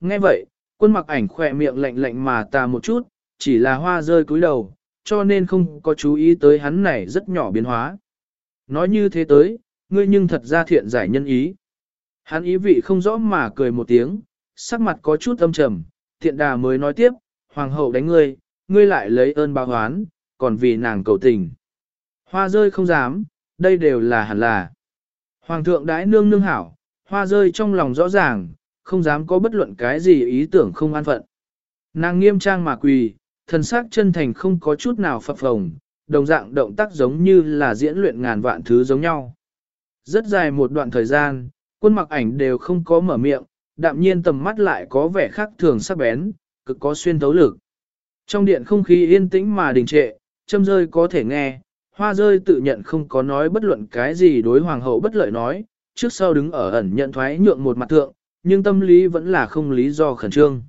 Nghe vậy, quân mặc ảnh khỏe miệng lạnh lạnh mà tà một chút, chỉ là hoa rơi cúi đầu, cho nên không có chú ý tới hắn này rất nhỏ biến hóa. Nói như thế tới, ngươi nhưng thật ra thiện giải nhân ý. Hắn ý vị không rõ mà cười một tiếng, sắc mặt có chút âm trầm, thiện đà mới nói tiếp, hoàng hậu đánh ngươi, ngươi lại lấy ơn báo hoán, còn vì nàng cầu tình. Hoa rơi không dám, đây đều là hẳn là. Hoàng thượng đãi nương nương hảo, hoa rơi trong lòng rõ ràng, không dám có bất luận cái gì ý tưởng không an phận. Nàng nghiêm trang mà quỳ, thần sắc chân thành không có chút nào phập phồng, đồng dạng động tác giống như là diễn luyện ngàn vạn thứ giống nhau. Rất dài một đoạn thời gian, quân mặc ảnh đều không có mở miệng, đạm nhiên tầm mắt lại có vẻ khác thường sắc bén, cực có xuyên thấu lực. Trong điện không khí yên tĩnh mà đình trệ, châm rơi có thể nghe, hoa rơi tự nhận không có nói bất luận cái gì đối hoàng hậu bất lợi nói, trước sau đứng ở ẩn nhận thoái nhượng một mặt thượng, nhưng tâm lý vẫn là không lý do khẩn trương.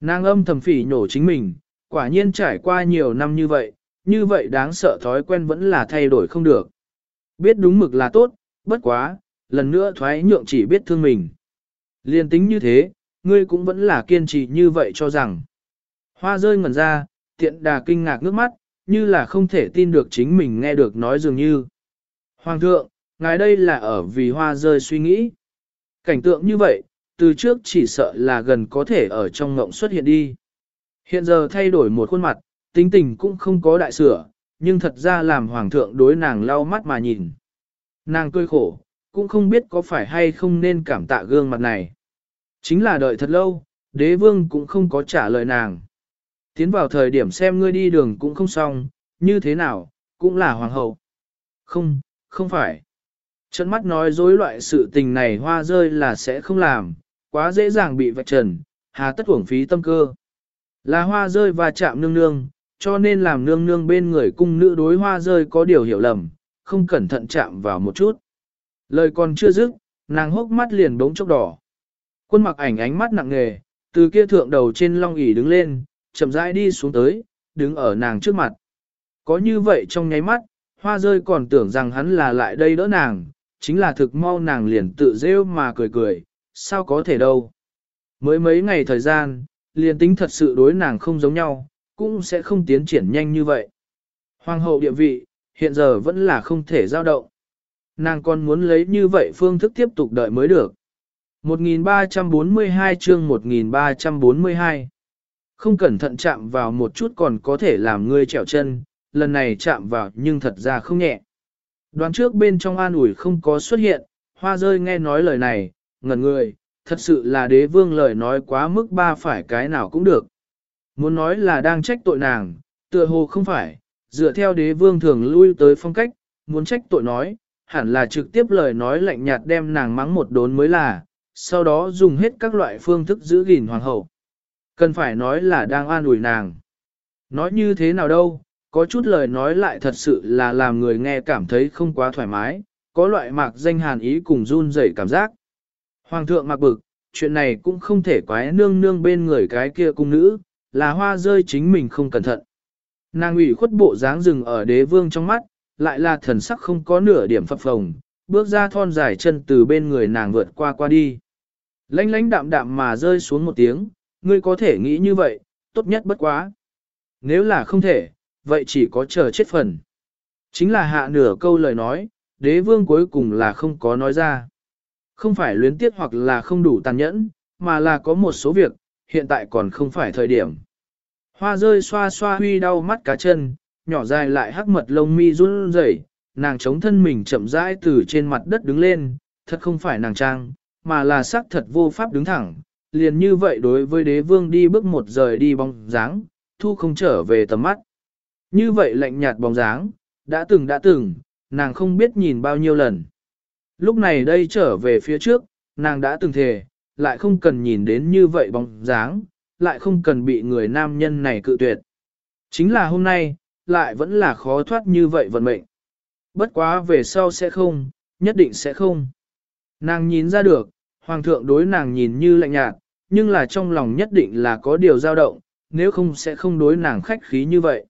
Nàng âm thầm phỉ nhổ chính mình, quả nhiên trải qua nhiều năm như vậy, như vậy đáng sợ thói quen vẫn là thay đổi không được. Biết đúng mực là tốt, bất quá, lần nữa thoái nhượng chỉ biết thương mình. Liên tính như thế, ngươi cũng vẫn là kiên trì như vậy cho rằng. Hoa rơi ngẩn ra, tiện đà kinh ngạc nước mắt, như là không thể tin được chính mình nghe được nói dường như. Hoàng thượng, ngài đây là ở vì hoa rơi suy nghĩ. Cảnh tượng như vậy, từ trước chỉ sợ là gần có thể ở trong ngộng xuất hiện đi. Hiện giờ thay đổi một khuôn mặt, tính tình cũng không có đại sửa, nhưng thật ra làm hoàng thượng đối nàng lau mắt mà nhìn. Nàng cười khổ, cũng không biết có phải hay không nên cảm tạ gương mặt này. Chính là đợi thật lâu, đế vương cũng không có trả lời nàng. Tiến vào thời điểm xem ngươi đi đường cũng không xong, như thế nào, cũng là hoàng hậu. Không, không phải. Chân mắt nói dối loại sự tình này hoa rơi là sẽ không làm, quá dễ dàng bị vạch trần, hà tất uổng phí tâm cơ. Là hoa rơi và chạm nương nương, cho nên làm nương nương bên người cung nữ đối hoa rơi có điều hiểu lầm, không cẩn thận chạm vào một chút. Lời còn chưa dứt, nàng hốc mắt liền bỗng chốc đỏ. Quân mặc ảnh ánh mắt nặng nề, từ kia thượng đầu trên long ỷ đứng lên, chậm rãi đi xuống tới, đứng ở nàng trước mặt. Có như vậy trong nháy mắt, hoa rơi còn tưởng rằng hắn là lại đây đỡ nàng, chính là thực mau nàng liền tự rêu mà cười cười, sao có thể đâu. Mới mấy ngày thời gian, liền tính thật sự đối nàng không giống nhau, cũng sẽ không tiến triển nhanh như vậy. Hoàng hậu địa vị, hiện giờ vẫn là không thể giao động. Nàng còn muốn lấy như vậy phương thức tiếp tục đợi mới được. 1342 chương 1342 Không cẩn thận chạm vào một chút còn có thể làm ngươi trèo chân, lần này chạm vào nhưng thật ra không nhẹ. Đoán trước bên trong an ủi không có xuất hiện, hoa rơi nghe nói lời này, ngẩn người, thật sự là đế vương lời nói quá mức ba phải cái nào cũng được. Muốn nói là đang trách tội nàng, tựa hồ không phải, dựa theo đế vương thường lui tới phong cách, muốn trách tội nói, hẳn là trực tiếp lời nói lạnh nhạt đem nàng mắng một đốn mới là, sau đó dùng hết các loại phương thức giữ gìn hoàng hậu. Cần phải nói là đang an ủi nàng. Nói như thế nào đâu, có chút lời nói lại thật sự là làm người nghe cảm thấy không quá thoải mái, có loại mạc danh hàn ý cùng run rẩy cảm giác. Hoàng thượng mặc bực, chuyện này cũng không thể quái nương nương bên người cái kia cung nữ, là hoa rơi chính mình không cẩn thận. Nàng ủy khuất bộ dáng rừng ở đế vương trong mắt, lại là thần sắc không có nửa điểm phập phồng, bước ra thon dài chân từ bên người nàng vượt qua qua đi. Lánh lánh đạm đạm mà rơi xuống một tiếng, ngươi có thể nghĩ như vậy, tốt nhất bất quá. Nếu là không thể, vậy chỉ có chờ chết phần. Chính là hạ nửa câu lời nói, đế vương cuối cùng là không có nói ra. Không phải luyến tiếc hoặc là không đủ tàn nhẫn, mà là có một số việc, hiện tại còn không phải thời điểm. Hoa rơi xoa xoa huy đau mắt cá chân, nhỏ dài lại hắc mật lông mi run rẩy, nàng chống thân mình chậm rãi từ trên mặt đất đứng lên, thật không phải nàng trang, mà là sắc thật vô pháp đứng thẳng, liền như vậy đối với đế vương đi bước một rời đi bóng dáng, thu không trở về tầm mắt. Như vậy lạnh nhạt bóng dáng, đã từng đã từng, nàng không biết nhìn bao nhiêu lần. Lúc này đây trở về phía trước, nàng đã từng thề, lại không cần nhìn đến như vậy bóng dáng, lại không cần bị người nam nhân này cự tuyệt. Chính là hôm nay, lại vẫn là khó thoát như vậy vận mệnh. Bất quá về sau sẽ không, nhất định sẽ không. Nàng nhìn ra được, hoàng thượng đối nàng nhìn như lạnh nhạt, nhưng là trong lòng nhất định là có điều dao động, nếu không sẽ không đối nàng khách khí như vậy.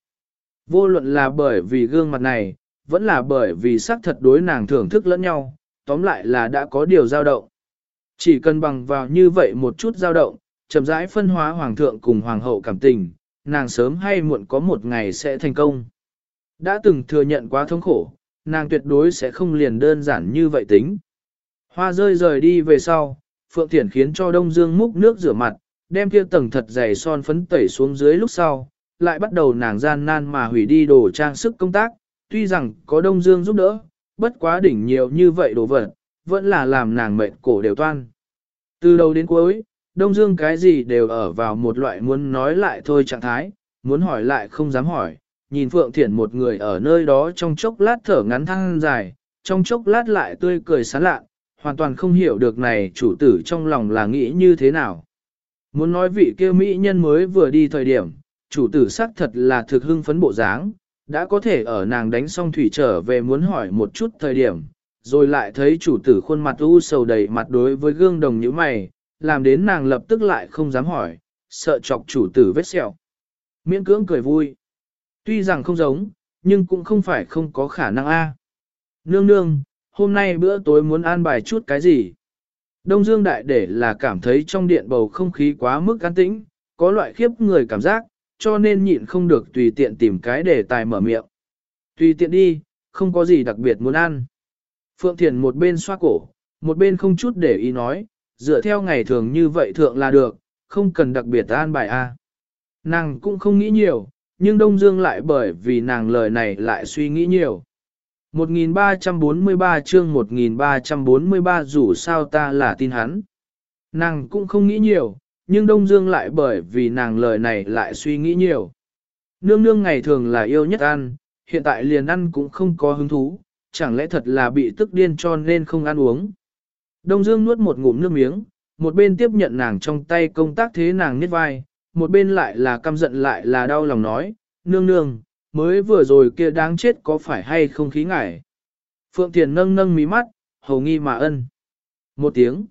Vô luận là bởi vì gương mặt này, vẫn là bởi vì sắc thật đối nàng thưởng thức lẫn nhau, tóm lại là đã có điều dao động. Chỉ cần bằng vào như vậy một chút dao động, chậm rãi phân hóa hoàng thượng cùng hoàng hậu cảm tình, nàng sớm hay muộn có một ngày sẽ thành công. Đã từng thừa nhận quá thống khổ, nàng tuyệt đối sẽ không liền đơn giản như vậy tính. Hoa rơi rời đi về sau, Phượng Thiển khiến cho Đông Dương múc nước rửa mặt, đem kia tầng thật dày son phấn tẩy xuống dưới lúc sau, lại bắt đầu nàng gian nan mà hủy đi đồ trang sức công tác, tuy rằng có Đông Dương giúp đỡ, bất quá đỉnh nhiều như vậy đồ vật, vẫn là làm nàng mệt cổ đều toan. Từ đầu đến cuối, Đông Dương cái gì đều ở vào một loại muốn nói lại thôi trạng thái, muốn hỏi lại không dám hỏi, nhìn Phượng Thiển một người ở nơi đó trong chốc lát thở ngắn thăng dài, trong chốc lát lại tươi cười sán lạ, hoàn toàn không hiểu được này chủ tử trong lòng là nghĩ như thế nào. Muốn nói vị kia mỹ nhân mới vừa đi thời điểm, chủ tử xác thật là thực hưng phấn bộ dáng, đã có thể ở nàng đánh xong thủy trở về muốn hỏi một chút thời điểm, rồi lại thấy chủ tử khuôn mặt u sầu đầy mặt đối với gương đồng như mày, làm đến nàng lập tức lại không dám hỏi, sợ chọc chủ tử vết sẹo. Miễn cưỡng cười vui. Tuy rằng không giống, nhưng cũng không phải không có khả năng a. Nương nương, hôm nay bữa tối muốn an bài chút cái gì? Đông Dương Đại để là cảm thấy trong điện bầu không khí quá mức an tĩnh, có loại khiếp người cảm giác, cho nên nhịn không được tùy tiện tìm cái để tài mở miệng. Tùy tiện đi, không có gì đặc biệt muốn ăn. Phượng Thiền một bên xoa cổ, một bên không chút để ý nói, dựa theo ngày thường như vậy thượng là được, không cần đặc biệt an bài A. Nàng cũng không nghĩ nhiều, nhưng Đông Dương lại bởi vì nàng lời này lại suy nghĩ nhiều. 1343 chương 1343 dù sao ta là tin hắn. Nàng cũng không nghĩ nhiều, nhưng Đông Dương lại bởi vì nàng lời này lại suy nghĩ nhiều. Nương nương ngày thường là yêu nhất ăn, hiện tại liền ăn cũng không có hứng thú, chẳng lẽ thật là bị tức điên cho nên không ăn uống. Đông Dương nuốt một ngụm nước miếng, một bên tiếp nhận nàng trong tay công tác thế nàng niết vai, một bên lại là căm giận lại là đau lòng nói, nương nương, mới vừa rồi kia đáng chết có phải hay không khí ngải. Phượng Thiền nâng nâng mí mắt, hầu nghi mà ân. Một tiếng.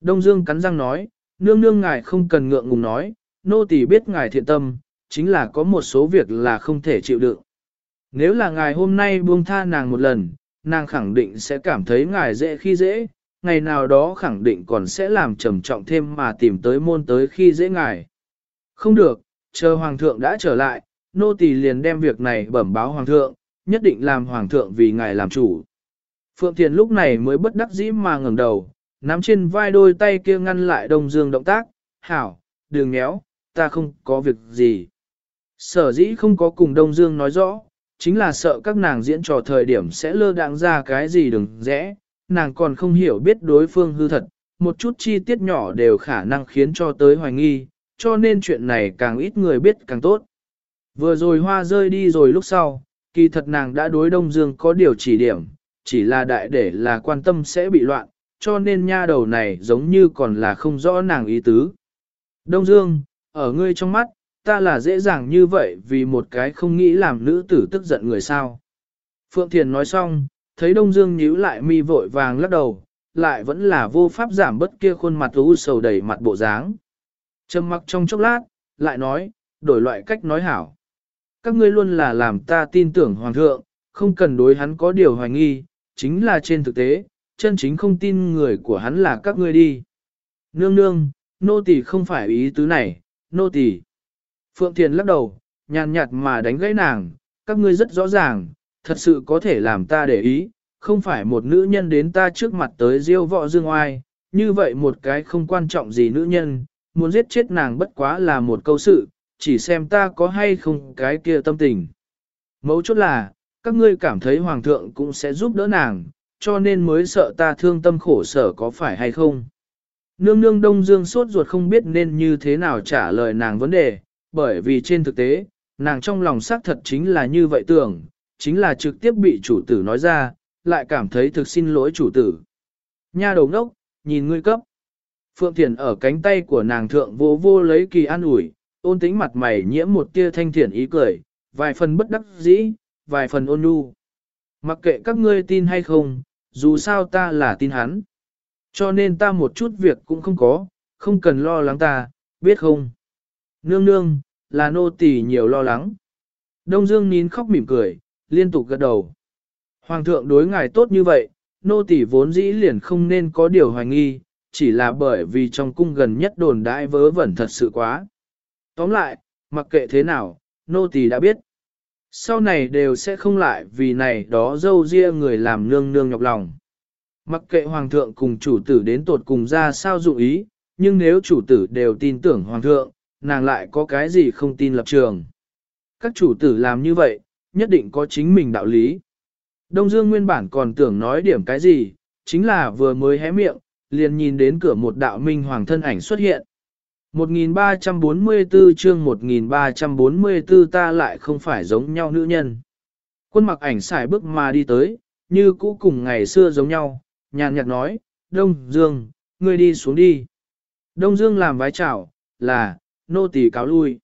Đông Dương cắn răng nói, nương nương ngài không cần ngượng ngùng nói, nô tỳ biết ngài thiện tâm, chính là có một số việc là không thể chịu đựng. Nếu là ngài hôm nay buông tha nàng một lần, nàng khẳng định sẽ cảm thấy ngài dễ khi dễ, ngày nào đó khẳng định còn sẽ làm trầm trọng thêm mà tìm tới môn tới khi dễ ngài. Không được, chờ hoàng thượng đã trở lại, nô tỳ liền đem việc này bẩm báo hoàng thượng, nhất định làm hoàng thượng vì ngài làm chủ. Phượng Thiền lúc này mới bất đắc dĩ mà ngẩng đầu, nắm trên vai đôi tay kia ngăn lại Đông Dương động tác, hảo, đường méo, ta không có việc gì. Sở dĩ không có cùng Đông Dương nói rõ, chính là sợ các nàng diễn trò thời điểm sẽ lơ đạng ra cái gì đừng rẽ, nàng còn không hiểu biết đối phương hư thật, một chút chi tiết nhỏ đều khả năng khiến cho tới hoài nghi, cho nên chuyện này càng ít người biết càng tốt. Vừa rồi hoa rơi đi rồi lúc sau, kỳ thật nàng đã đối Đông Dương có điều chỉ điểm, chỉ là đại để là quan tâm sẽ bị loạn, cho nên nha đầu này giống như còn là không rõ nàng ý tứ. Đông Dương, ở ngươi trong mắt, ta là dễ dàng như vậy vì một cái không nghĩ làm nữ tử tức giận người sao. Phượng Thiền nói xong, thấy Đông Dương nhíu lại mi vội vàng lắc đầu, lại vẫn là vô pháp giảm bất kia khuôn mặt u sầu đầy mặt bộ dáng. Trầm mặc trong chốc lát, lại nói, đổi loại cách nói hảo. Các ngươi luôn là làm ta tin tưởng Hoàng thượng, không cần đối hắn có điều hoài nghi, chính là trên thực tế, chân chính không tin người của hắn là các ngươi đi. Nương nương, nô tỳ không phải ý tứ này, nô tỳ. Phượng Thiền lắc đầu, nhàn nhạt mà đánh gãy nàng, các ngươi rất rõ ràng, thật sự có thể làm ta để ý, không phải một nữ nhân đến ta trước mặt tới diêu vọ dương oai, như vậy một cái không quan trọng gì nữ nhân, muốn giết chết nàng bất quá là một câu sự, chỉ xem ta có hay không cái kia tâm tình. Mấu chốt là, các ngươi cảm thấy hoàng thượng cũng sẽ giúp đỡ nàng, cho nên mới sợ ta thương tâm khổ sở có phải hay không. Nương nương Đông Dương sốt ruột không biết nên như thế nào trả lời nàng vấn đề, bởi vì trên thực tế, nàng trong lòng xác thật chính là như vậy tưởng, chính là trực tiếp bị chủ tử nói ra, lại cảm thấy thực xin lỗi chủ tử. Nha đầu ngốc, nhìn ngươi cấp. Phượng Thiền ở cánh tay của nàng thượng vô vô lấy kỳ an ủi, ôn tính mặt mày nhiễm một tia thanh thiện ý cười, vài phần bất đắc dĩ, vài phần ôn nhu. Mặc kệ các ngươi tin hay không, dù sao ta là tin hắn. Cho nên ta một chút việc cũng không có, không cần lo lắng ta, biết không? Nương nương, là nô tỳ nhiều lo lắng. Đông Dương nín khóc mỉm cười, liên tục gật đầu. Hoàng thượng đối ngài tốt như vậy, nô tỳ vốn dĩ liền không nên có điều hoài nghi, chỉ là bởi vì trong cung gần nhất đồn đãi vớ vẩn thật sự quá. Tóm lại, mặc kệ thế nào, nô tỳ đã biết. Sau này đều sẽ không lại vì này đó dâu ria người làm nương nương nhọc lòng. Mặc kệ hoàng thượng cùng chủ tử đến tột cùng ra sao dụng ý, nhưng nếu chủ tử đều tin tưởng hoàng thượng, nàng lại có cái gì không tin lập trường. Các chủ tử làm như vậy, nhất định có chính mình đạo lý. Đông Dương nguyên bản còn tưởng nói điểm cái gì, chính là vừa mới hé miệng, liền nhìn đến cửa một đạo minh hoàng thân ảnh xuất hiện. 1344 chương 1344 ta lại không phải giống nhau nữ nhân. Quân mặc ảnh xài bước mà đi tới, như cũ cùng ngày xưa giống nhau, nhàn nhạt nói, Đông Dương, ngươi đi xuống đi. Đông Dương làm vái chào, là, nô tỳ cáo lui.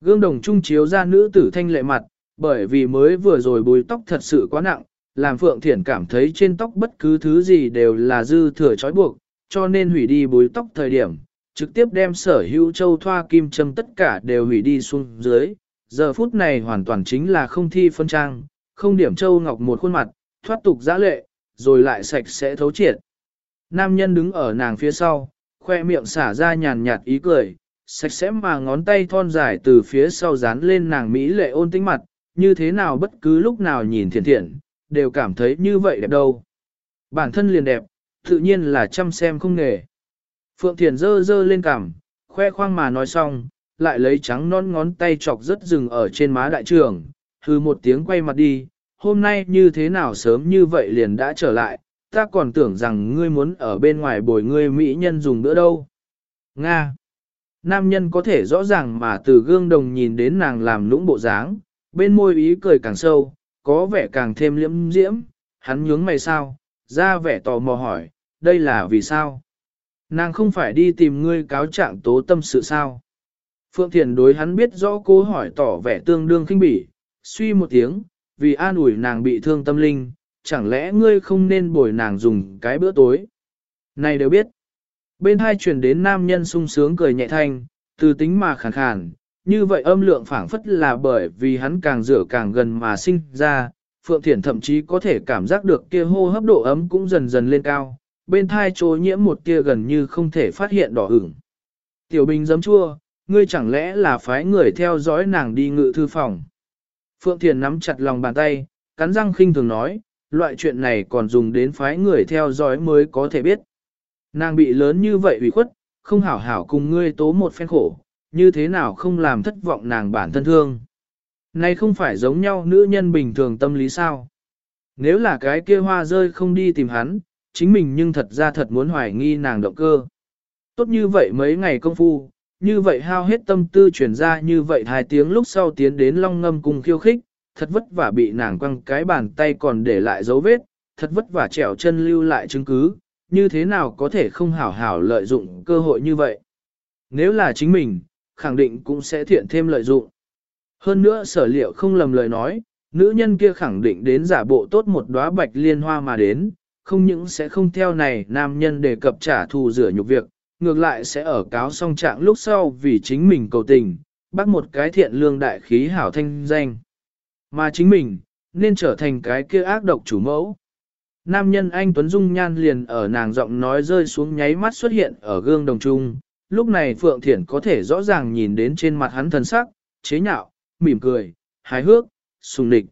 Gương đồng trung chiếu ra nữ tử thanh lệ mặt, bởi vì mới vừa rồi bùi tóc thật sự quá nặng, làm Phượng Thiển cảm thấy trên tóc bất cứ thứ gì đều là dư thừa trói buộc, cho nên hủy đi bùi tóc thời điểm, trực tiếp đem sở hữu châu thoa kim châm tất cả đều hủy đi xuống dưới. Giờ phút này hoàn toàn chính là không thi phân trang, không điểm châu ngọc một khuôn mặt, thoát tục giã lệ, rồi lại sạch sẽ thấu triệt. Nam nhân đứng ở nàng phía sau, khoe miệng xả ra nhàn nhạt ý cười, sạch sẽ mà ngón tay thon dài từ phía sau dán lên nàng Mỹ lệ ôn tính mặt, như thế nào bất cứ lúc nào nhìn thiện thiện, đều cảm thấy như vậy đẹp đâu. Bản thân liền đẹp, tự nhiên là chăm xem không nghề. Phượng Thiền dơ dơ lên cằm, khoe khoang mà nói xong, lại lấy trắng non ngón tay chọc rất rừng ở trên má đại trưởng, hư một tiếng quay mặt đi, hôm nay như thế nào sớm như vậy liền đã trở lại, ta còn tưởng rằng ngươi muốn ở bên ngoài bồi ngươi mỹ nhân dùng nữa đâu. Nga Nam nhân có thể rõ ràng mà từ gương đồng nhìn đến nàng làm lũng bộ dáng, bên môi ý cười càng sâu, có vẻ càng thêm liễm diễm, hắn nhướng mày sao, ra vẻ tò mò hỏi, đây là vì sao? Nàng không phải đi tìm ngươi cáo trạng tố tâm sự sao? Phượng Thiền đối hắn biết rõ cô hỏi tỏ vẻ tương đương kinh bỉ, suy một tiếng, vì an ủi nàng bị thương tâm linh, chẳng lẽ ngươi không nên bồi nàng dùng cái bữa tối? Này đều biết. Bên hai truyền đến nam nhân sung sướng cười nhẹ thanh, từ tính mà khàn khàn, như vậy âm lượng phảng phất là bởi vì hắn càng rửa càng gần mà sinh ra, Phượng Thiển thậm chí có thể cảm giác được kia hô hấp độ ấm cũng dần dần lên cao, bên thai trô nhiễm một tia gần như không thể phát hiện đỏ ửng. Tiểu Bình giấm chua, ngươi chẳng lẽ là phái người theo dõi nàng đi ngự thư phòng. Phượng Thiền nắm chặt lòng bàn tay, cắn răng khinh thường nói, loại chuyện này còn dùng đến phái người theo dõi mới có thể biết. Nàng bị lớn như vậy ủy khuất, không hảo hảo cùng ngươi tố một phen khổ, như thế nào không làm thất vọng nàng bản thân thương. Này không phải giống nhau nữ nhân bình thường tâm lý sao. Nếu là cái kia hoa rơi không đi tìm hắn, chính mình nhưng thật ra thật muốn hoài nghi nàng động cơ. Tốt như vậy mấy ngày công phu, như vậy hao hết tâm tư chuyển ra như vậy hai tiếng lúc sau tiến đến long ngâm cùng khiêu khích, thật vất vả bị nàng quăng cái bàn tay còn để lại dấu vết, thật vất vả trèo chân lưu lại chứng cứ, như thế nào có thể không hảo hảo lợi dụng cơ hội như vậy. Nếu là chính mình, khẳng định cũng sẽ thiện thêm lợi dụng. Hơn nữa sở liệu không lầm lời nói, nữ nhân kia khẳng định đến giả bộ tốt một đóa bạch liên hoa mà đến, không những sẽ không theo này nam nhân đề cập trả thù rửa nhục việc, ngược lại sẽ ở cáo song trạng lúc sau vì chính mình cầu tình, bắt một cái thiện lương đại khí hảo thanh danh. Mà chính mình, nên trở thành cái kia ác độc chủ mẫu. Nam nhân anh Tuấn Dung nhan liền ở nàng giọng nói rơi xuống nháy mắt xuất hiện ở gương đồng trung. Lúc này Phượng Thiển có thể rõ ràng nhìn đến trên mặt hắn thần sắc, chế nhạo, mỉm cười, hài hước, sùng địch.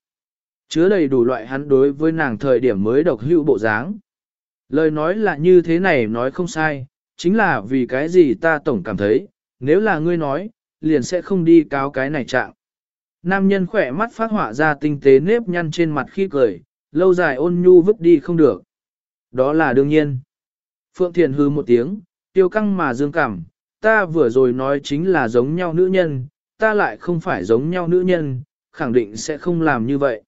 Chứa đầy đủ loại hắn đối với nàng thời điểm mới độc hữu bộ dáng. Lời nói là như thế này nói không sai, chính là vì cái gì ta tổng cảm thấy, nếu là ngươi nói, liền sẽ không đi cáo cái này trạng. Nam nhân khỏe mắt phát họa ra tinh tế nếp nhăn trên mặt khi cười, lâu dài ôn nhu vứt đi không được. Đó là đương nhiên. Phượng Thiền hư một tiếng, tiêu căng mà dương cảm, ta vừa rồi nói chính là giống nhau nữ nhân, ta lại không phải giống nhau nữ nhân, khẳng định sẽ không làm như vậy.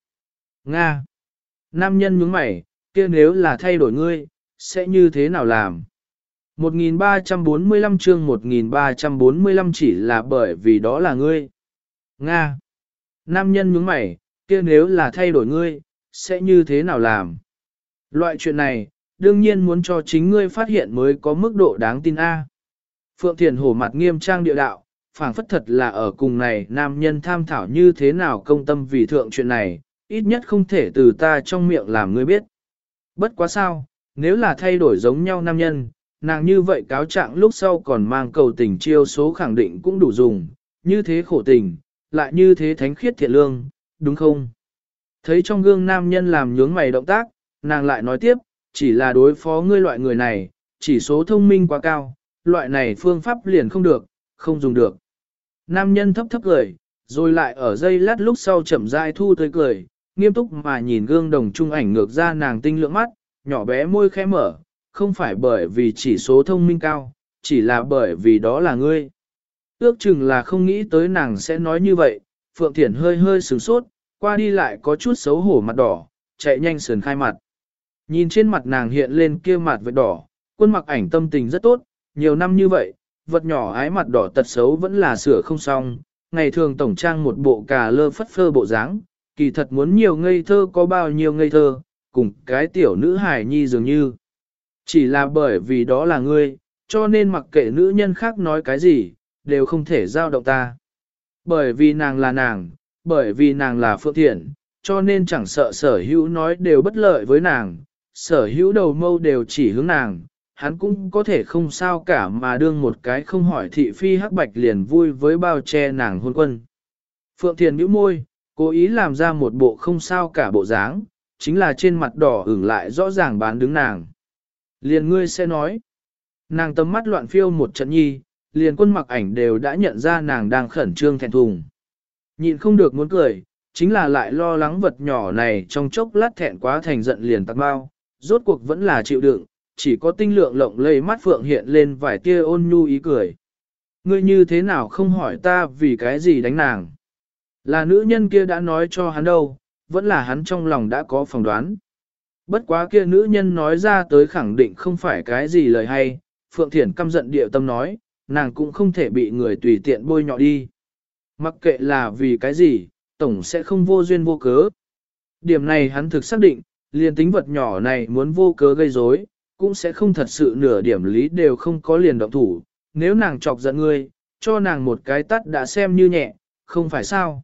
Nga. Nam nhân nhướng mày, kia nếu là thay đổi ngươi, sẽ như thế nào làm? 1345 chương 1345 chỉ là bởi vì đó là ngươi. Nga. Nam nhân nhướng mày, kia nếu là thay đổi ngươi, sẽ như thế nào làm? Loại chuyện này, đương nhiên muốn cho chính ngươi phát hiện mới có mức độ đáng tin A. Phượng Thiền hổ mặt nghiêm trang địa đạo, phảng phất thật là ở cùng này nam nhân tham thảo như thế nào công tâm vì thượng chuyện này, ít nhất không thể từ ta trong miệng làm ngươi biết. Bất quá sao, nếu là thay đổi giống nhau nam nhân, nàng như vậy cáo trạng lúc sau còn mang cầu tình chiêu số khẳng định cũng đủ dùng, như thế khổ tình, lại như thế thánh khiết thiện lương, đúng không? Thấy trong gương nam nhân làm nhướng mày động tác, nàng lại nói tiếp, chỉ là đối phó ngươi loại người này, chỉ số thông minh quá cao, loại này phương pháp liền không được, không dùng được. Nam nhân thấp thấp cười, rồi lại ở dây lát lúc sau chậm rãi thu tới cười, nghiêm túc mà nhìn gương đồng trung ảnh ngược ra nàng tinh lượng mắt, nhỏ bé môi khẽ mở, không phải bởi vì chỉ số thông minh cao, chỉ là bởi vì đó là ngươi. Ước chừng là không nghĩ tới nàng sẽ nói như vậy, Phượng Thiển hơi hơi sửng sốt, qua đi lại có chút xấu hổ mặt đỏ, chạy nhanh sườn khai mặt. Nhìn trên mặt nàng hiện lên kia mặt vệt đỏ, quân mặc ảnh tâm tình rất tốt, nhiều năm như vậy, vật nhỏ ái mặt đỏ tật xấu vẫn là sửa không xong, ngày thường tổng trang một bộ cà lơ phất phơ bộ dáng, kỳ thật muốn nhiều ngây thơ có bao nhiêu ngây thơ, cùng cái tiểu nữ hài nhi dường như. Chỉ là bởi vì đó là ngươi, cho nên mặc kệ nữ nhân khác nói cái gì, đều không thể giao động ta. Bởi vì nàng là nàng, bởi vì nàng là phượng thiện, cho nên chẳng sợ sở hữu nói đều bất lợi với nàng, sở hữu đầu mâu đều chỉ hướng nàng, hắn cũng có thể không sao cả mà đương một cái không hỏi thị phi hắc bạch liền vui với bao che nàng hôn quân. Phượng Thiền nhíu môi, cố ý làm ra một bộ không sao cả bộ dáng, chính là trên mặt đỏ ửng lại rõ ràng bán đứng nàng. Liền ngươi sẽ nói, nàng tầm mắt loạn phiêu một trận nhi, liền quân mặc ảnh đều đã nhận ra nàng đang khẩn trương thẹn thùng. Nhịn không được muốn cười, chính là lại lo lắng vật nhỏ này trong chốc lát thẹn quá thành giận liền tắt bao, rốt cuộc vẫn là chịu đựng, chỉ có tinh lượng lộng lây mắt phượng hiện lên vài tia ôn nhu ý cười. Ngươi như thế nào không hỏi ta vì cái gì đánh nàng? Là nữ nhân kia đã nói cho hắn đâu, vẫn là hắn trong lòng đã có phỏng đoán. Bất quá kia nữ nhân nói ra tới khẳng định không phải cái gì lời hay, Phượng Thiển căm giận địa tâm nói, nàng cũng không thể bị người tùy tiện bôi nhọ đi. Mặc kệ là vì cái gì, tổng sẽ không vô duyên vô cớ. Điểm này hắn thực xác định, liền tính vật nhỏ này muốn vô cớ gây rối, cũng sẽ không thật sự nửa điểm lý đều không có liền động thủ. Nếu nàng chọc giận ngươi, cho nàng một cái tắt đã xem như nhẹ, không phải sao.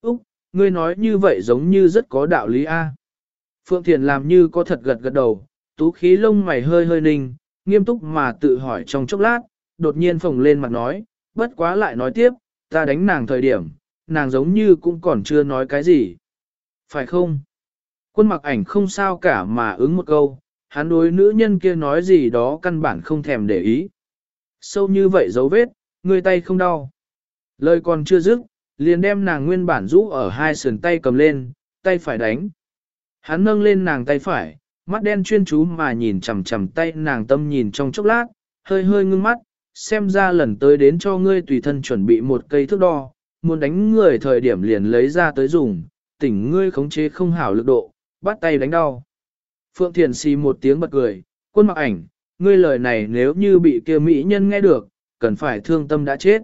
Úc, ngươi nói như vậy giống như rất có đạo lý a. Phượng Thiền làm như có thật gật gật đầu, tú khí lông mày hơi hơi ninh, nghiêm túc mà tự hỏi trong chốc lát, đột nhiên phồng lên mặt nói, bất quá lại nói tiếp, ta đánh nàng thời điểm, nàng giống như cũng còn chưa nói cái gì. Phải không? Quân mặc ảnh không sao cả mà ứng một câu, hắn đối nữ nhân kia nói gì đó căn bản không thèm để ý. Sâu như vậy dấu vết, người tay không đau. Lời còn chưa dứt, liền đem nàng nguyên bản rũ ở hai sườn tay cầm lên, tay phải đánh. Hắn nâng lên nàng tay phải, mắt đen chuyên chú mà nhìn chằm chằm tay nàng tâm nhìn trong chốc lát, hơi hơi ngưng mắt, xem ra lần tới đến cho ngươi tùy thân chuẩn bị một cây thước đo, muốn đánh người thời điểm liền lấy ra tới dùng, tỉnh ngươi khống chế không hảo lực độ, bắt tay đánh đau. Phượng Thiền xì một tiếng bật cười, quân mặc ảnh, ngươi lời này nếu như bị kia mỹ nhân nghe được, cần phải thương tâm đã chết.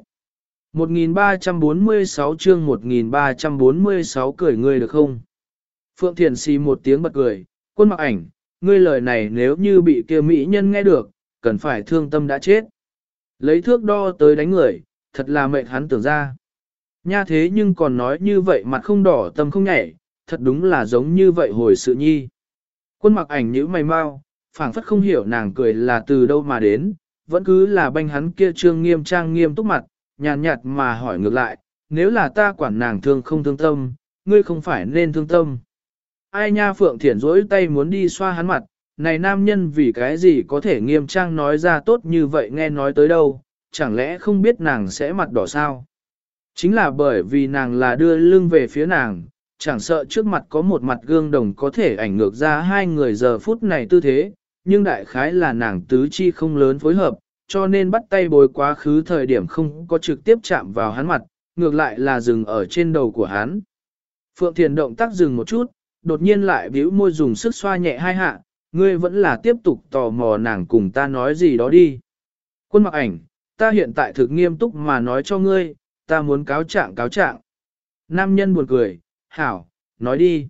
1346 chương 1346 cười ngươi được không? Phượng Thiền xì một tiếng bật cười, quân mặc ảnh, ngươi lời này nếu như bị kia mỹ nhân nghe được, cần phải thương tâm đã chết. Lấy thước đo tới đánh người, thật là mệt hắn tưởng ra. Nha thế nhưng còn nói như vậy mặt không đỏ tâm không nhảy, thật đúng là giống như vậy hồi sự nhi. Quân mặc ảnh nhữ mày mau, phảng phất không hiểu nàng cười là từ đâu mà đến, vẫn cứ là banh hắn kia trương nghiêm trang nghiêm túc mặt, nhàn nhạt, mà hỏi ngược lại, nếu là ta quản nàng thương không thương tâm, ngươi không phải nên thương tâm. Ai nha phượng thiển rỗi tay muốn đi xoa hắn mặt, này nam nhân vì cái gì có thể nghiêm trang nói ra tốt như vậy nghe nói tới đâu, chẳng lẽ không biết nàng sẽ mặt đỏ sao? Chính là bởi vì nàng là đưa lưng về phía nàng, chẳng sợ trước mặt có một mặt gương đồng có thể ảnh ngược ra hai người giờ phút này tư thế, nhưng đại khái là nàng tứ chi không lớn phối hợp, cho nên bắt tay bồi quá khứ thời điểm không có trực tiếp chạm vào hắn mặt, ngược lại là dừng ở trên đầu của hắn. Phượng Thiền động tác dừng một chút, đột nhiên lại bĩu môi dùng sức xoa nhẹ hai hạ, ngươi vẫn là tiếp tục tò mò nàng cùng ta nói gì đó đi. Quân mặc ảnh, ta hiện tại thực nghiêm túc mà nói cho ngươi, ta muốn cáo trạng cáo trạng. Nam nhân buồn cười, hảo, nói đi.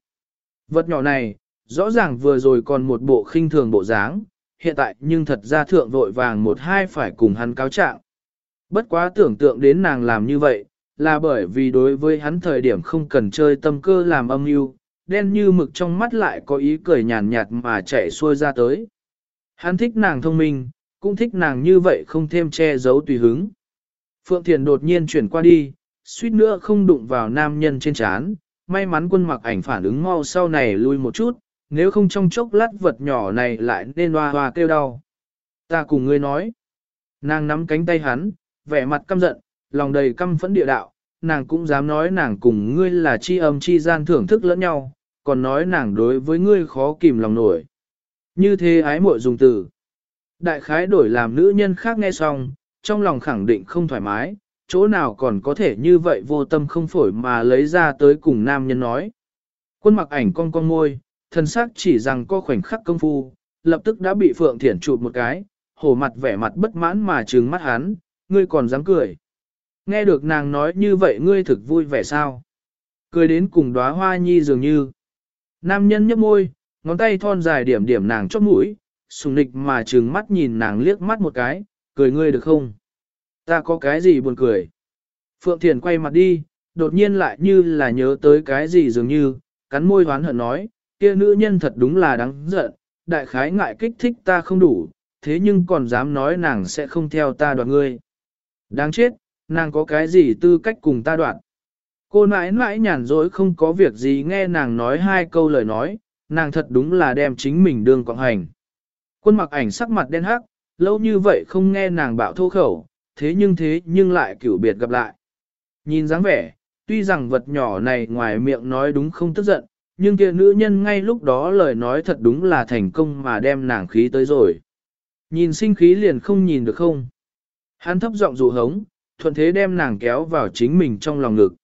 Vật nhỏ này, rõ ràng vừa rồi còn một bộ khinh thường bộ dáng, hiện tại nhưng thật ra thượng vội vàng một hai phải cùng hắn cáo trạng. Bất quá tưởng tượng đến nàng làm như vậy, là bởi vì đối với hắn thời điểm không cần chơi tâm cơ làm âm mưu, đen như mực trong mắt lại có ý cười nhàn nhạt mà chạy xuôi ra tới. Hắn thích nàng thông minh, cũng thích nàng như vậy không thêm che giấu tùy hứng. Phượng Thiền đột nhiên chuyển qua đi, suýt nữa không đụng vào nam nhân trên chán, may mắn quân mặc ảnh phản ứng mau sau này lui một chút, nếu không trong chốc lát vật nhỏ này lại nên hoa hoa kêu đau. Ta cùng ngươi nói. Nàng nắm cánh tay hắn, vẻ mặt căm giận, lòng đầy căm phẫn địa đạo, nàng cũng dám nói nàng cùng ngươi là chi âm chi gian thưởng thức lẫn nhau, còn nói nàng đối với ngươi khó kìm lòng nổi. Như thế ái muội dùng từ. Đại khái đổi làm nữ nhân khác nghe xong, trong lòng khẳng định không thoải mái, chỗ nào còn có thể như vậy vô tâm không phổi mà lấy ra tới cùng nam nhân nói. Quân mặc ảnh con con môi, thần xác chỉ rằng có khoảnh khắc công phu, lập tức đã bị Phượng Thiển chụp một cái, hổ mặt vẻ mặt bất mãn mà trừng mắt hắn, ngươi còn dám cười. Nghe được nàng nói như vậy ngươi thực vui vẻ sao? Cười đến cùng đóa hoa nhi dường như. Nam nhân nhấp môi, ngón tay thon dài điểm điểm nàng chóp mũi, sùng nịch mà trừng mắt nhìn nàng liếc mắt một cái, cười ngươi được không? Ta có cái gì buồn cười? Phượng Thiền quay mặt đi, đột nhiên lại như là nhớ tới cái gì dường như, cắn môi hoán hận nói, kia nữ nhân thật đúng là đáng giận, đại khái ngại kích thích ta không đủ, thế nhưng còn dám nói nàng sẽ không theo ta đoạt ngươi. Đáng chết, nàng có cái gì tư cách cùng ta đoạn. Cô nãi nãi nhàn dối không có việc gì nghe nàng nói hai câu lời nói, nàng thật đúng là đem chính mình đương quạng hành. Quân mặc ảnh sắc mặt đen hắc, lâu như vậy không nghe nàng bạo thô khẩu, thế nhưng thế nhưng lại cửu biệt gặp lại. Nhìn dáng vẻ, tuy rằng vật nhỏ này ngoài miệng nói đúng không tức giận, nhưng kia nữ nhân ngay lúc đó lời nói thật đúng là thành công mà đem nàng khí tới rồi. Nhìn sinh khí liền không nhìn được không. Hắn thấp giọng dụ hống, thuận thế đem nàng kéo vào chính mình trong lòng ngực.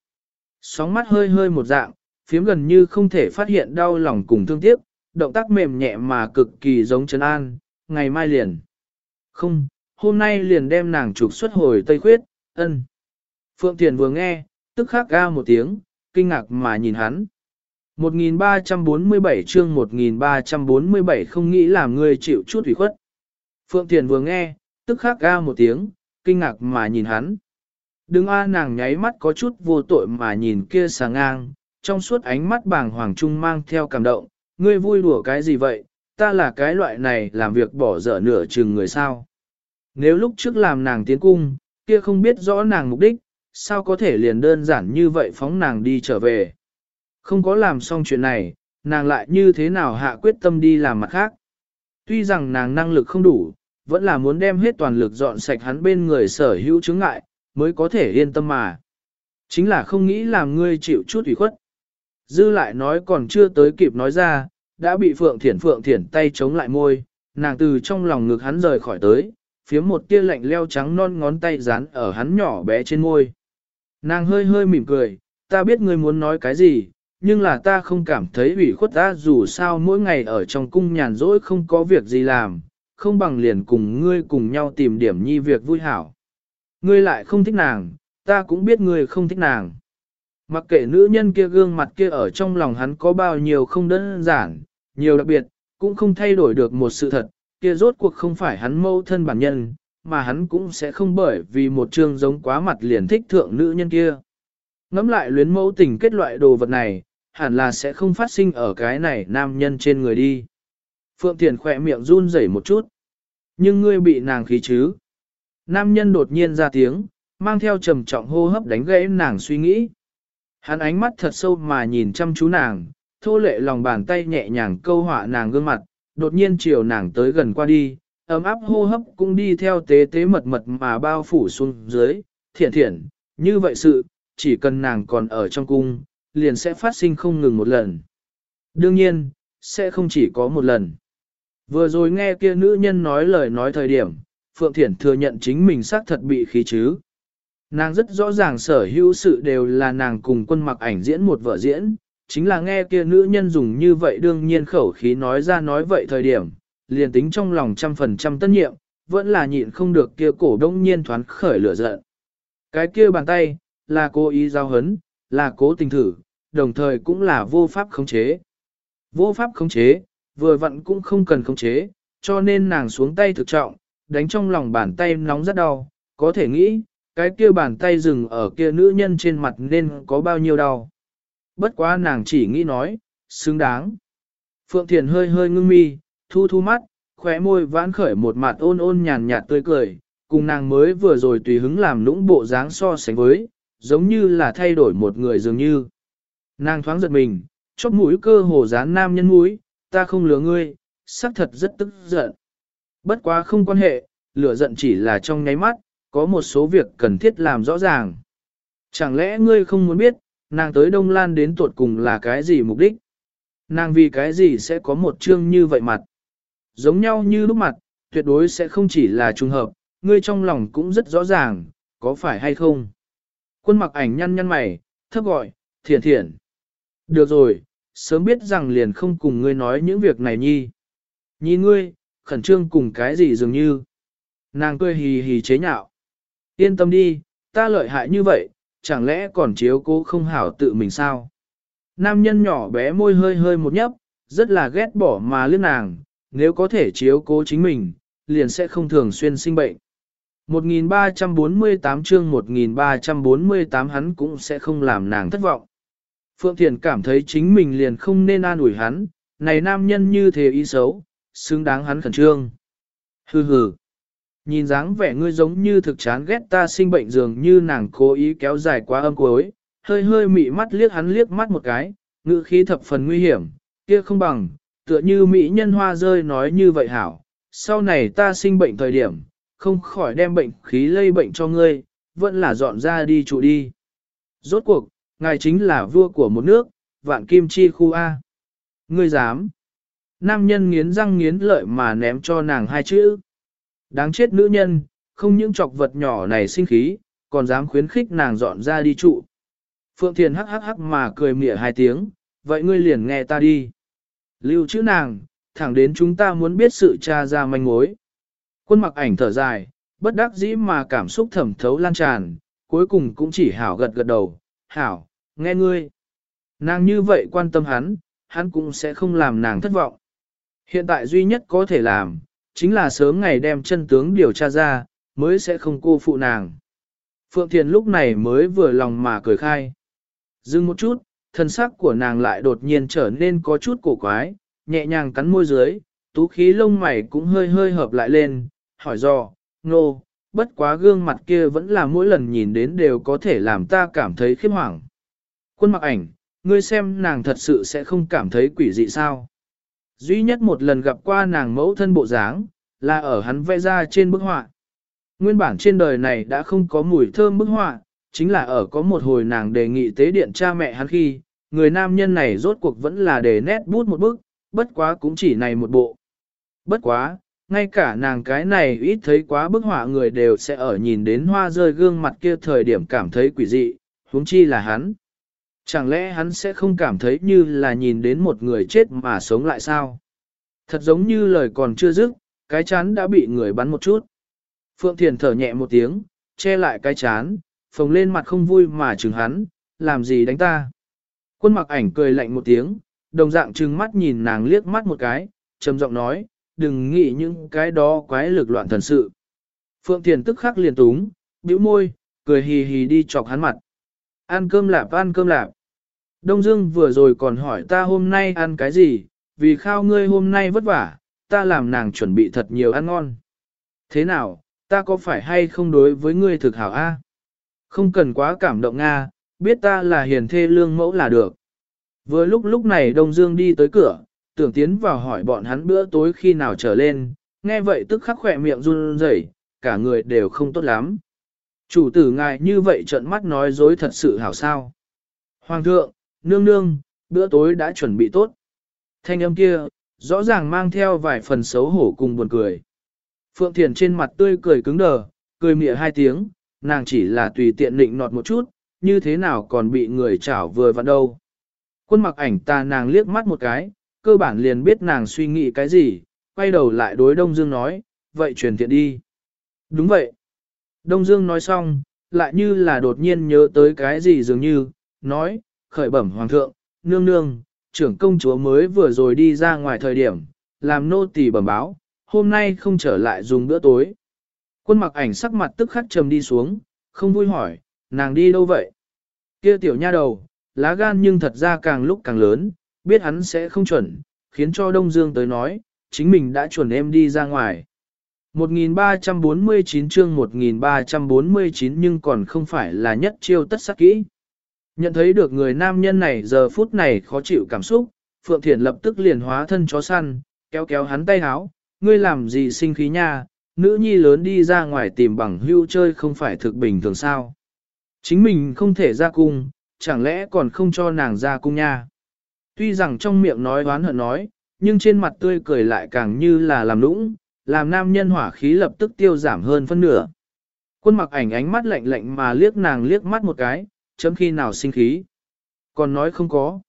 Sóng mắt hơi hơi một dạng, phiếm gần như không thể phát hiện đau lòng cùng thương tiếc, động tác mềm nhẹ mà cực kỳ giống Trấn An, ngày mai liền. Không, hôm nay liền đem nàng trục xuất hồi Tây Khuyết, ân. Phượng Thiền vừa nghe, tức khắc ga một tiếng, kinh ngạc mà nhìn hắn. 1347 chương 1347 không nghĩ làm người chịu chút ủy khuất. Phượng Thiền vừa nghe, tức khắc ga một tiếng, kinh ngạc mà nhìn hắn. Đừng a nàng nháy mắt có chút vô tội mà nhìn kia xà ngang, trong suốt ánh mắt bàng hoàng trung mang theo cảm động, ngươi vui đùa cái gì vậy, ta là cái loại này làm việc bỏ dở nửa chừng người sao. Nếu lúc trước làm nàng tiến cung, kia không biết rõ nàng mục đích, sao có thể liền đơn giản như vậy phóng nàng đi trở về. Không có làm xong chuyện này, nàng lại như thế nào hạ quyết tâm đi làm mặt khác. Tuy rằng nàng năng lực không đủ, vẫn là muốn đem hết toàn lực dọn sạch hắn bên người sở hữu chứng ngại, mới có thể yên tâm mà. Chính là không nghĩ làm ngươi chịu chút ủy khuất. Dư lại nói còn chưa tới kịp nói ra, đã bị Phượng Thiển Phượng Thiển tay chống lại môi, nàng từ trong lòng ngực hắn rời khỏi tới, phía một tia lạnh leo trắng non ngón tay dán ở hắn nhỏ bé trên môi. Nàng hơi hơi mỉm cười, ta biết ngươi muốn nói cái gì, nhưng là ta không cảm thấy ủy khuất ta dù sao mỗi ngày ở trong cung nhàn rỗi không có việc gì làm, không bằng liền cùng ngươi cùng nhau tìm điểm nhi việc vui hảo. Ngươi lại không thích nàng, ta cũng biết ngươi không thích nàng. Mặc kệ nữ nhân kia gương mặt kia ở trong lòng hắn có bao nhiêu không đơn giản, nhiều đặc biệt, cũng không thay đổi được một sự thật, kia rốt cuộc không phải hắn mâu thân bản nhân, mà hắn cũng sẽ không bởi vì một chương giống quá mặt liền thích thượng nữ nhân kia. Ngắm lại luyến mẫu tình kết loại đồ vật này, hẳn là sẽ không phát sinh ở cái này nam nhân trên người đi. Phượng Thiền khỏe miệng run rẩy một chút. Nhưng ngươi bị nàng khí chứ. Nam nhân đột nhiên ra tiếng, mang theo trầm trọng hô hấp đánh gãy nàng suy nghĩ. Hắn ánh mắt thật sâu mà nhìn chăm chú nàng, thô lệ lòng bàn tay nhẹ nhàng câu họa nàng gương mặt, đột nhiên chiều nàng tới gần qua đi, ấm áp hô hấp cũng đi theo tế tế mật mật mà bao phủ xuống dưới, thiện thiện, như vậy sự, chỉ cần nàng còn ở trong cung, liền sẽ phát sinh không ngừng một lần. Đương nhiên, sẽ không chỉ có một lần. Vừa rồi nghe kia nữ nhân nói lời nói thời điểm, Phượng Thiển thừa nhận chính mình xác thật bị khí chứ. Nàng rất rõ ràng sở hữu sự đều là nàng cùng quân mặc ảnh diễn một vợ diễn, chính là nghe kia nữ nhân dùng như vậy đương nhiên khẩu khí nói ra nói vậy thời điểm, liền tính trong lòng trăm phần trăm tất nhiệm, vẫn là nhịn không được kia cổ đông nhiên thoáng khởi lửa giận. Cái kia bàn tay, là cố ý giao hấn, là cố tình thử, đồng thời cũng là vô pháp khống chế. Vô pháp khống chế, vừa vặn cũng không cần khống chế, cho nên nàng xuống tay thực trọng, đánh trong lòng bàn tay nóng rất đau, có thể nghĩ, cái kia bàn tay dừng ở kia nữ nhân trên mặt nên có bao nhiêu đau. Bất quá nàng chỉ nghĩ nói, xứng đáng. Phượng Thiền hơi hơi ngưng mi, thu thu mắt, khóe môi vãn khởi một mặt ôn ôn nhàn nhạt tươi cười, cùng nàng mới vừa rồi tùy hứng làm lũng bộ dáng so sánh với, giống như là thay đổi một người dường như. Nàng thoáng giật mình, chóp mũi cơ hồ dán nam nhân mũi, ta không lừa ngươi, xác thật rất tức giận. Bất quá không quan hệ, lửa giận chỉ là trong nháy mắt, có một số việc cần thiết làm rõ ràng. Chẳng lẽ ngươi không muốn biết, nàng tới Đông Lan đến tuột cùng là cái gì mục đích? Nàng vì cái gì sẽ có một chương như vậy mặt? Giống nhau như lúc mặt, tuyệt đối sẽ không chỉ là trùng hợp, ngươi trong lòng cũng rất rõ ràng, có phải hay không? Quân mặc ảnh nhăn nhăn mày, thấp gọi, thiển thiển. Được rồi, sớm biết rằng liền không cùng ngươi nói những việc này nhi. Nhi ngươi, khẩn trương cùng cái gì dường như. Nàng cười hì hì chế nhạo. Yên tâm đi, ta lợi hại như vậy, chẳng lẽ còn chiếu cố không hảo tự mình sao? Nam nhân nhỏ bé môi hơi hơi một nhấp, rất là ghét bỏ mà liếc nàng, nếu có thể chiếu cố chính mình, liền sẽ không thường xuyên sinh bệnh. 1348 chương 1348 hắn cũng sẽ không làm nàng thất vọng. Phượng Thiền cảm thấy chính mình liền không nên an ủi hắn, này nam nhân như thế ý xấu, xứng đáng hắn khẩn trương. Hừ hừ. Nhìn dáng vẻ ngươi giống như thực chán ghét ta sinh bệnh dường như nàng cố ý kéo dài quá âm cuối, hơi hơi mị mắt liếc hắn liếc mắt một cái, ngữ khí thập phần nguy hiểm, kia không bằng, tựa như mỹ nhân hoa rơi nói như vậy hảo, sau này ta sinh bệnh thời điểm, không khỏi đem bệnh khí lây bệnh cho ngươi, vẫn là dọn ra đi trụ đi. Rốt cuộc, ngài chính là vua của một nước, vạn kim chi khu A. Ngươi dám. Nam nhân nghiến răng nghiến lợi mà ném cho nàng hai chữ. Đáng chết nữ nhân, không những chọc vật nhỏ này sinh khí, còn dám khuyến khích nàng dọn ra đi trụ. Phượng Thiền hắc hắc hắc mà cười mỉa hai tiếng, vậy ngươi liền nghe ta đi. Lưu chữ nàng, thẳng đến chúng ta muốn biết sự tra ra manh mối. Quân mặc ảnh thở dài, bất đắc dĩ mà cảm xúc thẩm thấu lan tràn, cuối cùng cũng chỉ hảo gật gật đầu, hảo, nghe ngươi. Nàng như vậy quan tâm hắn, hắn cũng sẽ không làm nàng thất vọng. Hiện tại duy nhất có thể làm, chính là sớm ngày đem chân tướng điều tra ra, mới sẽ không cô phụ nàng. Phượng Thiền lúc này mới vừa lòng mà cười khai. Dừng một chút, thân sắc của nàng lại đột nhiên trở nên có chút cổ quái, nhẹ nhàng cắn môi dưới, tú khí lông mày cũng hơi hơi hợp lại lên, hỏi do, nô, bất quá gương mặt kia vẫn là mỗi lần nhìn đến đều có thể làm ta cảm thấy khiếp hoảng. Quân mặc ảnh, ngươi xem nàng thật sự sẽ không cảm thấy quỷ dị sao. Duy nhất một lần gặp qua nàng mẫu thân bộ dáng, là ở hắn vẽ ra trên bức họa. Nguyên bản trên đời này đã không có mùi thơm bức họa, chính là ở có một hồi nàng đề nghị tế điện cha mẹ hắn khi, người nam nhân này rốt cuộc vẫn là để nét bút một bức, bất quá cũng chỉ này một bộ. Bất quá, ngay cả nàng cái này ít thấy quá bức họa người đều sẽ ở nhìn đến hoa rơi gương mặt kia thời điểm cảm thấy quỷ dị, huống chi là hắn. Chẳng lẽ hắn sẽ không cảm thấy như là nhìn đến một người chết mà sống lại sao? Thật giống như lời còn chưa dứt, cái chán đã bị người bắn một chút. Phượng Thiền thở nhẹ một tiếng, che lại cái chán, phồng lên mặt không vui mà chừng hắn, làm gì đánh ta. Quân mặc ảnh cười lạnh một tiếng, đồng dạng trừng mắt nhìn nàng liếc mắt một cái, trầm giọng nói, đừng nghĩ những cái đó quái lực loạn thần sự. Phượng Thiền tức khắc liền túng, bĩu môi, cười hì hì đi chọc hắn mặt. Ăn cơm lạp ăn cơm lạp. Đông Dương vừa rồi còn hỏi ta hôm nay ăn cái gì, vì khao ngươi hôm nay vất vả, ta làm nàng chuẩn bị thật nhiều ăn ngon. Thế nào, ta có phải hay không đối với ngươi thực hảo a? Không cần quá cảm động Nga, biết ta là hiền thê lương mẫu là được. Vừa lúc lúc này Đông Dương đi tới cửa, tưởng tiến vào hỏi bọn hắn bữa tối khi nào trở lên, nghe vậy tức khắc khỏe miệng run rẩy, cả người đều không tốt lắm. Chủ tử ngài như vậy trợn mắt nói dối thật sự hảo sao. Hoàng thượng, nương nương, bữa tối đã chuẩn bị tốt. Thanh âm kia, rõ ràng mang theo vài phần xấu hổ cùng buồn cười. Phượng Thiền trên mặt tươi cười cứng đờ, cười mịa hai tiếng, nàng chỉ là tùy tiện định nọt một chút, như thế nào còn bị người chảo vừa vặn đâu. Quân mặc ảnh ta nàng liếc mắt một cái, cơ bản liền biết nàng suy nghĩ cái gì, quay đầu lại đối Đông Dương nói, vậy truyền thiện đi. Đúng vậy. Đông Dương nói xong, lại như là đột nhiên nhớ tới cái gì dường như, nói, khởi bẩm hoàng thượng, nương nương, trưởng công chúa mới vừa rồi đi ra ngoài thời điểm, làm nô tỳ bẩm báo, hôm nay không trở lại dùng bữa tối. Quân mặc ảnh sắc mặt tức khắc trầm đi xuống, không vui hỏi, nàng đi đâu vậy? Kia tiểu nha đầu, lá gan nhưng thật ra càng lúc càng lớn, biết hắn sẽ không chuẩn, khiến cho Đông Dương tới nói, chính mình đã chuẩn em đi ra ngoài. 1349 chương 1349 nhưng còn không phải là nhất chiêu tất sắc kỹ. Nhận thấy được người nam nhân này giờ phút này khó chịu cảm xúc, Phượng Thiển lập tức liền hóa thân chó săn, kéo kéo hắn tay háo, ngươi làm gì sinh khí nha, nữ nhi lớn đi ra ngoài tìm bằng hưu chơi không phải thực bình thường sao. Chính mình không thể ra cung, chẳng lẽ còn không cho nàng ra cung nha. Tuy rằng trong miệng nói oán hận nói, nhưng trên mặt tươi cười lại càng như là làm lũng, làm nam nhân hỏa khí lập tức tiêu giảm hơn phân nửa. Quân mặc ảnh ánh mắt lạnh lạnh mà liếc nàng liếc mắt một cái, chấm khi nào sinh khí. Còn nói không có.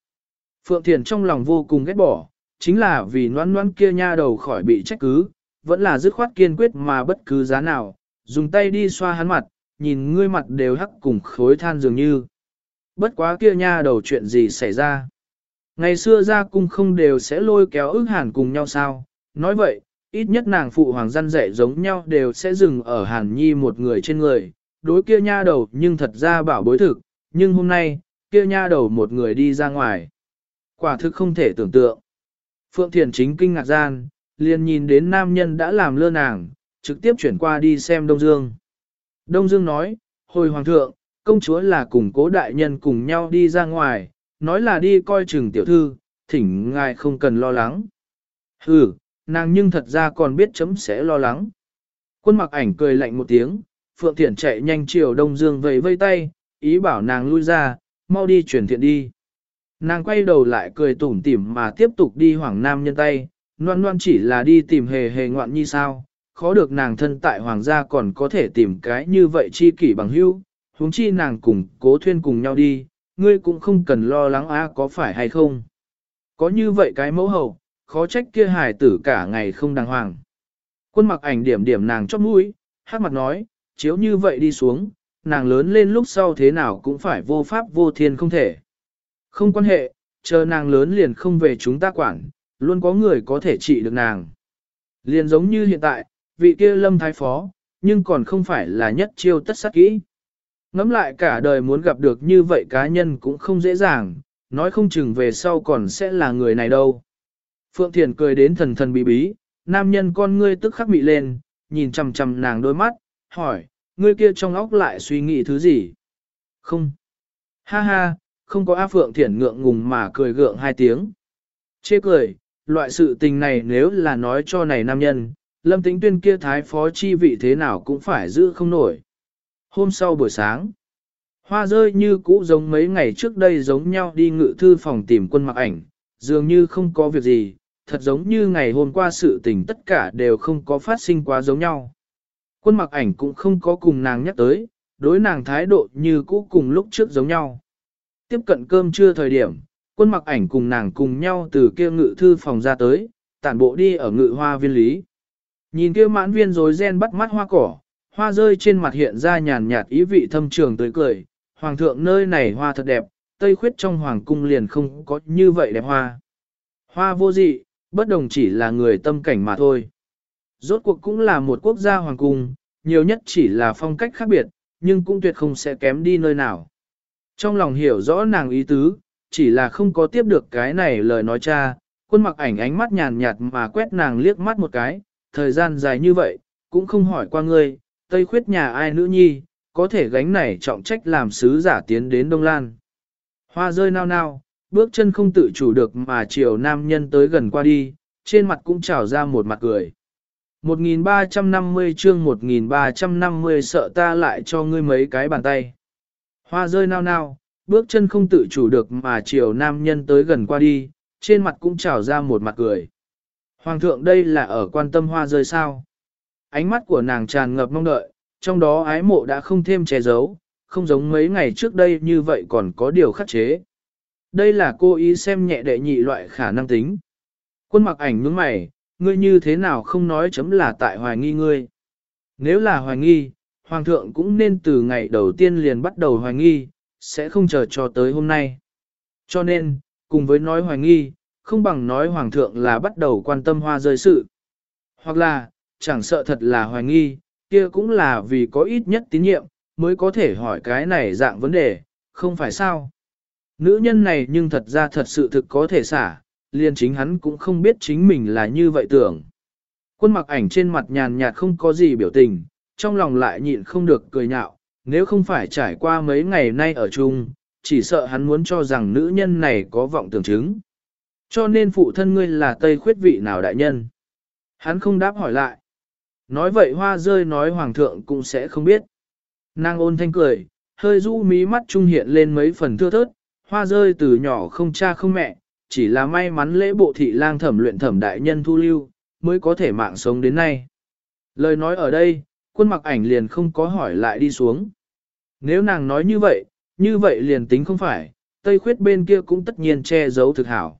Phượng Thiền trong lòng vô cùng ghét bỏ, chính là vì noan noan kia nha đầu khỏi bị trách cứ, vẫn là dứt khoát kiên quyết mà bất cứ giá nào, dùng tay đi xoa hắn mặt, nhìn ngươi mặt đều hắc cùng khối than dường như. Bất quá kia nha đầu chuyện gì xảy ra. Ngày xưa ra cung không đều sẽ lôi kéo ước hàn cùng nhau sao, nói vậy, ít nhất nàng phụ hoàng dân dạy giống nhau đều sẽ dừng ở hàn nhi một người trên người, đối kia nha đầu nhưng thật ra bảo bối thực, nhưng hôm nay, kia nha đầu một người đi ra ngoài. Quả thực không thể tưởng tượng. Phượng Thiền chính kinh ngạc gian, liền nhìn đến nam nhân đã làm lơ nàng, trực tiếp chuyển qua đi xem Đông Dương. Đông Dương nói, hồi hoàng thượng, công chúa là cùng cố đại nhân cùng nhau đi ra ngoài, nói là đi coi chừng tiểu thư, thỉnh ngài không cần lo lắng. Ừ, nàng nhưng thật ra còn biết chấm sẽ lo lắng. Quân mặc ảnh cười lạnh một tiếng, Phượng Thiển chạy nhanh chiều Đông Dương vẫy vây tay, ý bảo nàng lui ra, mau đi chuyển thiện đi. Nàng quay đầu lại cười tủm tỉm mà tiếp tục đi Hoàng Nam nhân tay, noan noan chỉ là đi tìm hề hề ngoạn như sao, khó được nàng thân tại Hoàng gia còn có thể tìm cái như vậy chi kỷ bằng hữu, huống chi nàng cùng cố thuyên cùng nhau đi, ngươi cũng không cần lo lắng a có phải hay không. Có như vậy cái mẫu hậu, khó trách kia hài tử cả ngày không đàng hoàng. Quân mặc ảnh điểm điểm nàng chót mũi, hát mặt nói, chiếu như vậy đi xuống, nàng lớn lên lúc sau thế nào cũng phải vô pháp vô thiên không thể. Không quan hệ, chờ nàng lớn liền không về chúng ta quản, luôn có người có thể trị được nàng. Liền giống như hiện tại, vị kia lâm thái phó, nhưng còn không phải là nhất chiêu tất sát kỹ. Ngắm lại cả đời muốn gặp được như vậy cá nhân cũng không dễ dàng, nói không chừng về sau còn sẽ là người này đâu. Phượng Thiền cười đến thần thần bí bí, nam nhân con ngươi tức khắc bị lên, nhìn chầm chầm nàng đôi mắt, hỏi, ngươi kia trong óc lại suy nghĩ thứ gì? Không. Ha ha, không có A Phượng Thiển ngượng ngùng mà cười gượng hai tiếng. Chê cười, loại sự tình này nếu là nói cho này nam nhân, lâm tính tuyên kia thái phó chi vị thế nào cũng phải giữ không nổi. Hôm sau buổi sáng, hoa rơi như cũ giống mấy ngày trước đây giống nhau đi ngự thư phòng tìm quân mặc ảnh, dường như không có việc gì, thật giống như ngày hôm qua sự tình tất cả đều không có phát sinh quá giống nhau. Quân mặc ảnh cũng không có cùng nàng nhắc tới, đối nàng thái độ như cũ cùng lúc trước giống nhau. Tiếp cận cơm trưa thời điểm, quân mặc ảnh cùng nàng cùng nhau từ kia ngự thư phòng ra tới, tản bộ đi ở ngự hoa viên lý. Nhìn kia mãn viên rối ren bắt mắt hoa cỏ, hoa rơi trên mặt hiện ra nhàn nhạt ý vị thâm trường tới cười, hoàng thượng nơi này hoa thật đẹp, tây khuyết trong hoàng cung liền không có như vậy đẹp hoa. Hoa vô dị, bất đồng chỉ là người tâm cảnh mà thôi. Rốt cuộc cũng là một quốc gia hoàng cung, nhiều nhất chỉ là phong cách khác biệt, nhưng cũng tuyệt không sẽ kém đi nơi nào. Trong lòng hiểu rõ nàng ý tứ, chỉ là không có tiếp được cái này lời nói cha, quân mặc ảnh ánh mắt nhàn nhạt mà quét nàng liếc mắt một cái, thời gian dài như vậy, cũng không hỏi qua ngươi, Tây khuyết nhà ai nữ nhi, có thể gánh này trọng trách làm sứ giả tiến đến Đông Lan. Hoa rơi nao nao, bước chân không tự chủ được mà chiều nam nhân tới gần qua đi, trên mặt cũng trào ra một mặt cười. 1350 chương 1350 sợ ta lại cho ngươi mấy cái bàn tay. Hoa rơi nao nao, bước chân không tự chủ được mà chiều nam nhân tới gần qua đi, trên mặt cũng trào ra một mặt cười. Hoàng thượng đây là ở quan tâm hoa rơi sao? Ánh mắt của nàng tràn ngập mong đợi, trong đó ái mộ đã không thêm che giấu, không giống mấy ngày trước đây như vậy còn có điều khắc chế. Đây là cô ý xem nhẹ đệ nhị loại khả năng tính. Quân mặc ảnh nhướng mày, ngươi như thế nào không nói chấm là tại hoài nghi ngươi. Nếu là hoài nghi, Hoàng thượng cũng nên từ ngày đầu tiên liền bắt đầu hoài nghi, sẽ không chờ cho tới hôm nay. Cho nên, cùng với nói hoài nghi, không bằng nói Hoàng thượng là bắt đầu quan tâm hoa rơi sự. Hoặc là, chẳng sợ thật là hoài nghi, kia cũng là vì có ít nhất tín nhiệm, mới có thể hỏi cái này dạng vấn đề, không phải sao. Nữ nhân này nhưng thật ra thật sự thực có thể xả, liền chính hắn cũng không biết chính mình là như vậy tưởng. Quân mặc ảnh trên mặt nhàn nhạt không có gì biểu tình, trong lòng lại nhịn không được cười nhạo, nếu không phải trải qua mấy ngày nay ở chung, chỉ sợ hắn muốn cho rằng nữ nhân này có vọng tưởng chứng. Cho nên phụ thân ngươi là Tây khuyết vị nào đại nhân? Hắn không đáp hỏi lại. Nói vậy hoa rơi nói hoàng thượng cũng sẽ không biết. Nàng ôn thanh cười, hơi rũ mí mắt trung hiện lên mấy phần thưa thớt, hoa rơi từ nhỏ không cha không mẹ, chỉ là may mắn lễ bộ thị lang thẩm luyện thẩm đại nhân thu lưu, mới có thể mạng sống đến nay. Lời nói ở đây, quân mặc ảnh liền không có hỏi lại đi xuống. Nếu nàng nói như vậy, như vậy liền tính không phải, Tây khuyết bên kia cũng tất nhiên che giấu thực hảo.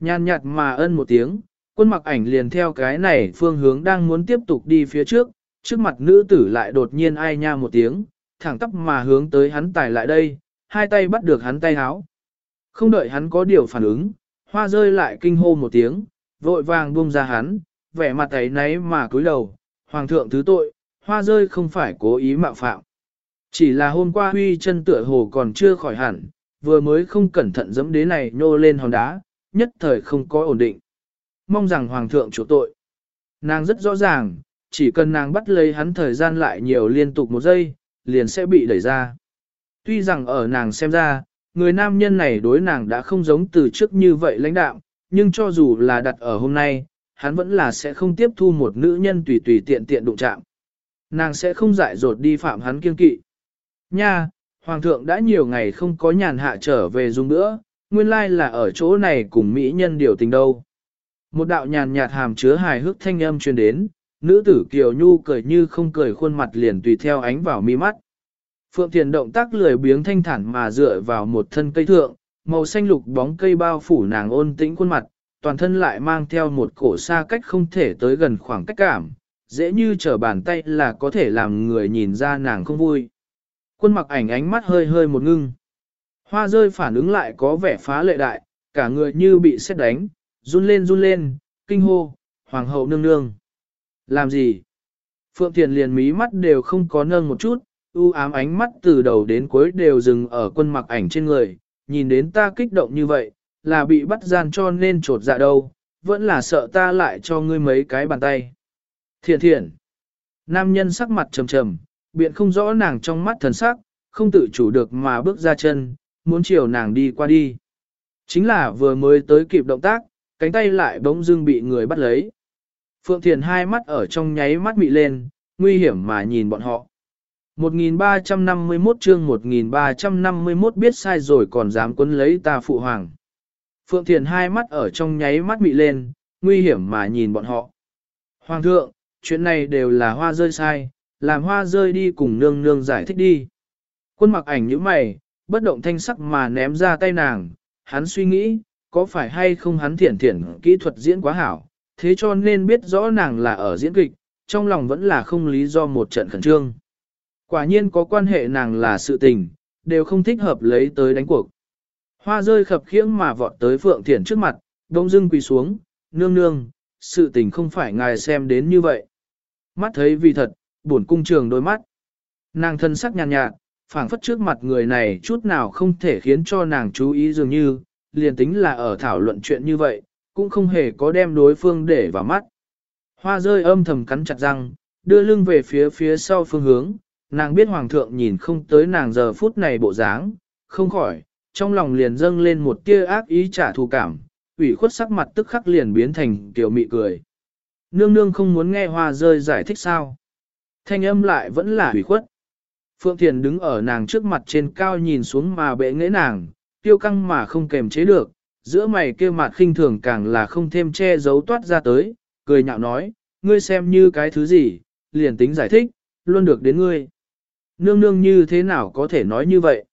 Nhàn nhạt mà ân một tiếng, quân mặc ảnh liền theo cái này phương hướng đang muốn tiếp tục đi phía trước, trước mặt nữ tử lại đột nhiên ai nha một tiếng, thẳng tắp mà hướng tới hắn tải lại đây, hai tay bắt được hắn tay háo. Không đợi hắn có điều phản ứng, hoa rơi lại kinh hô một tiếng, vội vàng buông ra hắn, vẻ mặt ấy nấy mà cúi đầu, hoàng thượng thứ tội, hoa rơi không phải cố ý mạo phạm. Chỉ là hôm qua huy chân tựa hồ còn chưa khỏi hẳn, vừa mới không cẩn thận dẫm đế này nhô lên hòn đá, nhất thời không có ổn định. Mong rằng hoàng thượng chủ tội. Nàng rất rõ ràng, chỉ cần nàng bắt lấy hắn thời gian lại nhiều liên tục một giây, liền sẽ bị đẩy ra. Tuy rằng ở nàng xem ra, người nam nhân này đối nàng đã không giống từ trước như vậy lãnh đạo, nhưng cho dù là đặt ở hôm nay, hắn vẫn là sẽ không tiếp thu một nữ nhân tùy tùy tiện tiện đụng chạm. Nàng sẽ không dại dột đi phạm hắn kiên kỵ. Nha, Hoàng thượng đã nhiều ngày không có nhàn hạ trở về dùng nữa, nguyên lai là ở chỗ này cùng Mỹ nhân điều tình đâu. Một đạo nhàn nhạt hàm chứa hài hước thanh âm truyền đến, nữ tử Kiều Nhu cười như không cười khuôn mặt liền tùy theo ánh vào mi mắt. Phượng Thiền động tác lười biếng thanh thản mà dựa vào một thân cây thượng, màu xanh lục bóng cây bao phủ nàng ôn tĩnh khuôn mặt, toàn thân lại mang theo một cổ xa cách không thể tới gần khoảng cách cảm, dễ như trở bàn tay là có thể làm người nhìn ra nàng không vui. Quân mặc ảnh ánh mắt hơi hơi một ngưng. Hoa rơi phản ứng lại có vẻ phá lệ đại, cả người như bị xét đánh, run lên run lên, kinh hô, hoàng hậu nương nương. Làm gì? Phượng Thiền liền mí mắt đều không có nâng một chút, u ám ánh mắt từ đầu đến cuối đều dừng ở quân mặc ảnh trên người, nhìn đến ta kích động như vậy, là bị bắt gian cho nên trột dạ đâu, vẫn là sợ ta lại cho ngươi mấy cái bàn tay. Thiện thiện. Nam nhân sắc mặt trầm trầm, biện không rõ nàng trong mắt thần sắc, không tự chủ được mà bước ra chân, muốn chiều nàng đi qua đi. Chính là vừa mới tới kịp động tác, cánh tay lại bỗng dưng bị người bắt lấy. Phượng Thiền hai mắt ở trong nháy mắt mị lên, nguy hiểm mà nhìn bọn họ. 1351 chương 1351 biết sai rồi còn dám quấn lấy ta phụ hoàng. Phượng Thiền hai mắt ở trong nháy mắt mị lên, nguy hiểm mà nhìn bọn họ. Hoàng thượng, chuyện này đều là hoa rơi sai, làm hoa rơi đi cùng nương nương giải thích đi. Quân mặc ảnh như mày, bất động thanh sắc mà ném ra tay nàng, hắn suy nghĩ, có phải hay không hắn thiển thiển kỹ thuật diễn quá hảo, thế cho nên biết rõ nàng là ở diễn kịch, trong lòng vẫn là không lý do một trận khẩn trương. Quả nhiên có quan hệ nàng là sự tình, đều không thích hợp lấy tới đánh cuộc. Hoa rơi khập khiễng mà vọt tới Phượng Thiển trước mặt, đông dưng quỳ xuống, nương nương, sự tình không phải ngài xem đến như vậy. Mắt thấy vì thật, buồn cung trường đôi mắt. Nàng thân sắc nhàn nhạt, nhạt phảng phất trước mặt người này chút nào không thể khiến cho nàng chú ý dường như, liền tính là ở thảo luận chuyện như vậy, cũng không hề có đem đối phương để vào mắt. Hoa rơi âm thầm cắn chặt răng, đưa lưng về phía phía sau phương hướng, nàng biết hoàng thượng nhìn không tới nàng giờ phút này bộ dáng, không khỏi, trong lòng liền dâng lên một tia ác ý trả thù cảm, ủy khuất sắc mặt tức khắc liền biến thành kiểu mị cười. Nương nương không muốn nghe hoa rơi giải thích sao. Thanh âm lại vẫn là ủy khuất. Phượng Thiền đứng ở nàng trước mặt trên cao nhìn xuống mà bệ nghẽ nàng, tiêu căng mà không kềm chế được, giữa mày kêu mặt khinh thường càng là không thêm che giấu toát ra tới, cười nhạo nói, ngươi xem như cái thứ gì, liền tính giải thích, luôn được đến ngươi. Nương nương như thế nào có thể nói như vậy?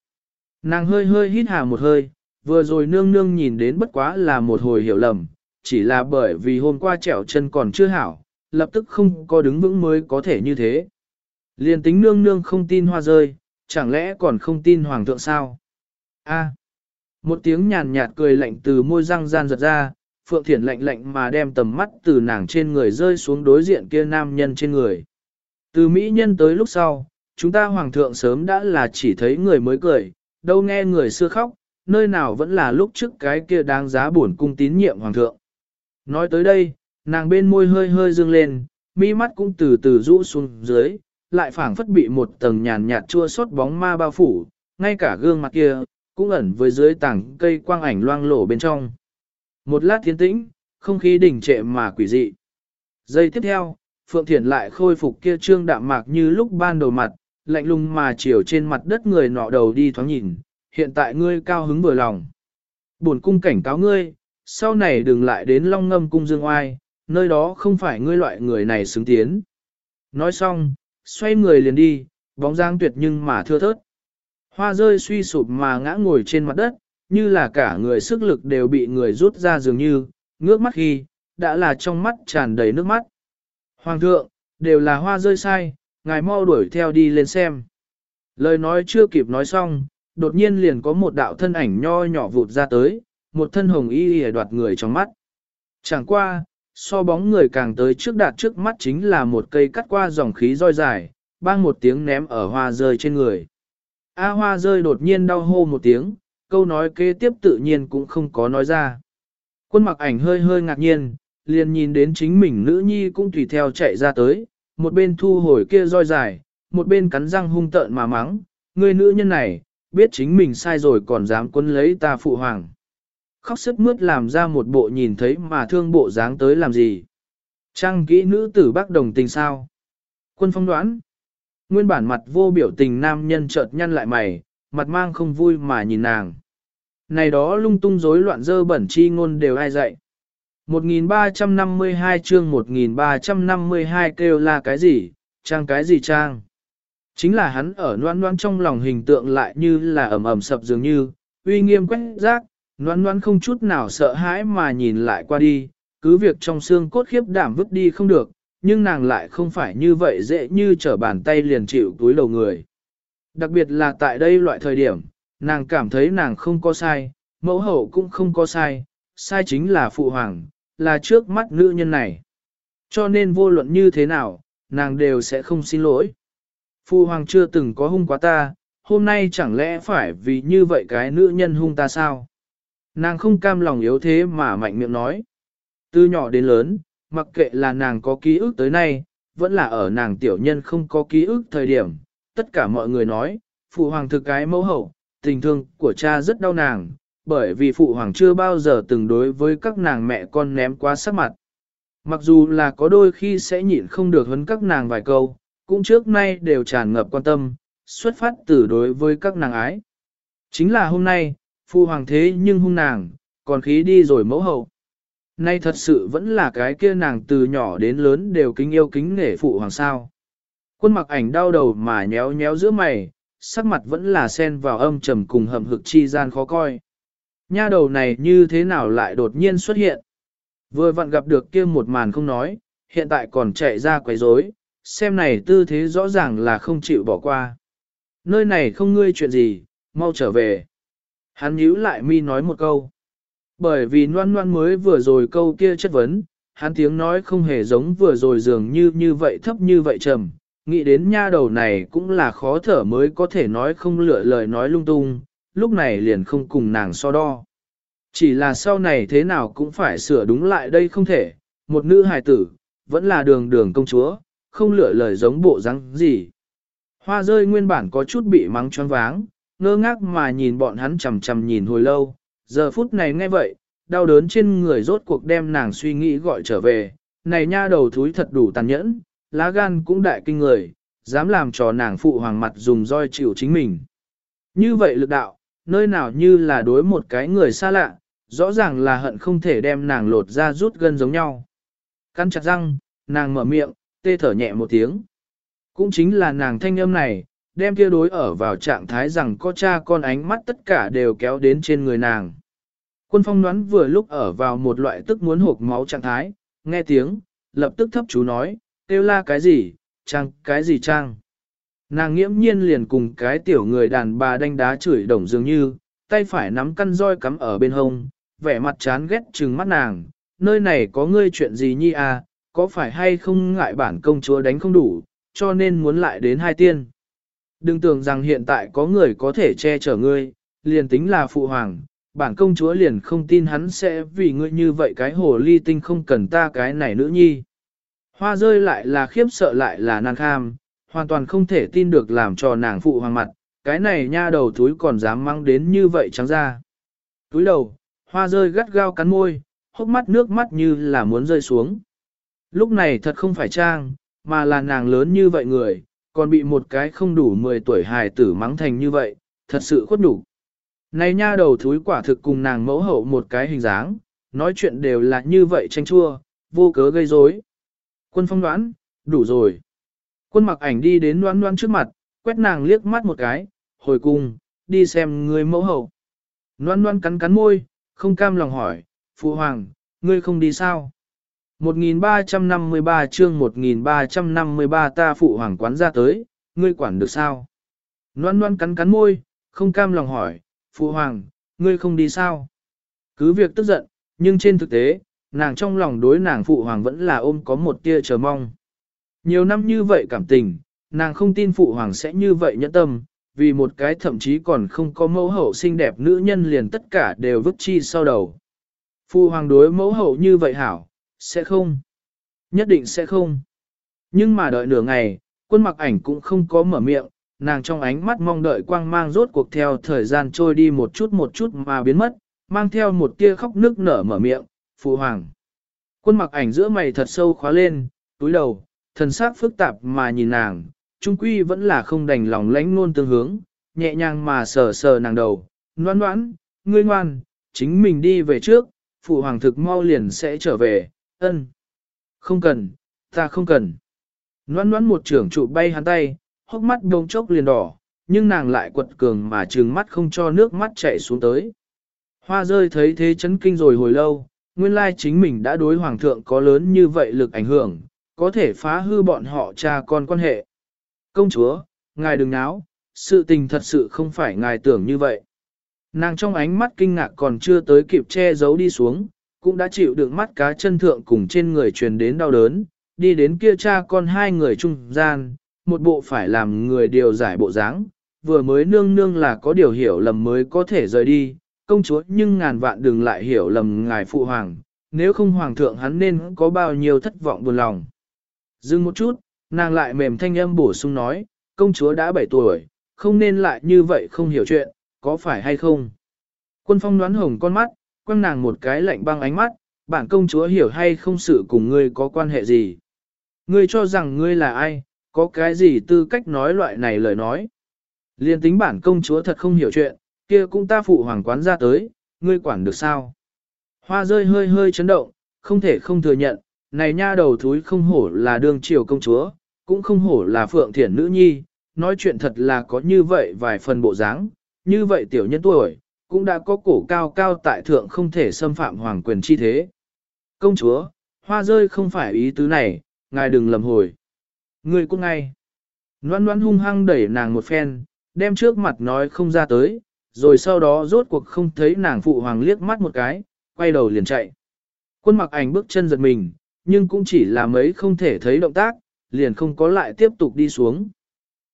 Nàng hơi hơi hít hà một hơi, vừa rồi nương nương nhìn đến bất quá là một hồi hiểu lầm, chỉ là bởi vì hôm qua trẻo chân còn chưa hảo, lập tức không có đứng vững mới có thể như thế. Liền tính nương nương không tin hoa rơi, chẳng lẽ còn không tin hoàng thượng sao? A một tiếng nhàn nhạt cười lạnh từ môi răng gian giật ra, Phượng Thiển lạnh lạnh mà đem tầm mắt từ nàng trên người rơi xuống đối diện kia nam nhân trên người. Từ Mỹ nhân tới lúc sau, chúng ta hoàng thượng sớm đã là chỉ thấy người mới cười, đâu nghe người xưa khóc, nơi nào vẫn là lúc trước cái kia đáng giá buồn cung tín nhiệm hoàng thượng. Nói tới đây, nàng bên môi hơi hơi dương lên, mi mắt cũng từ từ rũ xuống dưới, lại phảng phất bị một tầng nhàn nhạt chua xót bóng ma bao phủ, ngay cả gương mặt kia, cũng ẩn với dưới tảng cây quang ảnh loang lổ bên trong. Một lát thiên tĩnh, không khí đỉnh trệ mà quỷ dị. Giây tiếp theo, Phượng Thiển lại khôi phục kia trương đạm mạc như lúc ban đầu mặt, lạnh lùng mà chiều trên mặt đất người nọ đầu đi thoáng nhìn, hiện tại ngươi cao hứng vừa lòng. buồn cung cảnh cáo ngươi, sau này đừng lại đến long ngâm cung dương oai, nơi đó không phải ngươi loại người này xứng tiến. Nói xong, xoay người liền đi, bóng dáng tuyệt nhưng mà thưa thớt. Hoa rơi suy sụp mà ngã ngồi trên mặt đất, như là cả người sức lực đều bị người rút ra dường như, ngước mắt khi, đã là trong mắt tràn đầy nước mắt. Hoàng thượng, đều là hoa rơi sai, ngài mau đuổi theo đi lên xem. Lời nói chưa kịp nói xong, đột nhiên liền có một đạo thân ảnh nho nhỏ vụt ra tới, một thân hồng y y đoạt người trong mắt. Chẳng qua, so bóng người càng tới trước đạt trước mắt chính là một cây cắt qua dòng khí roi dài, bang một tiếng ném ở hoa rơi trên người. A hoa rơi đột nhiên đau hô một tiếng, câu nói kế tiếp tự nhiên cũng không có nói ra. Quân mặc ảnh hơi hơi ngạc nhiên, liền nhìn đến chính mình nữ nhi cũng tùy theo chạy ra tới, một bên thu hồi kia roi dài, một bên cắn răng hung tợn mà mắng, người nữ nhân này, biết chính mình sai rồi còn dám quân lấy ta phụ hoàng. Khóc sức mướt làm ra một bộ nhìn thấy mà thương bộ dáng tới làm gì. Trang kỹ nữ tử bác đồng tình sao. Quân phong đoán. Nguyên bản mặt vô biểu tình nam nhân chợt nhăn lại mày, mặt mang không vui mà nhìn nàng. Này đó lung tung rối loạn dơ bẩn chi ngôn đều ai dạy. 1352 chương 1352 kêu là cái gì, trang cái gì trang. Chính là hắn ở noan noan trong lòng hình tượng lại như là ẩm ẩm sập dường như, uy nghiêm quét rác, noan noan không chút nào sợ hãi mà nhìn lại qua đi, cứ việc trong xương cốt khiếp đảm vứt đi không được, nhưng nàng lại không phải như vậy dễ như trở bàn tay liền chịu túi đầu người. Đặc biệt là tại đây loại thời điểm, nàng cảm thấy nàng không có sai, mẫu hậu cũng không có sai, sai chính là phụ hoàng, là trước mắt nữ nhân này. Cho nên vô luận như thế nào, nàng đều sẽ không xin lỗi. Phụ hoàng chưa từng có hung quá ta, hôm nay chẳng lẽ phải vì như vậy cái nữ nhân hung ta sao? Nàng không cam lòng yếu thế mà mạnh miệng nói. Từ nhỏ đến lớn, mặc kệ là nàng có ký ức tới nay, vẫn là ở nàng tiểu nhân không có ký ức thời điểm, tất cả mọi người nói, phụ hoàng thực cái mẫu hậu, tình thương của cha rất đau nàng, bởi vì phụ hoàng chưa bao giờ từng đối với các nàng mẹ con ném quá sắc mặt. Mặc dù là có đôi khi sẽ nhịn không được hấn các nàng vài câu, cũng trước nay đều tràn ngập quan tâm, xuất phát từ đối với các nàng ái. Chính là hôm nay, phụ hoàng thế nhưng hung nàng, còn khí đi rồi mẫu hậu. Nay thật sự vẫn là cái kia nàng từ nhỏ đến lớn đều kính yêu kính nể phụ hoàng sao. Quân mặc ảnh đau đầu mà nhéo nhéo giữa mày, sắc mặt vẫn là sen vào âm trầm cùng hầm hực chi gian khó coi. Nha đầu này như thế nào lại đột nhiên xuất hiện. Vừa vặn gặp được kia một màn không nói, hiện tại còn chạy ra quấy rối, xem này tư thế rõ ràng là không chịu bỏ qua. Nơi này không ngươi chuyện gì, mau trở về. Hắn nhíu lại mi nói một câu. Bởi vì noan noan mới vừa rồi câu kia chất vấn, hắn tiếng nói không hề giống vừa rồi dường như như vậy thấp như vậy trầm. Nghĩ đến nha đầu này cũng là khó thở mới có thể nói không lựa lời nói lung tung, lúc này liền không cùng nàng so đo. Chỉ là sau này thế nào cũng phải sửa đúng lại đây không thể, một nữ hài tử, vẫn là đường đường công chúa, không lựa lời giống bộ răng gì. Hoa rơi nguyên bản có chút bị mắng choáng váng, ngơ ngác mà nhìn bọn hắn chầm chầm nhìn hồi lâu, giờ phút này nghe vậy, đau đớn trên người rốt cuộc đem nàng suy nghĩ gọi trở về, này nha đầu thúi thật đủ tàn nhẫn, lá gan cũng đại kinh người, dám làm cho nàng phụ hoàng mặt dùng roi chịu chính mình. Như vậy lực đạo, nơi nào như là đối một cái người xa lạ, rõ ràng là hận không thể đem nàng lột ra rút gân giống nhau. Căn chặt răng, nàng mở miệng, tê thở nhẹ một tiếng. Cũng chính là nàng thanh âm này, đem kia đối ở vào trạng thái rằng có cha con ánh mắt tất cả đều kéo đến trên người nàng. Quân phong đoán vừa lúc ở vào một loại tức muốn hộp máu trạng thái, nghe tiếng, lập tức thấp chú nói, kêu la cái gì, trang, cái gì trang. Nàng nghiễm nhiên liền cùng cái tiểu người đàn bà đánh đá chửi đồng dường như, tay phải nắm căn roi cắm ở bên hông, vẻ mặt chán ghét trừng mắt nàng, nơi này có ngươi chuyện gì nhi à, có phải hay không ngại bản công chúa đánh không đủ, cho nên muốn lại đến hai tiên. Đừng tưởng rằng hiện tại có người có thể che chở ngươi, liền tính là phụ hoàng, bản công chúa liền không tin hắn sẽ vì ngươi như vậy cái hồ ly tinh không cần ta cái này nữ nhi. Hoa rơi lại là khiếp sợ lại là nàng kham, hoàn toàn không thể tin được làm cho nàng phụ hoàng mặt, cái này nha đầu túi còn dám mang đến như vậy trắng ra. Túi đầu, hoa rơi gắt gao cắn môi, hốc mắt nước mắt như là muốn rơi xuống. Lúc này thật không phải trang, mà là nàng lớn như vậy người, còn bị một cái không đủ 10 tuổi hài tử mắng thành như vậy, thật sự khuất đủ. Này nha đầu thúi quả thực cùng nàng mẫu hậu một cái hình dáng, nói chuyện đều là như vậy tranh chua, vô cớ gây rối. Quân phong đoán, đủ rồi. Quân mặc ảnh đi đến đoán đoán trước mặt, quét nàng liếc mắt một cái, hồi cùng đi xem người mẫu hậu. đoán đoán cắn cắn môi, không cam lòng hỏi, Phụ Hoàng, ngươi không đi sao? 1353 chương 1353 ta Phụ Hoàng quán ra tới, ngươi quản được sao? Loan loan cắn cắn môi, không cam lòng hỏi, Phụ Hoàng, ngươi không đi sao? Cứ việc tức giận, nhưng trên thực tế, nàng trong lòng đối nàng Phụ Hoàng vẫn là ôm có một tia chờ mong. Nhiều năm như vậy cảm tình, nàng không tin Phụ Hoàng sẽ như vậy nhẫn tâm, vì một cái thậm chí còn không có mẫu hậu xinh đẹp nữ nhân liền tất cả đều vứt chi sau đầu. Phụ hoàng đối mẫu hậu như vậy hảo, sẽ không. Nhất định sẽ không. Nhưng mà đợi nửa ngày, quân mặc ảnh cũng không có mở miệng, nàng trong ánh mắt mong đợi quang mang rốt cuộc theo thời gian trôi đi một chút một chút mà biến mất, mang theo một tia khóc nước nở mở miệng, phụ hoàng. Quân mặc ảnh giữa mày thật sâu khóa lên, túi đầu, thần sắc phức tạp mà nhìn nàng, trung quy vẫn là không đành lòng lãnh nôn tương hướng, nhẹ nhàng mà sờ sờ nàng đầu, noan noãn, ngươi ngoan, chính mình đi về trước, phụ hoàng thực mau liền sẽ trở về, ân. Không cần, ta không cần. Noan noan một trưởng trụ bay hắn tay, hốc mắt đông chốc liền đỏ, nhưng nàng lại quật cường mà trừng mắt không cho nước mắt chảy xuống tới. Hoa rơi thấy thế chấn kinh rồi hồi lâu, nguyên lai chính mình đã đối hoàng thượng có lớn như vậy lực ảnh hưởng, có thể phá hư bọn họ cha con quan hệ. Công chúa, ngài đừng náo, sự tình thật sự không phải ngài tưởng như vậy. Nàng trong ánh mắt kinh ngạc còn chưa tới kịp che giấu đi xuống, cũng đã chịu đựng mắt cá chân thượng cùng trên người truyền đến đau đớn, đi đến kia cha con hai người trung gian, một bộ phải làm người điều giải bộ dáng, vừa mới nương nương là có điều hiểu lầm mới có thể rời đi, công chúa nhưng ngàn vạn đừng lại hiểu lầm ngài phụ hoàng, nếu không hoàng thượng hắn nên có bao nhiêu thất vọng buồn lòng. Dừng một chút, Nàng lại mềm thanh âm bổ sung nói, công chúa đã 7 tuổi, không nên lại như vậy không hiểu chuyện, có phải hay không? Quân phong đoán hồng con mắt, quăng nàng một cái lạnh băng ánh mắt, bản công chúa hiểu hay không sự cùng ngươi có quan hệ gì? Ngươi cho rằng ngươi là ai, có cái gì tư cách nói loại này lời nói? Liên tính bản công chúa thật không hiểu chuyện, kia cũng ta phụ hoàng quán ra tới, ngươi quản được sao? Hoa rơi hơi hơi chấn động, không thể không thừa nhận, này nha đầu thúi không hổ là đương triều công chúa, cũng không hổ là phượng thiển nữ nhi, nói chuyện thật là có như vậy vài phần bộ dáng, như vậy tiểu nhân tuổi, cũng đã có cổ cao cao tại thượng không thể xâm phạm hoàng quyền chi thế. Công chúa, hoa rơi không phải ý tứ này, ngài đừng lầm hồi. Người cũng ngay. Loan loan hung hăng đẩy nàng một phen, đem trước mặt nói không ra tới, rồi sau đó rốt cuộc không thấy nàng phụ hoàng liếc mắt một cái, quay đầu liền chạy. Quân mặc ảnh bước chân giật mình, nhưng cũng chỉ là mấy không thể thấy động tác, liền không có lại tiếp tục đi xuống.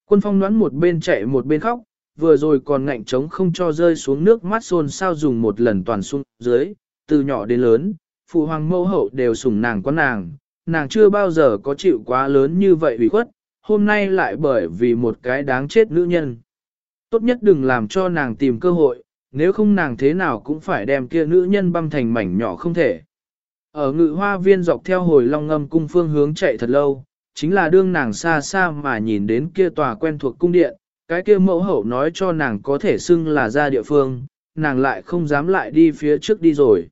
Quân phong đoán một bên chạy một bên khóc, vừa rồi còn ngạnh trống không cho rơi xuống nước mắt xôn sao dùng một lần toàn xuống dưới, từ nhỏ đến lớn, phụ hoàng mẫu hậu đều sủng nàng con nàng, nàng chưa bao giờ có chịu quá lớn như vậy ủy khuất, hôm nay lại bởi vì một cái đáng chết nữ nhân. Tốt nhất đừng làm cho nàng tìm cơ hội, nếu không nàng thế nào cũng phải đem kia nữ nhân băm thành mảnh nhỏ không thể. Ở ngự hoa viên dọc theo hồi long ngâm cung phương hướng chạy thật lâu, chính là đương nàng xa xa mà nhìn đến kia tòa quen thuộc cung điện, cái kia mẫu hậu nói cho nàng có thể xưng là ra địa phương, nàng lại không dám lại đi phía trước đi rồi.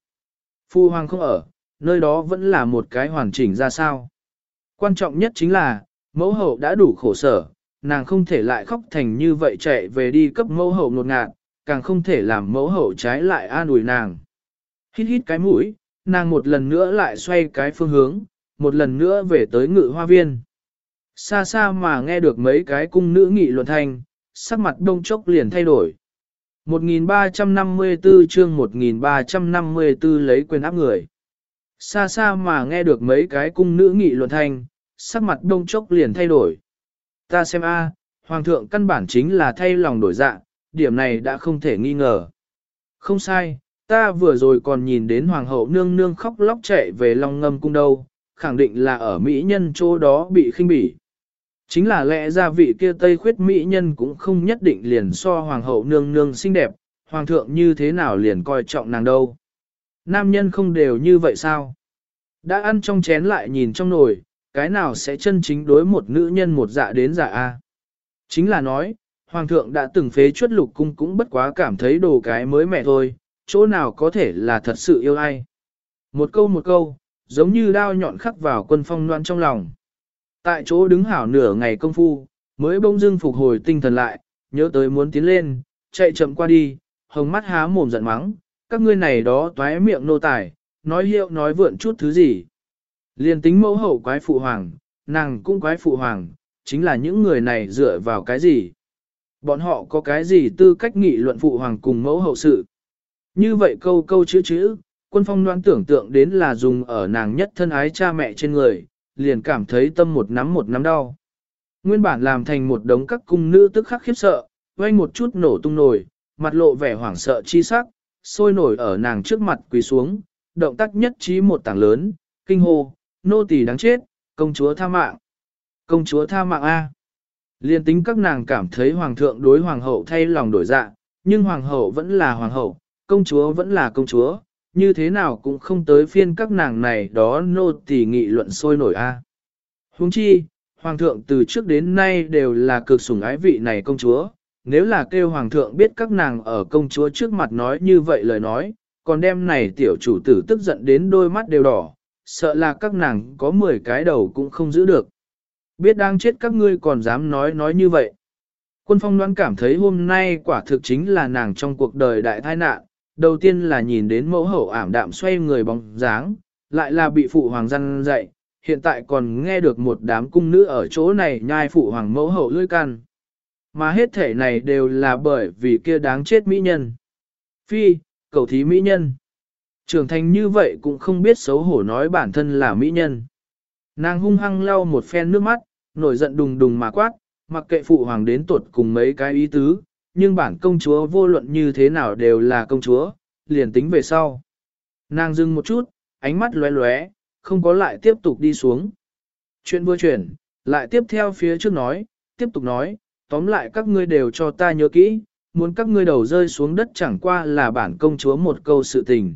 Phu hoàng không ở, nơi đó vẫn là một cái hoàn chỉnh ra sao. Quan trọng nhất chính là, mẫu hậu đã đủ khổ sở, nàng không thể lại khóc thành như vậy chạy về đi cấp mẫu hậu nột ngạt, càng không thể làm mẫu hậu trái lại an ủi nàng. Hít hít cái mũi, nàng một lần nữa lại xoay cái phương hướng, một lần nữa về tới ngự hoa viên. Xa xa mà nghe được mấy cái cung nữ nghị luận thanh, sắc mặt đông chốc liền thay đổi. 1354 chương 1354 lấy quyền áp người. Xa xa mà nghe được mấy cái cung nữ nghị luận thanh, sắc mặt đông chốc liền thay đổi. Ta xem a, hoàng thượng căn bản chính là thay lòng đổi dạ, điểm này đã không thể nghi ngờ. Không sai, ta vừa rồi còn nhìn đến hoàng hậu nương nương khóc lóc chạy về long ngâm cung đâu, khẳng định là ở mỹ nhân chỗ đó bị khinh bỉ. Chính là lẽ ra vị kia tây khuyết mỹ nhân cũng không nhất định liền so hoàng hậu nương nương xinh đẹp, hoàng thượng như thế nào liền coi trọng nàng đâu. Nam nhân không đều như vậy sao? Đã ăn trong chén lại nhìn trong nồi, cái nào sẽ chân chính đối một nữ nhân một dạ đến dạ A. Chính là nói, hoàng thượng đã từng phế chuất lục cung cũng bất quá cảm thấy đồ cái mới mẹ thôi, chỗ nào có thể là thật sự yêu ai. Một câu một câu, giống như đao nhọn khắc vào quân phong loan trong lòng. Tại chỗ đứng hảo nửa ngày công phu, mới bỗng dưng phục hồi tinh thần lại, nhớ tới muốn tiến lên, chạy chậm qua đi, hồng mắt há mồm giận mắng, các ngươi này đó toái miệng nô tài, nói hiệu nói vượn chút thứ gì. Liên tính mẫu hậu quái phụ hoàng, nàng cũng quái phụ hoàng, chính là những người này dựa vào cái gì? Bọn họ có cái gì tư cách nghị luận phụ hoàng cùng mẫu hậu sự? Như vậy câu câu chữ chữ, quân phong loan tưởng tượng đến là dùng ở nàng nhất thân ái cha mẹ trên người, liền cảm thấy tâm một nắm một nắm đau. Nguyên bản làm thành một đống các cung nữ tức khắc khiếp sợ, quanh một chút nổ tung nổi, mặt lộ vẻ hoảng sợ chi sắc, sôi nổi ở nàng trước mặt quỳ xuống, động tác nhất trí một tảng lớn, kinh hô, nô tỳ đáng chết, công chúa tha mạng. Công chúa tha mạng A. Liên tính các nàng cảm thấy hoàng thượng đối hoàng hậu thay lòng đổi dạ, nhưng hoàng hậu vẫn là hoàng hậu, công chúa vẫn là công chúa, như thế nào cũng không tới phiên các nàng này đó nô tỳ nghị luận sôi nổi A. À. Huống chi, hoàng thượng từ trước đến nay đều là cực sủng ái vị này công chúa, nếu là kêu hoàng thượng biết các nàng ở công chúa trước mặt nói như vậy lời nói, còn đem này tiểu chủ tử tức giận đến đôi mắt đều đỏ, sợ là các nàng có 10 cái đầu cũng không giữ được. Biết đang chết các ngươi còn dám nói nói như vậy. Quân phong đoán cảm thấy hôm nay quả thực chính là nàng trong cuộc đời đại tai nạn, đầu tiên là nhìn đến mẫu hậu ảm đạm xoay người bóng dáng, lại là bị phụ hoàng răn dạy, hiện tại còn nghe được một đám cung nữ ở chỗ này nhai phụ hoàng mẫu hậu lưỡi can. Mà hết thể này đều là bởi vì kia đáng chết mỹ nhân. Phi, cầu thí mỹ nhân. Trưởng thành như vậy cũng không biết xấu hổ nói bản thân là mỹ nhân. Nàng hung hăng lau một phen nước mắt, nổi giận đùng đùng mà quát, mặc kệ phụ hoàng đến tuột cùng mấy cái ý tứ, nhưng bản công chúa vô luận như thế nào đều là công chúa, liền tính về sau. Nàng dừng một chút, ánh mắt lóe lóe, không có lại tiếp tục đi xuống. Chuyện vừa chuyển, lại tiếp theo phía trước nói, tiếp tục nói, tóm lại các ngươi đều cho ta nhớ kỹ, muốn các ngươi đầu rơi xuống đất chẳng qua là bản công chúa một câu sự tình.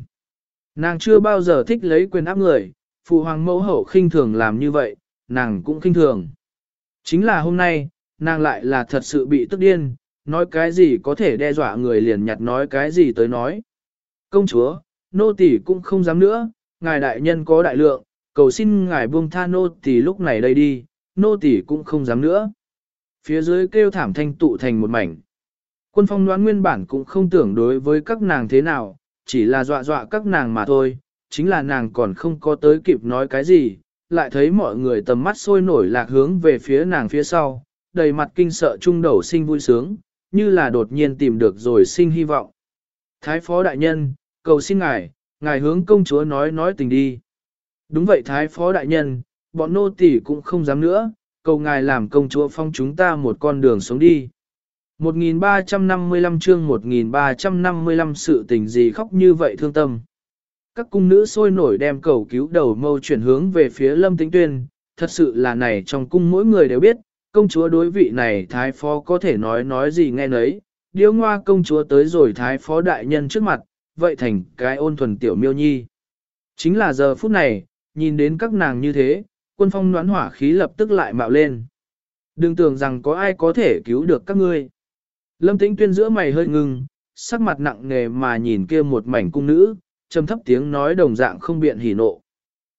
Nàng chưa bao giờ thích lấy quyền áp người, phụ hoàng mẫu hậu khinh thường làm như vậy, nàng cũng khinh thường. Chính là hôm nay, nàng lại là thật sự bị tức điên, nói cái gì có thể đe dọa người liền nhặt nói cái gì tới nói. Công chúa, nô tỳ cũng không dám nữa, ngài đại nhân có đại lượng, cầu xin ngài buông tha nô tỳ lúc này đây đi, nô tỳ cũng không dám nữa. Phía dưới kêu thảm thanh tụ thành một mảnh. Quân phong đoán nguyên bản cũng không tưởng đối với các nàng thế nào, chỉ là dọa dọa các nàng mà thôi, chính là nàng còn không có tới kịp nói cái gì, lại thấy mọi người tầm mắt sôi nổi lạc hướng về phía nàng phía sau, đầy mặt kinh sợ trung đầu sinh vui sướng, như là đột nhiên tìm được rồi sinh hy vọng. Thái phó đại nhân, cầu xin ngài, ngài hướng công chúa nói nói tình đi. Đúng vậy thái phó đại nhân, bọn nô tỳ cũng không dám nữa, cầu ngài làm công chúa phong chúng ta một con đường sống đi. 1355 chương 1355 sự tình gì khóc như vậy thương tâm. Các cung nữ sôi nổi đem cầu cứu đầu mâu chuyển hướng về phía lâm tĩnh tuyên, thật sự là này trong cung mỗi người đều biết, công chúa đối vị này thái phó có thể nói nói gì nghe nấy, Điếu ngoa công chúa tới rồi thái phó đại nhân trước mặt, vậy thành cái ôn thuần tiểu miêu nhi. Chính là giờ phút này, nhìn đến các nàng như thế, quân phong noán hỏa khí lập tức lại mạo lên. Đừng tưởng rằng có ai có thể cứu được các ngươi. Lâm tĩnh tuyên giữa mày hơi ngưng, sắc mặt nặng nề mà nhìn kia một mảnh cung nữ, trầm thấp tiếng nói đồng dạng không biện hỉ nộ.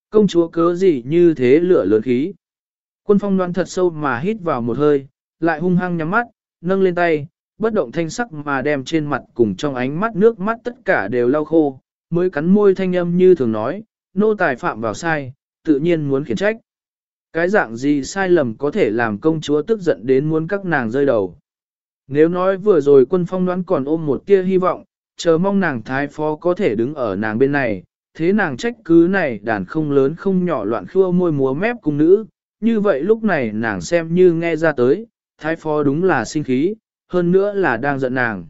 Công chúa cớ gì như thế lửa lớn khí. Quân phong đoan thật sâu mà hít vào một hơi, lại hung hăng nhắm mắt, nâng lên tay, bất động thanh sắc mà đem trên mặt cùng trong ánh mắt nước mắt tất cả đều lau khô, mới cắn môi thanh âm như thường nói, nô tài phạm vào sai, tự nhiên muốn khiển trách. Cái dạng gì sai lầm có thể làm công chúa tức giận đến muốn các nàng rơi đầu. Nếu nói vừa rồi quân phong đoán còn ôm một tia hy vọng, chờ mong nàng thái phó có thể đứng ở nàng bên này, thế nàng trách cứ này đàn không lớn không nhỏ loạn khua môi múa mép cung nữ, như vậy lúc này nàng xem như nghe ra tới, thái phó đúng là sinh khí, hơn nữa là đang giận nàng.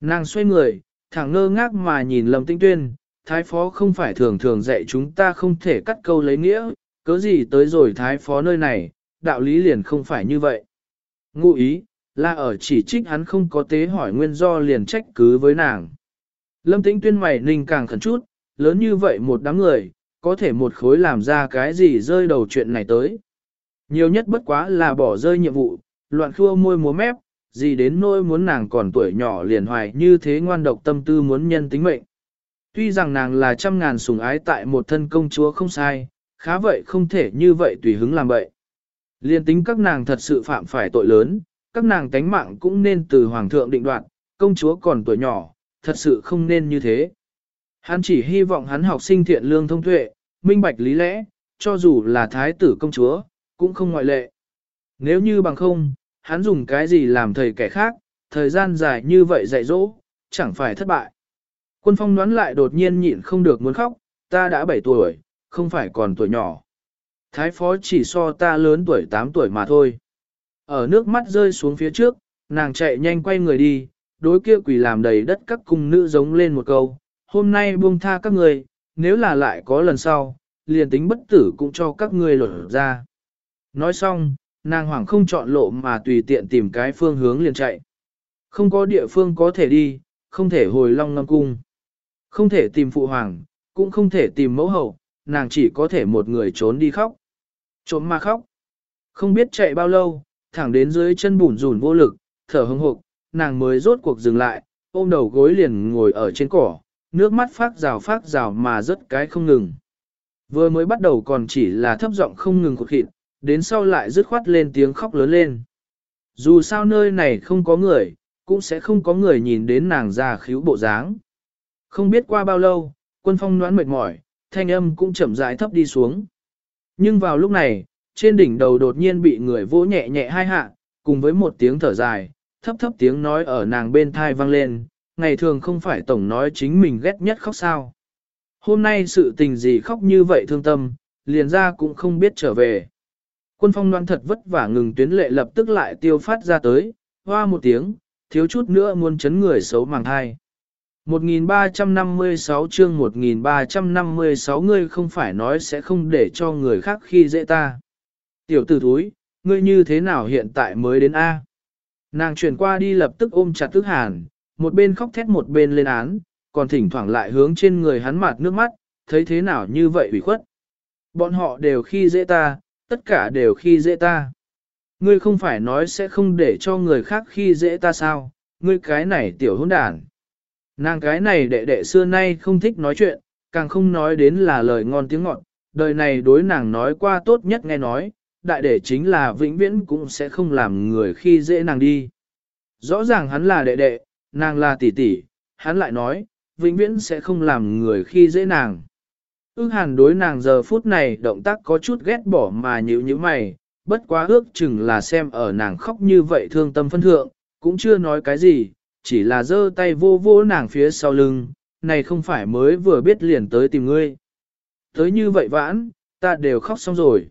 Nàng xoay người, thẳng ngơ ngác mà nhìn Lâm Tĩnh Tuyên, thái phó không phải thường thường dạy chúng ta không thể cắt câu lấy nghĩa, cớ gì tới rồi thái phó nơi này, đạo lý liền không phải như vậy. Ngụ ý, là ở chỉ trích hắn không có tế hỏi nguyên do liền trách cứ với nàng. Lâm Tĩnh Tuyên mày ninh càng khẩn chút, lớn như vậy một đám người, có thể một khối làm ra cái gì rơi đầu chuyện này tới. Nhiều nhất bất quá là bỏ rơi nhiệm vụ, loạn khua môi múa mép, gì đến nỗi muốn nàng còn tuổi nhỏ liền hoài như thế ngoan độc tâm tư muốn nhân tính mệnh. Tuy rằng nàng là trăm ngàn sủng ái tại một thân công chúa không sai, khá vậy không thể như vậy tùy hứng làm vậy. Liên tính các nàng thật sự phạm phải tội lớn, các nàng tánh mạng cũng nên từ hoàng thượng định đoạt, công chúa còn tuổi nhỏ, thật sự không nên như thế. Hắn chỉ hy vọng hắn học sinh thiện lương thông tuệ, minh bạch lý lẽ, cho dù là thái tử công chúa, cũng không ngoại lệ. Nếu như bằng không, hắn dùng cái gì làm thầy kẻ khác, thời gian dài như vậy dạy dỗ, chẳng phải thất bại. Quân phong đoán lại đột nhiên nhịn không được muốn khóc, ta đã 7 tuổi, không phải còn tuổi nhỏ. Thái phó chỉ so ta lớn tuổi 8 tuổi mà thôi. Ở nước mắt rơi xuống phía trước, nàng chạy nhanh quay người đi, đối kia quỷ làm đầy đất các cung nữ giống lên một câu, hôm nay buông tha các người, nếu là lại có lần sau, liền tính bất tử cũng cho các ngươi lột ra. Nói xong, nàng hoảng không chọn lộ mà tùy tiện tìm cái phương hướng liền chạy. Không có địa phương có thể đi, không thể hồi long ngâm cung. Không thể tìm phụ hoàng, cũng không thể tìm mẫu hậu, nàng chỉ có thể một người trốn đi khóc. Trốn mà khóc. Không biết chạy bao lâu, thẳng đến dưới chân bùn rùn vô lực, thở hững hộp, nàng mới rốt cuộc dừng lại, ôm đầu gối liền ngồi ở trên cỏ, nước mắt phát rào phát rào mà rớt cái không ngừng. Vừa mới bắt đầu còn chỉ là thấp giọng không ngừng cuộc khịt, đến sau lại dứt khoát lên tiếng khóc lớn lên. Dù sao nơi này không có người, cũng sẽ không có người nhìn đến nàng già khíu bộ dáng. Không biết qua bao lâu, quân phong noãn mệt mỏi, thanh âm cũng chậm rãi thấp đi xuống. Nhưng vào lúc này, trên đỉnh đầu đột nhiên bị người vỗ nhẹ nhẹ hai hạ, cùng với một tiếng thở dài, thấp thấp tiếng nói ở nàng bên thai vang lên, ngày thường không phải tổng nói chính mình ghét nhất khóc sao. Hôm nay sự tình gì khóc như vậy thương tâm, liền ra cũng không biết trở về. Quân phong đoan thật vất vả ngừng tuyến lệ lập tức lại tiêu phát ra tới, hoa một tiếng, thiếu chút nữa muốn chấn người xấu màng thai. 1356 chương 1356 ngươi không phải nói sẽ không để cho người khác khi dễ ta. Tiểu tử thúi, ngươi như thế nào hiện tại mới đến A? Nàng chuyển qua đi lập tức ôm chặt tức hàn, một bên khóc thét một bên lên án, còn thỉnh thoảng lại hướng trên người hắn mặt nước mắt, thấy thế nào như vậy ủy khuất. Bọn họ đều khi dễ ta, tất cả đều khi dễ ta. Ngươi không phải nói sẽ không để cho người khác khi dễ ta sao, ngươi cái này tiểu hỗn đàn. Nàng cái này đệ đệ xưa nay không thích nói chuyện, càng không nói đến là lời ngon tiếng ngọt, đời này đối nàng nói qua tốt nhất nghe nói, đại đệ chính là vĩnh viễn cũng sẽ không làm người khi dễ nàng đi. Rõ ràng hắn là đệ đệ, nàng là tỷ tỷ, hắn lại nói, vĩnh viễn sẽ không làm người khi dễ nàng. Ước hàn đối nàng giờ phút này động tác có chút ghét bỏ mà nhíu như mày, bất quá ước chừng là xem ở nàng khóc như vậy thương tâm phân thượng, cũng chưa nói cái gì, chỉ là giơ tay vô vô nàng phía sau lưng, này không phải mới vừa biết liền tới tìm ngươi. Tới như vậy vãn, ta đều khóc xong rồi.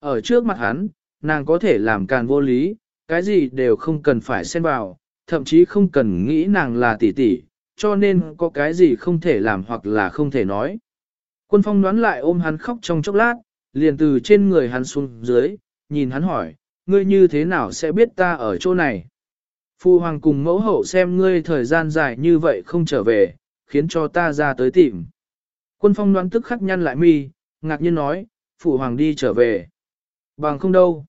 Ở trước mặt hắn, nàng có thể làm càn vô lý, cái gì đều không cần phải xen vào, thậm chí không cần nghĩ nàng là tỷ tỷ, cho nên có cái gì không thể làm hoặc là không thể nói. Quân phong đoán lại ôm hắn khóc trong chốc lát, liền từ trên người hắn xuống dưới, nhìn hắn hỏi, ngươi như thế nào sẽ biết ta ở chỗ này? Phu hoàng cùng mẫu hậu xem ngươi thời gian dài như vậy không trở về, khiến cho ta ra tới tìm. Quân phong đoán tức khắc nhăn lại mi, ngạc nhiên nói, phụ hoàng đi trở về. Bằng không đâu.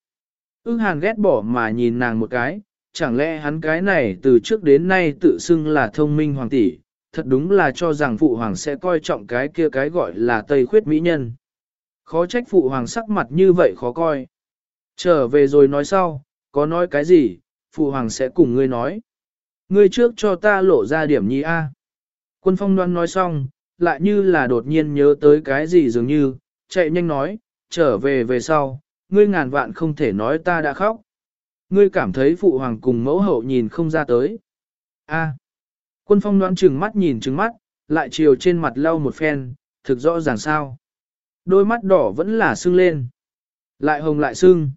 Ước hàn ghét bỏ mà nhìn nàng một cái, chẳng lẽ hắn cái này từ trước đến nay tự xưng là thông minh hoàng tỷ, thật đúng là cho rằng phụ hoàng sẽ coi trọng cái kia cái gọi là tây khuyết mỹ nhân. Khó trách phụ hoàng sắc mặt như vậy khó coi. Trở về rồi nói sau, có nói cái gì, phụ hoàng sẽ cùng ngươi nói. Ngươi trước cho ta lộ ra điểm nhi A. Quân phong đoan nói xong, lại như là đột nhiên nhớ tới cái gì dường như, chạy nhanh nói, trở về về sau, ngươi ngàn vạn không thể nói ta đã khóc. Ngươi cảm thấy phụ hoàng cùng mẫu hậu nhìn không ra tới. A. Quân phong đoán chừng mắt nhìn trừng mắt, lại chiều trên mặt lau một phen, thực rõ ràng sao. Đôi mắt đỏ vẫn là sưng lên. Lại hồng lại sưng.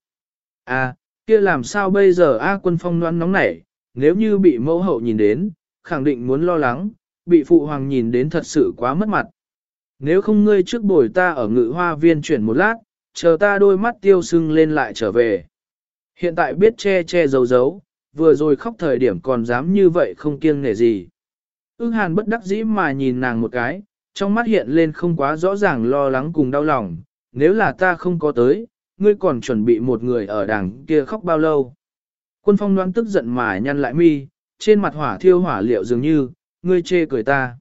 À, kia làm sao bây giờ A quân phong đoán nóng nảy, nếu như bị mẫu hậu nhìn đến, khẳng định muốn lo lắng, bị phụ hoàng nhìn đến thật sự quá mất mặt. Nếu không ngươi trước bồi ta ở ngự hoa viên chuyển một lát, chờ ta đôi mắt tiêu sưng lên lại trở về. Hiện tại biết che che giấu giấu, vừa rồi khóc thời điểm còn dám như vậy không kiêng nể gì. Ước hàn bất đắc dĩ mà nhìn nàng một cái, trong mắt hiện lên không quá rõ ràng lo lắng cùng đau lòng, nếu là ta không có tới, ngươi còn chuẩn bị một người ở đằng kia khóc bao lâu. Quân phong đoán tức giận mà nhăn lại mi, trên mặt hỏa thiêu hỏa liệu dường như, ngươi chê cười ta.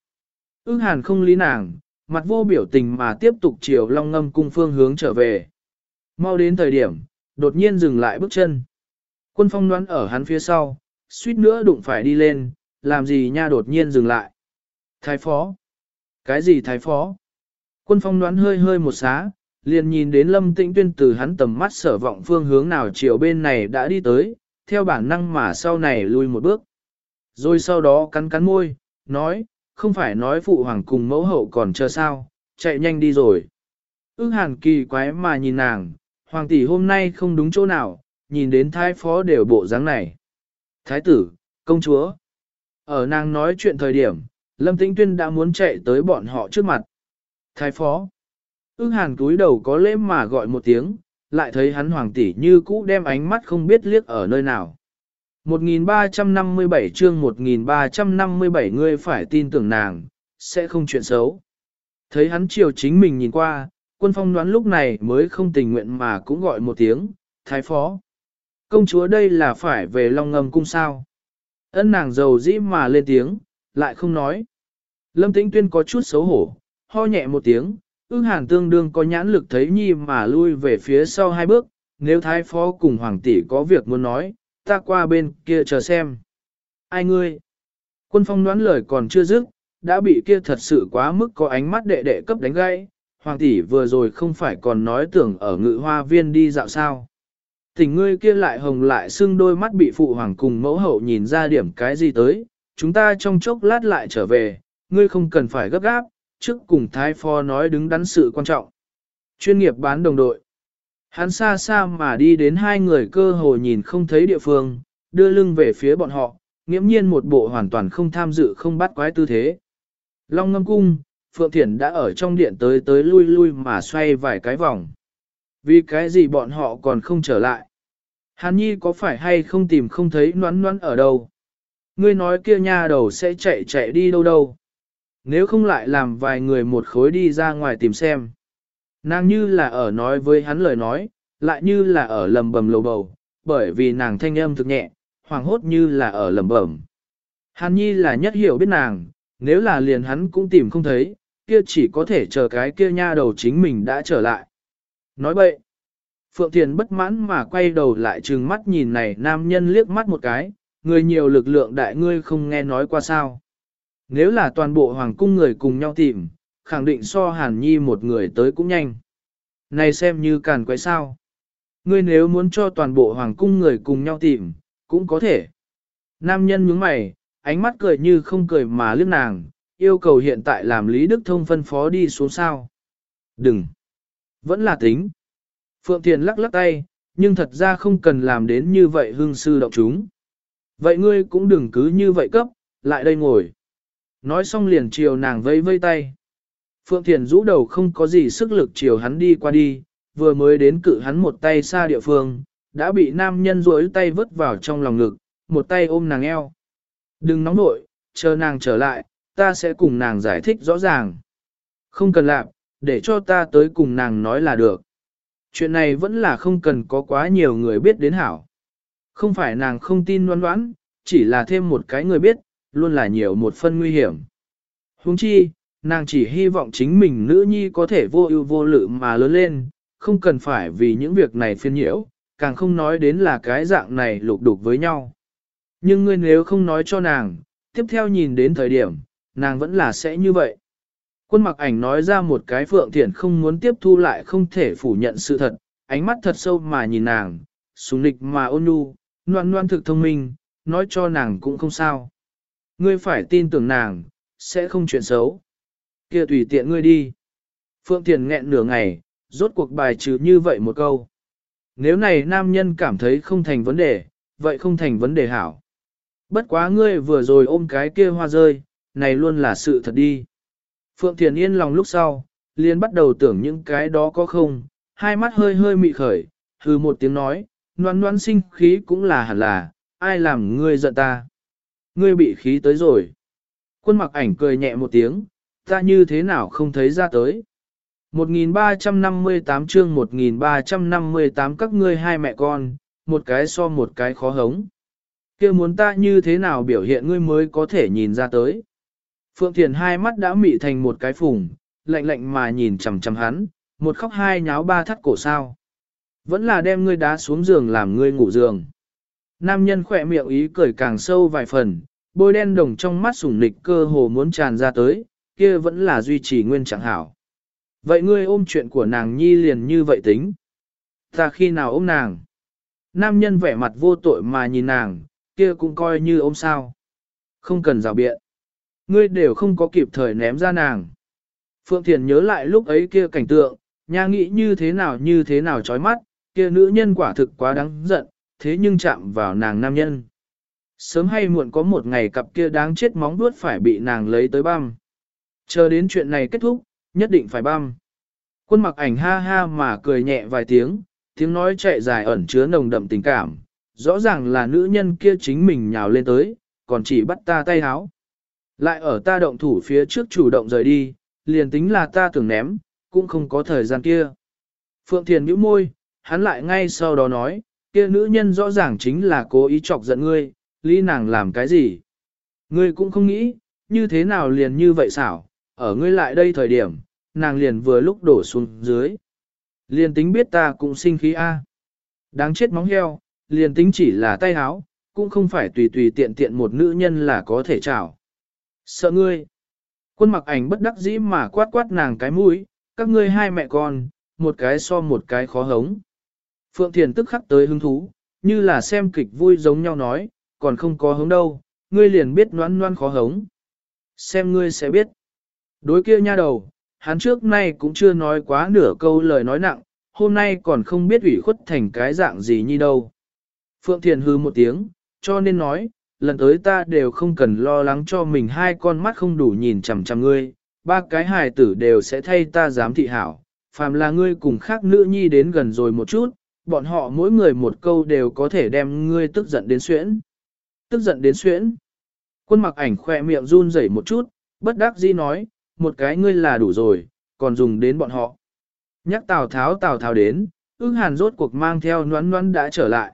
Ước hàn không lý nàng, mặt vô biểu tình mà tiếp tục chiều long ngâm cung phương hướng trở về. Mau đến thời điểm, đột nhiên dừng lại bước chân. Quân phong đoán ở hắn phía sau, suýt nữa đụng phải đi lên, làm gì nha đột nhiên dừng lại. Thái phó. Cái gì thái phó? Quân phong đoán hơi hơi một xá, liền nhìn đến lâm tĩnh tuyên từ hắn tầm mắt sở vọng phương hướng nào chiều bên này đã đi tới, theo bản năng mà sau này lui một bước. Rồi sau đó cắn cắn môi, nói, không phải nói phụ hoàng cùng mẫu hậu còn chờ sao, chạy nhanh đi rồi. Ước hàn kỳ quái mà nhìn nàng, hoàng tỷ hôm nay không đúng chỗ nào, nhìn đến thái phó đều bộ dáng này. Thái tử, công chúa. Ở nàng nói chuyện thời điểm, Lâm Tĩnh Tuyên đã muốn chạy tới bọn họ trước mặt. Thái phó. Ưng hàn cúi đầu có lễ mà gọi một tiếng, lại thấy hắn hoàng tỷ như cũ đem ánh mắt không biết liếc ở nơi nào. 1357 chương 1357 ngươi phải tin tưởng nàng, sẽ không chuyện xấu. Thấy hắn chiều chính mình nhìn qua, quân phong đoán lúc này mới không tình nguyện mà cũng gọi một tiếng, thái phó. Công chúa đây là phải về long ngầm cung sao. Ân nàng giàu dĩ mà lên tiếng, lại không nói. Lâm tĩnh tuyên có chút xấu hổ, ho nhẹ một tiếng, ưng hàn tương đương có nhãn lực thấy nhi mà lui về phía sau hai bước, nếu thái phó cùng hoàng tỷ có việc muốn nói, ta qua bên kia chờ xem. Ai ngươi? Quân phong đoán lời còn chưa dứt, đã bị kia thật sự quá mức có ánh mắt đệ đệ cấp đánh gãy. Hoàng tỷ vừa rồi không phải còn nói tưởng ở ngự hoa viên đi dạo sao thỉnh ngươi kia lại hồng lại sưng đôi mắt bị phụ hoàng cùng mẫu hậu nhìn ra điểm cái gì tới, chúng ta trong chốc lát lại trở về, ngươi không cần phải gấp gáp, trước cùng thái phó nói đứng đắn sự quan trọng. Chuyên nghiệp bán đồng đội. Hắn xa xa mà đi đến hai người cơ hồ nhìn không thấy địa phương, đưa lưng về phía bọn họ, nghiễm nhiên một bộ hoàn toàn không tham dự không bắt quái tư thế. Long ngâm cung, Phượng Thiển đã ở trong điện tới tới lui lui mà xoay vài cái vòng. Vì cái gì bọn họ còn không trở lại? Hàn Nhi có phải hay không tìm không thấy noãn noãn ở đâu? Ngươi nói kia nha đầu sẽ chạy chạy đi đâu đâu? Nếu không lại làm vài người một khối đi ra ngoài tìm xem. Nàng như là ở nói với hắn lời nói, lại như là ở lầm bầm lầu bầu, bởi vì nàng thanh âm thực nhẹ, hoàng hốt như là ở lầm bẩm. Hàn Nhi là nhất hiểu biết nàng, nếu là liền hắn cũng tìm không thấy, kia chỉ có thể chờ cái kia nha đầu chính mình đã trở lại. Nói bậy, Phượng Thiền bất mãn mà quay đầu lại trừng mắt nhìn này nam nhân liếc mắt một cái, người nhiều lực lượng đại ngươi không nghe nói qua sao. Nếu là toàn bộ hoàng cung người cùng nhau tìm, khẳng định so hàn nhi một người tới cũng nhanh. Này xem như càn quái sao. Ngươi nếu muốn cho toàn bộ hoàng cung người cùng nhau tìm, cũng có thể. Nam nhân nhướng mày, ánh mắt cười như không cười mà liếc nàng, yêu cầu hiện tại làm Lý Đức Thông phân phó đi xuống sao. Đừng! Vẫn là tính. Phượng Thiền lắc lắc tay, nhưng thật ra không cần làm đến như vậy hương sư động chúng. Vậy ngươi cũng đừng cứ như vậy cấp, lại đây ngồi. Nói xong liền chiều nàng vây vây tay. Phượng Thiền rũ đầu không có gì sức lực chiều hắn đi qua đi, vừa mới đến cự hắn một tay xa địa phương, đã bị nam nhân rối tay vứt vào trong lòng ngực, một tay ôm nàng eo. Đừng nóng nội, chờ nàng trở lại, ta sẽ cùng nàng giải thích rõ ràng. Không cần làm, để cho ta tới cùng nàng nói là được. Chuyện này vẫn là không cần có quá nhiều người biết đến hảo. Không phải nàng không tin đoán đoán, chỉ là thêm một cái người biết, luôn là nhiều một phân nguy hiểm. Huống chi, nàng chỉ hy vọng chính mình nữ nhi có thể vô ưu vô lự mà lớn lên, không cần phải vì những việc này phiên nhiễu, càng không nói đến là cái dạng này lục đục với nhau. Nhưng ngươi nếu không nói cho nàng, tiếp theo nhìn đến thời điểm, nàng vẫn là sẽ như vậy. Quân mặc ảnh nói ra một cái phượng thiện không muốn tiếp thu lại không thể phủ nhận sự thật, ánh mắt thật sâu mà nhìn nàng, súng nịch mà ôn nhu, noan noan thực thông minh, nói cho nàng cũng không sao. Ngươi phải tin tưởng nàng, sẽ không chuyện xấu. kia tùy tiện ngươi đi. Phượng Thiền nghẹn nửa ngày, rốt cuộc bài trừ như vậy một câu. Nếu này nam nhân cảm thấy không thành vấn đề, vậy không thành vấn đề hảo. Bất quá ngươi vừa rồi ôm cái kia hoa rơi, này luôn là sự thật đi. Phượng Thiền yên lòng lúc sau, liền bắt đầu tưởng những cái đó có không, hai mắt hơi hơi mị khởi, hừ một tiếng nói, noan noan sinh khí cũng là hẳn là, ai làm ngươi giận ta. Ngươi bị khí tới rồi. Quân mặc ảnh cười nhẹ một tiếng, ta như thế nào không thấy ra tới. 1358 chương 1358 các ngươi hai mẹ con, một cái so một cái khó hống. kia muốn ta như thế nào biểu hiện ngươi mới có thể nhìn ra tới. Phượng Thiền hai mắt đã mị thành một cái phùng, lạnh lạnh mà nhìn chầm chầm hắn, một khóc hai nháo ba thắt cổ sao. Vẫn là đem ngươi đá xuống giường làm ngươi ngủ giường. Nam nhân khỏe miệng ý cười càng sâu vài phần, bôi đen đồng trong mắt sủng nịch cơ hồ muốn tràn ra tới, kia vẫn là duy trì nguyên trạng hảo. Vậy ngươi ôm chuyện của nàng nhi liền như vậy tính. Ta khi nào ôm nàng? Nam nhân vẻ mặt vô tội mà nhìn nàng, kia cũng coi như ôm sao. Không cần rào biện. Ngươi đều không có kịp thời ném ra nàng. Phượng Thiền nhớ lại lúc ấy kia cảnh tượng, nhà nghĩ như thế nào như thế nào chói mắt, kia nữ nhân quả thực quá đáng giận, thế nhưng chạm vào nàng nam nhân. Sớm hay muộn có một ngày cặp kia đáng chết móng vuốt phải bị nàng lấy tới băm. Chờ đến chuyện này kết thúc, nhất định phải băm. Quân mặc ảnh ha ha mà cười nhẹ vài tiếng, tiếng nói chạy dài ẩn chứa nồng đậm tình cảm, rõ ràng là nữ nhân kia chính mình nhào lên tới, còn chỉ bắt ta tay háo. Lại ở ta động thủ phía trước chủ động rời đi, liền tính là ta tưởng ném, cũng không có thời gian kia. Phượng Thiền nhíu môi, hắn lại ngay sau đó nói, kia nữ nhân rõ ràng chính là cố ý chọc giận ngươi, lý nàng làm cái gì. Ngươi cũng không nghĩ, như thế nào liền như vậy xảo, ở ngươi lại đây thời điểm, nàng liền vừa lúc đổ xuống dưới. Liền tính biết ta cũng sinh khí A. Đáng chết móng heo, liền tính chỉ là tay háo, cũng không phải tùy tùy tiện tiện một nữ nhân là có thể chảo. Sợ ngươi. Quân mặc ảnh bất đắc dĩ mà quát quát nàng cái mũi, các ngươi hai mẹ con, một cái so một cái khó hống. Phượng Thiền tức khắc tới hứng thú, như là xem kịch vui giống nhau nói, còn không có hống đâu, ngươi liền biết noan noan khó hống. Xem ngươi sẽ biết. Đối kia nha đầu, hắn trước nay cũng chưa nói quá nửa câu lời nói nặng, hôm nay còn không biết ủy khuất thành cái dạng gì như đâu. Phượng Thiền hư một tiếng, cho nên nói, lần tới ta đều không cần lo lắng cho mình hai con mắt không đủ nhìn chằm chằm ngươi, ba cái hài tử đều sẽ thay ta dám thị hảo, phàm là ngươi cùng khác nữ nhi đến gần rồi một chút, bọn họ mỗi người một câu đều có thể đem ngươi tức giận đến xuyễn. Tức giận đến xuyễn. Quân mặc ảnh khỏe miệng run rẩy một chút, bất đắc dĩ nói, một cái ngươi là đủ rồi, còn dùng đến bọn họ. Nhắc Tào Tháo Tào Tháo đến, ưng hàn rốt cuộc mang theo noán noán đã trở lại.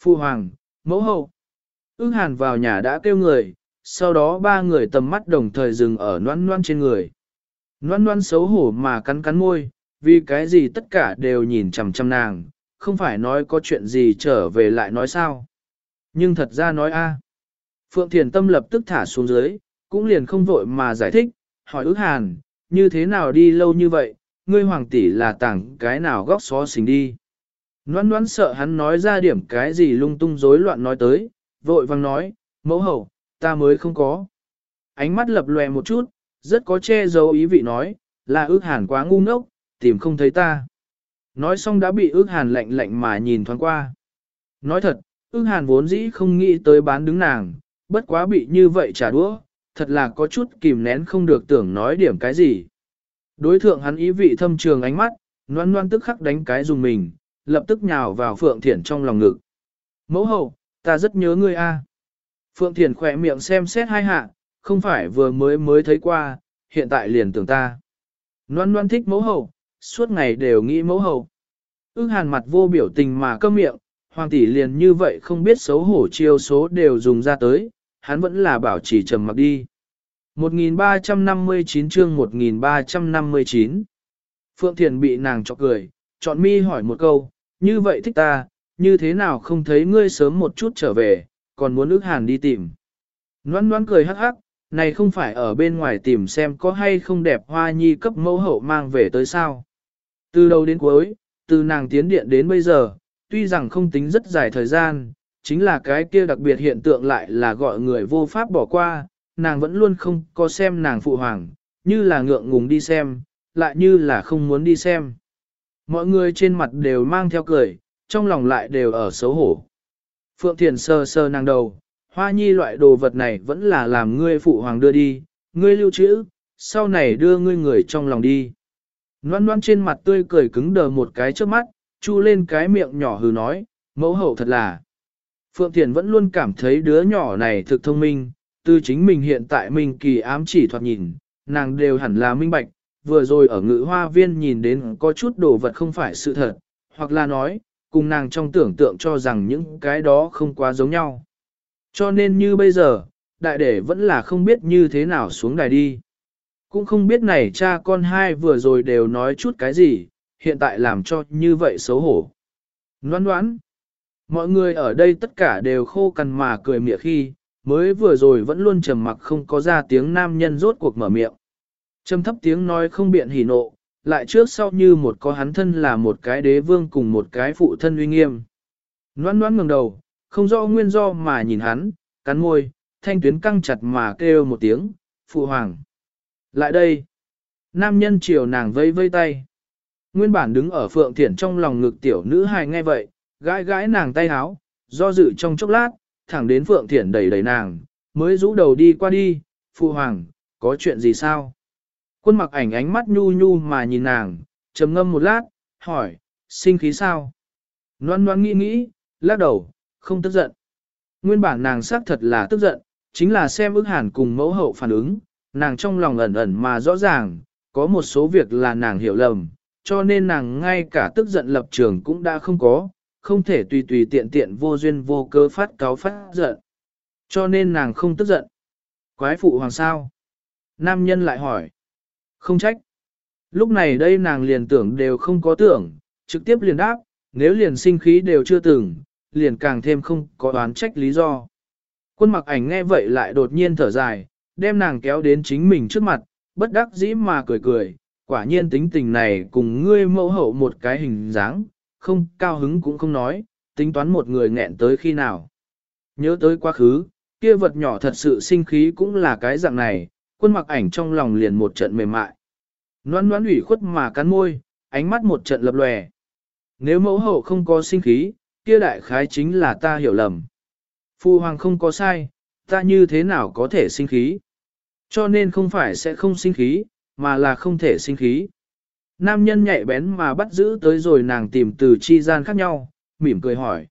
Phu Hoàng, mẫu hậu. Ưng hàn vào nhà đã kêu người, sau đó ba người tầm mắt đồng thời dừng ở noan noan trên người. Noan noan xấu hổ mà cắn cắn môi, vì cái gì tất cả đều nhìn chằm chằm nàng, không phải nói có chuyện gì trở về lại nói sao. Nhưng thật ra nói a. Phượng Thiền Tâm lập tức thả xuống dưới, cũng liền không vội mà giải thích, hỏi ước hàn, như thế nào đi lâu như vậy, ngươi hoàng tỷ là tảng cái nào góc xó xình đi. Noan noan sợ hắn nói ra điểm cái gì lung tung rối loạn nói tới, vội vang nói, mẫu hậu, ta mới không có. Ánh mắt lập lòe một chút, rất có che giấu ý vị nói, là ước hàn quá ngu ngốc, tìm không thấy ta. Nói xong đã bị ước hàn lạnh lạnh mà nhìn thoáng qua. Nói thật, ước hàn vốn dĩ không nghĩ tới bán đứng nàng, bất quá bị như vậy trả đũa, thật là có chút kìm nén không được tưởng nói điểm cái gì. Đối thượng hắn ý vị thâm trường ánh mắt, noan noan tức khắc đánh cái dùng mình, lập tức nhào vào Phượng Thiển trong lòng ngực. Mẫu hậu, ta rất nhớ ngươi a. Phượng Thiền khỏe miệng xem xét hai hạ, không phải vừa mới mới thấy qua, hiện tại liền tưởng ta. Loan loan thích mẫu hậu, suốt ngày đều nghĩ mẫu hậu. Ước hàn mặt vô biểu tình mà câm miệng, hoàng tỷ liền như vậy không biết xấu hổ chiêu số đều dùng ra tới, hắn vẫn là bảo chỉ trầm mặc đi. 1359 chương 1359 Phượng Thiền bị nàng chọc cười, chọn mi hỏi một câu, như vậy thích ta, như thế nào không thấy ngươi sớm một chút trở về, còn muốn ước hàn đi tìm. Noan noan cười hắc hắc, này không phải ở bên ngoài tìm xem có hay không đẹp hoa nhi cấp mẫu hậu mang về tới sao. Từ đầu đến cuối, từ nàng tiến điện đến bây giờ, tuy rằng không tính rất dài thời gian, chính là cái kia đặc biệt hiện tượng lại là gọi người vô pháp bỏ qua, nàng vẫn luôn không có xem nàng phụ hoàng, như là ngượng ngùng đi xem, lại như là không muốn đi xem. Mọi người trên mặt đều mang theo cười, trong lòng lại đều ở xấu hổ. Phượng Thiền sơ sơ nàng đầu, hoa nhi loại đồ vật này vẫn là làm ngươi phụ hoàng đưa đi, ngươi lưu trữ, sau này đưa ngươi người trong lòng đi. Loan loan trên mặt tươi cười cứng đờ một cái trước mắt, chu lên cái miệng nhỏ hừ nói, mẫu hậu thật là. Phượng Thiền vẫn luôn cảm thấy đứa nhỏ này thực thông minh, từ chính mình hiện tại mình kỳ ám chỉ thoạt nhìn, nàng đều hẳn là minh bạch, vừa rồi ở ngự hoa viên nhìn đến có chút đồ vật không phải sự thật, hoặc là nói, cùng nàng trong tưởng tượng cho rằng những cái đó không quá giống nhau. Cho nên như bây giờ, đại đệ vẫn là không biết như thế nào xuống đài đi. Cũng không biết này cha con hai vừa rồi đều nói chút cái gì, hiện tại làm cho như vậy xấu hổ. Ngoan ngoãn. Mọi người ở đây tất cả đều khô cằn mà cười mỉa khi, mới vừa rồi vẫn luôn trầm mặc không có ra tiếng nam nhân rốt cuộc mở miệng. Trầm thấp tiếng nói không biện hỉ nộ, lại trước sau như một có hắn thân là một cái đế vương cùng một cái phụ thân uy nghiêm. Noan noan ngẩng đầu, không rõ nguyên do mà nhìn hắn, cắn môi, thanh tuyến căng chặt mà kêu một tiếng, phụ hoàng. Lại đây. Nam nhân chiều nàng vây vây tay. Nguyên bản đứng ở phượng thiển trong lòng ngực tiểu nữ hài nghe vậy, gãi gãi nàng tay háo, do dự trong chốc lát, thẳng đến phượng thiển đẩy đẩy nàng, mới rũ đầu đi qua đi, phụ hoàng, có chuyện gì sao? Quân mặc ảnh ánh mắt nhu nhu mà nhìn nàng, trầm ngâm một lát, hỏi, sinh khí sao? Loan loan nghĩ nghĩ, lắc đầu, không tức giận. Nguyên bản nàng xác thật là tức giận, chính là xem ước hàn cùng mẫu hậu phản ứng, nàng trong lòng ẩn ẩn mà rõ ràng, có một số việc là nàng hiểu lầm, cho nên nàng ngay cả tức giận lập trường cũng đã không có, không thể tùy tùy tiện tiện vô duyên vô cớ phát cáo phát giận. Cho nên nàng không tức giận. Quái phụ hoàng sao? Nam nhân lại hỏi. Không trách. Lúc này đây nàng liền tưởng đều không có tưởng, trực tiếp liền đáp, nếu liền sinh khí đều chưa từng, liền càng thêm không có đoán trách lý do. Quân mặc ảnh nghe vậy lại đột nhiên thở dài, đem nàng kéo đến chính mình trước mặt, bất đắc dĩ mà cười cười, quả nhiên tính tình này cùng ngươi mẫu hậu một cái hình dáng, không cao hứng cũng không nói, tính toán một người nghẹn tới khi nào. Nhớ tới quá khứ, kia vật nhỏ thật sự sinh khí cũng là cái dạng này, quân mặc ảnh trong lòng liền một trận mềm mại. Noan noan ủy khuất mà cắn môi, ánh mắt một trận lập lòe. Nếu mẫu hậu không có sinh khí, kia đại khái chính là ta hiểu lầm. Phu hoàng không có sai, ta như thế nào có thể sinh khí? Cho nên không phải sẽ không sinh khí, mà là không thể sinh khí. Nam nhân nhạy bén mà bắt giữ tới rồi nàng tìm từ chi gian khác nhau, mỉm cười hỏi.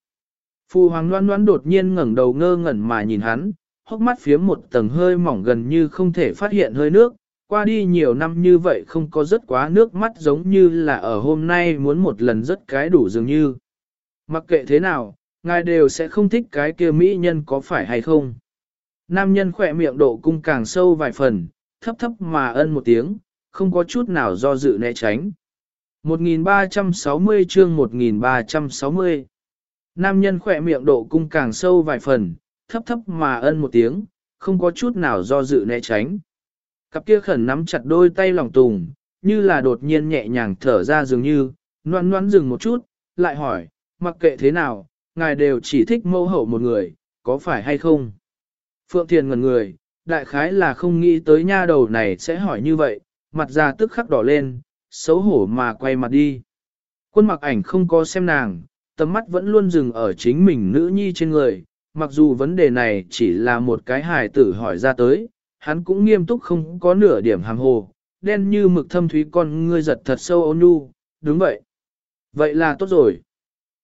Phu hoàng loan loan đột nhiên ngẩng đầu ngơ ngẩn mà nhìn hắn, hốc mắt phía một tầng hơi mỏng gần như không thể phát hiện hơi nước, qua đi nhiều năm như vậy không có rất quá nước mắt giống như là ở hôm nay muốn một lần rất cái đủ dường như. Mặc kệ thế nào, ngài đều sẽ không thích cái kia mỹ nhân có phải hay không. Nam nhân khỏe miệng độ cung càng sâu vài phần, thấp thấp mà ân một tiếng, không có chút nào do dự né tránh. 1360 chương 1360 Nam nhân khỏe miệng độ cung càng sâu vài phần, thấp thấp mà ân một tiếng, không có chút nào do dự né tránh. Cặp kia khẩn nắm chặt đôi tay lòng tùng, như là đột nhiên nhẹ nhàng thở ra dường như, noan noan dừng một chút, lại hỏi, mặc kệ thế nào, ngài đều chỉ thích mâu hậu một người, có phải hay không? Phượng Thiền ngần người, đại khái là không nghĩ tới nha đầu này sẽ hỏi như vậy, mặt ra tức khắc đỏ lên, xấu hổ mà quay mặt đi. Quân mặc ảnh không có xem nàng, tầm mắt vẫn luôn dừng ở chính mình nữ nhi trên người, mặc dù vấn đề này chỉ là một cái hài tử hỏi ra tới, hắn cũng nghiêm túc không có nửa điểm hàng hồ, đen như mực thâm thúy con ngươi giật thật sâu ôn nhu, đúng vậy. Vậy là tốt rồi.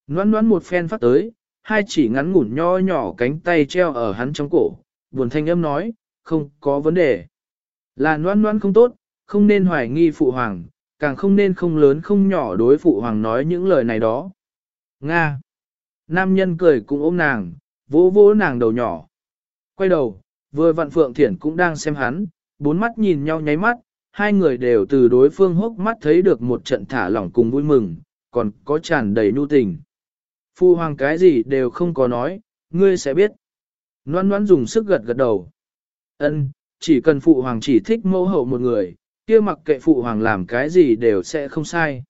Noãn noãn một phen phát tới, hai chỉ ngắn ngủn nho nhỏ cánh tay treo ở hắn trong cổ, buồn thanh âm nói, không có vấn đề. Là noãn noãn không tốt, không nên hoài nghi phụ hoàng, càng không nên không lớn không nhỏ đối phụ hoàng nói những lời này đó. Nga. Nam nhân cười cũng ôm nàng, vỗ vỗ nàng đầu nhỏ. Quay đầu, vừa vặn Phượng Thiển cũng đang xem hắn, bốn mắt nhìn nhau nháy mắt, hai người đều từ đối phương hốc mắt thấy được một trận thả lỏng cùng vui mừng, còn có tràn đầy nhu tình. Phu hoàng cái gì đều không có nói, ngươi sẽ biết. Noan noan dùng sức gật gật đầu. Ân, chỉ cần phụ hoàng chỉ thích mẫu hậu một người, kia mặc kệ phụ hoàng làm cái gì đều sẽ không sai.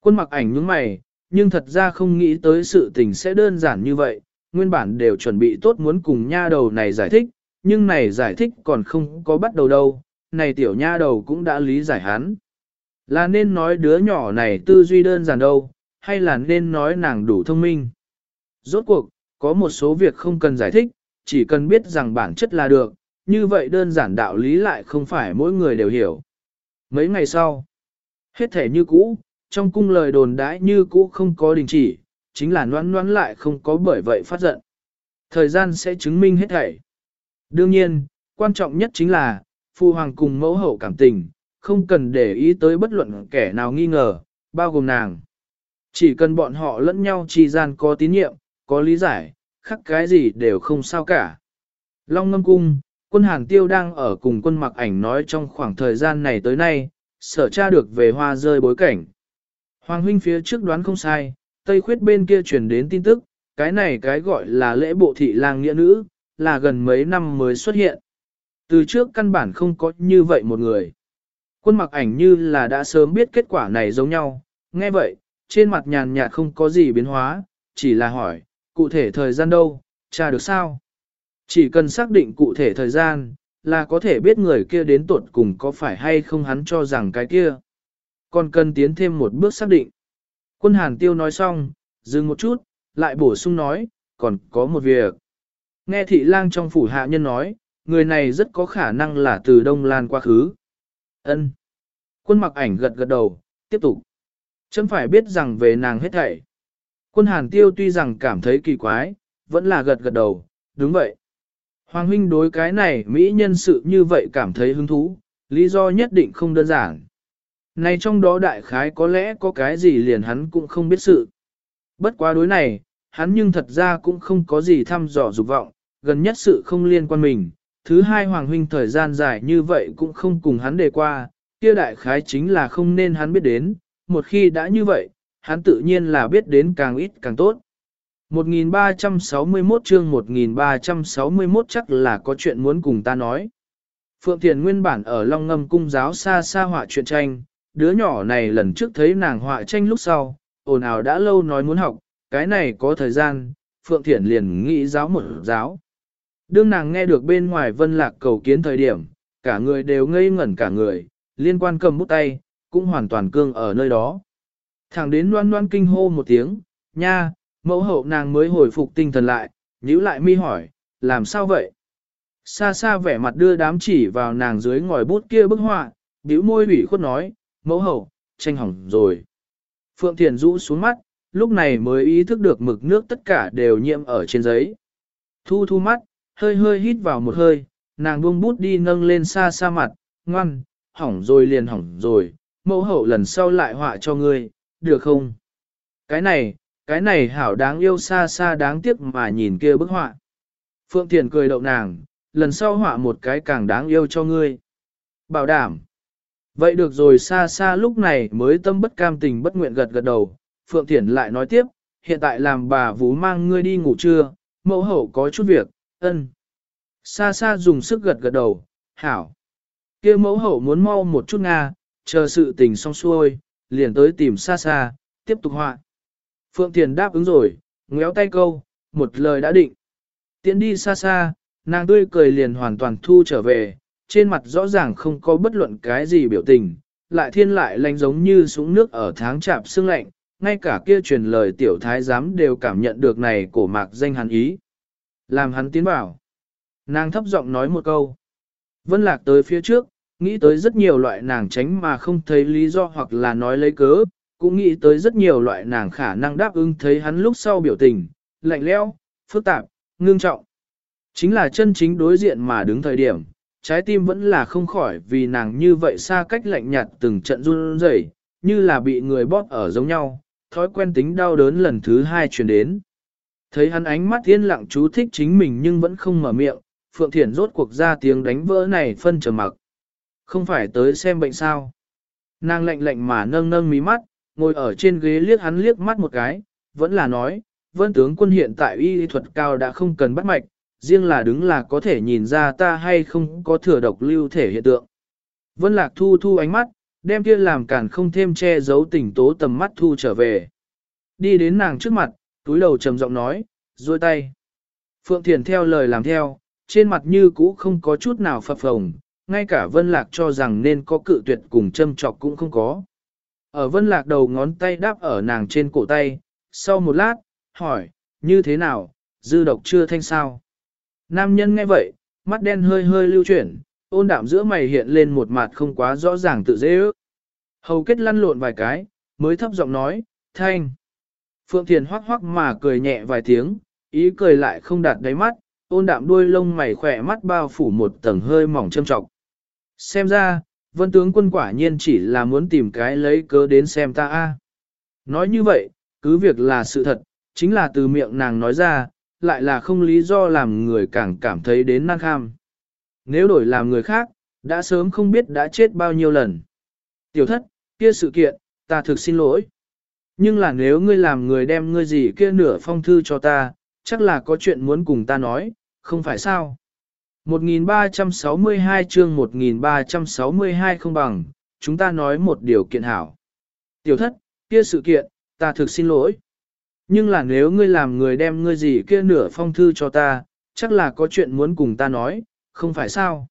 Quân mặc ảnh nhướng mày, nhưng thật ra không nghĩ tới sự tình sẽ đơn giản như vậy, nguyên bản đều chuẩn bị tốt muốn cùng nha đầu này giải thích, nhưng này giải thích còn không có bắt đầu đâu, này tiểu nha đầu cũng đã lý giải hắn. Là nên nói đứa nhỏ này tư duy đơn giản đâu, hay là nên nói nàng đủ thông minh. Rốt cuộc, có một số việc không cần giải thích, chỉ cần biết rằng bản chất là được, như vậy đơn giản đạo lý lại không phải mỗi người đều hiểu. Mấy ngày sau, hết thể như cũ, trong cung lời đồn đãi như cũ không có đình chỉ, chính là noãn noãn lại không có bởi vậy phát giận. Thời gian sẽ chứng minh hết thảy. Đương nhiên, quan trọng nhất chính là, phu hoàng cùng mẫu hậu cảm tình, không cần để ý tới bất luận kẻ nào nghi ngờ, bao gồm nàng. Chỉ cần bọn họ lẫn nhau trì gian có tín nhiệm, có lý giải, khắc cái gì đều không sao cả. Long ngâm cung, quân hàng tiêu đang ở cùng quân mặc ảnh nói trong khoảng thời gian này tới nay, sở tra được về hoa rơi bối cảnh. Hoàng huynh phía trước đoán không sai, Tây khuyết bên kia truyền đến tin tức, cái này cái gọi là lễ bộ thị lang nghĩa nữ, là gần mấy năm mới xuất hiện. Từ trước căn bản không có như vậy một người. Quân mặc ảnh như là đã sớm biết kết quả này giống nhau, nghe vậy, trên mặt nhàn nhạt không có gì biến hóa, chỉ là hỏi, cụ thể thời gian đâu, tra được sao? Chỉ cần xác định cụ thể thời gian, là có thể biết người kia đến tuột cùng có phải hay không hắn cho rằng cái kia. Còn cần tiến thêm một bước xác định. Quân hàn tiêu nói xong, dừng một chút, lại bổ sung nói, còn có một việc. Nghe thị lang trong phủ hạ nhân nói, người này rất có khả năng là từ Đông Lan quá khứ. Ân. Quân mặc ảnh gật gật đầu, tiếp tục. Chấm phải biết rằng về nàng hết thảy. Quân hàn tiêu tuy rằng cảm thấy kỳ quái, vẫn là gật gật đầu, đúng vậy. Hoàng huynh đối cái này Mỹ nhân sự như vậy cảm thấy hứng thú, lý do nhất định không đơn giản. Này trong đó đại khái có lẽ có cái gì liền hắn cũng không biết sự. Bất quá đối này, hắn nhưng thật ra cũng không có gì thăm dò dục vọng, gần nhất sự không liên quan mình. Thứ hai Hoàng huynh thời gian dài như vậy cũng không cùng hắn đề qua, kia đại khái chính là không nên hắn biết đến, một khi đã như vậy, hắn tự nhiên là biết đến càng ít càng tốt. 1361 chương 1361 chắc là có chuyện muốn cùng ta nói. Phượng Thiền nguyên bản ở Long Ngâm cung giáo xa xa họa chuyện tranh, đứa nhỏ này lần trước thấy nàng họa tranh lúc sau, ồn ào đã lâu nói muốn học, cái này có thời gian, Phượng Thiển liền nghĩ giáo một giáo. Đương nàng nghe được bên ngoài vân lạc cầu kiến thời điểm, cả người đều ngây ngẩn cả người, liên quan cầm bút tay, cũng hoàn toàn cương ở nơi đó. Thẳng đến loan loan kinh hô một tiếng, nha, mẫu hậu nàng mới hồi phục tinh thần lại, nhíu lại mi hỏi, làm sao vậy? Xa xa vẻ mặt đưa đám chỉ vào nàng dưới ngòi bút kia bức họa, bĩu môi ủy khuất nói, mẫu hậu, tranh hỏng rồi. Phượng Thiền rũ xuống mắt, lúc này mới ý thức được mực nước tất cả đều nhiễm ở trên giấy. Thu thu mắt, hơi hơi hít vào một hơi, nàng buông bút đi nâng lên xa xa mặt, ngoan, hỏng rồi liền hỏng rồi, mẫu hậu lần sau lại họa cho ngươi, được không? Cái này, cái này hảo đáng yêu xa xa đáng tiếc mà nhìn kia bức họa. Phượng Thiền cười đậu nàng, lần sau họa một cái càng đáng yêu cho ngươi. Bảo đảm. Vậy được rồi xa xa lúc này mới tâm bất cam tình bất nguyện gật gật đầu, Phượng Thiển lại nói tiếp, hiện tại làm bà vú mang ngươi đi ngủ trưa, mẫu hậu có chút việc, ân. Xa xa dùng sức gật gật đầu, hảo. kia mẫu hậu muốn mau một chút Nga, chờ sự tình xong xuôi, liền tới tìm xa xa, tiếp tục họa. Phượng Thiền đáp ứng rồi, ngéo tay câu, một lời đã định. Tiến đi xa xa, nàng tươi cười liền hoàn toàn thu trở về, trên mặt rõ ràng không có bất luận cái gì biểu tình, lại thiên lại lạnh giống như súng nước ở tháng chạp sương lạnh, ngay cả kia truyền lời tiểu thái giám đều cảm nhận được này cổ mạc danh hắn ý. Làm hắn tiến bảo. Nàng thấp giọng nói một câu. Vân lạc tới phía trước, nghĩ tới rất nhiều loại nàng tránh mà không thấy lý do hoặc là nói lấy cớ, cũng nghĩ tới rất nhiều loại nàng khả năng đáp ứng thấy hắn lúc sau biểu tình, lạnh lẽo, phức tạp, ngưng trọng. Chính là chân chính đối diện mà đứng thời điểm, trái tim vẫn là không khỏi vì nàng như vậy xa cách lạnh nhạt từng trận run rẩy, như là bị người bóp ở giống nhau, thói quen tính đau đớn lần thứ hai truyền đến. Thấy hắn ánh mắt yên lặng chú thích chính mình nhưng vẫn không mở miệng, Phượng Thiển rốt cuộc ra tiếng đánh vỡ này phân trầm mặc. Không phải tới xem bệnh sao. Nàng lạnh lạnh mà nâng nâng mí mắt, ngồi ở trên ghế liếc hắn liếc mắt một cái, vẫn là nói, vân tướng quân hiện tại y thuật cao đã không cần bắt mạch, riêng là đứng là có thể nhìn ra ta hay không có thừa độc lưu thể hiện tượng. Vân lạc thu thu ánh mắt, đem kia làm cản không thêm che giấu tình tố tầm mắt thu trở về. Đi đến nàng trước mặt, túi đầu trầm giọng nói, duỗi tay. Phượng Thiền theo lời làm theo, trên mặt như cũ không có chút nào phập phồng, ngay cả Vân Lạc cho rằng nên có cự tuyệt cùng châm trọc cũng không có. Ở Vân Lạc đầu ngón tay đáp ở nàng trên cổ tay, sau một lát, hỏi, như thế nào, dư độc chưa thanh sao? Nam nhân nghe vậy, mắt đen hơi hơi lưu chuyển, ôn đạm giữa mày hiện lên một mặt không quá rõ ràng tự dễ ước. Hầu kết lăn lộn vài cái, mới thấp giọng nói, thanh. Phượng Thiền hoắc hoắc mà cười nhẹ vài tiếng, ý cười lại không đạt đáy mắt, ôn đạm đuôi lông mày khỏe mắt bao phủ một tầng hơi mỏng châm trọng. Xem ra, vân tướng quân quả nhiên chỉ là muốn tìm cái lấy cớ đến xem ta a. Nói như vậy, cứ việc là sự thật, chính là từ miệng nàng nói ra, lại là không lý do làm người càng cảm thấy đến năng kham. Nếu đổi làm người khác, đã sớm không biết đã chết bao nhiêu lần. Tiểu thất, kia sự kiện, ta thực xin lỗi. Nhưng là nếu ngươi làm người đem ngươi gì kia nửa phong thư cho ta, chắc là có chuyện muốn cùng ta nói, không phải sao? 1362 chương 1362 không bằng, chúng ta nói một điều kiện hảo. Tiểu thất, kia sự kiện, ta thực xin lỗi. Nhưng là nếu ngươi làm người đem ngươi gì kia nửa phong thư cho ta, chắc là có chuyện muốn cùng ta nói, không phải sao?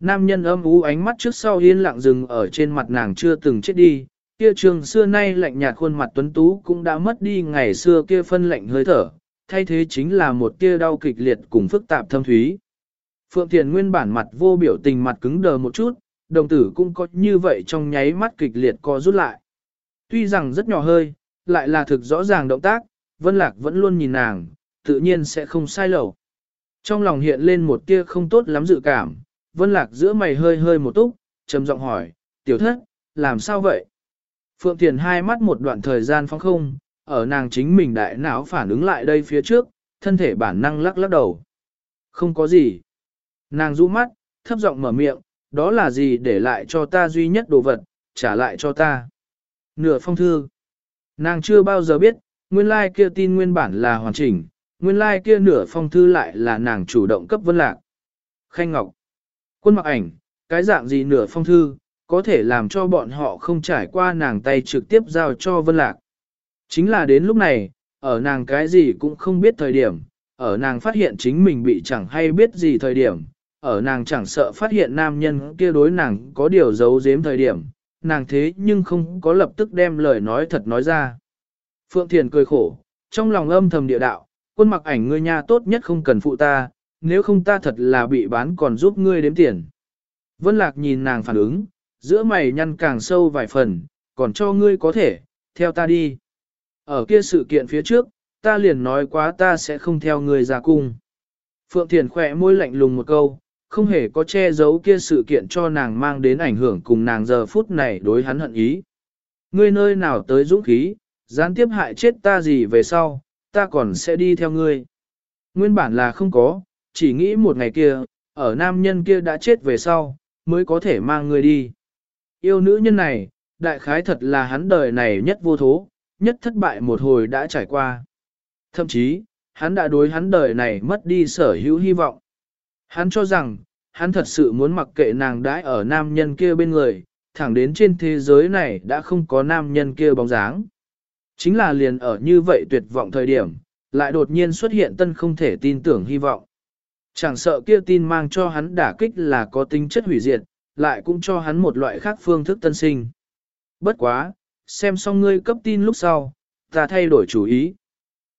Nam nhân âm ú ánh mắt trước sau yên lặng dừng ở trên mặt nàng chưa từng chết đi, kia trường xưa nay lạnh nhạt khuôn mặt tuấn tú cũng đã mất đi ngày xưa kia phân lạnh hơi thở, thay thế chính là một kia đau kịch liệt cùng phức tạp thâm thúy. Phượng Thiền nguyên bản mặt vô biểu tình mặt cứng đờ một chút, đồng tử cũng có như vậy trong nháy mắt kịch liệt co rút lại. Tuy rằng rất nhỏ hơi, lại là thực rõ ràng động tác, Vân Lạc vẫn luôn nhìn nàng, tự nhiên sẽ không sai lầu. Trong lòng hiện lên một tia không tốt lắm dự cảm, Vân Lạc giữa mày hơi hơi một túc, trầm giọng hỏi, tiểu thất, làm sao vậy? Phượng Thiền hai mắt một đoạn thời gian phong không, ở nàng chính mình đại não phản ứng lại đây phía trước, thân thể bản năng lắc lắc đầu. Không có gì. Nàng rũ mắt, thấp giọng mở miệng, đó là gì để lại cho ta duy nhất đồ vật, trả lại cho ta. Nửa phong thư. Nàng chưa bao giờ biết, nguyên lai like kia tin nguyên bản là hoàn chỉnh, nguyên lai like kia nửa phong thư lại là nàng chủ động cấp vân lạc. Khanh Ngọc. Quân mặc ảnh, cái dạng gì nửa phong thư, có thể làm cho bọn họ không trải qua nàng tay trực tiếp giao cho vân lạc. Chính là đến lúc này, ở nàng cái gì cũng không biết thời điểm, ở nàng phát hiện chính mình bị chẳng hay biết gì thời điểm, ở nàng chẳng sợ phát hiện nam nhân kia đối nàng có điều giấu giếm thời điểm, nàng thế nhưng không có lập tức đem lời nói thật nói ra. Phượng Thiền cười khổ, trong lòng âm thầm địa đạo, quân mặc ảnh ngươi nha tốt nhất không cần phụ ta, nếu không ta thật là bị bán còn giúp ngươi đếm tiền. Vân Lạc nhìn nàng phản ứng, giữa mày nhăn càng sâu vài phần, còn cho ngươi có thể, theo ta đi. Ở kia sự kiện phía trước, ta liền nói quá ta sẽ không theo ngươi ra cung. Phượng Thiền khỏe môi lạnh lùng một câu, không hề có che giấu kia sự kiện cho nàng mang đến ảnh hưởng cùng nàng giờ phút này đối hắn hận ý. Ngươi nơi nào tới dũng khí, gián tiếp hại chết ta gì về sau, ta còn sẽ đi theo ngươi. Nguyên bản là không có, chỉ nghĩ một ngày kia, ở nam nhân kia đã chết về sau, mới có thể mang ngươi đi. Yêu nữ nhân này, đại khái thật là hắn đời này nhất vô thố, nhất thất bại một hồi đã trải qua. Thậm chí, hắn đã đối hắn đời này mất đi sở hữu hy vọng. Hắn cho rằng, hắn thật sự muốn mặc kệ nàng đãi ở nam nhân kia bên người, thẳng đến trên thế giới này đã không có nam nhân kia bóng dáng. Chính là liền ở như vậy tuyệt vọng thời điểm, lại đột nhiên xuất hiện tân không thể tin tưởng hy vọng. Chẳng sợ kia tin mang cho hắn đả kích là có tính chất hủy diệt, lại cũng cho hắn một loại khác phương thức tân sinh. Bất quá, xem xong ngươi cấp tin lúc sau, ta thay đổi chủ ý.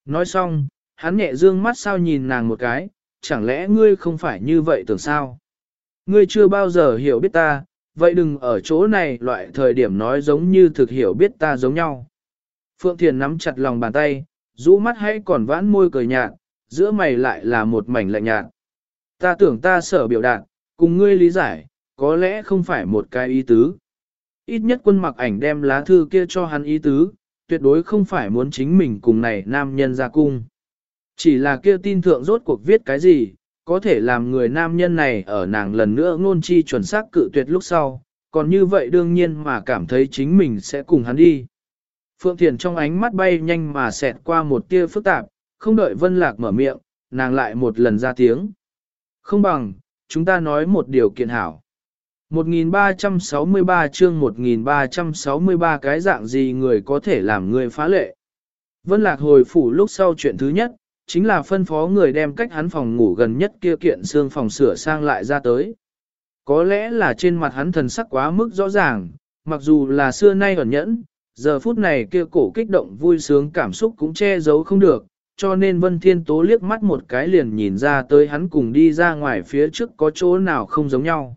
Nói xong, hắn nhẹ dương mắt sao nhìn nàng một cái, chẳng lẽ ngươi không phải như vậy tưởng sao? Ngươi chưa bao giờ hiểu biết ta, vậy đừng ở chỗ này loại thời điểm nói giống như thực hiểu biết ta giống nhau. Phượng Thiền nắm chặt lòng bàn tay, rũ mắt hay còn vãn môi cười nhạt, giữa mày lại là một mảnh lạnh nhạt. Ta tưởng ta sở biểu đạt, cùng ngươi lý giải, có lẽ không phải một cái ý tứ. Ít nhất quân mặc ảnh đem lá thư kia cho hắn ý tứ, tuyệt đối không phải muốn chính mình cùng này nam nhân ra cung. Chỉ là kia tin thượng rốt cuộc viết cái gì, có thể làm người nam nhân này ở nàng lần nữa ngôn chi chuẩn xác cự tuyệt lúc sau, còn như vậy đương nhiên mà cảm thấy chính mình sẽ cùng hắn đi. Phượng Thiền trong ánh mắt bay nhanh mà xẹt qua một tia phức tạp, không đợi Vân Lạc mở miệng, nàng lại một lần ra tiếng. Không bằng, chúng ta nói một điều kiện hảo. 1363 chương 1363 cái dạng gì người có thể làm người phá lệ. Vân Lạc hồi phủ lúc sau chuyện thứ nhất, chính là phân phó người đem cách hắn phòng ngủ gần nhất kia kiện xương phòng sửa sang lại ra tới. Có lẽ là trên mặt hắn thần sắc quá mức rõ ràng, mặc dù là xưa nay ẩn nhẫn, giờ phút này kia cổ kích động vui sướng cảm xúc cũng che giấu không được, cho nên Vân Thiên Tố liếc mắt một cái liền nhìn ra tới hắn cùng đi ra ngoài phía trước có chỗ nào không giống nhau.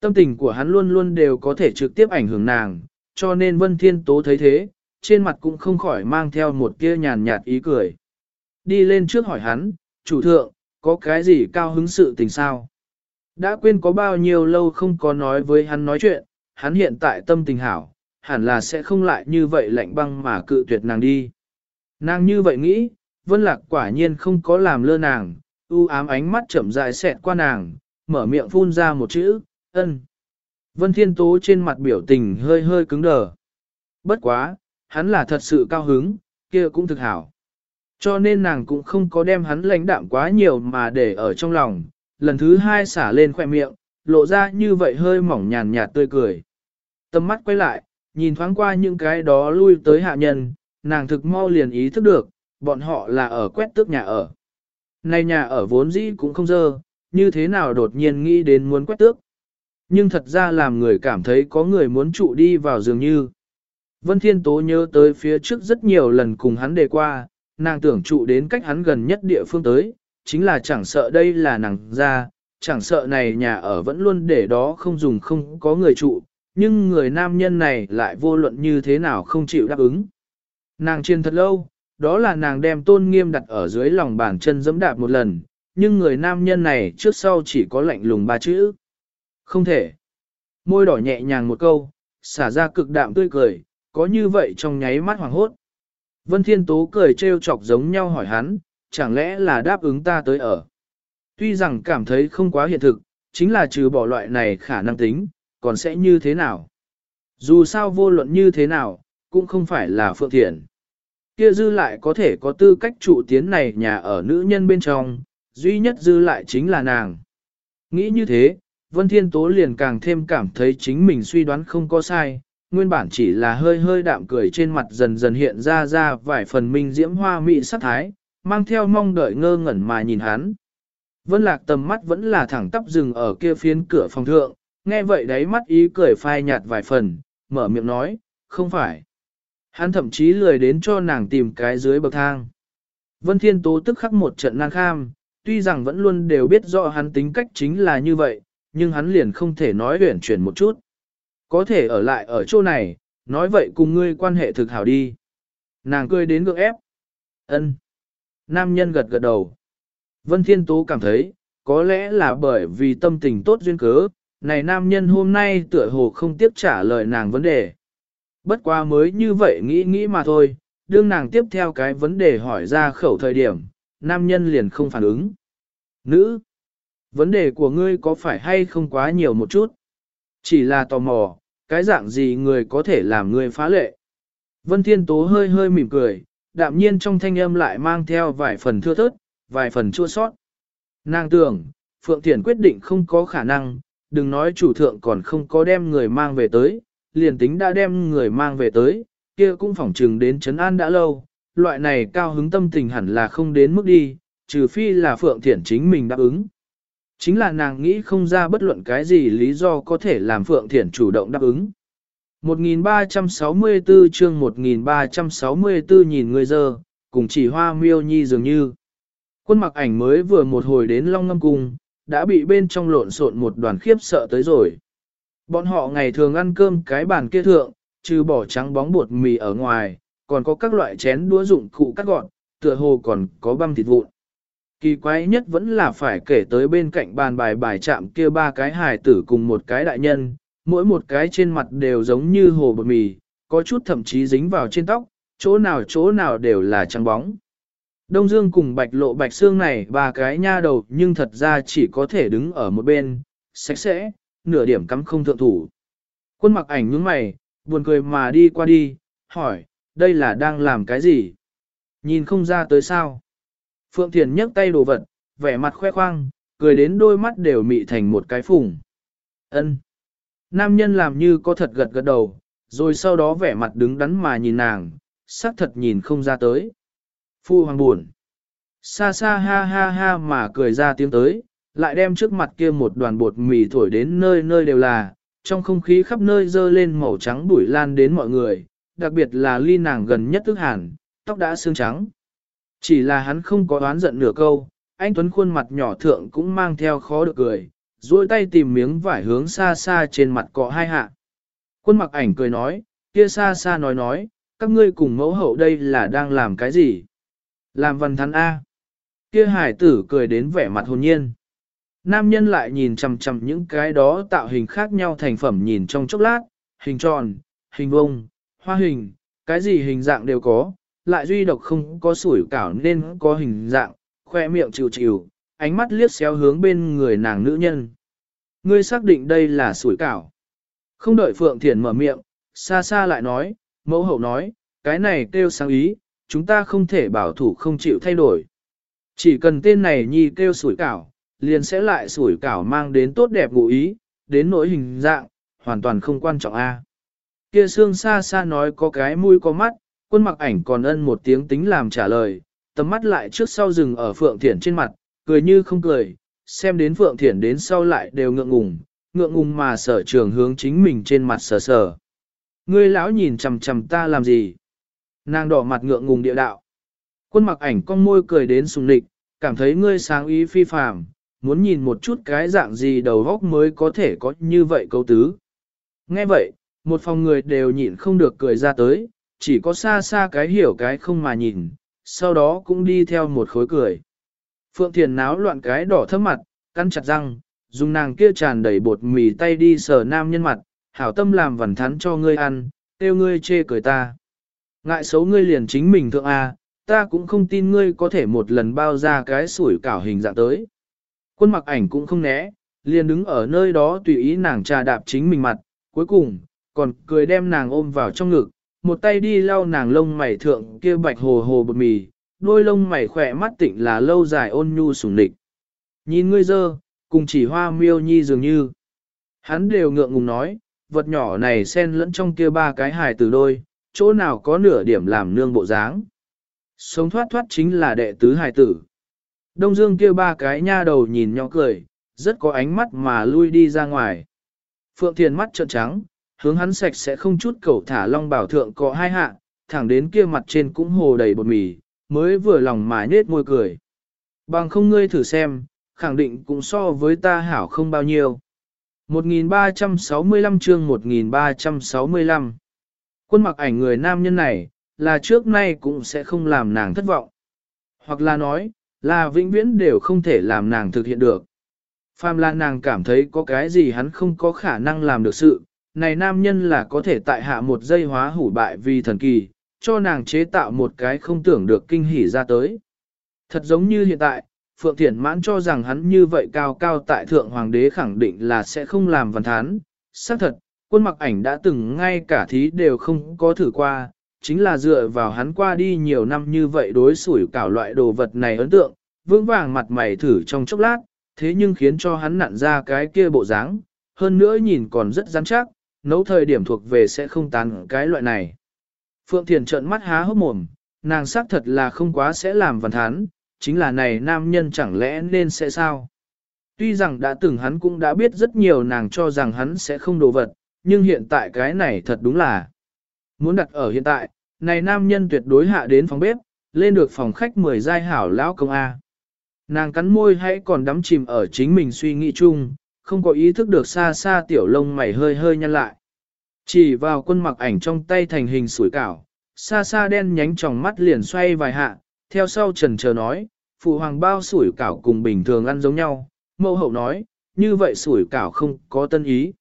Tâm tình của hắn luôn luôn đều có thể trực tiếp ảnh hưởng nàng, cho nên Vân Thiên Tố thấy thế, trên mặt cũng không khỏi mang theo một tia nhàn nhạt ý cười. Đi lên trước hỏi hắn, chủ thượng, có cái gì cao hứng sự tình sao? Đã quên có bao nhiêu lâu không có nói với hắn nói chuyện, hắn hiện tại tâm tình hảo, hẳn là sẽ không lại như vậy lạnh băng mà cự tuyệt nàng đi. Nàng như vậy nghĩ, Vân Lạc quả nhiên không có làm lơ nàng, u ám ánh mắt chậm rãi xẹt qua nàng, mở miệng phun ra một chữ, ân. Vân Thiên Tố trên mặt biểu tình hơi hơi cứng đờ. Bất quá, hắn là thật sự cao hứng, kia cũng thực hảo. Cho nên nàng cũng không có đem hắn lãnh đạm quá nhiều mà để ở trong lòng, lần thứ hai xả lên khoẻ miệng, lộ ra như vậy hơi mỏng nhàn nhạt tươi cười. Tâm mắt quay lại, nhìn thoáng qua những cái đó lui tới hạ nhân, nàng thực mau liền ý thức được, bọn họ là ở quét tước nhà ở. Này nhà ở vốn dĩ cũng không dơ, như thế nào đột nhiên nghĩ đến muốn quét tước. Nhưng thật ra làm người cảm thấy có người muốn trụ đi vào dường như. Vân Thiên Tố nhớ tới phía trước rất nhiều lần cùng hắn đề qua, nàng tưởng trụ đến cách hắn gần nhất địa phương tới, chính là chẳng sợ đây là nàng ra, chẳng sợ này nhà ở vẫn luôn để đó không dùng không có người trụ, nhưng người nam nhân này lại vô luận như thế nào không chịu đáp ứng. Nàng chiên thật lâu, đó là nàng đem tôn nghiêm đặt ở dưới lòng bàn chân dẫm đạp một lần, nhưng người nam nhân này trước sau chỉ có lạnh lùng ba chữ. Không thể. Môi đỏ nhẹ nhàng một câu, xả ra cực đạm tươi cười, có như vậy trong nháy mắt hoàng hốt. Vân Thiên Tố cười trêu chọc giống nhau hỏi hắn, chẳng lẽ là đáp ứng ta tới ở. Tuy rằng cảm thấy không quá hiện thực, chính là trừ bỏ loại này khả năng tính, còn sẽ như thế nào. Dù sao vô luận như thế nào, cũng không phải là phượng thiện. Kia dư lại có thể có tư cách trụ tiến này nhà ở nữ nhân bên trong, duy nhất dư lại chính là nàng. Nghĩ như thế, Vân Thiên Tố liền càng thêm cảm thấy chính mình suy đoán không có sai, nguyên bản chỉ là hơi hơi đạm cười trên mặt dần dần hiện ra ra vài phần minh diễm hoa mị sắc thái, mang theo mong đợi ngơ ngẩn mà nhìn hắn. Vân Lạc tầm mắt vẫn là thẳng tắp dừng ở kia phiến cửa phòng thượng, nghe vậy đáy mắt ý cười phai nhạt vài phần, mở miệng nói, không phải. Hắn thậm chí lười đến cho nàng tìm cái dưới bậc thang. Vân Thiên Tố tức khắc một trận nan kham, tuy rằng vẫn luôn đều biết rõ hắn tính cách chính là như vậy, nhưng hắn liền không thể nói huyển chuyển một chút. Có thể ở lại ở chỗ này, nói vậy cùng ngươi quan hệ thực hảo đi. Nàng cười đến gượng ép. ân Nam nhân gật gật đầu. Vân Thiên Tố cảm thấy, có lẽ là bởi vì tâm tình tốt duyên cớ, này nam nhân hôm nay tựa hồ không tiếp trả lời nàng vấn đề. Bất qua mới như vậy nghĩ nghĩ mà thôi, đương nàng tiếp theo cái vấn đề hỏi ra khẩu thời điểm, nam nhân liền không phản ứng. Nữ, vấn đề của ngươi có phải hay không quá nhiều một chút? Chỉ là tò mò, cái dạng gì người có thể làm người phá lệ? Vân Thiên Tố hơi hơi mỉm cười, đạm nhiên trong thanh âm lại mang theo vài phần thưa thớt, vài phần chua sót. Nàng tưởng, Phượng Thiển quyết định không có khả năng, đừng nói chủ thượng còn không có đem người mang về tới, liền tính đã đem người mang về tới, kia cũng phỏng trừng đến Trấn An đã lâu, loại này cao hứng tâm tình hẳn là không đến mức đi, trừ phi là Phượng Thiển chính mình đáp ứng. Chính là nàng nghĩ không ra bất luận cái gì lý do có thể làm Phượng Thiển chủ động đáp ứng. 1364 chương 1364 nhìn người giờ, cùng chỉ hoa miêu nhi dường như. Quân mặc ảnh mới vừa một hồi đến Long Ngâm Cung, đã bị bên trong lộn xộn một đoàn khiếp sợ tới rồi. Bọn họ ngày thường ăn cơm cái bàn kia thượng, trừ bỏ trắng bóng bột mì ở ngoài, còn có các loại chén đũa dụng cụ cắt gọn, tựa hồ còn có băm thịt vụn. Kỳ quái nhất vẫn là phải kể tới bên cạnh bàn bài bài chạm kia ba cái hài tử cùng một cái đại nhân, mỗi một cái trên mặt đều giống như hồ bột mì, có chút thậm chí dính vào trên tóc, chỗ nào chỗ nào đều là trắng bóng. Đông Dương cùng bạch lộ bạch xương này ba cái nha đầu nhưng thật ra chỉ có thể đứng ở một bên, sạch sẽ, nửa điểm cắm không thượng thủ. Quân mặc ảnh nhướng mày, buồn cười mà đi qua đi, hỏi, đây là đang làm cái gì? Nhìn không ra tới sao? Phượng Thiền nhấc tay đồ vật, vẻ mặt khoe khoang, cười đến đôi mắt đều mị thành một cái phùng. ân Nam nhân làm như có thật gật gật đầu, rồi sau đó vẻ mặt đứng đắn mà nhìn nàng, sắc thật nhìn không ra tới. Phu hoàng buồn. Xa xa ha ha ha mà cười ra tiếng tới, lại đem trước mặt kia một đoàn bột mì thổi đến nơi nơi đều là, trong không khí khắp nơi dơ lên màu trắng bụi lan đến mọi người, đặc biệt là ly nàng gần nhất tức hàn, tóc đã xương trắng. Chỉ là hắn không có oán giận nửa câu, anh Tuấn khuôn mặt nhỏ thượng cũng mang theo khó được cười, duỗi tay tìm miếng vải hướng xa xa trên mặt cọ hai hạ. Quân mặc ảnh cười nói, kia xa xa nói nói, các ngươi cùng mẫu hậu đây là đang làm cái gì? Làm văn thắn A. Kia hải tử cười đến vẻ mặt hồn nhiên. Nam nhân lại nhìn chằm chằm những cái đó tạo hình khác nhau thành phẩm nhìn trong chốc lát, hình tròn, hình vông, hoa hình, cái gì hình dạng đều có, lại duy độc không có sủi cảo nên có hình dạng, khoe miệng chịu chịu, ánh mắt liếc xéo hướng bên người nàng nữ nhân. Ngươi xác định đây là sủi cảo. Không đợi Phượng Thiển mở miệng, xa xa lại nói, mẫu hậu nói, cái này kêu sáng ý, chúng ta không thể bảo thủ không chịu thay đổi. Chỉ cần tên này nhi kêu sủi cảo, liền sẽ lại sủi cảo mang đến tốt đẹp ngụ ý, đến nỗi hình dạng, hoàn toàn không quan trọng a. Kia xương xa xa nói có cái mũi có mắt, quân mặc ảnh còn ân một tiếng tính làm trả lời, tầm mắt lại trước sau rừng ở Phượng Thiển trên mặt, cười như không cười, xem đến Phượng Thiển đến sau lại đều ngượng ngùng, ngượng ngùng mà sở trường hướng chính mình trên mặt sờ sờ. Ngươi lão nhìn chằm chằm ta làm gì? Nàng đỏ mặt ngượng ngùng địa đạo. Quân mặc ảnh con môi cười đến sùng nịch, cảm thấy ngươi sáng ý phi phàm, muốn nhìn một chút cái dạng gì đầu góc mới có thể có như vậy câu tứ. Nghe vậy, một phòng người đều nhịn không được cười ra tới, chỉ có xa xa cái hiểu cái không mà nhìn, sau đó cũng đi theo một khối cười. Phượng Thiền náo loạn cái đỏ thấp mặt, căn chặt răng, dùng nàng kia tràn đầy bột mì tay đi sờ nam nhân mặt, hảo tâm làm vằn thắn cho ngươi ăn, tiêu ngươi chê cười ta. Ngại xấu ngươi liền chính mình thượng A, ta cũng không tin ngươi có thể một lần bao ra cái sủi cảo hình dạng tới. Quân mặc ảnh cũng không né, liền đứng ở nơi đó tùy ý nàng trà đạp chính mình mặt, cuối cùng, còn cười đem nàng ôm vào trong ngực, một tay đi lau nàng lông mày thượng kia bạch hồ hồ bột mì, đôi lông mày khỏe mắt tịnh là lâu dài ôn nhu sủng nịch. Nhìn ngươi dơ, cùng chỉ hoa miêu nhi dường như. Hắn đều ngượng ngùng nói, vật nhỏ này xen lẫn trong kia ba cái hài từ đôi, chỗ nào có nửa điểm làm nương bộ dáng. Sống thoát thoát chính là đệ tứ hài tử. Đông Dương kia ba cái nha đầu nhìn nhỏ cười, rất có ánh mắt mà lui đi ra ngoài. Phượng Thiền mắt trợn trắng, hướng hắn sạch sẽ không chút cầu thả long bảo thượng có hai hạ, thẳng đến kia mặt trên cũng hồ đầy bột mì, mới vừa lòng mà nết môi cười. Bằng không ngươi thử xem, khẳng định cũng so với ta hảo không bao nhiêu. 1365 chương 1365 Quân mặc ảnh người nam nhân này, là trước nay cũng sẽ không làm nàng thất vọng. Hoặc là nói, là vĩnh viễn đều không thể làm nàng thực hiện được. Phàm là nàng cảm thấy có cái gì hắn không có khả năng làm được sự, này nam nhân là có thể tại hạ một giây hóa hủ bại vì thần kỳ, cho nàng chế tạo một cái không tưởng được kinh hỉ ra tới. Thật giống như hiện tại, Phượng Thiển mãn cho rằng hắn như vậy cao cao tại thượng hoàng đế khẳng định là sẽ không làm văn thán. Xác thật, quân mặc ảnh đã từng ngay cả thí đều không có thử qua, chính là dựa vào hắn qua đi nhiều năm như vậy đối xử cảo loại đồ vật này ấn tượng, vững vàng mặt mày thử trong chốc lát, thế nhưng khiến cho hắn nặn ra cái kia bộ dáng, hơn nữa nhìn còn rất rắn chắc, nấu thời điểm thuộc về sẽ không tán cái loại này. Phượng Thiền trợn mắt há hốc mồm, nàng xác thật là không quá sẽ làm văn thán, chính là này nam nhân chẳng lẽ nên sẽ sao? Tuy rằng đã từng hắn cũng đã biết rất nhiều nàng cho rằng hắn sẽ không đồ vật, nhưng hiện tại cái này thật đúng là muốn đặt ở hiện tại, này nam nhân tuyệt đối hạ đến phòng bếp, lên được phòng khách 10 giai hảo lão công A. Nàng cắn môi hãy còn đắm chìm ở chính mình suy nghĩ chung, không có ý thức được xa xa tiểu lông mày hơi hơi nhăn lại. Chỉ vào quân mặc ảnh trong tay thành hình sủi cảo, xa xa đen nhánh tròng mắt liền xoay vài hạ, theo sau trần chờ nói, phụ hoàng bao sủi cảo cùng bình thường ăn giống nhau, mẫu hậu nói, như vậy sủi cảo không có tân ý.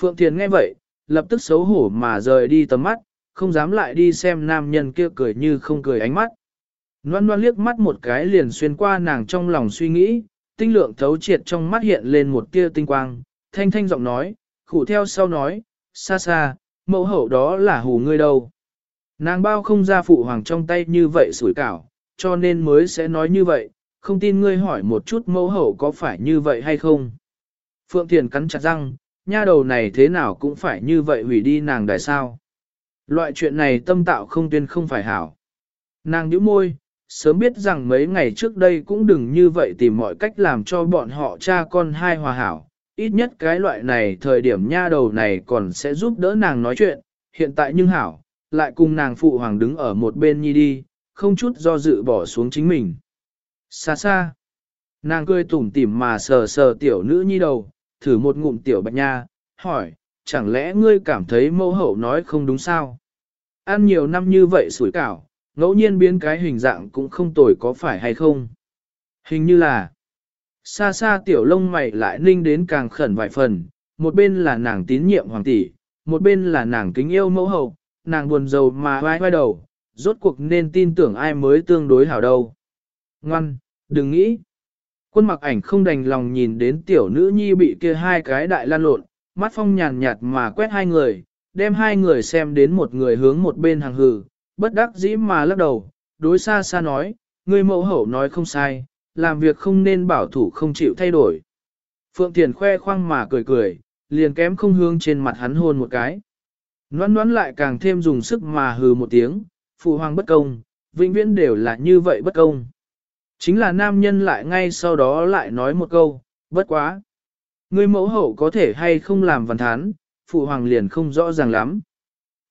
Phượng Thiền nghe vậy, lập tức xấu hổ mà rời đi tầm mắt, không dám lại đi xem nam nhân kia cười như không cười ánh mắt. Loan loan liếc mắt một cái liền xuyên qua nàng trong lòng suy nghĩ, tinh lượng thấu triệt trong mắt hiện lên một tia tinh quang, thanh thanh giọng nói, khủ theo sau nói, xa xa, mẫu hậu đó là hù ngươi đâu. Nàng bao không ra phụ hoàng trong tay như vậy sủi cảo, cho nên mới sẽ nói như vậy, không tin ngươi hỏi một chút mẫu hậu có phải như vậy hay không. Phượng Thiền cắn chặt răng, nha đầu này thế nào cũng phải như vậy hủy đi nàng đại sao. Loại chuyện này tâm tạo không tuyên không phải hảo. Nàng nhíu môi, sớm biết rằng mấy ngày trước đây cũng đừng như vậy tìm mọi cách làm cho bọn họ cha con hai hòa hảo. Ít nhất cái loại này thời điểm nha đầu này còn sẽ giúp đỡ nàng nói chuyện, hiện tại nhưng hảo, lại cùng nàng phụ hoàng đứng ở một bên nhi đi, không chút do dự bỏ xuống chính mình. Xa xa, nàng cười tủm tỉm mà sờ sờ tiểu nữ nhi đầu, thử một ngụm tiểu bạch nha, hỏi, chẳng lẽ ngươi cảm thấy mẫu hậu nói không đúng sao? Ăn nhiều năm như vậy sủi cảo, ngẫu nhiên biến cái hình dạng cũng không tồi có phải hay không? Hình như là, xa xa tiểu lông mày lại ninh đến càng khẩn vài phần, một bên là nàng tín nhiệm hoàng tỷ, một bên là nàng kính yêu mẫu hậu, nàng buồn rầu mà vai vai đầu, rốt cuộc nên tin tưởng ai mới tương đối hảo đâu. Ngoan, đừng nghĩ. Quân mặc ảnh không đành lòng nhìn đến tiểu nữ nhi bị kia hai cái đại lan lộn, mắt phong nhàn nhạt mà quét hai người, đem hai người xem đến một người hướng một bên hàng hừ, bất đắc dĩ mà lắc đầu, đối xa xa nói, người mẫu hậu nói không sai, làm việc không nên bảo thủ không chịu thay đổi. Phượng Thiền khoe khoang mà cười cười, liền kém không hướng trên mặt hắn hôn một cái. Noãn noãn lại càng thêm dùng sức mà hừ một tiếng, phụ hoàng bất công, vĩnh viễn đều là như vậy bất công. Chính là nam nhân lại ngay sau đó lại nói một câu, bất quá. Người mẫu hậu có thể hay không làm văn thán, phụ hoàng liền không rõ ràng lắm.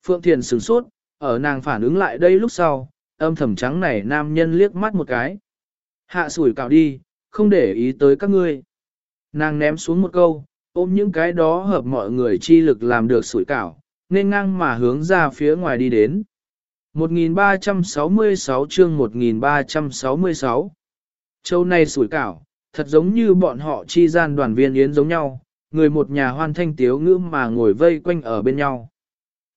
Phượng Thiền sửng sốt, ở nàng phản ứng lại đây lúc sau, âm thầm trắng này nam nhân liếc mắt một cái. Hạ sủi cạo đi, không để ý tới các ngươi. Nàng ném xuống một câu, ôm những cái đó hợp mọi người chi lực làm được sủi cảo, nên ngang mà hướng ra phía ngoài đi đến. 1366 chương 1366 Châu này sủi cảo, thật giống như bọn họ chi gian đoàn viên yến giống nhau, người một nhà hoan thanh tiếu ngữ mà ngồi vây quanh ở bên nhau.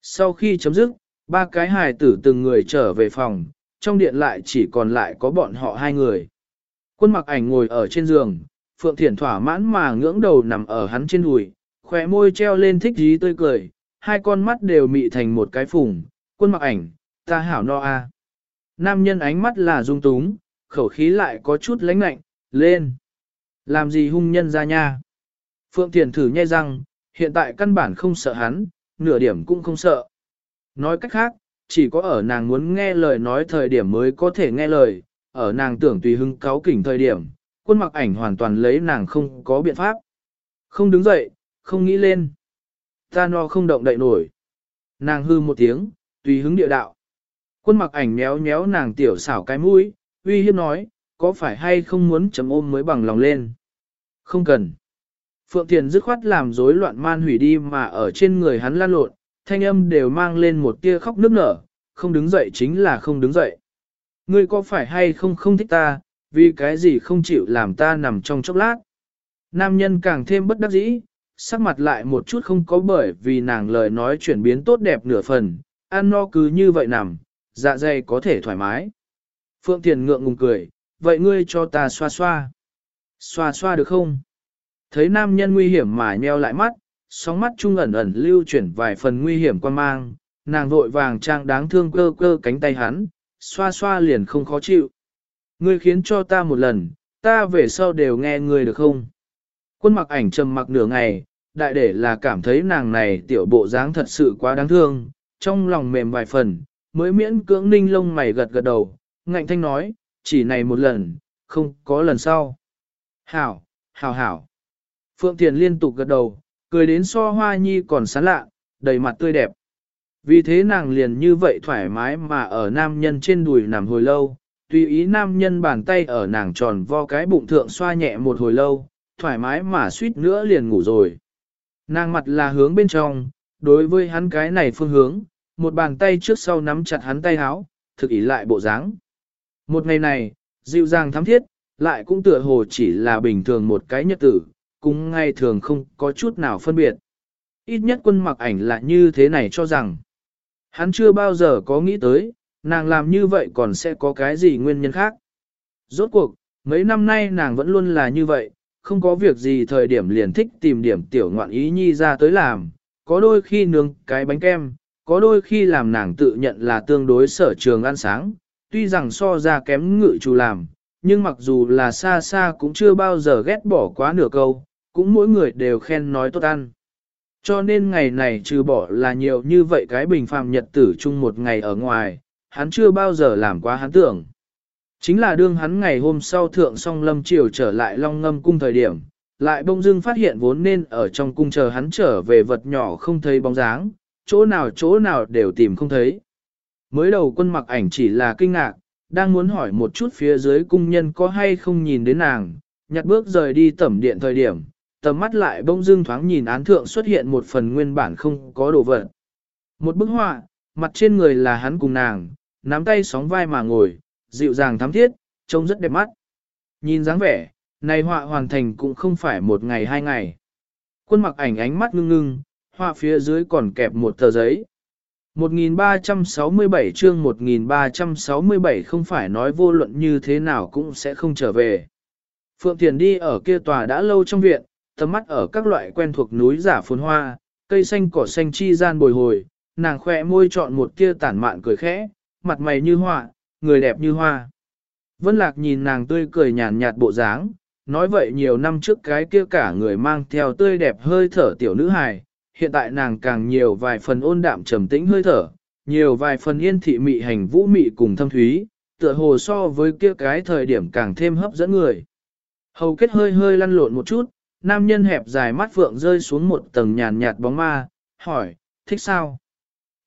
Sau khi chấm dứt, ba cái hài tử từng người trở về phòng, trong điện lại chỉ còn lại có bọn họ hai người. Quân mặc ảnh ngồi ở trên giường, Phượng Thiển thỏa mãn mà ngưỡng đầu nằm ở hắn trên đùi, khỏe môi treo lên thích dí tươi cười, hai con mắt đều mị thành một cái phùng, quân mặc ảnh, ta hảo no a. Nam nhân ánh mắt là dung túng, khẩu khí lại có chút lãnh lạnh, lên. Làm gì hung nhân ra nha? Phượng Thiền thử nhai răng, hiện tại căn bản không sợ hắn, nửa điểm cũng không sợ. Nói cách khác, chỉ có ở nàng muốn nghe lời nói thời điểm mới có thể nghe lời, ở nàng tưởng tùy hưng cáo kỉnh thời điểm, quân mặc ảnh hoàn toàn lấy nàng không có biện pháp. Không đứng dậy, không nghĩ lên. Ta no không động đậy nổi. Nàng hư một tiếng, tùy hứng địa đạo. Quân mặc ảnh méo méo nàng tiểu xảo cái mũi, uy hiếp nói, có phải hay không muốn chấm ôm mới bằng lòng lên. Không cần. Phượng Thiền dứt khoát làm rối loạn man hủy đi mà ở trên người hắn lan lộn, thanh âm đều mang lên một tia khóc nức nở, không đứng dậy chính là không đứng dậy. Ngươi có phải hay không không thích ta, vì cái gì không chịu làm ta nằm trong chốc lát. Nam nhân càng thêm bất đắc dĩ, sắc mặt lại một chút không có bởi vì nàng lời nói chuyển biến tốt đẹp nửa phần, ăn no cứ như vậy nằm, dạ dày có thể thoải mái. Phượng Thiền ngượng ngùng cười, vậy ngươi cho ta xoa xoa. Xoa xoa được không? Thấy nam nhân nguy hiểm mà nheo lại mắt, sóng mắt trung ẩn ẩn lưu chuyển vài phần nguy hiểm quan mang, nàng vội vàng trang đáng thương cơ cơ cánh tay hắn, xoa xoa liền không khó chịu. Ngươi khiến cho ta một lần, ta về sau đều nghe ngươi được không? Quân mặc ảnh trầm mặc nửa ngày, đại để là cảm thấy nàng này tiểu bộ dáng thật sự quá đáng thương, trong lòng mềm vài phần, mới miễn cưỡng ninh lông mày gật gật đầu, ngạnh thanh nói, chỉ này một lần, không có lần sau. Hảo, hảo hảo. Phượng Thiền liên tục gật đầu, cười đến so hoa nhi còn sán lạ, đầy mặt tươi đẹp. Vì thế nàng liền như vậy thoải mái mà ở nam nhân trên đùi nằm hồi lâu, tùy ý nam nhân bàn tay ở nàng tròn vo cái bụng thượng xoa nhẹ một hồi lâu, thoải mái mà suýt nữa liền ngủ rồi. Nàng mặt là hướng bên trong, đối với hắn cái này phương hướng, một bàn tay trước sau nắm chặt hắn tay háo, thực ý lại bộ dáng. Một ngày này, dịu dàng thắm thiết, lại cũng tựa hồ chỉ là bình thường một cái nhật tử, cũng ngay thường không có chút nào phân biệt. Ít nhất quân mặc ảnh là như thế này cho rằng, hắn chưa bao giờ có nghĩ tới, nàng làm như vậy còn sẽ có cái gì nguyên nhân khác. Rốt cuộc, mấy năm nay nàng vẫn luôn là như vậy, không có việc gì thời điểm liền thích tìm điểm tiểu ngoạn ý nhi ra tới làm, có đôi khi nướng cái bánh kem, có đôi khi làm nàng tự nhận là tương đối sở trường ăn sáng, tuy rằng so ra kém ngự chủ làm, nhưng mặc dù là xa xa cũng chưa bao giờ ghét bỏ quá nửa câu, cũng mỗi người đều khen nói tốt ăn. Cho nên ngày này trừ bỏ là nhiều như vậy cái bình phàm nhật tử chung một ngày ở ngoài, hắn chưa bao giờ làm quá hắn tưởng. Chính là đương hắn ngày hôm sau thượng song lâm triều trở lại long ngâm cung thời điểm, lại bông dưng phát hiện vốn nên ở trong cung chờ hắn trở về vật nhỏ không thấy bóng dáng, chỗ nào chỗ nào đều tìm không thấy. Mới đầu quân mặc ảnh chỉ là kinh ngạc, đang muốn hỏi một chút phía dưới cung nhân có hay không nhìn đến nàng, nhặt bước rời đi tẩm điện thời điểm, tầm mắt lại bông dưng thoáng nhìn án thượng xuất hiện một phần nguyên bản không có đồ vật. Một bức họa, mặt trên người là hắn cùng nàng, nắm tay sóng vai mà ngồi, dịu dàng thắm thiết, trông rất đẹp mắt. Nhìn dáng vẻ, này họa hoàn thành cũng không phải một ngày hai ngày. Quân mặc ảnh ánh mắt ngưng ngưng, họa phía dưới còn kẹp một tờ giấy. 1367 chương 1367 không phải nói vô luận như thế nào cũng sẽ không trở về. Phượng Thiền đi ở kia tòa đã lâu trong viện, tầm mắt ở các loại quen thuộc núi giả phồn hoa, cây xanh cỏ xanh chi gian bồi hồi, nàng khỏe môi chọn một kia tản mạn cười khẽ, mặt mày như họa, người đẹp như hoa. Vân Lạc nhìn nàng tươi cười nhàn nhạt bộ dáng, nói vậy nhiều năm trước cái kia cả người mang theo tươi đẹp hơi thở tiểu nữ hài, hiện tại nàng càng nhiều vài phần ôn đạm trầm tĩnh hơi thở, nhiều vài phần yên thị mị hành vũ mị cùng thâm thúy, tựa hồ so với kia cái thời điểm càng thêm hấp dẫn người. Hầu kết hơi hơi lăn lộn một chút, nam nhân hẹp dài mắt phượng rơi xuống một tầng nhàn nhạt bóng ma, hỏi, thích sao?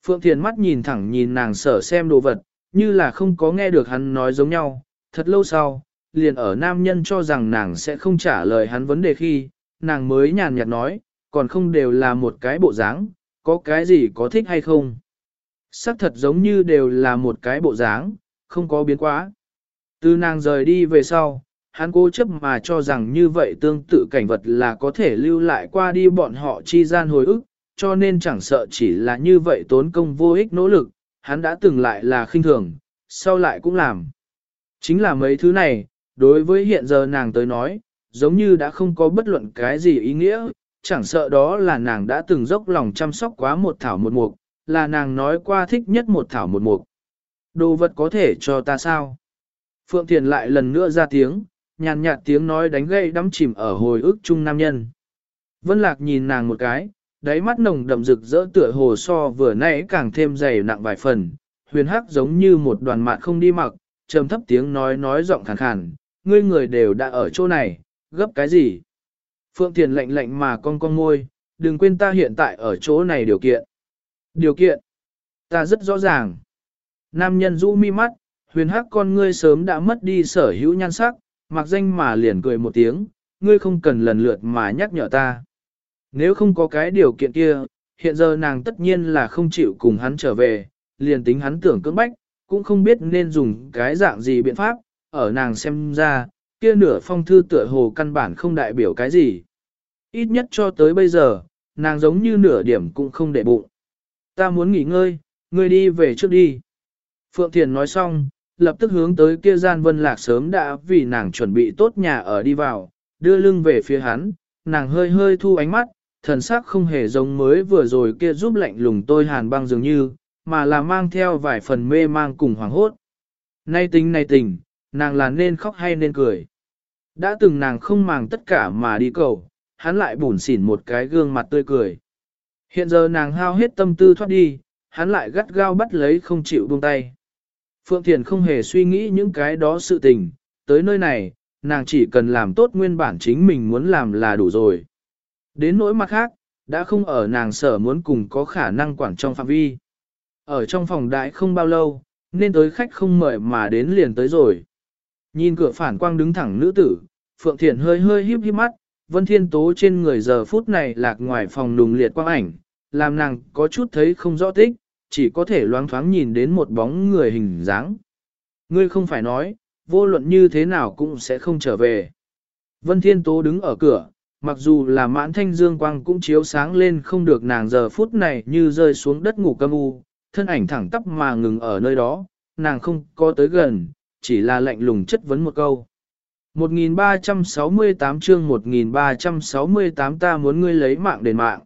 Phượng Thiền mắt nhìn thẳng nhìn nàng sở xem đồ vật, như là không có nghe được hắn nói giống nhau, thật lâu sau, liền ở nam nhân cho rằng nàng sẽ không trả lời hắn vấn đề khi, nàng mới nhàn nhạt nói, còn không đều là một cái bộ dáng, có cái gì có thích hay không. Sắc thật giống như đều là một cái bộ dáng, không có biến quá. Từ nàng rời đi về sau, hắn cố chấp mà cho rằng như vậy tương tự cảnh vật là có thể lưu lại qua đi bọn họ chi gian hồi ức, cho nên chẳng sợ chỉ là như vậy tốn công vô ích nỗ lực, hắn đã từng lại là khinh thường, sau lại cũng làm. Chính là mấy thứ này, đối với hiện giờ nàng tới nói, giống như đã không có bất luận cái gì ý nghĩa, chẳng sợ đó là nàng đã từng dốc lòng chăm sóc quá một thảo một mục, là nàng nói qua thích nhất một thảo một mục. Đồ vật có thể cho ta sao? Phượng Thiền lại lần nữa ra tiếng, nhàn nhạt tiếng nói đánh gây đắm chìm ở hồi ức chung nam nhân. Vân Lạc nhìn nàng một cái, đáy mắt nồng đậm rực rỡ tựa hồ so vừa nãy càng thêm dày nặng vài phần, huyền hắc giống như một đoàn mạn không đi mặc, trầm thấp tiếng nói nói giọng khàn khàn, ngươi người đều đã ở chỗ này, gấp cái gì? Phượng Thiền lạnh lạnh mà con con môi, đừng quên ta hiện tại ở chỗ này điều kiện. Điều kiện? Ta rất rõ ràng. Nam nhân rũ mi mắt, huyền hắc con ngươi sớm đã mất đi sở hữu nhan sắc, mặc danh mà liền cười một tiếng, ngươi không cần lần lượt mà nhắc nhở ta. Nếu không có cái điều kiện kia, hiện giờ nàng tất nhiên là không chịu cùng hắn trở về, liền tính hắn tưởng cưỡng bách, cũng không biết nên dùng cái dạng gì biện pháp, ở nàng xem ra, kia nửa phong thư tựa hồ căn bản không đại biểu cái gì. Ít nhất cho tới bây giờ, nàng giống như nửa điểm cũng không để bụng. Ta muốn nghỉ ngơi, ngươi đi về trước đi. Phượng Thiền nói xong, lập tức hướng tới kia gian vân lạc sớm đã vì nàng chuẩn bị tốt nhà ở đi vào, đưa lưng về phía hắn, nàng hơi hơi thu ánh mắt, thần sắc không hề giống mới vừa rồi kia giúp lạnh lùng tôi hàn băng dường như, mà là mang theo vài phần mê mang cùng hoàng hốt. Nay tính nay tình, nàng là nên khóc hay nên cười. Đã từng nàng không màng tất cả mà đi cầu, hắn lại bủn xỉn một cái gương mặt tươi cười. Hiện giờ nàng hao hết tâm tư thoát đi, hắn lại gắt gao bắt lấy không chịu buông tay. Phượng Thiền không hề suy nghĩ những cái đó sự tình, tới nơi này, nàng chỉ cần làm tốt nguyên bản chính mình muốn làm là đủ rồi. Đến nỗi mặt khác, đã không ở nàng sở muốn cùng có khả năng quản trong phạm vi. Ở trong phòng đại không bao lâu, nên tới khách không mời mà đến liền tới rồi. Nhìn cửa phản quang đứng thẳng nữ tử, Phượng Thiền hơi hơi híp híp mắt, Vân Thiên Tố trên người giờ phút này lạc ngoài phòng nùng liệt quang ảnh, làm nàng có chút thấy không rõ tích, chỉ có thể loáng thoáng nhìn đến một bóng người hình dáng. Ngươi không phải nói, vô luận như thế nào cũng sẽ không trở về. Vân Thiên Tố đứng ở cửa, mặc dù là mãn thanh dương quang cũng chiếu sáng lên không được nàng giờ phút này như rơi xuống đất ngủ câm u, thân ảnh thẳng tắp mà ngừng ở nơi đó, nàng không có tới gần, chỉ là lạnh lùng chất vấn một câu. 1368 chương 1368 ta muốn ngươi lấy mạng đền mạng.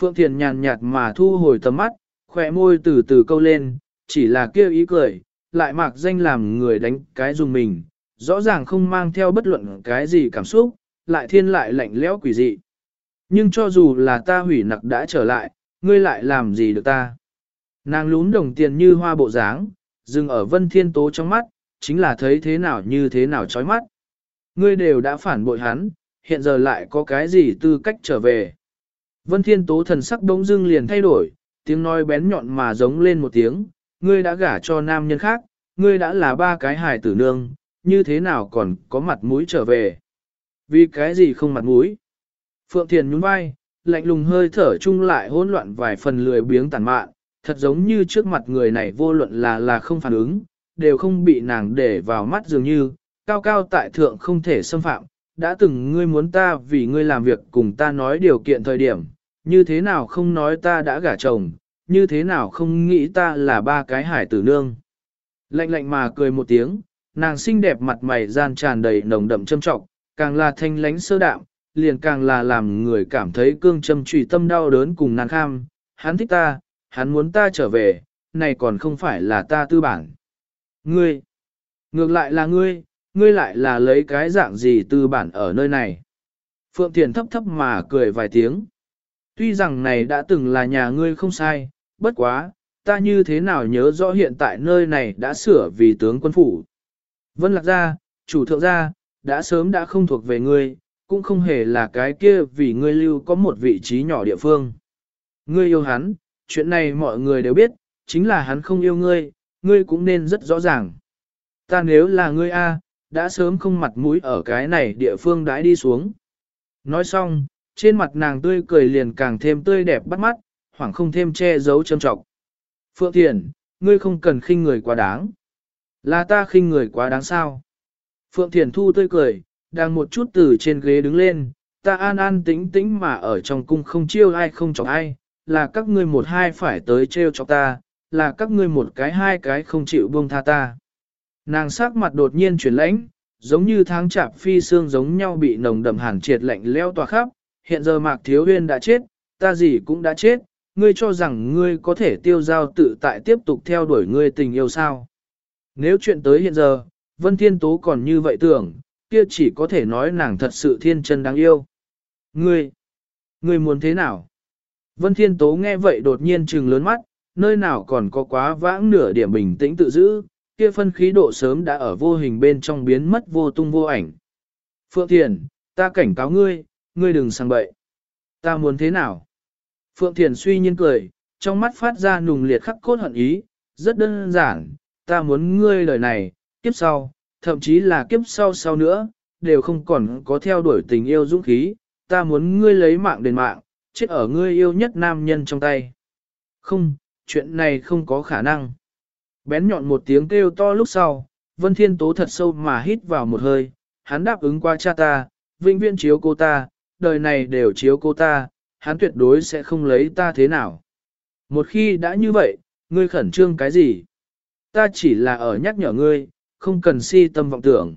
Phượng Thiền nhàn nhạt mà thu hồi tầm mắt, khỏe môi từ từ câu lên, chỉ là kêu ý cười, lại mạc danh làm người đánh cái dùng mình, rõ ràng không mang theo bất luận cái gì cảm xúc, lại thiên lại lạnh lẽo quỷ dị. Nhưng cho dù là ta hủy nặc đã trở lại, ngươi lại làm gì được ta? Nàng lún đồng tiền như hoa bộ dáng, dừng ở vân thiên tố trong mắt, chính là thấy thế nào như thế nào chói mắt. Ngươi đều đã phản bội hắn, hiện giờ lại có cái gì tư cách trở về. Vân thiên tố thần sắc đống dưng liền thay đổi, tiếng nói bén nhọn mà giống lên một tiếng, ngươi đã gả cho nam nhân khác, ngươi đã là ba cái hài tử nương, như thế nào còn có mặt mũi trở về. Vì cái gì không mặt mũi? Phượng Thiền nhún vai, lạnh lùng hơi thở chung lại hỗn loạn vài phần lười biếng tàn mạn, thật giống như trước mặt người này vô luận là là không phản ứng, đều không bị nàng để vào mắt dường như, cao cao tại thượng không thể xâm phạm, đã từng ngươi muốn ta vì ngươi làm việc cùng ta nói điều kiện thời điểm, như thế nào không nói ta đã gả chồng, như thế nào không nghĩ ta là ba cái hải tử nương. Lạnh lạnh mà cười một tiếng, nàng xinh đẹp mặt mày gian tràn đầy nồng đậm châm trọng, càng là thanh lánh sơ đạm, liền càng là làm người cảm thấy cương châm trùy tâm đau đớn cùng nàng kham, hắn thích ta, hắn muốn ta trở về, này còn không phải là ta tư bản. Ngươi, ngược lại là ngươi, ngươi lại là lấy cái dạng gì tư bản ở nơi này. Phượng Thiền thấp thấp mà cười vài tiếng. Tuy rằng này đã từng là nhà ngươi không sai, bất quá, ta như thế nào nhớ rõ hiện tại nơi này đã sửa vì tướng quân phủ. Vân lạc gia, chủ thượng gia, đã sớm đã không thuộc về ngươi, cũng không hề là cái kia vì ngươi lưu có một vị trí nhỏ địa phương. Ngươi yêu hắn, chuyện này mọi người đều biết, chính là hắn không yêu ngươi, ngươi cũng nên rất rõ ràng. Ta nếu là ngươi A, đã sớm không mặt mũi ở cái này địa phương đãi đi xuống. Nói xong, trên mặt nàng tươi cười liền càng thêm tươi đẹp bắt mắt, hoảng không thêm che giấu châm trọng. Phượng Thiền, ngươi không cần khinh người quá đáng. Là ta khinh người quá đáng sao? Phượng Thiền thu tươi cười, đang một chút từ trên ghế đứng lên, ta an an tĩnh tĩnh mà ở trong cung không chiêu ai không chọc ai, là các ngươi một hai phải tới trêu chọc ta, là các ngươi một cái hai cái không chịu buông tha ta. Nàng sắc mặt đột nhiên chuyển lãnh, giống như tháng chạp phi xương giống nhau bị nồng đậm hàn triệt lạnh leo tỏa khắp, hiện giờ mạc thiếu huyên đã chết, ta gì cũng đã chết, ngươi cho rằng ngươi có thể tiêu giao tự tại tiếp tục theo đuổi ngươi tình yêu sao. Nếu chuyện tới hiện giờ, Vân Thiên Tố còn như vậy tưởng, kia chỉ có thể nói nàng thật sự thiên chân đáng yêu. Ngươi, ngươi muốn thế nào? Vân Thiên Tố nghe vậy đột nhiên trừng lớn mắt, nơi nào còn có quá vãng nửa điểm bình tĩnh tự giữ, kia phân khí độ sớm đã ở vô hình bên trong biến mất vô tung vô ảnh. Phượng Thiền, ta cảnh cáo ngươi, ngươi đừng sang bậy. Ta muốn thế nào? Phượng Thiền suy nhiên cười, trong mắt phát ra nùng liệt khắc cốt hận ý, rất đơn giản, ta muốn ngươi lời này, kiếp sau, thậm chí là kiếp sau sau nữa, đều không còn có theo đuổi tình yêu dũng khí, ta muốn ngươi lấy mạng đền mạng, chết ở ngươi yêu nhất nam nhân trong tay. Không, chuyện này không có khả năng. Bén nhọn một tiếng kêu to lúc sau, Vân Thiên Tố thật sâu mà hít vào một hơi, hắn đáp ứng qua cha ta, vĩnh viễn chiếu cô ta, đời này đều chiếu cô ta, hắn tuyệt đối sẽ không lấy ta thế nào. Một khi đã như vậy, ngươi khẩn trương cái gì? Ta chỉ là ở nhắc nhở ngươi, không cần si tâm vọng tưởng.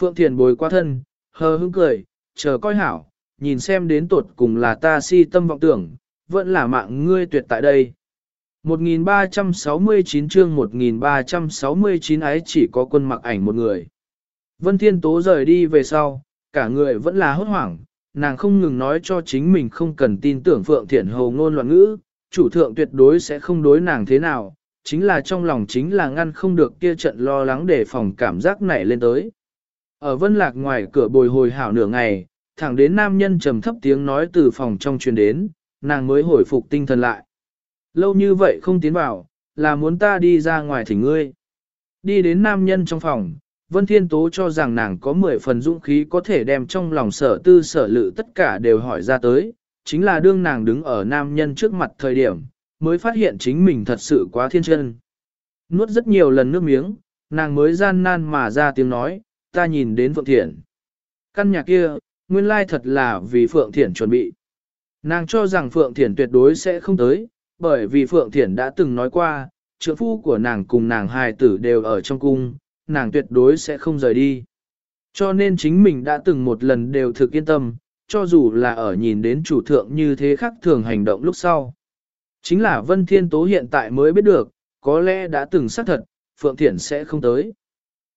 Phượng Thiền bồi qua thân, hờ hững cười, chờ coi hảo, nhìn xem đến tột cùng là ta si tâm vọng tưởng, vẫn là mạng ngươi tuyệt tại đây. 1369 chương 1369 ấy chỉ có quân mặc ảnh một người. Vân Thiên Tố rời đi về sau, cả người vẫn là hốt hoảng, nàng không ngừng nói cho chính mình không cần tin tưởng Phượng Thiển Hầu ngôn loạn ngữ, chủ thượng tuyệt đối sẽ không đối nàng thế nào, chính là trong lòng chính là ngăn không được kia trận lo lắng để phòng cảm giác nảy lên tới. Ở Vân Lạc ngoài cửa bồi hồi hảo nửa ngày, thẳng đến nam nhân trầm thấp tiếng nói từ phòng trong truyền đến, nàng mới hồi phục tinh thần lại. Lâu như vậy không tiến vào, là muốn ta đi ra ngoài thỉnh ngươi. Đi đến nam nhân trong phòng, Vân Thiên Tố cho rằng nàng có 10 phần dũng khí có thể đem trong lòng sở tư sở lự tất cả đều hỏi ra tới, chính là đương nàng đứng ở nam nhân trước mặt thời điểm, mới phát hiện chính mình thật sự quá thiên chân. Nuốt rất nhiều lần nước miếng, nàng mới gian nan mà ra tiếng nói, ta nhìn đến Phượng Thiển. Căn nhà kia, nguyên lai thật là vì Phượng Thiển chuẩn bị. Nàng cho rằng Phượng Thiển tuyệt đối sẽ không tới, bởi vì Phượng Thiển đã từng nói qua, trưởng phu của nàng cùng nàng hài tử đều ở trong cung, nàng tuyệt đối sẽ không rời đi. Cho nên chính mình đã từng một lần đều thực yên tâm, cho dù là ở nhìn đến chủ thượng như thế khác thường hành động lúc sau. Chính là Vân Thiên Tố hiện tại mới biết được, có lẽ đã từng xác thật, Phượng Thiển sẽ không tới.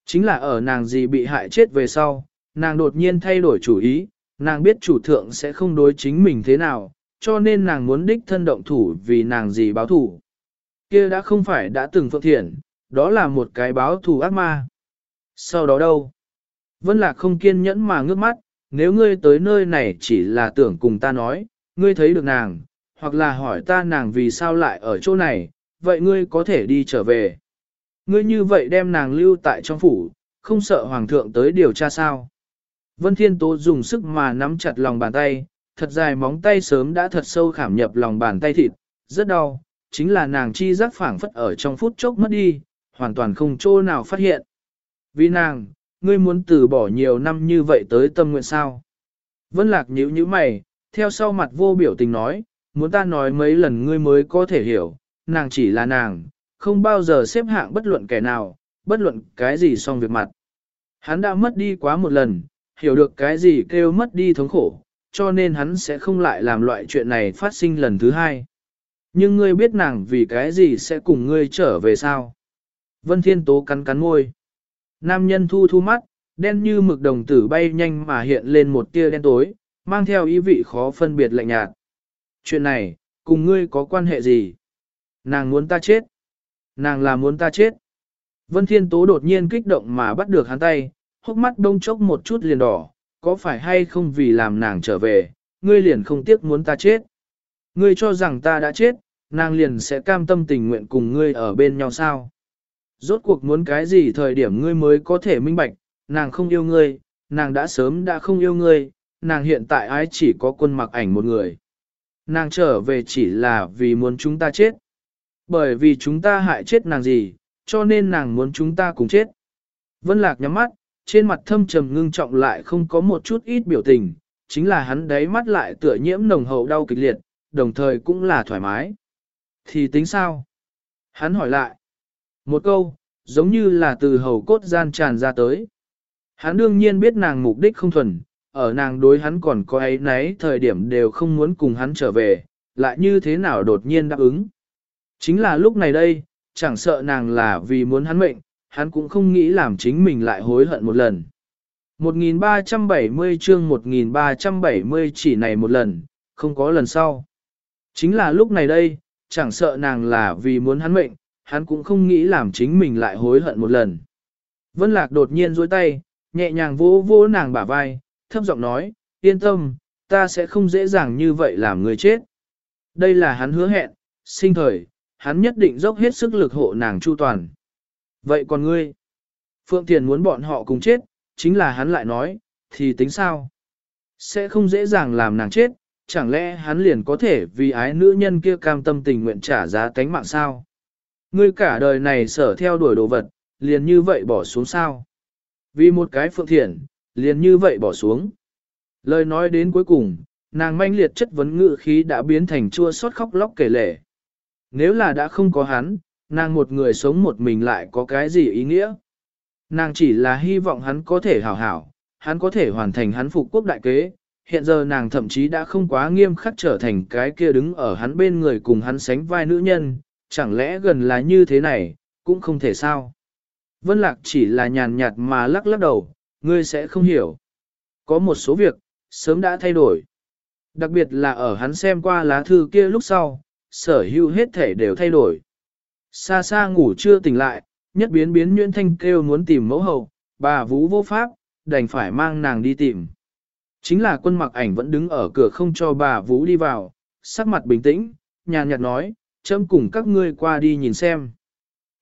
Chính là ở nàng gì bị hại chết về sau, nàng đột nhiên thay đổi chủ ý, nàng biết chủ thượng sẽ không đối chính mình thế nào, cho nên nàng muốn đích thân động thủ vì nàng gì báo thủ. kia đã không phải đã từng Phượng Thiển, đó là một cái báo thù ác ma. Sau đó đâu? Vân Lạc không kiên nhẫn mà ngước mắt, nếu ngươi tới nơi này chỉ là tưởng cùng ta nói, ngươi thấy được nàng, hoặc là hỏi ta nàng vì sao lại ở chỗ này, vậy ngươi có thể đi trở về. Ngươi như vậy đem nàng lưu tại trong phủ, không sợ hoàng thượng tới điều tra sao. Vân Thiên Tố dùng sức mà nắm chặt lòng bàn tay, thật dài móng tay sớm đã thật sâu khảm nhập lòng bàn tay thịt, rất đau, chính là nàng chi giác phảng phất ở trong phút chốc mất đi, hoàn toàn không chỗ nào phát hiện. Vì nàng, ngươi muốn từ bỏ nhiều năm như vậy tới tâm nguyện sao? Vân Lạc nhíu nhíu mày, theo sau mặt vô biểu tình nói, muốn ta nói mấy lần ngươi mới có thể hiểu, nàng chỉ là nàng, không bao giờ xếp hạng bất luận kẻ nào, bất luận cái gì xong việc mặt. Hắn đã mất đi quá một lần, hiểu được cái gì kêu mất đi thống khổ, cho nên hắn sẽ không lại làm loại chuyện này phát sinh lần thứ hai. Nhưng ngươi biết nàng vì cái gì sẽ cùng ngươi trở về sao? Vân Thiên Tố cắn cắn môi. Nam nhân thu thu mắt, đen như mực đồng tử bay nhanh mà hiện lên một tia đen tối, mang theo ý vị khó phân biệt lạnh nhạt. Chuyện này, cùng ngươi có quan hệ gì? Nàng muốn ta chết. Nàng là muốn ta chết. Vân Thiên Tố đột nhiên kích động mà bắt được hắn tay, hốc mắt đông chốc một chút liền đỏ, có phải hay không vì làm nàng trở về, ngươi liền không tiếc muốn ta chết. Ngươi cho rằng ta đã chết, nàng liền sẽ cam tâm tình nguyện cùng ngươi ở bên nhau sao? Rốt cuộc muốn cái gì thời điểm ngươi mới có thể minh bạch, nàng không yêu ngươi, nàng đã sớm đã không yêu ngươi, nàng hiện tại ai chỉ có quân mặc ảnh một người. Nàng trở về chỉ là vì muốn chúng ta chết. Bởi vì chúng ta hại chết nàng gì, cho nên nàng muốn chúng ta cùng chết. Vân Lạc nhắm mắt, trên mặt thâm trầm ngưng trọng lại không có một chút ít biểu tình, chính là hắn đáy mắt lại tựa nhiễm nồng hậu đau kịch liệt, đồng thời cũng là thoải mái. Thì tính sao? Hắn hỏi lại. Một câu, giống như là từ hầu cốt gian tràn ra tới. Hắn đương nhiên biết nàng mục đích không thuần, ở nàng đối hắn còn có ấy nấy thời điểm đều không muốn cùng hắn trở về, lại như thế nào đột nhiên đáp ứng. Chính là lúc này đây, chẳng sợ nàng là vì muốn hắn mệnh, hắn cũng không nghĩ làm chính mình lại hối hận một lần. 1370 chương 1370 chỉ này một lần, không có lần sau. Chính là lúc này đây, chẳng sợ nàng là vì muốn hắn mệnh, hắn cũng không nghĩ làm chính mình lại hối hận một lần. Vân Lạc đột nhiên duỗi tay, nhẹ nhàng vỗ vỗ nàng bả vai, thấp giọng nói, yên tâm, ta sẽ không dễ dàng như vậy làm người chết. Đây là hắn hứa hẹn, sinh thời, hắn nhất định dốc hết sức lực hộ nàng chu toàn. Vậy còn ngươi? Phượng Thiền muốn bọn họ cùng chết, chính là hắn lại nói, thì tính sao? Sẽ không dễ dàng làm nàng chết, chẳng lẽ hắn liền có thể vì ái nữ nhân kia cam tâm tình nguyện trả giá tánh mạng sao? Ngươi cả đời này sở theo đuổi đồ vật, liền như vậy bỏ xuống sao? Vì một cái Phượng thiện, liền như vậy bỏ xuống. Lời nói đến cuối cùng, nàng manh liệt chất vấn ngự khí đã biến thành chua xót khóc lóc kể lể. Nếu là đã không có hắn, nàng một người sống một mình lại có cái gì ý nghĩa? Nàng chỉ là hy vọng hắn có thể hảo hảo, hắn có thể hoàn thành hắn phục quốc đại kế. Hiện giờ nàng thậm chí đã không quá nghiêm khắc trở thành cái kia đứng ở hắn bên người cùng hắn sánh vai nữ nhân, chẳng lẽ gần là như thế này, cũng không thể sao. Vân Lạc chỉ là nhàn nhạt mà lắc lắc đầu, ngươi sẽ không hiểu. Có một số việc, sớm đã thay đổi. Đặc biệt là ở hắn xem qua lá thư kia lúc sau, sở hữu hết thể đều thay đổi. Xa xa ngủ chưa tỉnh lại, nhất biến biến Nguyễn Thanh kêu muốn tìm mẫu hậu, bà vũ vô pháp, đành phải mang nàng đi tìm. Chính là quân mặc ảnh vẫn đứng ở cửa không cho bà vũ đi vào, sắc mặt bình tĩnh, nhàn nhạt nói, châm cùng các ngươi qua đi nhìn xem.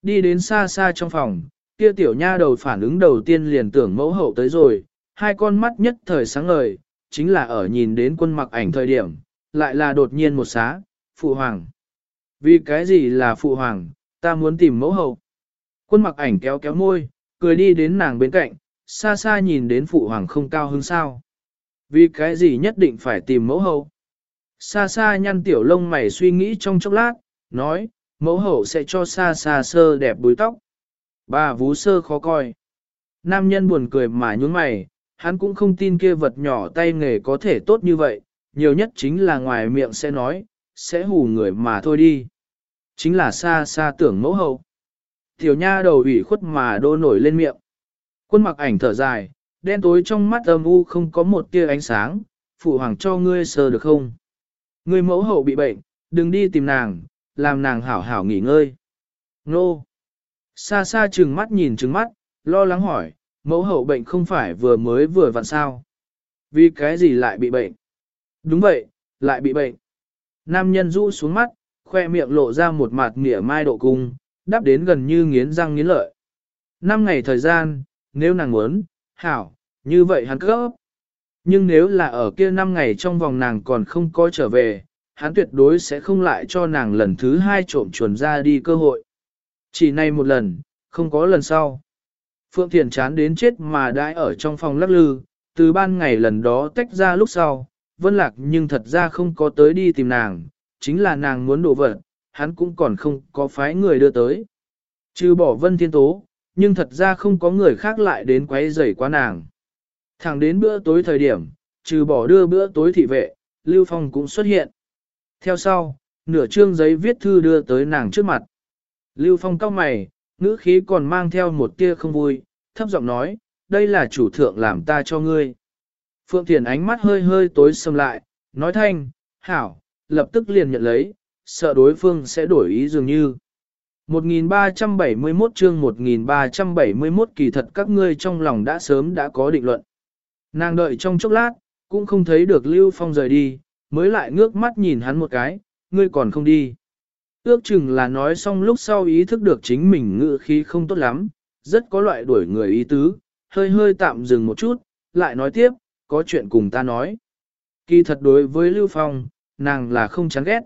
Đi đến xa xa trong phòng, kia tiểu nha đầu phản ứng đầu tiên liền tưởng mẫu hậu tới rồi, hai con mắt nhất thời sáng ngời, chính là ở nhìn đến quân mặc ảnh thời điểm, lại là đột nhiên một xá, phụ hoàng. Vì cái gì là phụ hoàng, ta muốn tìm mẫu hậu. Quân mặc ảnh kéo kéo môi, cười đi đến nàng bên cạnh, xa xa nhìn đến phụ hoàng không cao hứng sao. Vì cái gì nhất định phải tìm mẫu hậu. Xa xa nhăn tiểu lông mày suy nghĩ trong chốc lát, nói, mẫu hậu sẽ cho xa xa sơ đẹp búi tóc. Bà vú sơ khó coi. Nam nhân buồn cười mà nhún mày, hắn cũng không tin kia vật nhỏ tay nghề có thể tốt như vậy, nhiều nhất chính là ngoài miệng sẽ nói, sẽ hù người mà thôi đi. Chính là xa xa tưởng mẫu hậu. Tiểu nha đầu ủy khuất mà đô nổi lên miệng. Quân mặc ảnh thở dài, đen tối trong mắt âm u không có một tia ánh sáng, phụ hoàng cho ngươi sờ được không? Ngươi mẫu hậu bị bệnh, đừng đi tìm nàng, làm nàng hảo hảo nghỉ ngơi. Nô! Xa xa trừng mắt nhìn trừng mắt, lo lắng hỏi, mẫu hậu bệnh không phải vừa mới vừa vặn sao? Vì cái gì lại bị bệnh? Đúng vậy, lại bị bệnh. Nam nhân rũ xuống mắt, khoe miệng lộ ra một mặt nghĩa mai độ cung, đáp đến gần như nghiến răng nghiến lợi. Năm ngày thời gian, nếu nàng muốn, hảo, như vậy hắn cấp. Nhưng nếu là ở kia năm ngày trong vòng nàng còn không có trở về, hắn tuyệt đối sẽ không lại cho nàng lần thứ hai trộm chuồn ra đi cơ hội. Chỉ này một lần, không có lần sau. Phượng Thiền chán đến chết mà đãi ở trong phòng lắc lư, từ ban ngày lần đó tách ra lúc sau, Vân Lạc nhưng thật ra không có tới đi tìm nàng, chính là nàng muốn đổ vật, hắn cũng còn không có phái người đưa tới. Trừ bỏ Vân Thiên Tố, nhưng thật ra không có người khác lại đến quấy rầy quá nàng. Thẳng đến bữa tối thời điểm, trừ bỏ đưa bữa tối thị vệ, Lưu Phong cũng xuất hiện. Theo sau, nửa chương giấy viết thư đưa tới nàng trước mặt. Lưu Phong cau mày, ngữ khí còn mang theo một tia không vui, thấp giọng nói, đây là chủ thượng làm ta cho ngươi. Phượng Thiền ánh mắt hơi hơi tối sầm lại, nói thanh, hảo, lập tức liền nhận lấy, sợ đối phương sẽ đổi ý dường như. 1371 chương 1371 kỳ thật các ngươi trong lòng đã sớm đã có định luận. Nàng đợi trong chốc lát, cũng không thấy được Lưu Phong rời đi, mới lại ngước mắt nhìn hắn một cái, ngươi còn không đi. Ước chừng là nói xong lúc sau ý thức được chính mình ngự khí không tốt lắm, rất có loại đuổi người ý tứ, hơi hơi tạm dừng một chút, lại nói tiếp, có chuyện cùng ta nói. Kỳ thật đối với Lưu Phong, nàng là không chán ghét.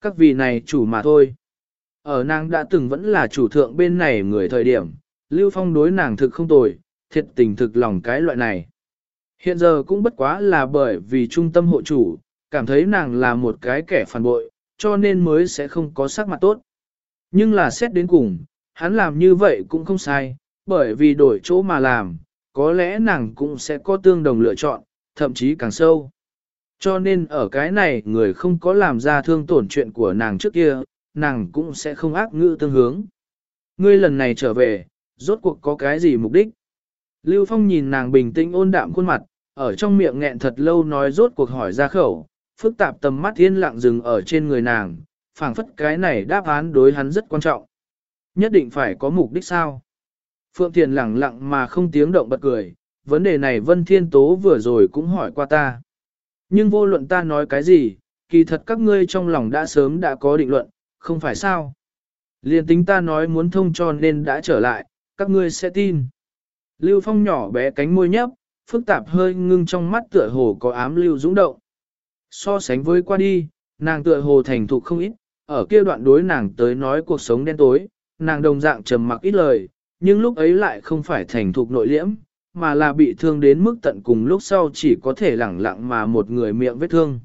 Các vị này chủ mà thôi. Ở nàng đã từng vẫn là chủ thượng bên này người thời điểm, Lưu Phong đối nàng thực không tồi, thiệt tình thực lòng cái loại này. Hiện giờ cũng bất quá là bởi vì trung tâm hộ chủ, cảm thấy nàng là một cái kẻ phản bội, cho nên mới sẽ không có sắc mặt tốt. Nhưng là xét đến cùng, hắn làm như vậy cũng không sai, bởi vì đổi chỗ mà làm, có lẽ nàng cũng sẽ có tương đồng lựa chọn, thậm chí càng sâu. Cho nên ở cái này người không có làm ra thương tổn chuyện của nàng trước kia, nàng cũng sẽ không ác ngữ tương hướng. Ngươi lần này trở về, rốt cuộc có cái gì mục đích? Lưu Phong nhìn nàng bình tĩnh ôn đạm khuôn mặt, ở trong miệng nghẹn thật lâu nói rốt cuộc hỏi ra khẩu, phức tạp tầm mắt thiên lặng dừng ở trên người nàng, phảng phất cái này đáp án đối hắn rất quan trọng. Nhất định phải có mục đích sao? Phượng Thiền lặng lặng mà không tiếng động bật cười, vấn đề này Vân Thiên Tố vừa rồi cũng hỏi qua ta. Nhưng vô luận ta nói cái gì, kỳ thật các ngươi trong lòng đã sớm đã có định luận, không phải sao? Liên tính ta nói muốn thông cho nên đã trở lại, các ngươi sẽ tin. Lưu Phong nhỏ bé cánh môi nhấp, phức tạp hơi ngưng trong mắt tựa hồ có ám lưu dũng động. So sánh với qua đi, nàng tựa hồ thành thục không ít, ở kia đoạn đối nàng tới nói cuộc sống đen tối, nàng đồng dạng trầm mặc ít lời, nhưng lúc ấy lại không phải thành thục nội liễm, mà là bị thương đến mức tận cùng lúc sau chỉ có thể lẳng lặng mà một người miệng vết thương.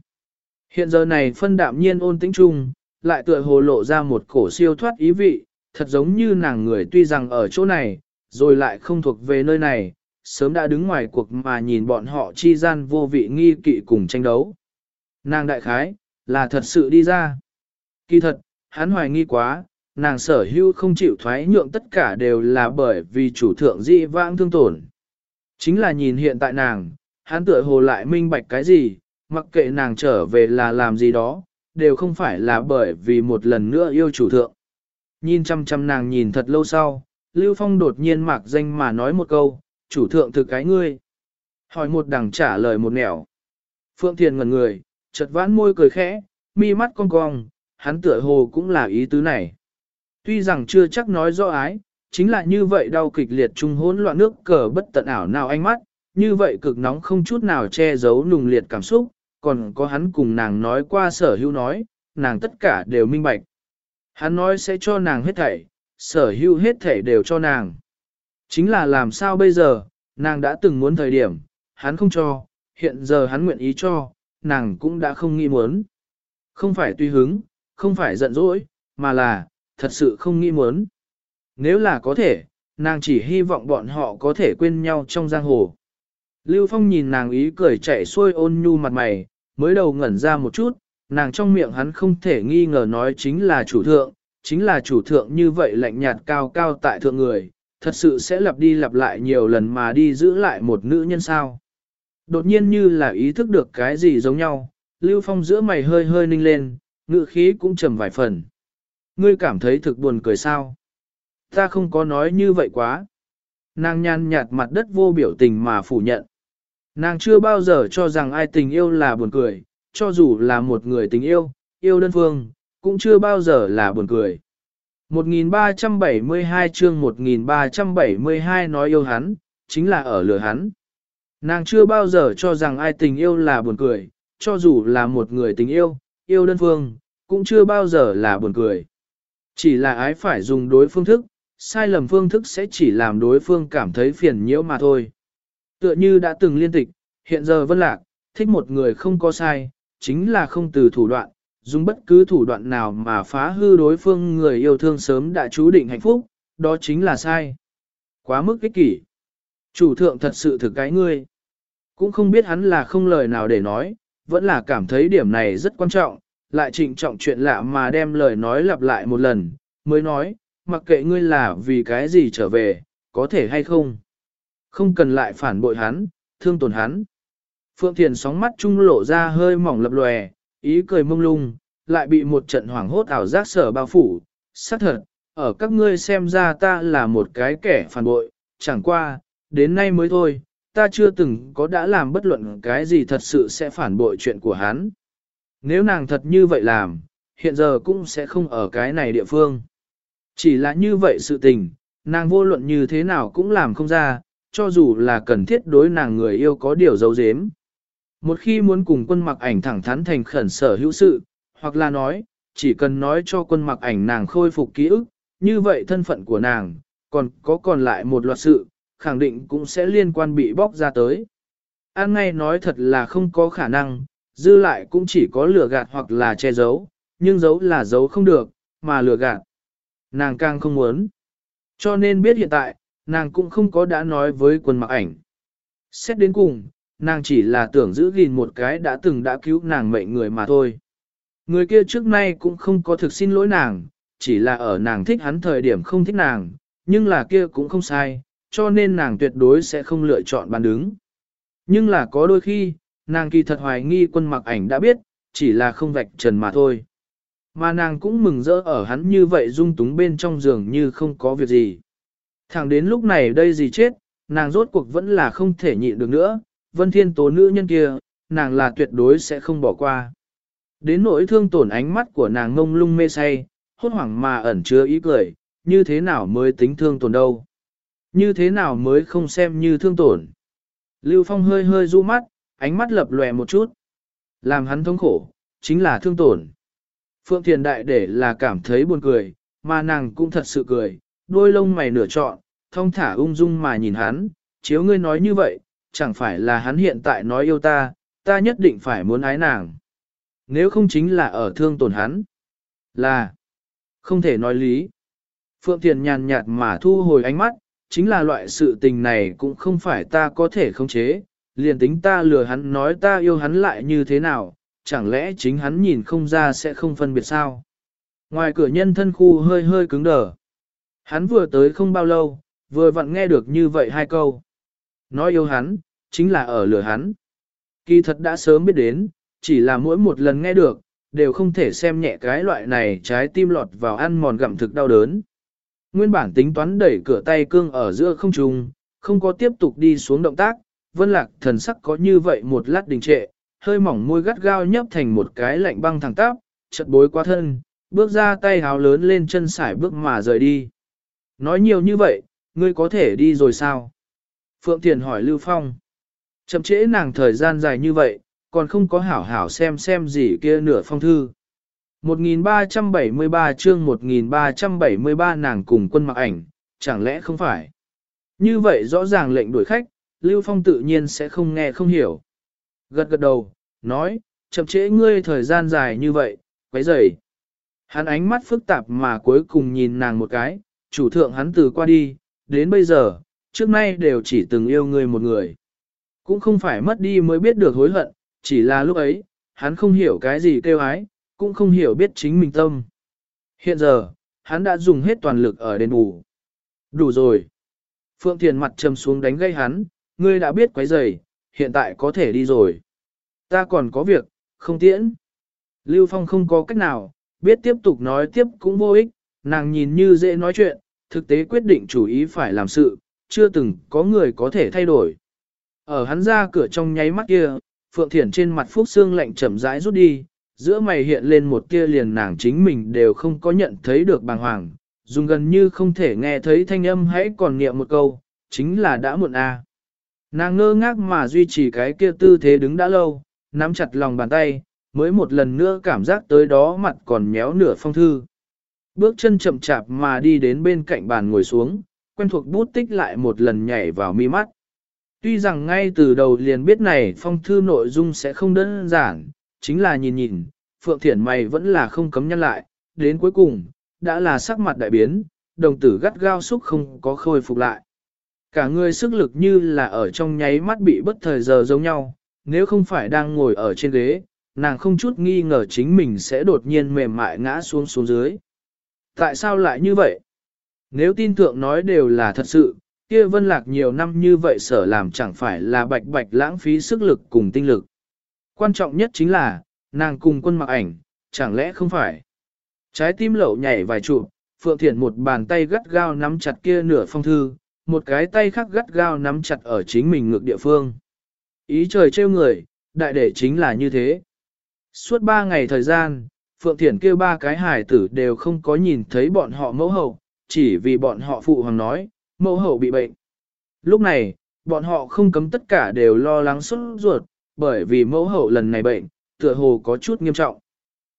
Hiện giờ này phân đạm nhiên ôn tĩnh chung, lại tựa hồ lộ ra một cổ siêu thoát ý vị, thật giống như nàng người tuy rằng ở chỗ này, rồi lại không thuộc về nơi này, sớm đã đứng ngoài cuộc mà nhìn bọn họ chi gian vô vị nghi kỵ cùng tranh đấu. Nàng đại khái, là thật sự đi ra. Kỳ thật, hắn hoài nghi quá, nàng sở hữu không chịu thoái nhượng tất cả đều là bởi vì chủ thượng dị vãng thương tổn. Chính là nhìn hiện tại nàng, hắn tựa hồ lại minh bạch cái gì, mặc kệ nàng trở về là làm gì đó, đều không phải là bởi vì một lần nữa yêu chủ thượng. Nhìn chăm chăm nàng nhìn thật lâu sau, Lưu Phong đột nhiên mặc danh mà nói một câu, chủ thượng thực cái ngươi. Hỏi một đằng trả lời một nẻo. Phượng Thiền ngần người, chợt vãn môi cười khẽ, mi mắt cong cong, hắn tựa hồ cũng là ý tứ này. Tuy rằng chưa chắc nói rõ ái, chính là như vậy đau kịch liệt trung hỗn loạn nước cờ bất tận ảo nào ánh mắt, như vậy cực nóng không chút nào che giấu nùng liệt cảm xúc, còn có hắn cùng nàng nói qua sở hữu nói, nàng tất cả đều minh bạch. Hắn nói sẽ cho nàng hết thảy, sở hữu hết thảy đều cho nàng. Chính là làm sao bây giờ, nàng đã từng muốn thời điểm, hắn không cho, hiện giờ hắn nguyện ý cho, nàng cũng đã không nghĩ muốn. Không phải tùy hứng, không phải giận dỗi, mà là, thật sự không nghĩ muốn. Nếu là có thể, nàng chỉ hy vọng bọn họ có thể quên nhau trong giang hồ. Lưu Phong nhìn nàng ý cười chạy xuôi ôn nhu mặt mày, mới đầu ngẩn ra một chút, nàng trong miệng hắn không thể nghi ngờ nói chính là chủ thượng, chính là chủ thượng như vậy lạnh nhạt cao cao tại thượng người, thật sự sẽ lặp đi lặp lại nhiều lần mà đi giữ lại một nữ nhân sao. Đột nhiên như là ý thức được cái gì giống nhau, Lưu Phong giữa mày hơi hơi ninh lên, ngự khí cũng trầm vài phần. Ngươi cảm thấy thực buồn cười sao? Ta không có nói như vậy quá. Nàng nhàn nhạt mặt đất vô biểu tình mà phủ nhận. Nàng chưa bao giờ cho rằng ai tình yêu là buồn cười, cho dù là một người tình yêu, yêu đơn phương, cũng chưa bao giờ là buồn cười. 1372 chương 1372 nói yêu hắn, chính là ở lửa hắn. Nàng chưa bao giờ cho rằng ai tình yêu là buồn cười, cho dù là một người tình yêu, yêu đơn phương, cũng chưa bao giờ là buồn cười. Chỉ là ái phải dùng đối phương thức, sai lầm phương thức sẽ chỉ làm đối phương cảm thấy phiền nhiễu mà thôi. Tựa như đã từng liên tịch, hiện giờ vân lạc, thích một người không có sai, chính là không từ thủ đoạn, dùng bất cứ thủ đoạn nào mà phá hư đối phương người yêu thương sớm đã chú định hạnh phúc, đó chính là sai. Quá mức ích kỷ. Chủ thượng thật sự thực cái ngươi. Cũng không biết hắn là không lời nào để nói, vẫn là cảm thấy điểm này rất quan trọng, lại trịnh trọng chuyện lạ mà đem lời nói lặp lại một lần, mới nói, mặc kệ ngươi là vì cái gì trở về, có thể hay không. Không cần lại phản bội hắn, thương tổn hắn. Phượng Thiền sóng mắt trung lộ ra hơi mỏng lập lòe, ý cười mông lung, lại bị một trận hoảng hốt ảo giác sở bao phủ. Xác thật, ở các ngươi xem ra ta là một cái kẻ phản bội, chẳng qua, đến nay mới thôi, ta chưa từng có đã làm bất luận cái gì thật sự sẽ phản bội chuyện của hắn. Nếu nàng thật như vậy làm, hiện giờ cũng sẽ không ở cái này địa phương. Chỉ là như vậy sự tình, nàng vô luận như thế nào cũng làm không ra, cho dù là cần thiết đối nàng người yêu có điều giấu giếm. Một khi muốn cùng quân mặc ảnh thẳng thắn thành khẩn sở hữu sự, hoặc là nói, chỉ cần nói cho quân mặc ảnh nàng khôi phục ký ức, như vậy thân phận của nàng, còn có còn lại một loạt sự, khẳng định cũng sẽ liên quan bị bóc ra tới. An ngay nói thật là không có khả năng, dư lại cũng chỉ có lừa gạt hoặc là che giấu, nhưng giấu là giấu không được, mà lừa gạt. Nàng càng không muốn. Cho nên biết hiện tại, nàng cũng không có đã nói với quân mặc ảnh. Xét đến cùng, nàng chỉ là tưởng giữ gìn một cái đã từng đã cứu nàng mệnh người mà thôi. Người kia trước nay cũng không có thực xin lỗi nàng, chỉ là ở nàng thích hắn thời điểm không thích nàng, nhưng là kia cũng không sai, cho nên nàng tuyệt đối sẽ không lựa chọn bàn đứng. Nhưng là có đôi khi, nàng kỳ thật hoài nghi quân mặc ảnh đã biết, chỉ là không vạch trần mà thôi. Mà nàng cũng mừng rỡ ở hắn như vậy dung túng bên trong giường như không có việc gì. Thẳng đến lúc này đây gì chết, nàng rốt cuộc vẫn là không thể nhịn được nữa, vân thiên tố nữ nhân kia, nàng là tuyệt đối sẽ không bỏ qua. Đến nỗi thương tổn ánh mắt của nàng ngông lung mê say, hốt hoảng mà ẩn chứa ý cười, như thế nào mới tính thương tổn đâu. Như thế nào mới không xem như thương tổn. Lưu Phong hơi hơi du mắt, ánh mắt lập lòe một chút. Làm hắn thống khổ, chính là thương tổn. Phượng Thiền Đại để là cảm thấy buồn cười, mà nàng cũng thật sự cười, đôi lông mày nửa trọn, thông thả ung dung mà nhìn hắn, chiếu ngươi nói như vậy, chẳng phải là hắn hiện tại nói yêu ta, ta nhất định phải muốn ái nàng. Nếu không chính là ở thương tổn hắn, là không thể nói lý. Phượng Thiền nhàn nhạt mà thu hồi ánh mắt, chính là loại sự tình này cũng không phải ta có thể khống chế, liền tính ta lừa hắn nói ta yêu hắn lại như thế nào, chẳng lẽ chính hắn nhìn không ra sẽ không phân biệt sao? Ngoài cửa nhân thân khu hơi hơi cứng đờ. Hắn vừa tới không bao lâu, vừa vặn nghe được như vậy hai câu. Nói yêu hắn, chính là ở lừa hắn. Kỳ thật đã sớm biết đến, chỉ là mỗi một lần nghe được, đều không thể xem nhẹ cái loại này trái tim lọt vào ăn mòn gặm thực đau đớn. Nguyên bản tính toán đẩy cửa tay cương ở giữa không trung, không có tiếp tục đi xuống động tác, vân lạc thần sắc có như vậy một lát đình trệ, hơi mỏng môi gắt gao nhấp thành một cái lạnh băng thẳng tắp, chật bối qua thân, bước ra tay háo lớn lên chân sải bước mà rời đi. Nói nhiều như vậy, ngươi có thể đi rồi sao? Phượng Thiền hỏi Lưu Phong. Chậm trễ nàng thời gian dài như vậy, còn không có hảo hảo xem xem gì kia nửa phong thư. 1373 chương 1373 nàng cùng quân mặc ảnh, chẳng lẽ không phải? Như vậy rõ ràng lệnh đuổi khách, Lưu Phong tự nhiên sẽ không nghe không hiểu. Gật gật đầu, nói, chậm trễ ngươi thời gian dài như vậy, quấy rầy. Hắn ánh mắt phức tạp mà cuối cùng nhìn nàng một cái, chủ thượng hắn từ qua đi, đến bây giờ, trước nay đều chỉ từng yêu ngươi một người. Cũng không phải mất đi mới biết được hối hận, chỉ là lúc ấy, hắn không hiểu cái gì kêu ái, cũng không hiểu biết chính mình tâm. Hiện giờ, hắn đã dùng hết toàn lực ở đền bù. Đủ rồi. Phượng Thiền mặt trầm xuống đánh gây hắn, ngươi đã biết quấy rầy, hiện tại có thể đi rồi. Ta còn có việc, không tiễn. Lưu Phong không có cách nào, biết tiếp tục nói tiếp cũng vô ích, nàng nhìn như dễ nói chuyện, thực tế quyết định chủ ý phải làm sự, chưa từng có người có thể thay đổi. Ở hắn ra cửa trong nháy mắt kia, Phượng Thiển trên mặt phúc xương lạnh chậm rãi rút đi, giữa mày hiện lên một kia liền nàng chính mình đều không có nhận thấy được bàng hoàng, dùng gần như không thể nghe thấy thanh âm hãy còn niệm một câu, chính là đã muộn à. Nàng ngơ ngác mà duy trì cái kia tư thế đứng đã lâu, nắm chặt lòng bàn tay, mới một lần nữa cảm giác tới đó mặt còn méo nửa phong thư. Bước chân chậm chạp mà đi đến bên cạnh bàn ngồi xuống, quen thuộc bút tích lại một lần nhảy vào mi mắt. Tuy rằng ngay từ đầu liền biết này phong thư nội dung sẽ không đơn giản, chính là nhìn nhìn, Phượng Thiển mày vẫn là không cấm nhăn lại, đến cuối cùng, đã là sắc mặt đại biến, đồng tử gắt gao xúc không có khôi phục lại. Cả người sức lực như là ở trong nháy mắt bị bất thời giờ giống nhau, nếu không phải đang ngồi ở trên ghế, nàng không chút nghi ngờ chính mình sẽ đột nhiên mềm mại ngã xuống xuống dưới. Tại sao lại như vậy? Nếu tin thượng nói đều là thật sự, kia vân lạc nhiều năm như vậy sở làm chẳng phải là bạch bạch lãng phí sức lực cùng tinh lực. Quan trọng nhất chính là, nàng cùng quân mặc ảnh, chẳng lẽ không phải? Trái tim lậu nhảy vài trụ, Phượng Thiển một bàn tay gắt gao nắm chặt kia nửa phong thư, một cái tay khác gắt gao nắm chặt ở chính mình ngược địa phương. Ý trời trêu người, đại để chính là như thế. Suốt ba ngày thời gian, Phượng Thiển kêu ba cái hài tử đều không có nhìn thấy bọn họ mẫu hậu, chỉ vì bọn họ phụ hoàng nói, mẫu hậu bị bệnh. Lúc này, bọn họ không cấm tất cả đều lo lắng xuất ruột, bởi vì mẫu hậu lần này bệnh, tựa hồ có chút nghiêm trọng.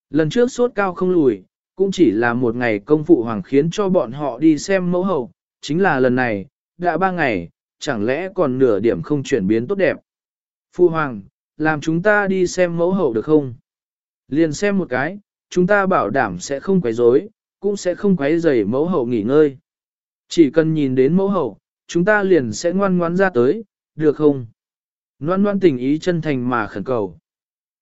Lần trước sốt cao không lùi, cũng chỉ là một ngày công phụ hoàng khiến cho bọn họ đi xem mẫu hậu, chính là lần này, đã ba ngày, chẳng lẽ còn nửa điểm không chuyển biến tốt đẹp. Phụ hoàng, làm chúng ta đi xem mẫu hậu được không? Liền xem một cái, chúng ta bảo đảm sẽ không quấy rối, cũng sẽ không quấy rầy mẫu hậu nghỉ ngơi. Chỉ cần nhìn đến mẫu hậu, chúng ta liền sẽ ngoan ngoãn ra tới, được không? Loan loan tình ý chân thành mà khẩn cầu.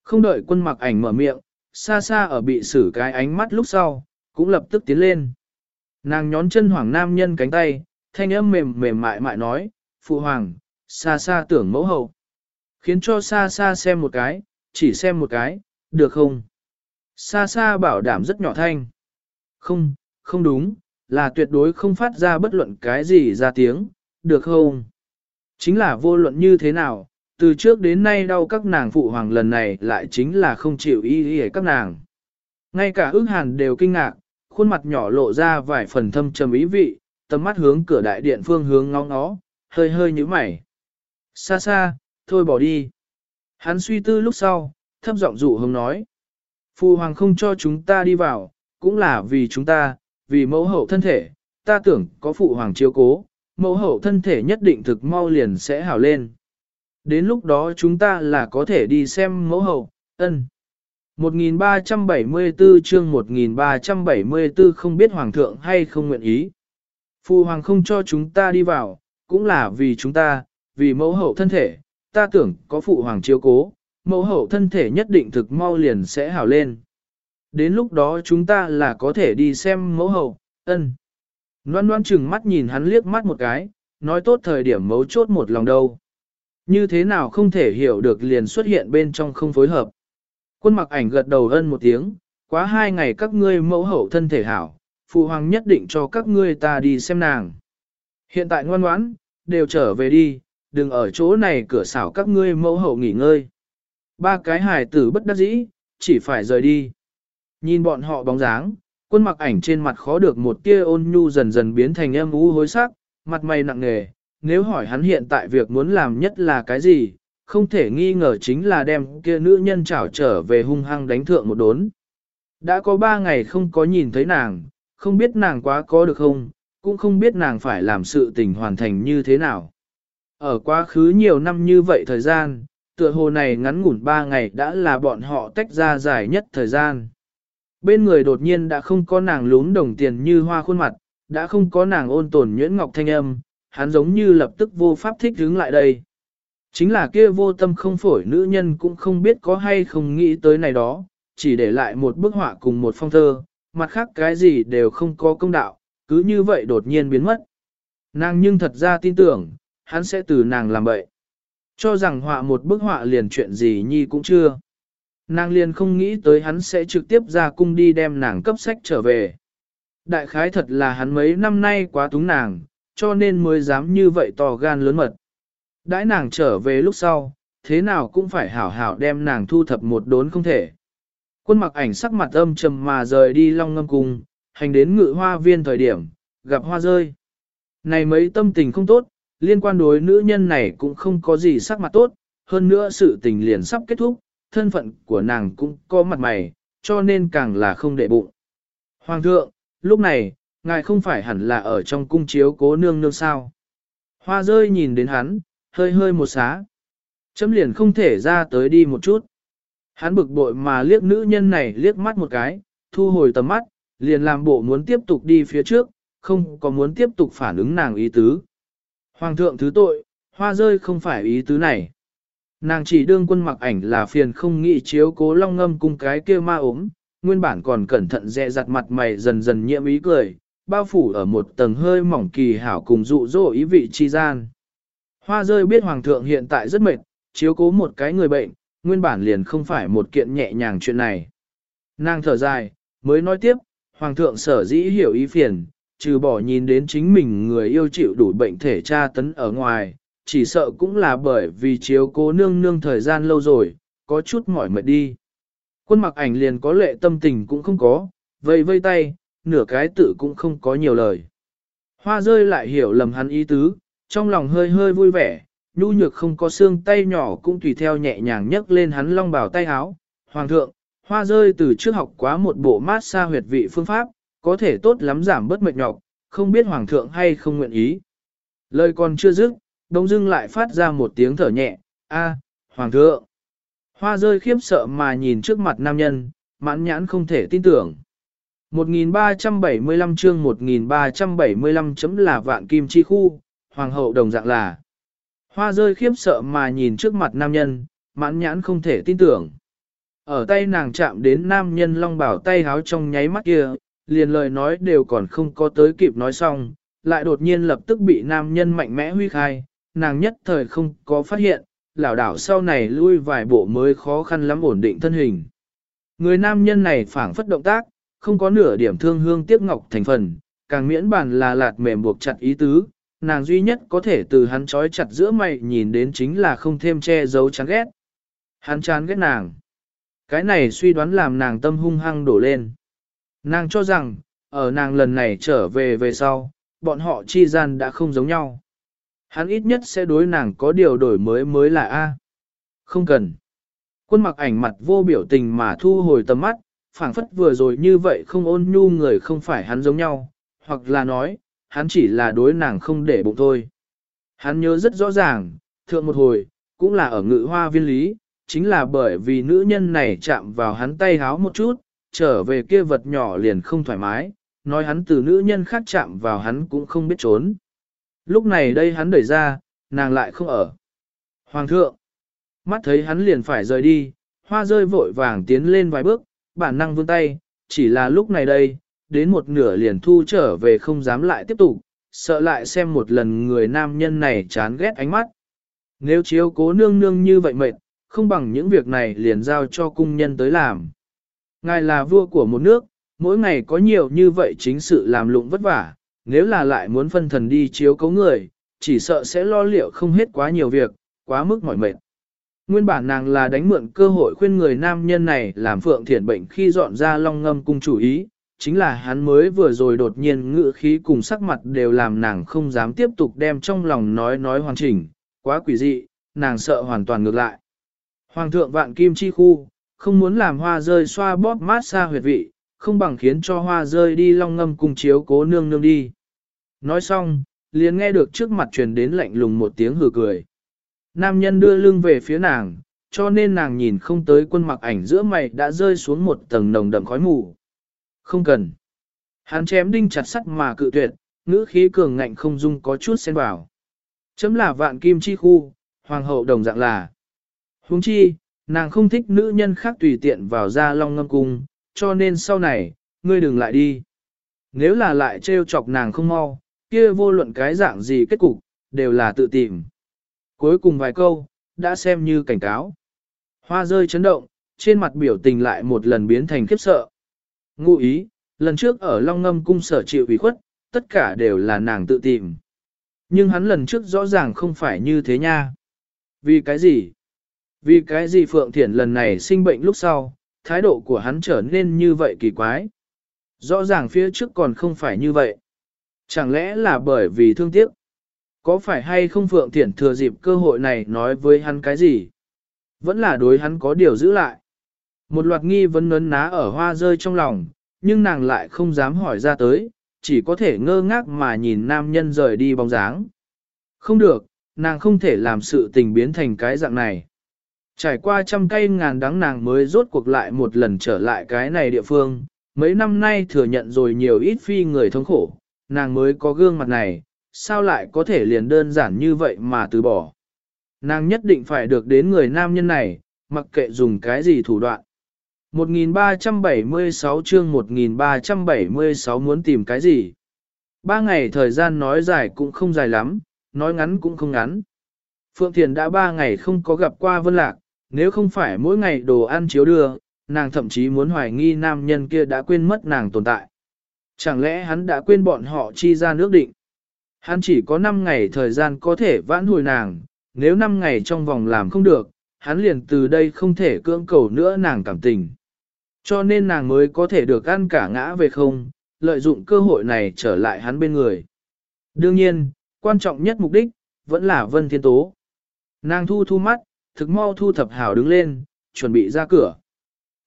Không đợi quân mặc ảnh mở miệng, xa xa ở bị xử cái ánh mắt lúc sau, cũng lập tức tiến lên. Nàng nhón chân hoàng nam nhân cánh tay, thanh âm mềm mềm mại mại nói, phụ hoàng, xa xa tưởng mẫu hậu. Khiến cho xa xa xem một cái, chỉ xem một cái, được không? Xa xa bảo đảm rất nhỏ thanh. Không, không đúng, là tuyệt đối không phát ra bất luận cái gì ra tiếng, được không? Chính là vô luận như thế nào, từ trước đến nay đau các nàng phụ hoàng lần này lại chính là không chịu y y các nàng. Ngay cả ước hàn đều kinh ngạc, khuôn mặt nhỏ lộ ra vài phần thâm trầm ý vị, tầm mắt hướng cửa đại điện phương hướng ngóng ngó, hơi hơi như mày. Xa xa, thôi bỏ đi. Hắn suy tư lúc sau, thấp giọng dụ hông nói. Phu hoàng không cho chúng ta đi vào, cũng là vì chúng ta, vì mẫu hậu thân thể, ta tưởng có phụ hoàng chiếu cố, mẫu hậu thân thể nhất định thực mau liền sẽ hảo lên. Đến lúc đó chúng ta là có thể đi xem mẫu hậu, ân. 1374 chương 1374 không biết hoàng thượng hay không nguyện ý. Phu hoàng không cho chúng ta đi vào, cũng là vì chúng ta, vì mẫu hậu thân thể, ta tưởng có phụ hoàng chiếu cố, mẫu hậu thân thể nhất định thực mau liền sẽ hảo lên. Đến lúc đó chúng ta là có thể đi xem mẫu hậu, ân. Loan loan chừng mắt nhìn hắn liếc mắt một cái, nói tốt thời điểm mấu chốt một lòng đâu. Như thế nào không thể hiểu được liền xuất hiện bên trong không phối hợp. Quân mặc ảnh gật đầu ân một tiếng, quá hai ngày các ngươi mẫu hậu thân thể hảo, phụ hoàng nhất định cho các ngươi ta đi xem nàng. Hiện tại ngoan ngoãn, đều trở về đi, đừng ở chỗ này cửa xảo các ngươi mẫu hậu nghỉ ngơi. Ba cái hài tử bất đắc dĩ, chỉ phải rời đi. Nhìn bọn họ bóng dáng, quân mặc ảnh trên mặt khó được một tia ôn nhu dần dần biến thành âm u hối sắc, mặt mày nặng nề. Nếu hỏi hắn hiện tại việc muốn làm nhất là cái gì, không thể nghi ngờ chính là đem kia nữ nhân trảo trở về hung hăng đánh thượng một đốn. Đã có ba ngày không có nhìn thấy nàng, không biết nàng quá có được không, cũng không biết nàng phải làm sự tình hoàn thành như thế nào. Ở quá khứ nhiều năm như vậy thời gian, tựa hồ này ngắn ngủn ba ngày đã là bọn họ tách ra dài nhất thời gian. Bên người đột nhiên đã không có nàng lún đồng tiền như hoa khuôn mặt, đã không có nàng ôn tồn nhuyễn ngọc thanh âm, hắn giống như lập tức vô pháp thích hướng lại đây. Chính là kia vô tâm không phổi nữ nhân cũng không biết có hay không nghĩ tới này đó, chỉ để lại một bức họa cùng một phong thơ, mặt khác cái gì đều không có công đạo, cứ như vậy đột nhiên biến mất. Nàng nhưng thật ra tin tưởng, hắn sẽ từ nàng làm vậy. Cho rằng họa một bức họa liền chuyện gì nhi cũng chưa. Nàng liền không nghĩ tới hắn sẽ trực tiếp ra cung đi đem nàng cấp sách trở về. Đại khái thật là hắn mấy năm nay quá túng nàng, cho nên mới dám như vậy to gan lớn mật. Đãi nàng trở về lúc sau, thế nào cũng phải hảo hảo đem nàng thu thập một đốn không thể. Quân mặc ảnh sắc mặt âm trầm mà rời đi long ngâm cung, hành đến ngự hoa viên thời điểm, gặp hoa rơi. Này mấy tâm tình không tốt, liên quan đối nữ nhân này cũng không có gì sắc mặt tốt, hơn nữa sự tình liền sắp kết thúc, thân phận của nàng cũng có mặt mày, cho nên càng là không để bụng. Hoàng thượng, lúc này, ngài không phải hẳn là ở trong cung chiếu cố nương nương sao. Hoa rơi nhìn đến hắn, hơi hơi một xá. Chấm liền không thể ra tới đi một chút. Hắn bực bội mà liếc nữ nhân này liếc mắt một cái, thu hồi tầm mắt, liền làm bộ muốn tiếp tục đi phía trước, không có muốn tiếp tục phản ứng nàng ý tứ. Hoàng thượng thứ tội, hoa rơi không phải ý tứ này. Nàng chỉ đương quân mặc ảnh là phiền không nghĩ chiếu cố long ngâm cung cái kia ma ốm, nguyên bản còn cẩn thận dè dặt mặt mày dần dần nhiễm ý cười, bao phủ ở một tầng hơi mỏng kỳ hảo cùng dụ dỗ ý vị chi gian. Hoa rơi biết hoàng thượng hiện tại rất mệt, chiếu cố một cái người bệnh, nguyên bản liền không phải một kiện nhẹ nhàng chuyện này. Nàng thở dài, mới nói tiếp, hoàng thượng sở dĩ hiểu ý phiền, trừ bỏ nhìn đến chính mình người yêu chịu đủ bệnh thể tra tấn ở ngoài, chỉ sợ cũng là bởi vì chiếu cố nương nương thời gian lâu rồi, có chút mỏi mệt đi. Quân mặc ảnh liền có lệ tâm tình cũng không có, vây vây tay, nửa cái tự cũng không có nhiều lời. Hoa rơi lại hiểu lầm hắn ý tứ, trong lòng hơi hơi vui vẻ, nhu nhược không có xương tay nhỏ cũng tùy theo nhẹ nhàng nhấc lên hắn long bào tay háo. Hoàng thượng, hoa rơi từ trước học quá một bộ mát xa huyệt vị phương pháp, có thể tốt lắm giảm bớt mệt nhọc, không biết hoàng thượng hay không nguyện ý. Lời còn chưa dứt, đông dưng lại phát ra một tiếng thở nhẹ, a, hoàng thượng. Hoa rơi khiếp sợ mà nhìn trước mặt nam nhân, mãn nhãn không thể tin tưởng. 1375 chương 1375 chấm là vạn kim chi khu, hoàng hậu đồng dạng là. Hoa rơi khiếp sợ mà nhìn trước mặt nam nhân, mãn nhãn không thể tin tưởng. Ở tay nàng chạm đến nam nhân long bảo tay háo trong nháy mắt kia, liền lời nói đều còn không có tới kịp nói xong, lại đột nhiên lập tức bị nam nhân mạnh mẽ huy khai, nàng nhất thời không có phát hiện, lảo đảo sau này lui vài bộ mới khó khăn lắm ổn định thân hình. Người nam nhân này phảng phất động tác, không có nửa điểm thương hương tiếc ngọc thành phần, càng miễn bàn là lạt mềm buộc chặt ý tứ, nàng duy nhất có thể từ hắn trói chặt giữa mày nhìn đến chính là không thêm che giấu chán ghét. Hắn chán ghét nàng. Cái này suy đoán làm nàng tâm hung hăng đổ lên. Nàng cho rằng, ở nàng lần này trở về về sau, bọn họ chi gian đã không giống nhau. Hắn ít nhất sẽ đối nàng có điều đổi mới mới là A. Không cần. Quân mặc ảnh mặt vô biểu tình mà thu hồi tầm mắt, phảng phất vừa rồi như vậy không ôn nhu người không phải hắn giống nhau, hoặc là nói, hắn chỉ là đối nàng không để bụng thôi. Hắn nhớ rất rõ ràng, thượng một hồi, cũng là ở ngự hoa viên lý, chính là bởi vì nữ nhân này chạm vào hắn tay háo một chút, trở về kia vật nhỏ liền không thoải mái, nói hắn từ nữ nhân khác chạm vào hắn cũng không biết trốn. Lúc này đây hắn đẩy ra, nàng lại không ở. Hoàng thượng, mắt thấy hắn liền phải rời đi, hoa rơi vội vàng tiến lên vài bước, bản năng vươn tay, chỉ là lúc này đây, đến một nửa liền thu trở về không dám lại tiếp tục, sợ lại xem một lần người nam nhân này chán ghét ánh mắt. Nếu chiếu cố nương nương như vậy mệt, không bằng những việc này liền giao cho cung nhân tới làm. Ngài là vua của một nước, mỗi ngày có nhiều như vậy chính sự làm lụng vất vả, nếu là lại muốn phân thần đi chiếu cấu người, chỉ sợ sẽ lo liệu không hết quá nhiều việc, quá mức mỏi mệt. Nguyên bản nàng là đánh mượn cơ hội khuyên người nam nhân này làm phượng thiện bệnh khi dọn ra long ngâm cung chủ ý, chính là hắn mới vừa rồi đột nhiên ngự khí cùng sắc mặt đều làm nàng không dám tiếp tục đem trong lòng nói nói hoàn chỉnh, quá quỷ dị, nàng sợ hoàn toàn ngược lại. Hoàng thượng vạn kim chi khu, không muốn làm hoa rơi xoa bóp mát xa huyệt vị, không bằng khiến cho hoa rơi đi long ngâm cùng chiếu cố nương nương đi. Nói xong, liền nghe được trước mặt truyền đến lạnh lùng một tiếng hừ cười. Nam nhân đưa lưng về phía nàng, cho nên nàng nhìn không tới quân mặc ảnh giữa mày đã rơi xuống một tầng nồng đậm khói mù. Không cần. Hắn chém đinh chặt sắt mà cự tuyệt, ngữ khí cường ngạnh không dung có chút xen vào. Chấm là vạn kim chi khu, hoàng hậu đồng dạng là. huống chi, nàng không thích nữ nhân khác tùy tiện vào ra long ngâm cung, cho nên sau này, ngươi đừng lại đi. Nếu là lại trêu chọc nàng không mau, kia vô luận cái dạng gì kết cục, đều là tự tìm. Cuối cùng vài câu, đã xem như cảnh cáo. Hoa rơi chấn động, trên mặt biểu tình lại một lần biến thành khiếp sợ. Ngụ ý, lần trước ở Long Ngâm cung sở chịu ủy khuất, tất cả đều là nàng tự tìm. Nhưng hắn lần trước rõ ràng không phải như thế nha. Vì cái gì? Vì cái gì Phượng Thiển lần này sinh bệnh lúc sau, thái độ của hắn trở nên như vậy kỳ quái. Rõ ràng phía trước còn không phải như vậy. Chẳng lẽ là bởi vì thương tiếc? Có phải hay không Phượng Thiển thừa dịp cơ hội này nói với hắn cái gì? Vẫn là đối hắn có điều giữ lại. Một loạt nghi vấn nấn ná ở hoa rơi trong lòng, nhưng nàng lại không dám hỏi ra tới, chỉ có thể ngơ ngác mà nhìn nam nhân rời đi bóng dáng. Không được, nàng không thể làm sự tình biến thành cái dạng này. Trải qua trăm cây ngàn đắng nàng mới rốt cuộc lại một lần trở lại cái này địa phương, mấy năm nay thừa nhận rồi nhiều ít phi người thống khổ, nàng mới có gương mặt này, sao lại có thể liền đơn giản như vậy mà từ bỏ. Nàng nhất định phải được đến người nam nhân này, mặc kệ dùng cái gì thủ đoạn. 1376 chương 1376 muốn tìm cái gì? Ba ngày thời gian nói dài cũng không dài lắm, nói ngắn cũng không ngắn. Phượng Thiền đã ba ngày không có gặp qua Vân Lạc, nếu không phải mỗi ngày đồ ăn chiếu đưa, nàng thậm chí muốn hoài nghi nam nhân kia đã quên mất nàng tồn tại. Chẳng lẽ hắn đã quên bọn họ chi ra nước định? Hắn chỉ có 5 ngày thời gian có thể vãn hồi nàng, nếu 5 ngày trong vòng làm không được, hắn liền từ đây không thể cưỡng cầu nữa nàng cảm tình. Cho nên nàng mới có thể được ăn cả ngã về không, lợi dụng cơ hội này trở lại hắn bên người. Đương nhiên, quan trọng nhất mục đích, vẫn là Vân Thiên Tố. Nàng thu thu mắt, thực mau thu thập hảo đứng lên, chuẩn bị ra cửa.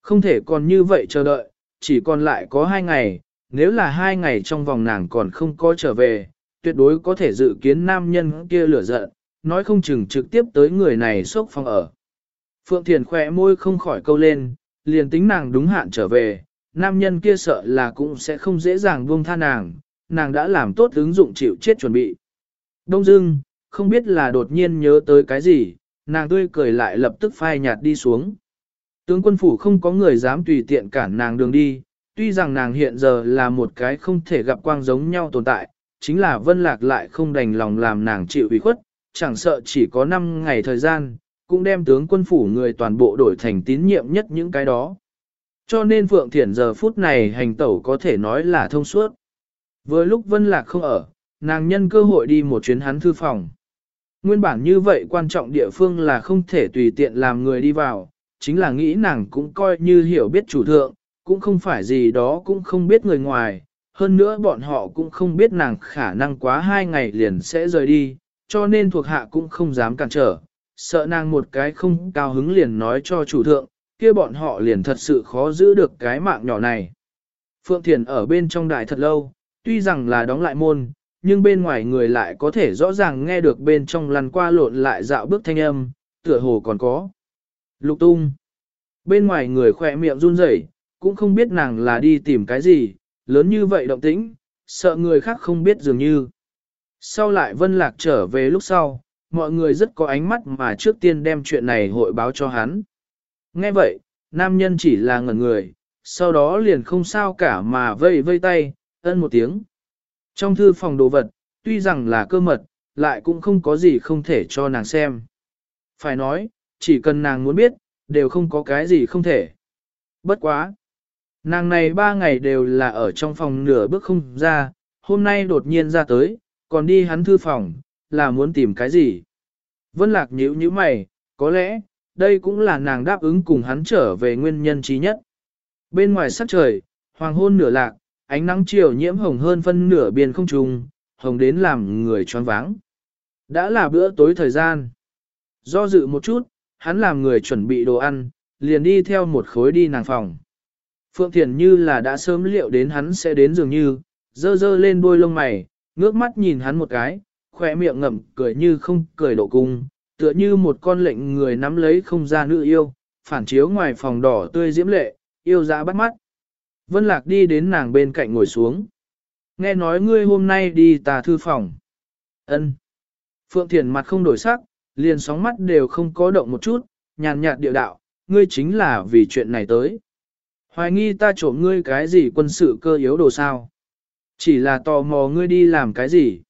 Không thể còn như vậy chờ đợi, chỉ còn lại có hai ngày, nếu là hai ngày trong vòng nàng còn không có trở về, tuyệt đối có thể dự kiến nam nhân kia lửa giận, nói không chừng trực tiếp tới người này sốc phòng ở. Phượng Thiền khỏe môi không khỏi câu lên, liền tính nàng đúng hạn trở về, nam nhân kia sợ là cũng sẽ không dễ dàng buông tha nàng, nàng đã làm tốt ứng dụng chịu chết chuẩn bị. Đông dưng, không biết là đột nhiên nhớ tới cái gì, nàng tươi cười lại lập tức phai nhạt đi xuống. Tướng quân phủ không có người dám tùy tiện cản nàng đường đi, tuy rằng nàng hiện giờ là một cái không thể gặp quang giống nhau tồn tại, chính là vân lạc lại không đành lòng làm nàng chịu ủy khuất, chẳng sợ chỉ có 5 ngày thời gian, cũng đem tướng quân phủ người toàn bộ đổi thành tín nhiệm nhất những cái đó. Cho nên Phượng Thiển giờ phút này hành tẩu có thể nói là thông suốt. với lúc Vân Lạc không ở, nàng nhân cơ hội đi một chuyến hắn thư phòng. Nguyên bản như vậy quan trọng địa phương là không thể tùy tiện làm người đi vào, chính là nghĩ nàng cũng coi như hiểu biết chủ thượng, cũng không phải gì đó cũng không biết người ngoài, hơn nữa bọn họ cũng không biết nàng khả năng quá hai ngày liền sẽ rời đi, cho nên thuộc hạ cũng không dám cản trở, sợ nàng một cái không cao hứng liền nói cho chủ thượng, kia bọn họ liền thật sự khó giữ được cái mạng nhỏ này. Phượng Thiền ở bên trong đại thật lâu, tuy rằng là đóng lại môn, nhưng bên ngoài người lại có thể rõ ràng nghe được bên trong lăn qua lộn lại dạo bước thanh âm, tựa hồ còn có. Lục tung. Bên ngoài người khỏe miệng run rẩy, cũng không biết nàng là đi tìm cái gì, lớn như vậy động tĩnh, sợ người khác không biết dường như. Sau lại Vân Lạc trở về lúc sau, mọi người rất có ánh mắt mà trước tiên đem chuyện này hội báo cho hắn. Nghe vậy, nam nhân chỉ là ngẩn người, sau đó liền không sao cả mà vây vây tay, ân một tiếng. Trong thư phòng đồ vật, tuy rằng là cơ mật, lại cũng không có gì không thể cho nàng xem. Phải nói, chỉ cần nàng muốn biết, đều không có cái gì không thể. Bất quá. Nàng này ba ngày đều là ở trong phòng nửa bước không ra, hôm nay đột nhiên ra tới, còn đi hắn thư phòng, là muốn tìm cái gì? Vân Lạc nhíu nhíu mày, có lẽ, đây cũng là nàng đáp ứng cùng hắn trở về nguyên nhân trí nhất. Bên ngoài sắc trời, hoàng hôn nửa lạc, ánh nắng chiều nhiễm hồng hơn phân nửa biên không trùng, hồng đến làm người choáng váng. Đã là bữa tối thời gian. Do dự một chút, hắn làm người chuẩn bị đồ ăn, liền đi theo một khối đi nàng phòng. Phượng Thiền như là đã sớm liệu đến hắn sẽ đến dường như, dơ dơ lên đuôi lông mày, ngước mắt nhìn hắn một cái, khỏe miệng ngậm cười như không cười độ cung, tựa như một con lệnh người nắm lấy không ra nữ yêu, phản chiếu ngoài phòng đỏ tươi diễm lệ, yêu dã bắt mắt. Vân Lạc đi đến nàng bên cạnh ngồi xuống. Nghe nói ngươi hôm nay đi tà thư phòng. ân Phượng Thiền mặt không đổi sắc, liền sóng mắt đều không có động một chút, nhàn nhạt điệu đạo, ngươi chính là vì chuyện này tới. Hoài nghi ta trộm ngươi cái gì quân sự cơ yếu đồ sao? Chỉ là tò mò ngươi đi làm cái gì?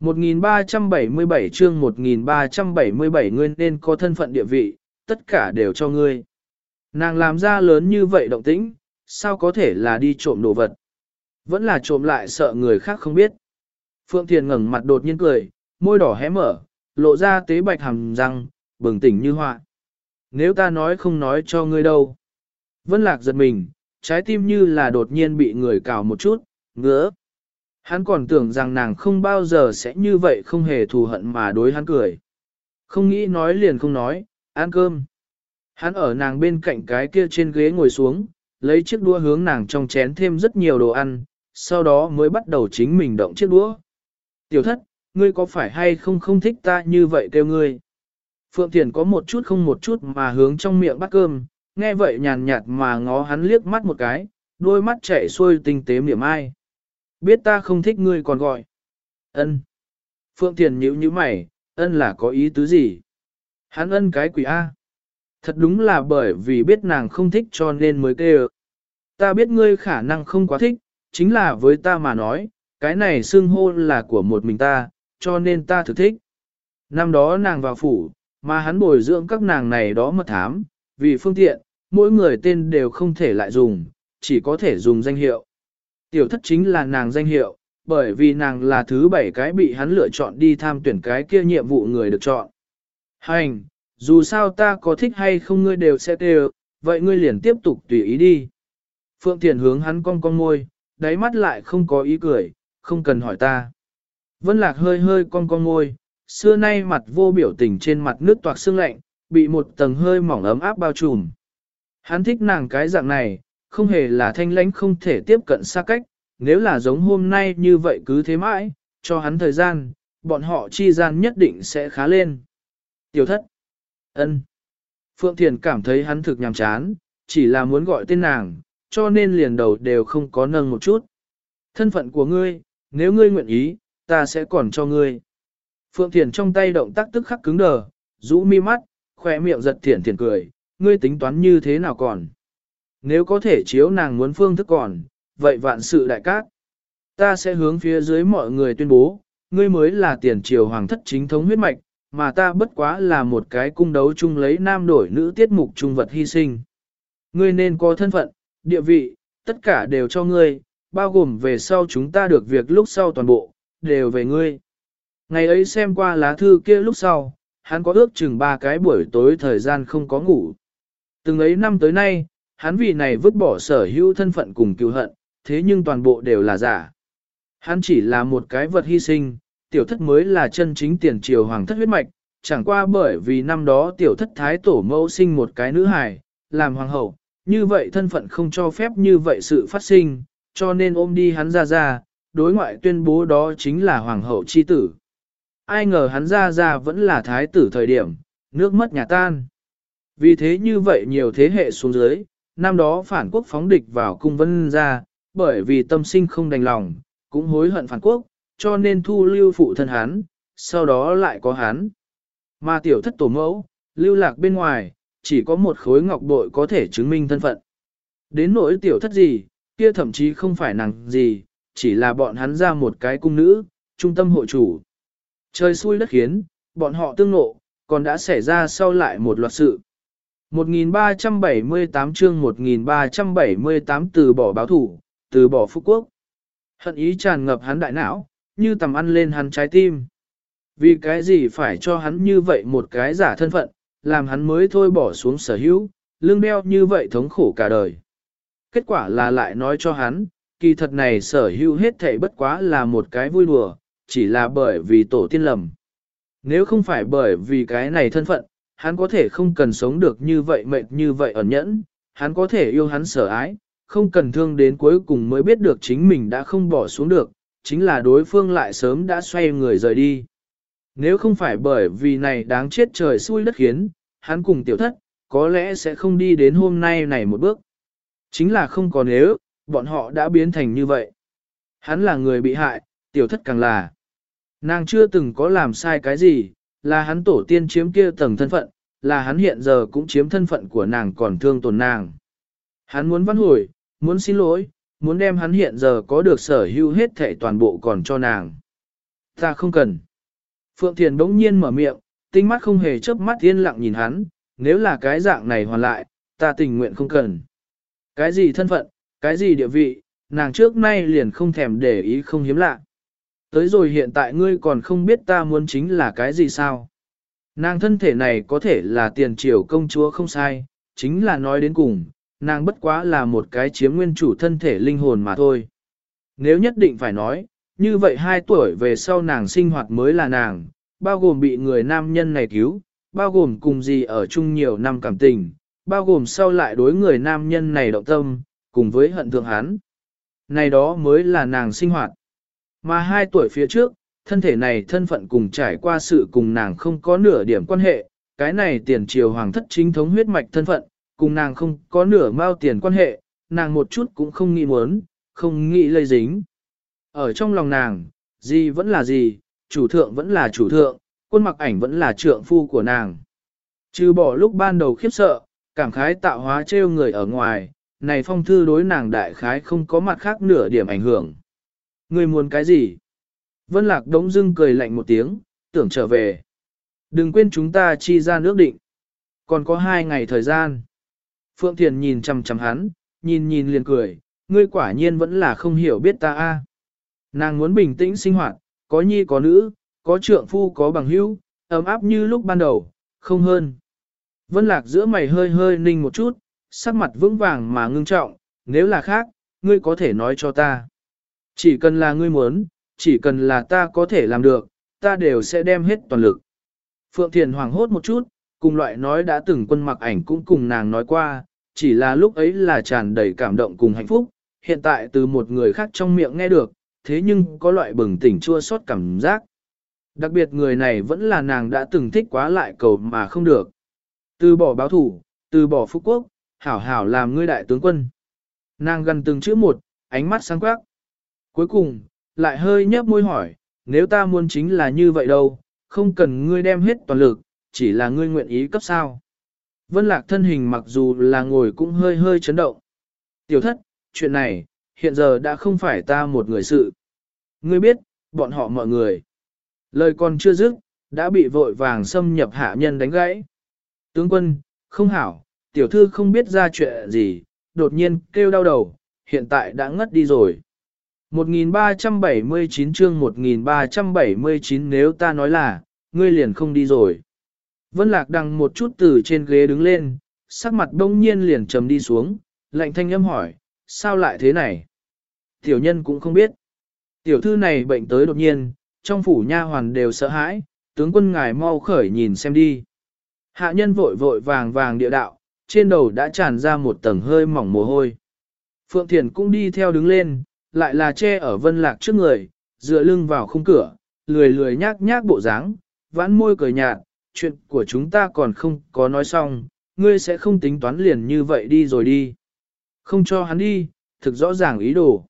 1377 chương 1377 ngươi nên có thân phận địa vị, tất cả đều cho ngươi. Nàng làm ra lớn như vậy động tĩnh, sao có thể là đi trộm đồ vật? Vẫn là trộm lại sợ người khác không biết. Phượng Thiền ngẩng mặt đột nhiên cười, môi đỏ hé mở, lộ ra tế bạch hàm răng, bừng tỉnh như họa. Nếu ta nói không nói cho ngươi đâu. Vân Lạc giật mình, trái tim như là đột nhiên bị người cào một chút, ngứa. Hắn còn tưởng rằng nàng không bao giờ sẽ như vậy không hề thù hận mà đối hắn cười. Không nghĩ nói liền không nói, ăn cơm. Hắn ở nàng bên cạnh cái kia trên ghế ngồi xuống, lấy chiếc đũa hướng nàng trong chén thêm rất nhiều đồ ăn, sau đó mới bắt đầu chính mình động chiếc đũa. Tiểu thất, ngươi có phải hay không không thích ta như vậy kêu ngươi? Phượng Thiền có một chút không một chút mà hướng trong miệng bắt cơm, nghe vậy nhàn nhạt mà ngó hắn liếc mắt một cái, đôi mắt chạy xuôi tinh tế miệng ai. Biết ta không thích ngươi còn gọi. ân Phượng Thiền nhíu như mày, ân là có ý tứ gì? Hắn ân cái quỷ A. Thật đúng là bởi vì biết nàng không thích cho nên mới kêu. Ta biết ngươi khả năng không quá thích, chính là với ta mà nói, cái này xưng hôn là của một mình ta, cho nên ta thực thích. Năm đó nàng vào phủ, mà hắn bồi dưỡng các nàng này đó mật thám, vì phương tiện, mỗi người tên đều không thể lại dùng, chỉ có thể dùng danh hiệu. Tiểu thất chính là nàng danh hiệu, bởi vì nàng là thứ bảy cái bị hắn lựa chọn đi tham tuyển cái kia nhiệm vụ người được chọn. Hành, dù sao ta có thích hay không ngươi đều sẽ đều vậy ngươi liền tiếp tục tùy ý đi. Phượng Thiền hướng hắn cong cong môi, đáy mắt lại không có ý cười, không cần hỏi ta. Vân Lạc hơi hơi cong cong môi, xưa nay mặt vô biểu tình trên mặt nước toạc xương lạnh, bị một tầng hơi mỏng ấm áp bao trùm. Hắn thích nàng cái dạng này, không hề là thanh lãnh không thể tiếp cận xa cách, nếu là giống hôm nay như vậy cứ thế mãi, cho hắn thời gian, bọn họ chi gian nhất định sẽ khá lên. Tiểu thất. ân. Phượng Thiền cảm thấy hắn thực nhàm chán, chỉ là muốn gọi tên nàng, cho nên liền đầu đều không có nâng một chút. Thân phận của ngươi, nếu ngươi nguyện ý, ta sẽ còn cho ngươi. Phượng Thiền trong tay động tác tức khắc cứng đờ, rũ mi mắt, khỏe miệng giật thiển thiển cười, ngươi tính toán như thế nào còn. Nếu có thể chiếu nàng muốn phương thức còn, vậy vạn sự đại cát. Ta sẽ hướng phía dưới mọi người tuyên bố, ngươi mới là tiền triều hoàng thất chính thống huyết mạch, mà ta bất quá là một cái cung đấu chung lấy nam đổi nữ tiết mục trung vật hy sinh. Ngươi nên có thân phận, địa vị, tất cả đều cho ngươi, bao gồm về sau chúng ta được việc lúc sau toàn bộ, đều về ngươi. Ngày ấy xem qua lá thư kia lúc sau, hắn có ước chừng ba cái buổi tối thời gian không có ngủ. Từng ấy năm tới nay, hắn vì này vứt bỏ sở hữu thân phận cùng cứu hận, thế nhưng toàn bộ đều là giả. Hắn chỉ là một cái vật hy sinh, tiểu thất mới là chân chính tiền triều hoàng thất huyết mạch, chẳng qua bởi vì năm đó tiểu thất thái tổ mẫu sinh một cái nữ hài, làm hoàng hậu, như vậy thân phận không cho phép như vậy sự phát sinh, cho nên ôm đi hắn ra ra, đối ngoại tuyên bố đó chính là hoàng hậu chi tử. Ai ngờ hắn ra ra vẫn là thái tử thời điểm, nước mất nhà tan. Vì thế như vậy nhiều thế hệ xuống dưới, năm đó phản quốc phóng địch vào cung vân ra, bởi vì tâm sinh không đành lòng, cũng hối hận phản quốc, cho nên thu lưu phụ thân hắn, sau đó lại có hắn. Mà tiểu thất tổ mẫu, lưu lạc bên ngoài, chỉ có một khối ngọc bội có thể chứng minh thân phận. Đến nỗi tiểu thất gì, kia thậm chí không phải nàng gì, chỉ là bọn hắn ra một cái cung nữ, trung tâm hội chủ. Trời xui đất khiến, bọn họ tương nộ, còn đã xảy ra sau lại một loạt sự. 1378 chương 1378 từ bỏ báo thủ, từ bỏ phúc quốc. Hận ý tràn ngập hắn đại não, như tầm ăn lên hắn trái tim. Vì cái gì phải cho hắn như vậy một cái giả thân phận, làm hắn mới thôi bỏ xuống sở hữu, lương đeo như vậy thống khổ cả đời. Kết quả là lại nói cho hắn, kỳ thật này sở hữu hết thảy bất quá là một cái vui đùa, chỉ là bởi vì tổ tiên lầm. Nếu không phải bởi vì cái này thân phận, hắn có thể không cần sống được như vậy mệt như vậy ẩn nhẫn, hắn có thể yêu hắn sở ái, không cần thương đến cuối cùng mới biết được chính mình đã không bỏ xuống được, chính là đối phương lại sớm đã xoay người rời đi. Nếu không phải bởi vì này đáng chết trời xui đất khiến, hắn cùng tiểu thất, có lẽ sẽ không đi đến hôm nay này một bước. Chính là không còn nếu, bọn họ đã biến thành như vậy. Hắn là người bị hại, tiểu thất càng là. Nàng chưa từng có làm sai cái gì, là hắn tổ tiên chiếm kia tầng thân phận, là hắn hiện giờ cũng chiếm thân phận của nàng còn thương tổn nàng. Hắn muốn văn hồi, muốn xin lỗi, muốn đem hắn hiện giờ có được sở hữu hết thảy toàn bộ còn cho nàng. Ta không cần. Phượng Thiền bỗng nhiên mở miệng, tinh mắt không hề chớp mắt yên lặng nhìn hắn, nếu là cái dạng này hoàn lại, ta tình nguyện không cần. Cái gì thân phận, cái gì địa vị, nàng trước nay liền không thèm để ý không hiếm lạ. Tới rồi hiện tại ngươi còn không biết ta muốn chính là cái gì sao. Nàng thân thể này có thể là tiền triều công chúa không sai, chính là nói đến cùng, nàng bất quá là một cái chiếm nguyên chủ thân thể linh hồn mà thôi. Nếu nhất định phải nói, như vậy hai tuổi về sau nàng sinh hoạt mới là nàng, bao gồm bị người nam nhân này cứu, bao gồm cùng gì ở chung nhiều năm cảm tình, bao gồm sau lại đối người nam nhân này động tâm, cùng với hận thượng hắn. Này đó mới là nàng sinh hoạt. Mà hai tuổi phía trước, thân thể này thân phận cùng trải qua sự cùng nàng không có nửa điểm quan hệ, cái này tiền triều hoàng thất chính thống huyết mạch thân phận, cùng nàng không có nửa mao tiền quan hệ, nàng một chút cũng không nghĩ muốn, không nghĩ lây dính. Ở trong lòng nàng, gì vẫn là gì, chủ thượng vẫn là chủ thượng, quân mặc ảnh vẫn là trượng phu của nàng. Trừ bỏ lúc ban đầu khiếp sợ, cảm khái tạo hóa trêu người ở ngoài, này phong thư đối nàng đại khái không có mặt khác nửa điểm ảnh hưởng. Ngươi muốn cái gì? Vân Lạc đống dưng cười lạnh một tiếng, tưởng trở về. Đừng quên chúng ta chi ra nước định. Còn có hai ngày thời gian. Phượng Thiền nhìn chầm chầm hắn, nhìn nhìn liền cười, ngươi quả nhiên vẫn là không hiểu biết ta a. Nàng muốn bình tĩnh sinh hoạt, có nhi có nữ, có trượng phu có bằng hữu, ấm áp như lúc ban đầu, không hơn. Vân Lạc giữa mày hơi hơi ninh một chút, sắc mặt vững vàng mà ngưng trọng, nếu là khác, ngươi có thể nói cho ta. Chỉ cần là ngươi muốn, chỉ cần là ta có thể làm được, ta đều sẽ đem hết toàn lực. Phượng Thiền hoảng hốt một chút, cùng loại nói đã từng quân mặc ảnh cũng cùng nàng nói qua, chỉ là lúc ấy là tràn đầy cảm động cùng hạnh phúc, hiện tại từ một người khác trong miệng nghe được, thế nhưng có loại bừng tỉnh chua xót cảm giác. Đặc biệt người này vẫn là nàng đã từng thích quá lại cầu mà không được. Từ bỏ báo thủ, từ bỏ phúc quốc, hảo hảo làm ngươi đại tướng quân. Nàng gần từng chữ một, ánh mắt sáng quắc. Cuối cùng, lại hơi nhấp môi hỏi, nếu ta muốn chính là như vậy đâu, không cần ngươi đem hết toàn lực, chỉ là ngươi nguyện ý cấp sao. Vân lạc thân hình mặc dù là ngồi cũng hơi hơi chấn động. Tiểu thất, chuyện này, hiện giờ đã không phải ta một người sự. Ngươi biết, bọn họ mọi người. Lời còn chưa dứt, đã bị vội vàng xâm nhập hạ nhân đánh gãy. Tướng quân, không hảo, tiểu thư không biết ra chuyện gì, đột nhiên kêu đau đầu, hiện tại đã ngất đi rồi. 1379 chương 1379 nếu ta nói là, ngươi liền không đi rồi. Vân Lạc đằng một chút từ trên ghế đứng lên, sắc mặt đông nhiên liền trầm đi xuống, lạnh thanh âm hỏi, sao lại thế này? Tiểu nhân cũng không biết. Tiểu thư này bệnh tới đột nhiên, trong phủ nha hoàn đều sợ hãi, tướng quân ngài mau khởi nhìn xem đi. Hạ nhân vội vội vàng vàng địa đạo, trên đầu đã tràn ra một tầng hơi mỏng mồ hôi. Phượng Thiền cũng đi theo đứng lên, lại là che ở vân lạc trước người, dựa lưng vào khung cửa, lười lười nhác nhác bộ dáng, vãn môi cười nhạt, chuyện của chúng ta còn không có nói xong, ngươi sẽ không tính toán liền như vậy đi rồi đi. Không cho hắn đi, thực rõ ràng ý đồ.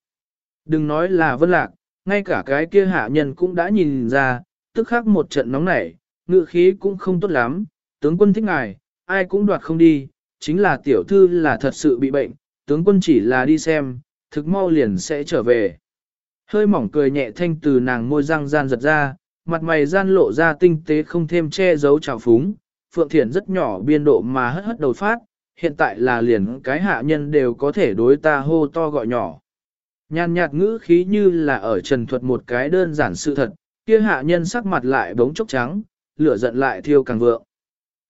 Đừng nói là vân lạc, ngay cả cái kia hạ nhân cũng đã nhìn ra, tức khắc một trận nóng nảy, ngự khí cũng không tốt lắm, tướng quân thích ngài, ai cũng đoạt không đi, chính là tiểu thư là thật sự bị bệnh, tướng quân chỉ là đi xem, thực mau liền sẽ trở về. Hơi mỏng cười nhẹ thanh từ nàng môi răng gian giật ra, mặt mày gian lộ ra tinh tế không thêm che giấu trào phúng, Phượng Thiển rất nhỏ biên độ mà hất hất đầu phát, hiện tại là liền cái hạ nhân đều có thể đối ta hô to gọi nhỏ. Nhàn nhạt ngữ khí như là ở trần thuật một cái đơn giản sự thật, kia hạ nhân sắc mặt lại bóng chốc trắng, lửa giận lại thiêu càng vượng.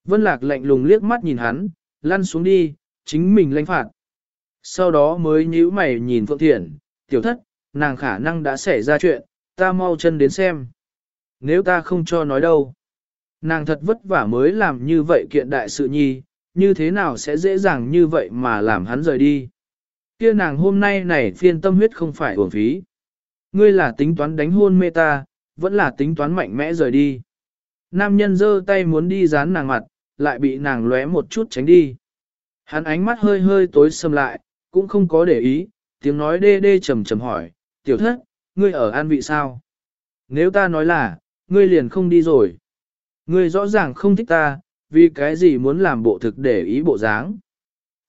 Vân Lạc lạnh lùng liếc mắt nhìn hắn, lăn xuống đi, chính mình lãnh phạt. Sau đó mới nhíu mày nhìn Phượng Thiển, tiểu thất, nàng khả năng đã xảy ra chuyện, ta mau chân đến xem. Nếu ta không cho nói đâu, nàng thật vất vả mới làm như vậy kiện đại sự nhi, như thế nào sẽ dễ dàng như vậy mà làm hắn rời đi. Kia nàng hôm nay này phiên tâm huyết không phải uổng phí. Ngươi là tính toán đánh hôn mê ta, vẫn là tính toán mạnh mẽ rời đi. Nam nhân giơ tay muốn đi dán nàng mặt, lại bị nàng lóe một chút tránh đi. Hắn ánh mắt hơi hơi tối sầm lại, cũng không có để ý, tiếng nói đê đê trầm trầm hỏi, tiểu thất, ngươi ở an vị sao? Nếu ta nói là, ngươi liền không đi rồi. Ngươi rõ ràng không thích ta, vì cái gì muốn làm bộ thực để ý bộ dáng.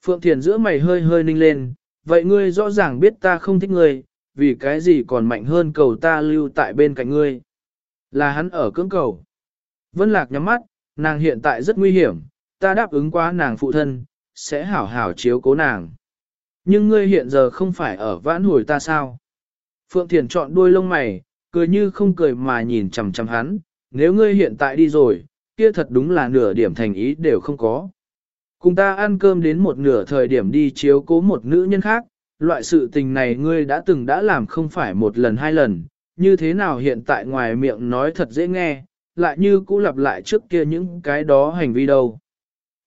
Phượng Thiền giữa mày hơi hơi ninh lên, vậy ngươi rõ ràng biết ta không thích ngươi, vì cái gì còn mạnh hơn cầu ta lưu tại bên cạnh ngươi. Là hắn ở cưỡng cầu. Vân Lạc nhắm mắt, nàng hiện tại rất nguy hiểm, ta đáp ứng quá nàng phụ thân, sẽ hảo hảo chiếu cố nàng. Nhưng ngươi hiện giờ không phải ở vãn hồi ta sao? Phượng Thiền chọn đuôi lông mày, cười như không cười mà nhìn chầm chầm hắn, nếu ngươi hiện tại đi rồi, kia thật đúng là nửa điểm thành ý đều không có. Cùng ta ăn cơm đến một nửa thời điểm đi chiếu cố một nữ nhân khác, loại sự tình này ngươi đã từng đã làm không phải một lần hai lần, như thế nào hiện tại ngoài miệng nói thật dễ nghe, lại như cũ lặp lại trước kia những cái đó hành vi đâu.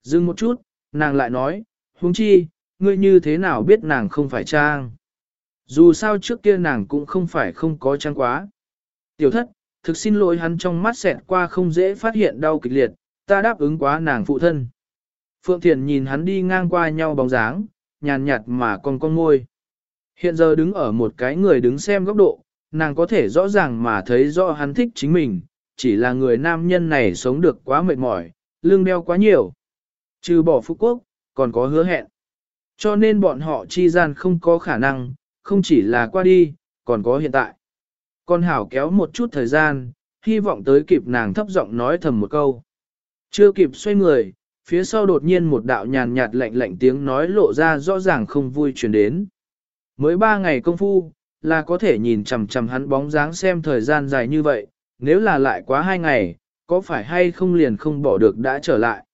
Dừng một chút, nàng lại nói, huống chi, ngươi như thế nào biết nàng không phải trang. Dù sao trước kia nàng cũng không phải không có trang quá. Tiểu thất, thực xin lỗi hắn trong mắt xẹt qua không dễ phát hiện đau kịch liệt, ta đáp ứng quá nàng phụ thân. Phượng Thiền nhìn hắn đi ngang qua nhau bóng dáng, nhàn nhạt mà còn con ngôi. Hiện giờ đứng ở một cái người đứng xem góc độ, nàng có thể rõ ràng mà thấy rõ hắn thích chính mình, chỉ là người nam nhân này sống được quá mệt mỏi, lương đeo quá nhiều. Trừ bỏ phú quốc, còn có hứa hẹn. Cho nên bọn họ chi gian không có khả năng, không chỉ là qua đi, còn có hiện tại. Con hảo kéo một chút thời gian, hy vọng tới kịp nàng thấp giọng nói thầm một câu. Chưa kịp xoay người, phía sau đột nhiên một đạo nhàn nhạt lạnh lạnh tiếng nói lộ ra rõ ràng không vui truyền đến. Mới ba ngày công phu, là có thể nhìn chằm chằm hắn bóng dáng xem thời gian dài như vậy, nếu là lại quá hai ngày, có phải hay không liền không bỏ được đã trở lại.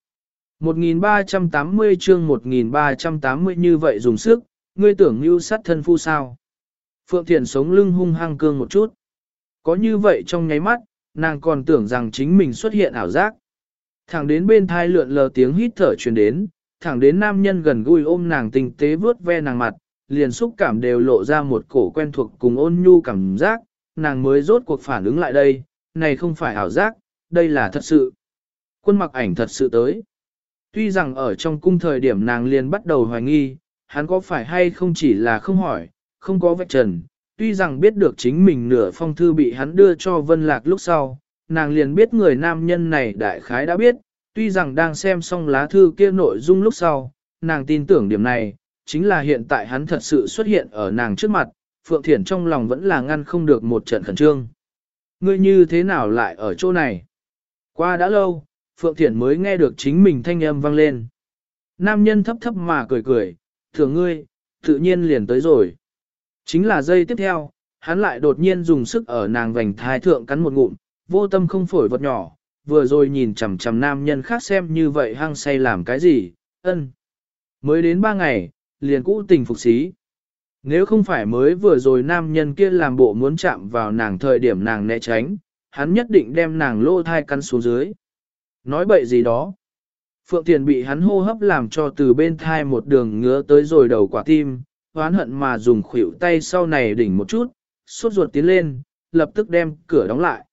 1380 chương 1380 như vậy dùng sức, ngươi tưởng như sát thân phu sao. Phượng Thiền sống lưng hung hăng cương một chút. Có như vậy trong nháy mắt, nàng còn tưởng rằng chính mình xuất hiện ảo giác. Thẳng đến bên thai lượn lờ tiếng hít thở truyền đến, thẳng đến nam nhân gần gũi ôm nàng tinh tế vướt ve nàng mặt, liền xúc cảm đều lộ ra một cổ quen thuộc cùng ôn nhu cảm giác, nàng mới rốt cuộc phản ứng lại đây, này không phải ảo giác, đây là thật sự. Quân mặc ảnh thật sự tới. Tuy rằng ở trong cung thời điểm nàng liền bắt đầu hoài nghi, hắn có phải hay không chỉ là không hỏi, không có vạch trần, tuy rằng biết được chính mình nửa phong thư bị hắn đưa cho Vân Lạc lúc sau, nàng liền biết người nam nhân này đại khái đã biết, tuy rằng đang xem xong lá thư kia nội dung lúc sau, nàng tin tưởng điểm này, chính là hiện tại hắn thật sự xuất hiện ở nàng trước mặt, Phượng Thiển trong lòng vẫn là ngăn không được một trận khẩn trương. Ngươi như thế nào lại ở chỗ này? Qua đã lâu, Phượng Thiển mới nghe được chính mình thanh âm vang lên. Nam nhân thấp thấp mà cười cười, thường ngươi, tự nhiên liền tới rồi. Chính là giây tiếp theo, hắn lại đột nhiên dùng sức ở nàng vành thai thượng cắn một ngụm, vô tâm không phổi vật nhỏ, vừa rồi nhìn chằm chằm nam nhân khác xem như vậy hăng say làm cái gì, ân. Mới đến ba ngày, liền cũ tình phục xí. Nếu không phải mới vừa rồi nam nhân kia làm bộ muốn chạm vào nàng thời điểm nàng né tránh, hắn nhất định đem nàng lô thai cắn xuống dưới. Nói bậy gì đó. Phượng Thiền bị hắn hô hấp làm cho từ bên thai một đường ngứa tới rồi đầu quả tim, hoán hận mà dùng khuỷu tay sau này đỉnh một chút, suốt ruột tiến lên, lập tức đem cửa đóng lại.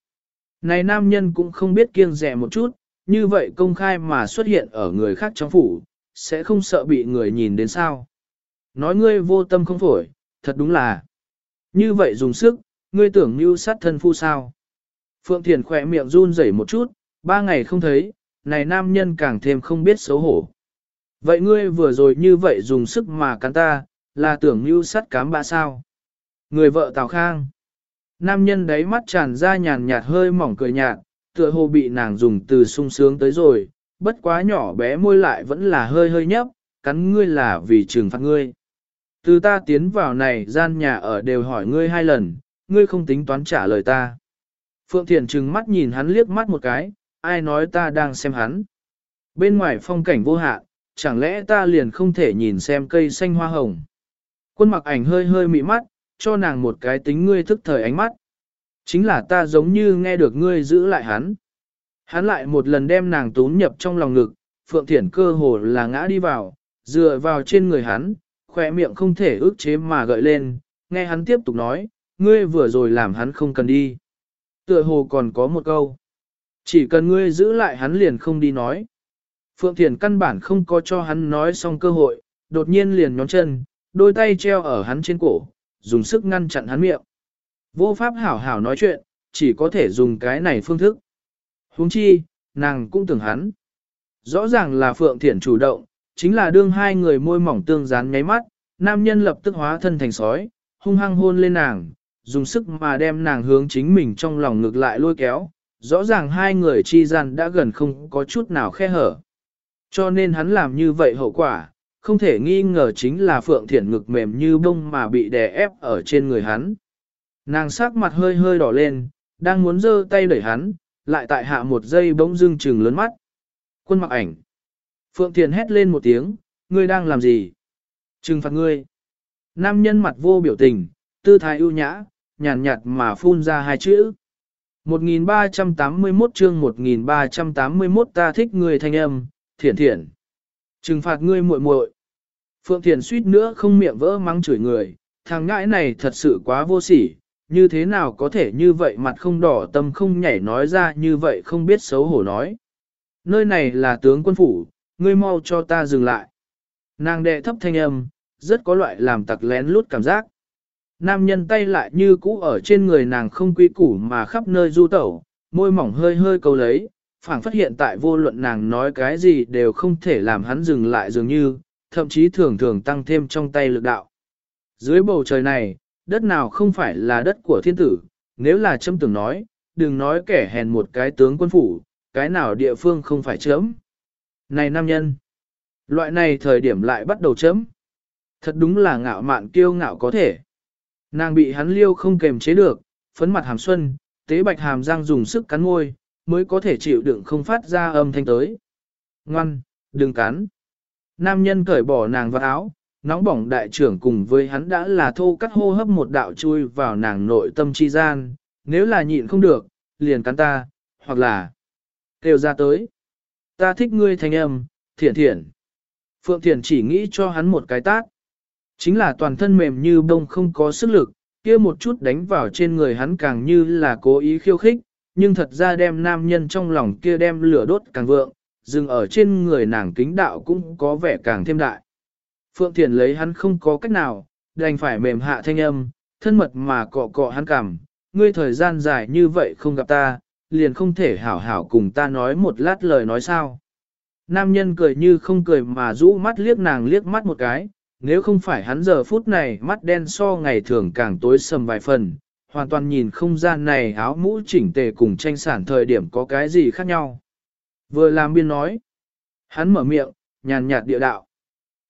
Này nam nhân cũng không biết kiêng rẻ một chút, như vậy công khai mà xuất hiện ở người khác trong phủ, sẽ không sợ bị người nhìn đến sao. Nói ngươi vô tâm không phổi, thật đúng là. Như vậy dùng sức, ngươi tưởng mưu sát thân phu sao. Phượng Thiền khỏe miệng run rẩy một chút, ba ngày không thấy, này nam nhân càng thêm không biết xấu hổ. Vậy ngươi vừa rồi như vậy dùng sức mà cắn ta, là tưởng mưu sát cám bạ sao. Người vợ Tào Khang. Nam nhân đấy mắt tràn ra nhàn nhạt hơi mỏng cười nhạt, tựa hồ bị nàng dùng từ sung sướng tới rồi, bất quá nhỏ bé môi lại vẫn là hơi hơi nhấp, cắn ngươi là vì trừng phạt ngươi. Từ ta tiến vào này gian nhà ở đều hỏi ngươi hai lần, ngươi không tính toán trả lời ta. Phượng Thiền trừng mắt nhìn hắn liếc mắt một cái, ai nói ta đang xem hắn. Bên ngoài phong cảnh vô hạn, chẳng lẽ ta liền không thể nhìn xem cây xanh hoa hồng. Quân mặc ảnh hơi hơi mị mắt, cho nàng một cái tính ngươi thức thời ánh mắt. Chính là ta giống như nghe được ngươi giữ lại hắn. Hắn lại một lần đem nàng tốn nhập trong lòng ngực, Phượng Thiển cơ hồ là ngã đi vào, dựa vào trên người hắn, khỏe miệng không thể ước chế mà gợi lên, nghe hắn tiếp tục nói, ngươi vừa rồi làm hắn không cần đi. Tựa hồ còn có một câu. Chỉ cần ngươi giữ lại hắn liền không đi nói. Phượng Thiền căn bản không có cho hắn nói xong cơ hội, đột nhiên liền nhón chân, đôi tay treo ở hắn trên cổ, dùng sức ngăn chặn hắn miệng. Vô pháp hảo hảo nói chuyện, chỉ có thể dùng cái này phương thức. huống chi, nàng cũng tưởng hắn. Rõ ràng là Phượng Thiển chủ động, chính là đương hai người môi mỏng tương dán nháy mắt, nam nhân lập tức hóa thân thành sói, hung hăng hôn lên nàng, dùng sức mà đem nàng hướng chính mình trong lòng ngực lại lôi kéo, rõ ràng hai người chi gian đã gần không có chút nào khe hở. Cho nên hắn làm như vậy hậu quả, không thể nghi ngờ chính là Phượng Thiển ngực mềm như bông mà bị đè ép ở trên người hắn. Nàng sắc mặt hơi hơi đỏ lên, đang muốn giơ tay đẩy hắn, lại tại hạ một giây bỗng dưng trừng lớn mắt. Quân mặc ảnh. Phượng Thiền hét lên một tiếng, ngươi đang làm gì? Trừng phạt ngươi. Nam nhân mặt vô biểu tình, tư thái ưu nhã, nhàn nhạt mà phun ra hai chữ. 1381 chương 1381 ta thích người thanh âm, thiện thiện. Trừng phạt ngươi muội muội. Phượng Thiển suýt nữa không miệng vỡ mắng chửi người, thằng ngãi này thật sự quá vô sỉ, như thế nào có thể như vậy mặt không đỏ tâm không nhảy nói ra như vậy không biết xấu hổ nói. Nơi này là tướng quân phủ, ngươi mau cho ta dừng lại. Nàng đệ thấp thanh âm, rất có loại làm tặc lén lút cảm giác. Nam nhân tay lại như cũ ở trên người nàng không quy củ mà khắp nơi du tẩu, môi mỏng hơi hơi cầu lấy, phảng phát hiện tại vô luận nàng nói cái gì đều không thể làm hắn dừng lại dường như, thậm chí thường thường tăng thêm trong tay lực đạo. Dưới bầu trời này, đất nào không phải là đất của thiên tử, nếu là châm tưởng nói, đừng nói kẻ hèn một cái tướng quân phủ, cái nào địa phương không phải chấm. Này nam nhân, loại này thời điểm lại bắt đầu chấm. Thật đúng là ngạo mạn kiêu ngạo có thể. Nàng bị hắn liêu không kềm chế được, phấn mặt hàm xuân, tế bạch hàm răng dùng sức cắn môi, mới có thể chịu đựng không phát ra âm thanh tới. Ngoan, đừng cắn. Nam nhân cởi bỏ nàng vào áo, nóng bỏng đại trưởng cùng với hắn đã là thô cắt hô hấp một đạo chui vào nàng nội tâm chi gian, nếu là nhịn không được, liền cắn ta, hoặc là kêu ra tới. Ta thích ngươi thanh âm, thiện thiện. Phượng Thiện chỉ nghĩ cho hắn một cái tác. Chính là toàn thân mềm như bông không có sức lực, kia một chút đánh vào trên người hắn càng như là cố ý khiêu khích, nhưng thật ra đem nam nhân trong lòng kia đem lửa đốt càng vượng, dừng ở trên người nàng kính đạo cũng có vẻ càng thêm đại. Phượng Thiền lấy hắn không có cách nào, đành phải mềm hạ thanh âm, thân mật mà cọ cọ hắn cảm, ngươi thời gian dài như vậy không gặp ta, liền không thể hảo hảo cùng ta nói một lát lời nói sao. Nam nhân cười như không cười mà rũ mắt liếc nàng liếc mắt một cái, nếu không phải hắn giờ phút này mắt đen so ngày thường càng tối sầm vài phần, hoàn toàn nhìn không gian này áo mũ chỉnh tề cùng tranh sản thời điểm có cái gì khác nhau. Vừa làm biên nói, hắn mở miệng, nhàn nhạt địa đạo.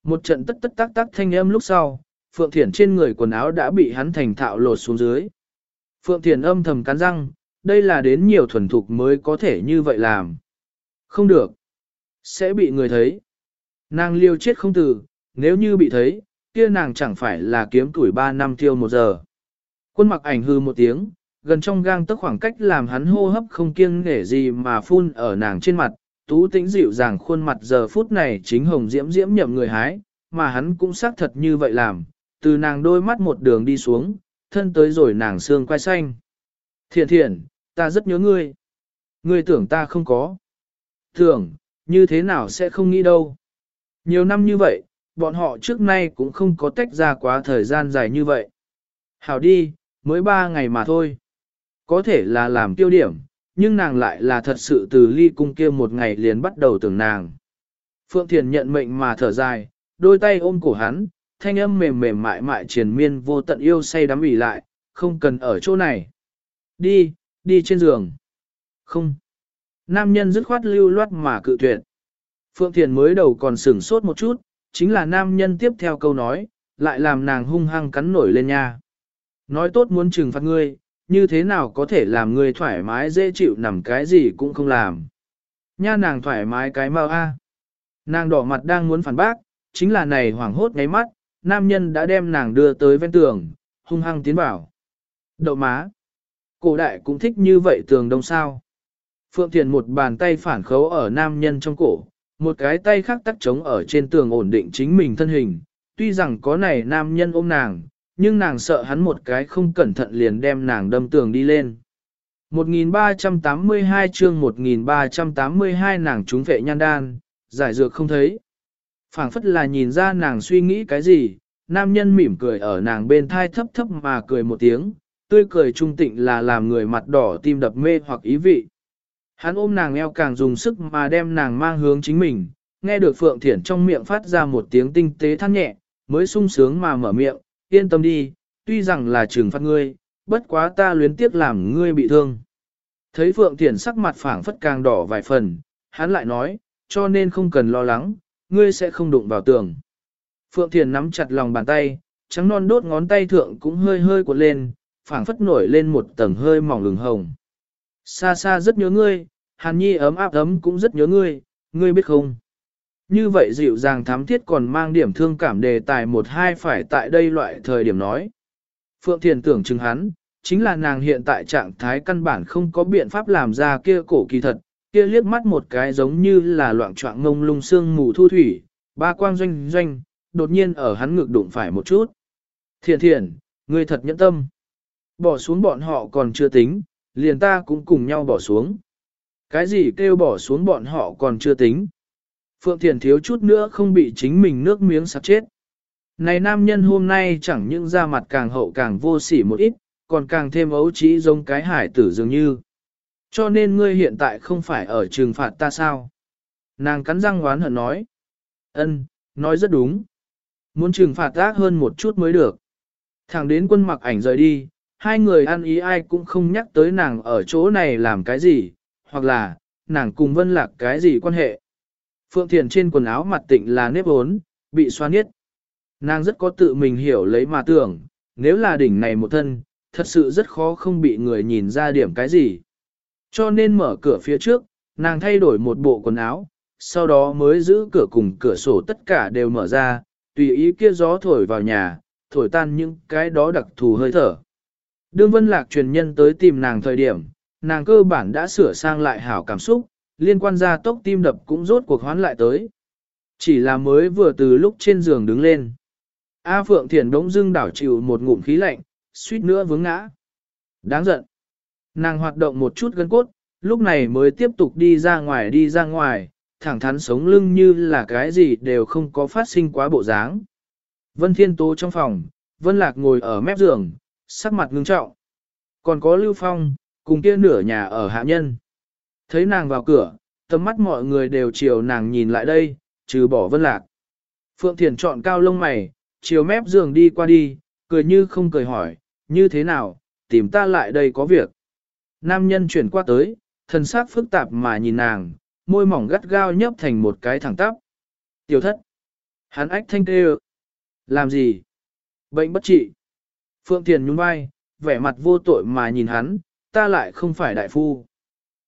Một trận tất tất tác tác thanh âm lúc sau, Phượng Thiển trên người quần áo đã bị hắn thành thạo lột xuống dưới. Phượng Thiển âm thầm cắn răng, đây là đến nhiều thuần thục mới có thể như vậy làm. Không được. Sẽ bị người thấy. Nàng liêu chết không từ, nếu như bị thấy, kia nàng chẳng phải là kiếm tuổi 3 năm tiêu một giờ. Quân mặc ảnh hư một tiếng, gần trong gang tức khoảng cách làm hắn hô hấp không kiêng nghể gì mà phun ở nàng trên mặt, tú tĩnh dịu dàng khuôn mặt giờ phút này chính hồng diễm diễm nhậm người hái, mà hắn cũng xác thật như vậy làm, từ nàng đôi mắt một đường đi xuống, thân tới rồi nàng xương quai xanh. Thiện thiện, ta rất nhớ ngươi. Ngươi tưởng ta không có. Tưởng, như thế nào sẽ không nghĩ đâu. Nhiều năm như vậy, bọn họ trước nay cũng không có tách ra quá thời gian dài như vậy. Hảo đi, mới ba ngày mà thôi. Có thể là làm tiêu điểm, nhưng nàng lại là thật sự từ ly cung kia một ngày liền bắt đầu tưởng nàng. Phượng Thiền nhận mệnh mà thở dài, đôi tay ôm cổ hắn, thanh âm mềm mềm mại mại triền miên vô tận yêu say đắm ủy lại, không cần ở chỗ này. Đi, đi trên giường. Không. Nam nhân dứt khoát lưu loát mà cự tuyệt. Phượng Thiền mới đầu còn sửng sốt một chút, chính là nam nhân tiếp theo câu nói, lại làm nàng hung hăng cắn nổi lên nha. Nói tốt muốn trừng phạt ngươi, như thế nào có thể làm ngươi thoải mái dễ chịu nằm cái gì cũng không làm. Nha nàng thoải mái cái mau a. Nàng đỏ mặt đang muốn phản bác, chính là này hoảng hốt ngáy mắt, nam nhân đã đem nàng đưa tới ven tường, hung hăng tiến vào. Đậu má. Cổ đại cũng thích như vậy tường đông sao. Phượng Thiền một bàn tay phản khấu ở nam nhân trong cổ, một cái tay khác tắt trống ở trên tường ổn định chính mình thân hình. Tuy rằng có này nam nhân ôm nàng, nhưng nàng sợ hắn một cái không cẩn thận liền đem nàng đâm tường đi lên. 1382 chương 1382 nàng trúng vệ nhan đan, giải dược không thấy. phảng phất là nhìn ra nàng suy nghĩ cái gì, nam nhân mỉm cười ở nàng bên thai thấp thấp mà cười một tiếng, tươi cười trung tịnh là làm người mặt đỏ tim đập mê hoặc ý vị. Hắn ôm nàng eo càng dùng sức mà đem nàng mang hướng chính mình, nghe được Phượng Thiển trong miệng phát ra một tiếng tinh tế than nhẹ, mới sung sướng mà mở miệng, yên tâm đi, tuy rằng là trừng phạt ngươi, bất quá ta luyến tiếc làm ngươi bị thương. Thấy Phượng Thiển sắc mặt phảng phất càng đỏ vài phần, hắn lại nói, cho nên không cần lo lắng, ngươi sẽ không đụng vào tường. Phượng Thiển nắm chặt lòng bàn tay, trắng non đốt ngón tay thượng cũng hơi hơi cuộn lên, phảng phất nổi lên một tầng hơi mỏng lừng hồng. Xa xa rất nhớ ngươi, Hàn Nhi ấm áp ấm cũng rất nhớ ngươi, ngươi biết không? như vậy dịu dàng thám thiết còn mang điểm thương cảm đề tài một hai phải tại đây loại thời điểm nói. Phượng Thiền tưởng chừng hắn, chính là nàng hiện tại trạng thái căn bản không có biện pháp làm ra kia cổ kỳ thật, kia liếc mắt một cái giống như là loạn trọng ngông lung sương mù thu thủy, ba quang doanh doanh, đột nhiên ở hắn ngực đụng phải một chút. Thiền thiền, ngươi thật nhẫn tâm. Bỏ xuống bọn họ còn chưa tính, liền ta cũng cùng nhau bỏ xuống. Cái gì kêu bỏ xuống bọn họ còn chưa tính. Phượng Thiền thiếu chút nữa không bị chính mình nước miếng sắp chết. Này nam nhân hôm nay chẳng những da mặt càng hậu càng vô sỉ một ít, còn càng thêm ấu trí giống cái hải tử dường như. Cho nên ngươi hiện tại không phải ở trừng phạt ta sao? Nàng cắn răng oán hận nói. Ân, nói rất đúng. Muốn trừng phạt ác hơn một chút mới được. Thẳng đến quân mặc ảnh rời đi, hai người ăn ý ai cũng không nhắc tới nàng ở chỗ này làm cái gì, hoặc là, nàng cùng vân lạc cái gì quan hệ. Phượng Thiền trên quần áo mặt tịnh là nếp ốn, bị xoa niết. Nàng rất có tự mình hiểu lấy mà tưởng, nếu là đỉnh này một thân, thật sự rất khó không bị người nhìn ra điểm cái gì. Cho nên mở cửa phía trước, nàng thay đổi một bộ quần áo, sau đó mới giữ cửa cùng cửa sổ tất cả đều mở ra, tùy ý kia gió thổi vào nhà, thổi tan những cái đó đặc thù hơi thở. Đương Vân Lạc truyền nhân tới tìm nàng thời điểm, nàng cơ bản đã sửa sang lại hảo cảm xúc, liên quan ra tốc tim đập cũng rốt cuộc hoán lại tới. Chỉ là mới vừa từ lúc trên giường đứng lên. A Phượng Thiền đống dưng đảo chịu một ngụm khí lạnh, suýt nữa vướng ngã. Đáng giận. Nàng hoạt động một chút gân cốt, lúc này mới tiếp tục đi ra ngoài đi ra ngoài, thẳng thắn sống lưng như là cái gì đều không có phát sinh quá bộ dáng. Vân Thiên Tố trong phòng, Vân Lạc ngồi ở mép giường, sắc mặt ngưng trọng. Còn có Lưu Phong, cùng kia nửa nhà ở hạ nhân. Thấy nàng vào cửa, tầm mắt mọi người đều chiều nàng nhìn lại đây, trừ bỏ Vân Lạc. Phượng Thiền chọn cao lông mày, chiều mép giường đi qua đi, cười như không cười hỏi, như thế nào, tìm ta lại đây có việc. Nam nhân chuyển qua tới, thần sắc phức tạp mà nhìn nàng, môi mỏng gắt gao nhấp thành một cái thẳng tắp. Tiểu thất. Hắn ách thanh tê Làm gì? Bệnh bất trị. Phượng Thiền nhún vai, vẻ mặt vô tội mà nhìn hắn, ta lại không phải đại phu.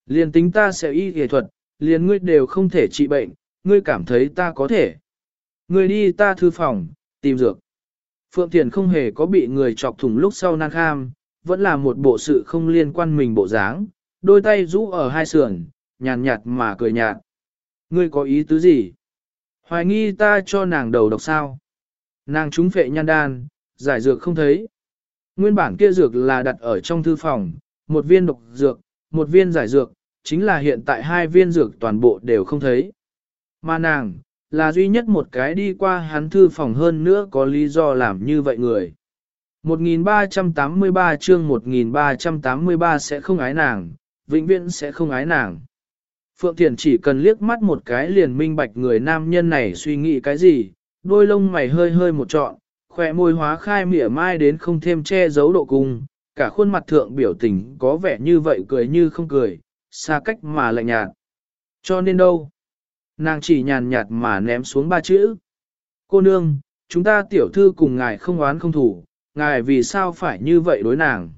Liền tính ta sẽ y y thuật, liền ngươi đều không thể trị bệnh, ngươi cảm thấy ta có thể. Ngươi đi ta thư phòng, tìm dược. Phượng Thiền không hề có bị người chọc thủng lúc sau năng kham, vẫn là một bộ sự không liên quan mình bộ dáng, đôi tay rũ ở hai sườn, nhàn nhạt mà cười nhạt. Ngươi có ý tứ gì? Hoài nghi ta cho nàng đầu độc sao? Nàng trúng phệ nhan đan, giải dược không thấy. Nguyên bản kia dược là đặt ở trong thư phòng, một viên độc dược, một viên giải dược, chính là hiện tại hai viên dược toàn bộ đều không thấy. Mà nàng, là duy nhất một cái đi qua hắn thư phòng hơn nữa có lý do làm như vậy người. 1383 chương 1383 sẽ không ái nàng, vĩnh viễn sẽ không ái nàng. Phượng Thiền chỉ cần liếc mắt một cái liền minh bạch người nam nhân này suy nghĩ cái gì, đôi lông mày hơi hơi một trọn, khỏe môi hóa khai mỉa mai đến không thêm che giấu độ cung, cả khuôn mặt thượng biểu tình có vẻ như vậy cười như không cười, xa cách mà lạnh nhạt. Cho nên đâu? Nàng chỉ nhàn nhạt mà ném xuống ba chữ. Cô nương, chúng ta tiểu thư cùng ngài không oán không thủ, ngài vì sao phải như vậy đối nàng?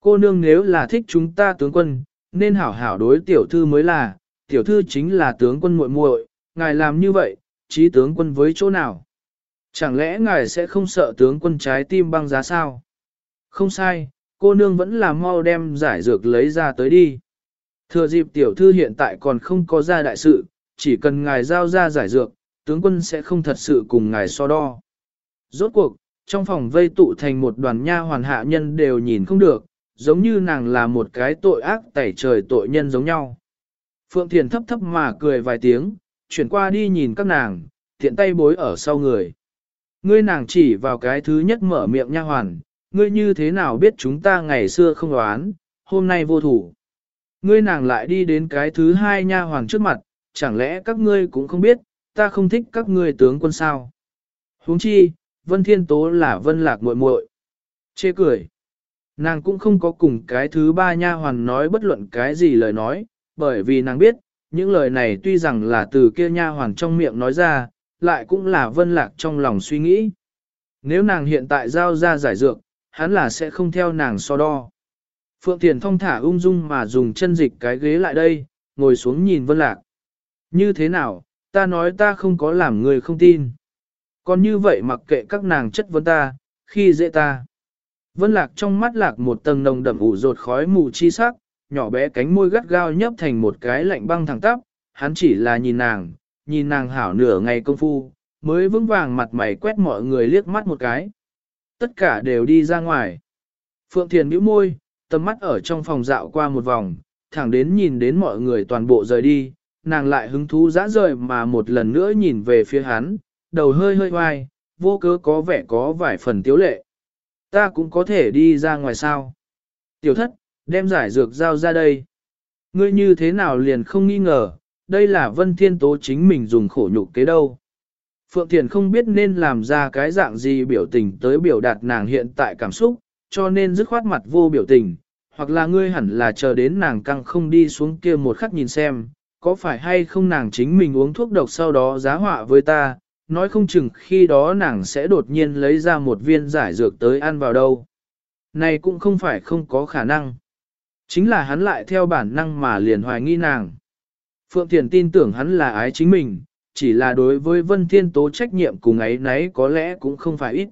Cô nương nếu là thích chúng ta tướng quân, nên hảo hảo đối tiểu thư mới là, tiểu thư chính là tướng quân muội muội, ngài làm như vậy, trí tướng quân với chỗ nào? Chẳng lẽ ngài sẽ không sợ tướng quân trái tim băng giá sao? Không sai, cô nương vẫn là mau đem giải dược lấy ra tới đi. Thừa dịp tiểu thư hiện tại còn không có ra đại sự, chỉ cần ngài giao ra giải dược, tướng quân sẽ không thật sự cùng ngài so đo. Rốt cuộc, trong phòng vây tụ thành một đoàn nha hoàn hạ nhân đều nhìn không được, giống như nàng là một cái tội ác tẩy trời tội nhân giống nhau. Phượng Thiền thấp thấp mà cười vài tiếng, chuyển qua đi nhìn các nàng, thiện tay bối ở sau người. Ngươi nàng chỉ vào cái thứ nhất mở miệng nha hoàn, ngươi như thế nào biết chúng ta ngày xưa không đoán, hôm nay vô thủ. Ngươi nàng lại đi đến cái thứ hai nha hoàn trước mặt, chẳng lẽ các ngươi cũng không biết, ta không thích các ngươi tướng quân sao. huống chi, Vân Thiên Tố là Vân Lạc muội muội. Chê cười. Nàng cũng không có cùng cái thứ ba nha hoàn nói bất luận cái gì lời nói, bởi vì nàng biết, những lời này tuy rằng là từ kia nha hoàn trong miệng nói ra, lại cũng là Vân Lạc trong lòng suy nghĩ. Nếu nàng hiện tại giao ra giải dược, hắn là sẽ không theo nàng so đo. Phượng Thiền thong thả ung dung mà dùng chân dịch cái ghế lại đây, ngồi xuống nhìn Vân Lạc. Như thế nào, ta nói ta không có làm người không tin. Còn như vậy mặc kệ các nàng chất vấn ta, khi dễ ta. Vân lạc trong mắt lạc một tầng nồng đậm ủ rột khói mù chi sắc, nhỏ bé cánh môi gắt gao nhấp thành một cái lạnh băng thẳng tắp, hắn chỉ là nhìn nàng, nhìn nàng hảo nửa ngày công phu, mới vững vàng mặt mày quét mọi người liếc mắt một cái. Tất cả đều đi ra ngoài. Phượng Thiền bĩu môi, tầm mắt ở trong phòng dạo qua một vòng, thẳng đến nhìn đến mọi người toàn bộ rời đi, nàng lại hứng thú dã rời mà một lần nữa nhìn về phía hắn, đầu hơi hơi hoài, vô cớ có vẻ có vài phần tiếu lệ. Ta cũng có thể đi ra ngoài sao. Tiểu thất, đem giải dược giao ra đây. Ngươi như thế nào liền không nghi ngờ, đây là vân thiên tố chính mình dùng khổ nhục kế đâu. Phượng Thiền không biết nên làm ra cái dạng gì biểu tình tới biểu đạt nàng hiện tại cảm xúc, cho nên dứt khoát mặt vô biểu tình, hoặc là ngươi hẳn là chờ đến nàng căng không đi xuống kia một khắc nhìn xem, có phải hay không nàng chính mình uống thuốc độc sau đó giá họa với ta, nói không chừng khi đó nàng sẽ đột nhiên lấy ra một viên giải dược tới ăn vào đâu. Này cũng không phải không có khả năng. Chính là hắn lại theo bản năng mà liền hoài nghi nàng. Phượng Thiền tin tưởng hắn là ái chính mình, chỉ là đối với Vân Thiên Tố trách nhiệm cùng ấy nấy có lẽ cũng không phải ít.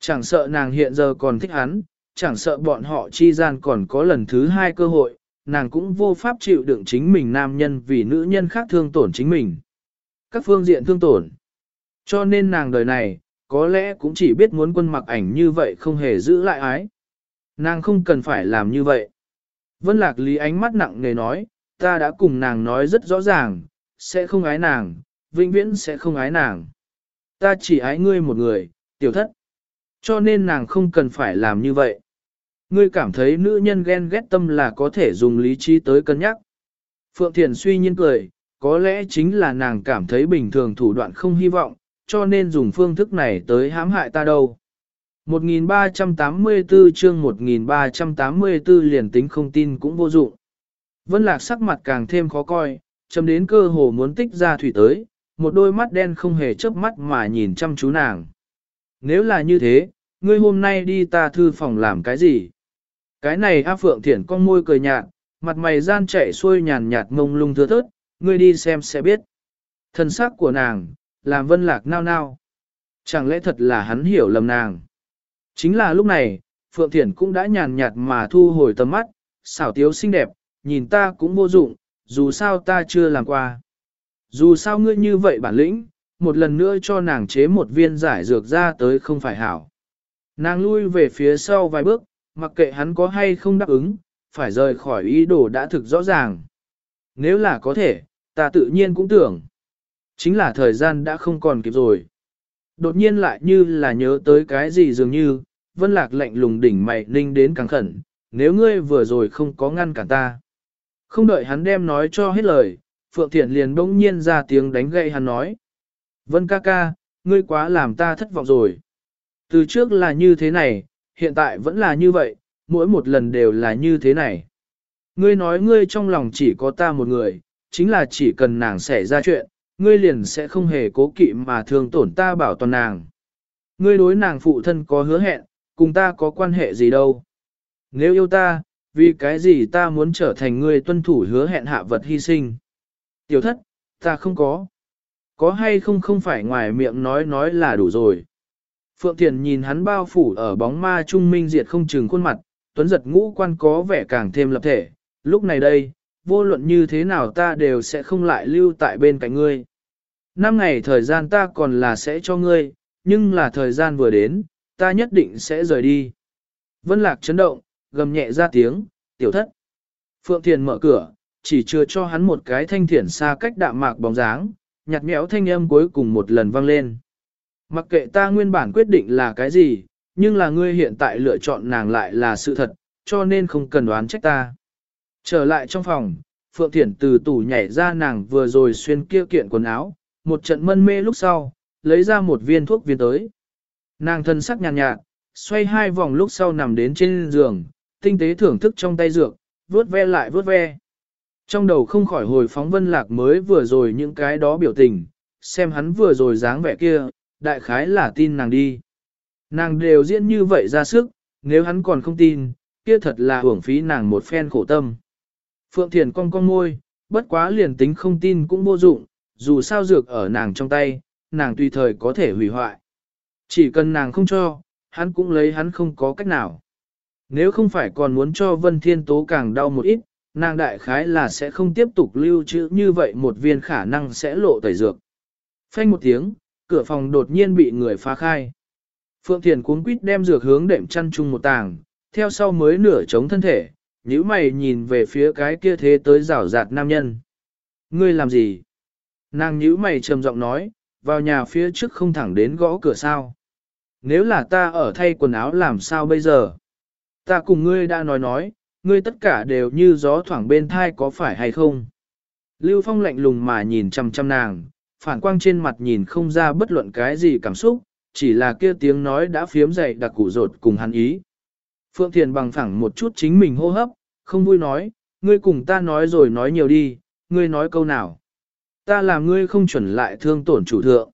Chẳng sợ nàng hiện giờ còn thích hắn, chẳng sợ bọn họ chi gian còn có lần thứ hai cơ hội, nàng cũng vô pháp chịu đựng chính mình nam nhân vì nữ nhân khác thương tổn chính mình. Các phương diện thương tổn. Cho nên nàng đời này, có lẽ cũng chỉ biết muốn quân mặc ảnh như vậy không hề giữ lại ái. Nàng không cần phải làm như vậy. Vân Lạc Lý ánh mắt nặng nề nói, ta đã cùng nàng nói rất rõ ràng, sẽ không ái nàng, vĩnh viễn sẽ không ái nàng. Ta chỉ ái ngươi một người, tiểu thất. Cho nên nàng không cần phải làm như vậy. Ngươi cảm thấy nữ nhân ghen ghét tâm là có thể dùng lý trí tới cân nhắc. Phượng Thiền suy nhiên cười, có lẽ chính là nàng cảm thấy bình thường thủ đoạn không hy vọng, cho nên dùng phương thức này tới hãm hại ta đâu. 1384 chương 1384 liền tính không tin cũng vô dụng. Vân Lạc sắc mặt càng thêm khó coi, chấm đến cơ hồ muốn tích ra thủy tới, một đôi mắt đen không hề chớp mắt mà nhìn chăm chú nàng. Nếu là như thế, ngươi hôm nay đi ta thư phòng làm cái gì? Cái này A Phượng Thiển con môi cười nhạt, mặt mày gian chạy xuôi nhàn nhạt mông lung thưa thớt, ngươi đi xem sẽ biết. Thần sắc của nàng, làm vân lạc nao nao. Chẳng lẽ thật là hắn hiểu lầm nàng? Chính là lúc này, Phượng Thiển cũng đã nhàn nhạt mà thu hồi tầm mắt, xảo tiếu xinh đẹp, nhìn ta cũng vô dụng, dù sao ta chưa làm qua. Dù sao ngươi như vậy bản lĩnh, một lần nữa cho nàng chế một viên giải dược ra tới không phải hảo. Nàng lui về phía sau vài bước, mặc kệ hắn có hay không đáp ứng, phải rời khỏi ý đồ đã thực rõ ràng. Nếu là có thể, ta tự nhiên cũng tưởng. Chính là thời gian đã không còn kịp rồi. Đột nhiên lại như là nhớ tới cái gì dường như, vân lạc lạnh lùng đỉnh mày ninh đến càng khẩn, nếu ngươi vừa rồi không có ngăn cản ta. Không đợi hắn đem nói cho hết lời, Phượng Thiển liền bỗng nhiên ra tiếng đánh gậy hắn nói. Vân ca ca, ngươi quá làm ta thất vọng rồi. Từ trước là như thế này, hiện tại vẫn là như vậy, mỗi một lần đều là như thế này. Ngươi nói ngươi trong lòng chỉ có ta một người, chính là chỉ cần nàng xảy ra chuyện, ngươi liền sẽ không hề cố kỵ mà thương tổn ta bảo toàn nàng. Ngươi đối nàng phụ thân có hứa hẹn, cùng ta có quan hệ gì đâu. Nếu yêu ta, vì cái gì ta muốn trở thành người tuân thủ hứa hẹn hạ vật hy sinh. Tiểu thất, ta không có. Có hay không không phải ngoài miệng nói nói là đủ rồi. Phượng Thiền nhìn hắn bao phủ ở bóng ma trung minh diệt không chừng khuôn mặt, tuấn giật ngũ quan có vẻ càng thêm lập thể. Lúc này đây, vô luận như thế nào ta đều sẽ không lại lưu tại bên cạnh ngươi. Năm ngày thời gian ta còn là sẽ cho ngươi, nhưng là thời gian vừa đến, ta nhất định sẽ rời đi. Vân Lạc chấn động, gầm nhẹ ra tiếng, tiểu thất. Phượng Thiền mở cửa, chỉ chưa cho hắn một cái thanh thiển xa cách đạm mạc bóng dáng, nhạt nhẽo thanh âm cuối cùng một lần vang lên. Mặc kệ ta nguyên bản quyết định là cái gì, nhưng là ngươi hiện tại lựa chọn nàng lại là sự thật, cho nên không cần đoán trách ta. Trở lại trong phòng, Phượng Thiển từ tủ nhảy ra nàng vừa rồi xuyên kia kiện quần áo, một trận mân mê lúc sau, lấy ra một viên thuốc viên tới. Nàng thân sắc nhàn nhạt, nhạt, xoay hai vòng lúc sau nằm đến trên giường, tinh tế thưởng thức trong tay dược, vuốt ve lại vuốt ve. Trong đầu không khỏi hồi phóng vân lạc mới vừa rồi những cái đó biểu tình, xem hắn vừa rồi dáng vẻ kia, đại khái là tin nàng đi. Nàng đều diễn như vậy ra sức, nếu hắn còn không tin, kia thật là hưởng phí nàng một phen khổ tâm. Phượng Thiền cong cong môi, bất quá liền tính không tin cũng vô dụng, dù sao dược ở nàng trong tay, nàng tùy thời có thể hủy hoại. Chỉ cần nàng không cho, hắn cũng lấy hắn không có cách nào. Nếu không phải còn muốn cho Vân Thiên Tố càng đau một ít, nàng đại khái là sẽ không tiếp tục lưu trữ như vậy một viên khả năng sẽ lộ tẩy dược. Phanh một tiếng, cửa phòng đột nhiên bị người phá khai. Phượng Thiền cuốn quýt đem dược hướng đệm chăn chung một tàng, theo sau mới nửa chống thân thể, nhíu mày nhìn về phía cái kia thế tới rảo rạt nam nhân. Ngươi làm gì? Nàng nhíu mày trầm giọng nói, vào nhà phía trước không thẳng đến gõ cửa sao. Nếu là ta ở thay quần áo làm sao bây giờ? Ta cùng ngươi đã nói nói, ngươi tất cả đều như gió thoảng bên thai có phải hay không? Lưu Phong lạnh lùng mà nhìn chăm chăm nàng, phản quang trên mặt nhìn không ra bất luận cái gì cảm xúc, chỉ là kia tiếng nói đã phiếm dậy đặc củ rột cùng hắn ý. Phượng Thiền bằng phẳng một chút chính mình hô hấp, không vui nói, ngươi cùng ta nói rồi nói nhiều đi, ngươi nói câu nào. Ta làm ngươi không chuẩn lại thương tổn chủ thượng.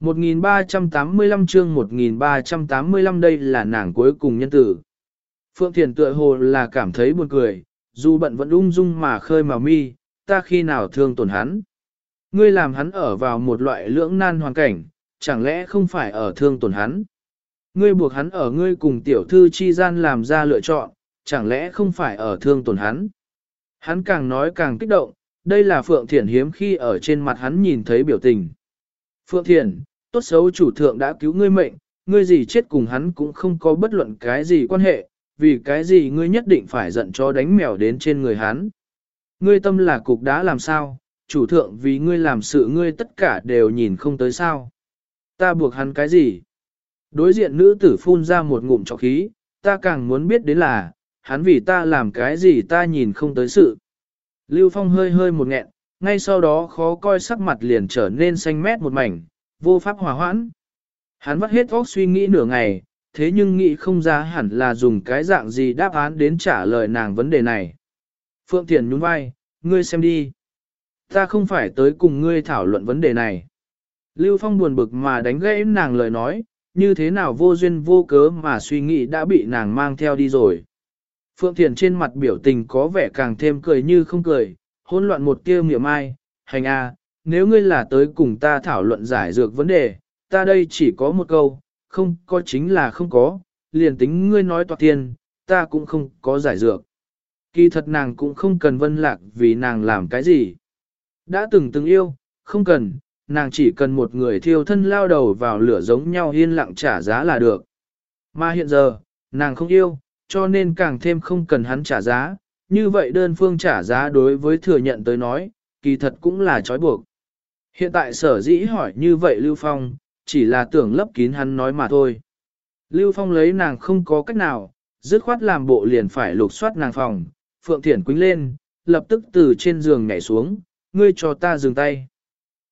1385 chương 1385 đây là nàng cuối cùng nhân tử. Phượng Thiền tựa hồ là cảm thấy buồn cười, dù bận vẫn ung dung mà khơi màu mi, ta khi nào thương tổn hắn. Ngươi làm hắn ở vào một loại lưỡng nan hoàn cảnh, chẳng lẽ không phải ở thương tổn hắn. Ngươi buộc hắn ở ngươi cùng tiểu thư chi gian làm ra lựa chọn, chẳng lẽ không phải ở thương tổn hắn. Hắn càng nói càng kích động, đây là Phượng Thiển hiếm khi ở trên mặt hắn nhìn thấy biểu tình. Phượng Thiển, tốt xấu chủ thượng đã cứu ngươi mệnh, ngươi gì chết cùng hắn cũng không có bất luận cái gì quan hệ, vì cái gì ngươi nhất định phải giận cho đánh mèo đến trên người hắn. Ngươi tâm là cục đã làm sao, chủ thượng vì ngươi làm sự ngươi tất cả đều nhìn không tới sao. Ta buộc hắn cái gì? Đối diện nữ tử phun ra một ngụm trọc khí, ta càng muốn biết đến là, hắn vì ta làm cái gì ta nhìn không tới sự. Lưu Phong hơi hơi một nghẹn, ngay sau đó khó coi sắc mặt liền trở nên xanh mét một mảnh, vô pháp hòa hoãn. Hắn vắt hết óc suy nghĩ nửa ngày, thế nhưng nghĩ không ra hẳn là dùng cái dạng gì đáp án đến trả lời nàng vấn đề này. Phượng Thiền nhún vai, ngươi xem đi. Ta không phải tới cùng ngươi thảo luận vấn đề này. Lưu Phong buồn bực mà đánh gãy nàng lời nói, như thế nào vô duyên vô cớ mà suy nghĩ đã bị nàng mang theo đi rồi. Phượng Thiền trên mặt biểu tình có vẻ càng thêm cười như không cười, hỗn loạn một tiêu miệng ai, hành a nếu ngươi là tới cùng ta thảo luận giải dược vấn đề, ta đây chỉ có một câu, không có chính là không có, liền tính ngươi nói toạc tiền, ta cũng không có giải dược. Kỳ thật nàng cũng không cần vân lạc vì nàng làm cái gì. Đã từng từng yêu, không cần, nàng chỉ cần một người thiêu thân lao đầu vào lửa giống nhau yên lặng trả giá là được. Mà hiện giờ, nàng không yêu, cho nên càng thêm không cần hắn trả giá, như vậy đơn phương trả giá đối với thừa nhận tới nói, kỳ thật cũng là trói buộc. Hiện tại sở dĩ hỏi như vậy Lưu Phong, chỉ là tưởng lấp kín hắn nói mà thôi. Lưu Phong lấy nàng không có cách nào, dứt khoát làm bộ liền phải lục soát nàng phòng, Phượng Thiển quính lên, lập tức từ trên giường nhảy xuống, ngươi cho ta dừng tay.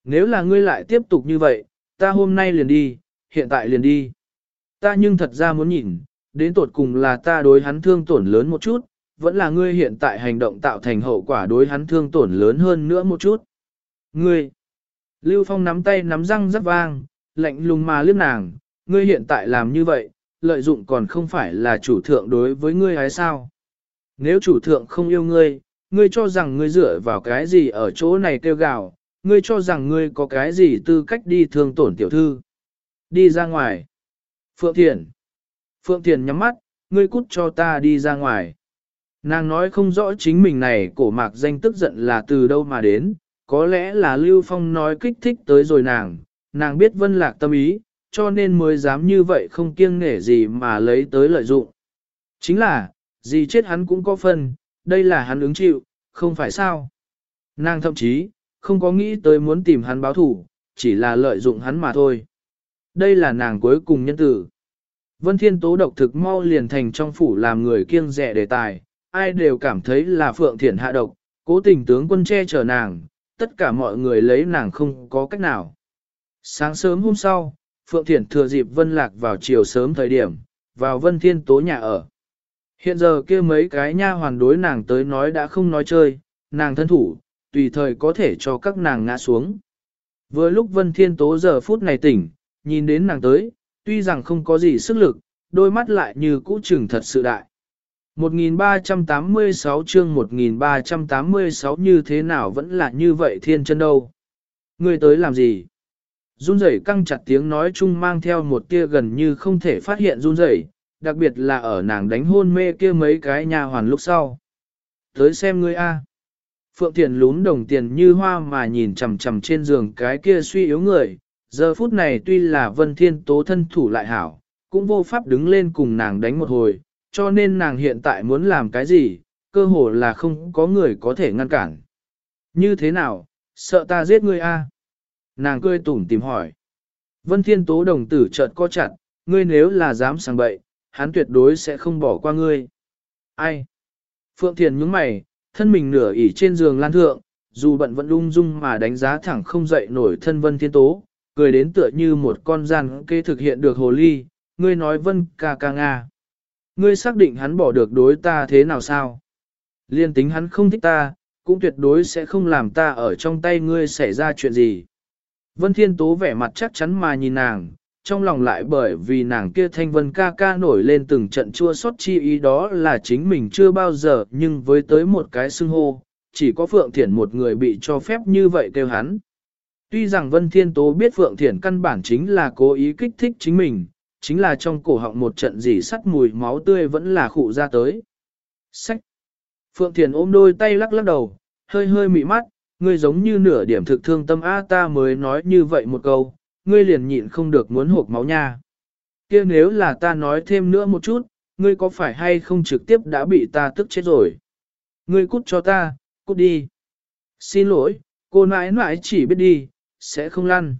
Nếu là ngươi lại tiếp tục như vậy, ta hôm nay liền đi, hiện tại liền đi. Ta nhưng thật ra muốn nhìn, đến tột cùng là ta đối hắn thương tổn lớn một chút, vẫn là ngươi hiện tại hành động tạo thành hậu quả đối hắn thương tổn lớn hơn nữa một chút. Ngươi! Lưu Phong nắm tay nắm răng rất vang, lạnh lùng mà liếc nàng, ngươi hiện tại làm như vậy, lợi dụng còn không phải là chủ thượng đối với ngươi hay sao? Nếu chủ thượng không yêu ngươi, ngươi cho rằng ngươi dựa vào cái gì ở chỗ này kêu gào, ngươi cho rằng ngươi có cái gì tư cách đi thương tổn tiểu thư. Đi ra ngoài. Phượng Thiền. Phượng Thiền nhắm mắt, ngươi cút cho ta đi ra ngoài. Nàng nói không rõ chính mình này cổ mạc danh tức giận là từ đâu mà đến, có lẽ là Lưu Phong nói kích thích tới rồi nàng, nàng biết vân lạc tâm ý, cho nên mới dám như vậy không kiêng nể gì mà lấy tới lợi dụng. Chính là, gì chết hắn cũng có phần, đây là hắn ứng chịu, không phải sao. Nàng thậm chí, không có nghĩ tới muốn tìm hắn báo thủ, chỉ là lợi dụng hắn mà thôi. Đây là nàng cuối cùng nhân tử. Vân Thiên Tố độc thực mau liền thành trong phủ làm người kiêng rẻ đề tài, ai đều cảm thấy là Phượng Thiển hạ độc, cố tình tướng quân che chở nàng, tất cả mọi người lấy nàng không có cách nào. Sáng sớm hôm sau, Phượng Thiển thừa dịp Vân Lạc vào chiều sớm thời điểm, vào Vân Thiên Tố nhà ở. Hiện giờ kia mấy cái nha hoàn đối nàng tới nói đã không nói chơi, nàng thân thủ, tùy thời có thể cho các nàng ngã xuống. Vừa lúc Vân Thiên Tố giờ phút này tỉnh, nhìn đến nàng tới, tuy rằng không có gì sức lực, đôi mắt lại như cũ trừng thật sự đại. 1386 chương 1386 như thế nào vẫn là như vậy thiên chân đâu. Ngươi tới làm gì? Run rẩy căng chặt tiếng nói chung mang theo một tia gần như không thể phát hiện run rẩy, đặc biệt là ở nàng đánh hôn mê kia mấy cái nhà hoàn lúc sau. Tới xem ngươi a. Phượng Thiền lún đồng tiền như hoa mà nhìn chầm chầm trên giường cái kia suy yếu người, giờ phút này tuy là Vân Thiên Tố thân thủ lại hảo, cũng vô pháp đứng lên cùng nàng đánh một hồi, cho nên nàng hiện tại muốn làm cái gì, cơ hồ là không có người có thể ngăn cản. Như thế nào, sợ ta giết ngươi a? Nàng cười tủm tìm hỏi. Vân Thiên Tố đồng tử chợt co chặt, ngươi nếu là dám sang bậy, hắn tuyệt đối sẽ không bỏ qua ngươi. Ai? Phượng Thiền nhướng mày, thân mình nửa ỉ trên giường lan thượng, dù bận vẫn lung dung mà đánh giá thẳng không dậy nổi thân Vân Thiên Tố, cười đến tựa như một con gian kê thực hiện được hồ ly, ngươi nói Vân ca ca nga. Ngươi xác định hắn bỏ được đối ta thế nào sao? Liên tính hắn không thích ta, cũng tuyệt đối sẽ không làm ta ở trong tay ngươi xảy ra chuyện gì. Vân Thiên Tố vẻ mặt chắc chắn mà nhìn nàng, trong lòng lại bởi vì nàng kia thanh vân ca ca nổi lên từng trận chua xót chi ý đó là chính mình chưa bao giờ nhưng với tới một cái xưng hô, chỉ có Phượng Thiển một người bị cho phép như vậy kêu hắn. Tuy rằng Vân Thiên Tố biết Phượng Thiển căn bản chính là cố ý kích thích chính mình, chính là trong cổ họng một trận dỉ sắt mùi máu tươi vẫn là khụ ra tới. Sách! Phượng Thiển ôm đôi tay lắc lắc đầu, hơi hơi mị mắt, ngươi giống như nửa điểm thực thương tâm A ta mới nói như vậy một câu, ngươi liền nhịn không được muốn hộp máu nha. kia nếu là ta nói thêm nữa một chút, ngươi có phải hay không trực tiếp đã bị ta tức chết rồi? Ngươi cút cho ta, cút đi. Xin lỗi, cô nãi nãi chỉ biết đi, sẽ không lăn.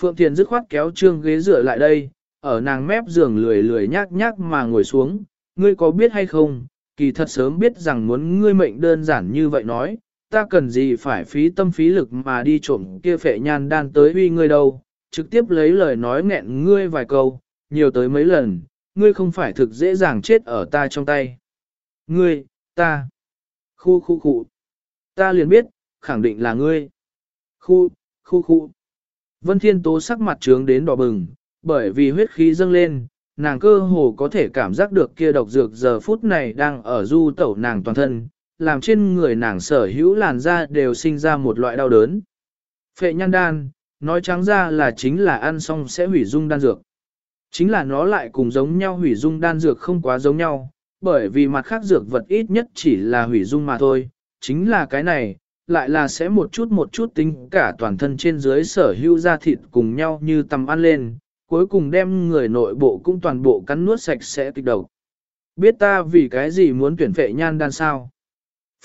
Phượng Thiền dứt khoát kéo trương ghế dựa lại đây, ở nàng mép giường lười lười nhác nhác mà ngồi xuống, ngươi có biết hay không, kỳ thật sớm biết rằng muốn ngươi mệnh đơn giản như vậy nói, ta cần gì phải phí tâm phí lực mà đi trộm kia phệ nhan đan tới uy ngươi đâu, trực tiếp lấy lời nói nghẹn ngươi vài câu, nhiều tới mấy lần, ngươi không phải thực dễ dàng chết ở ta trong tay. Ngươi, ta, khu khu khu, ta liền biết, khẳng định là ngươi. Khu, khu khu. Vân Thiên Tố sắc mặt trướng đến đỏ bừng, bởi vì huyết khí dâng lên, nàng cơ hồ có thể cảm giác được kia độc dược giờ phút này đang ở du tẩu nàng toàn thân, làm trên người nàng sở hữu làn da đều sinh ra một loại đau đớn. Phệ nhan đan, nói trắng ra là chính là ăn xong sẽ hủy dung đan dược. Chính là nó lại cùng giống nhau hủy dung đan dược không quá giống nhau, bởi vì mặt khác dược vật ít nhất chỉ là hủy dung mà thôi, chính là cái này, lại là sẽ một chút một chút tính cả toàn thân trên dưới sở hữu da thịt cùng nhau như tầm ăn lên, cuối cùng đem người nội bộ cũng toàn bộ cắn nuốt sạch sẽ kịch đầu. Biết ta vì cái gì muốn tuyển phệ nhan đan sao?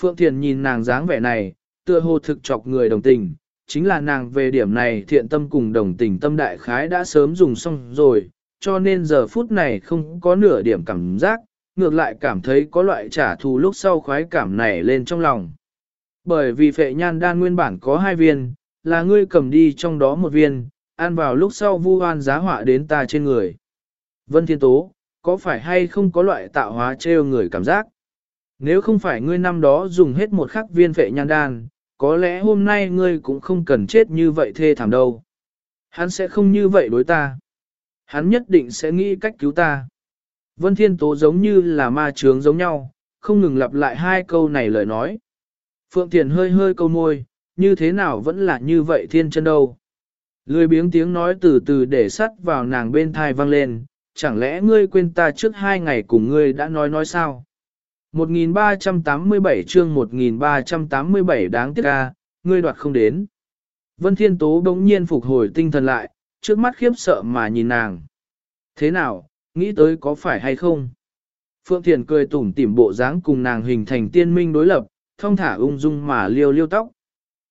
Phượng Thiền nhìn nàng dáng vẻ này, tựa hồ thực chọc người đồng tình, chính là nàng về điểm này thiện tâm cùng đồng tình tâm đại khái đã sớm dùng xong rồi, cho nên giờ phút này không có nửa điểm cảm giác, ngược lại cảm thấy có loại trả thù lúc sau khoái cảm này lên trong lòng. Bởi vì phệ nhan đan nguyên bản có hai viên, là ngươi cầm đi trong đó một viên, ăn vào lúc sau vu oan giá họa đến ta trên người. Vân Thiên Tố, có phải hay không có loại tạo hóa trêu người cảm giác? Nếu không phải ngươi năm đó dùng hết một khắc viên phệ nhan đan, có lẽ hôm nay ngươi cũng không cần chết như vậy thê thảm đâu. Hắn sẽ không như vậy đối ta. Hắn nhất định sẽ nghĩ cách cứu ta. Vân Thiên Tố giống như là ma trướng giống nhau, không ngừng lặp lại hai câu này lời nói. Phượng Thiền hơi hơi câu môi, như thế nào vẫn là như vậy thiên chân đâu. Lười biếng tiếng nói từ từ để sắt vào nàng bên thai vang lên, chẳng lẽ ngươi quên ta trước hai ngày cùng ngươi đã nói nói sao? 1387 chương 1387 đáng tiếc ca, ngươi đoạt không đến. Vân Thiên Tố đống nhiên phục hồi tinh thần lại, trước mắt khiếp sợ mà nhìn nàng. Thế nào, nghĩ tới có phải hay không? Phượng Thiền cười tủm tỉm bộ dáng cùng nàng hình thành tiên minh đối lập, thông thả ung dung mà liêu liêu tóc.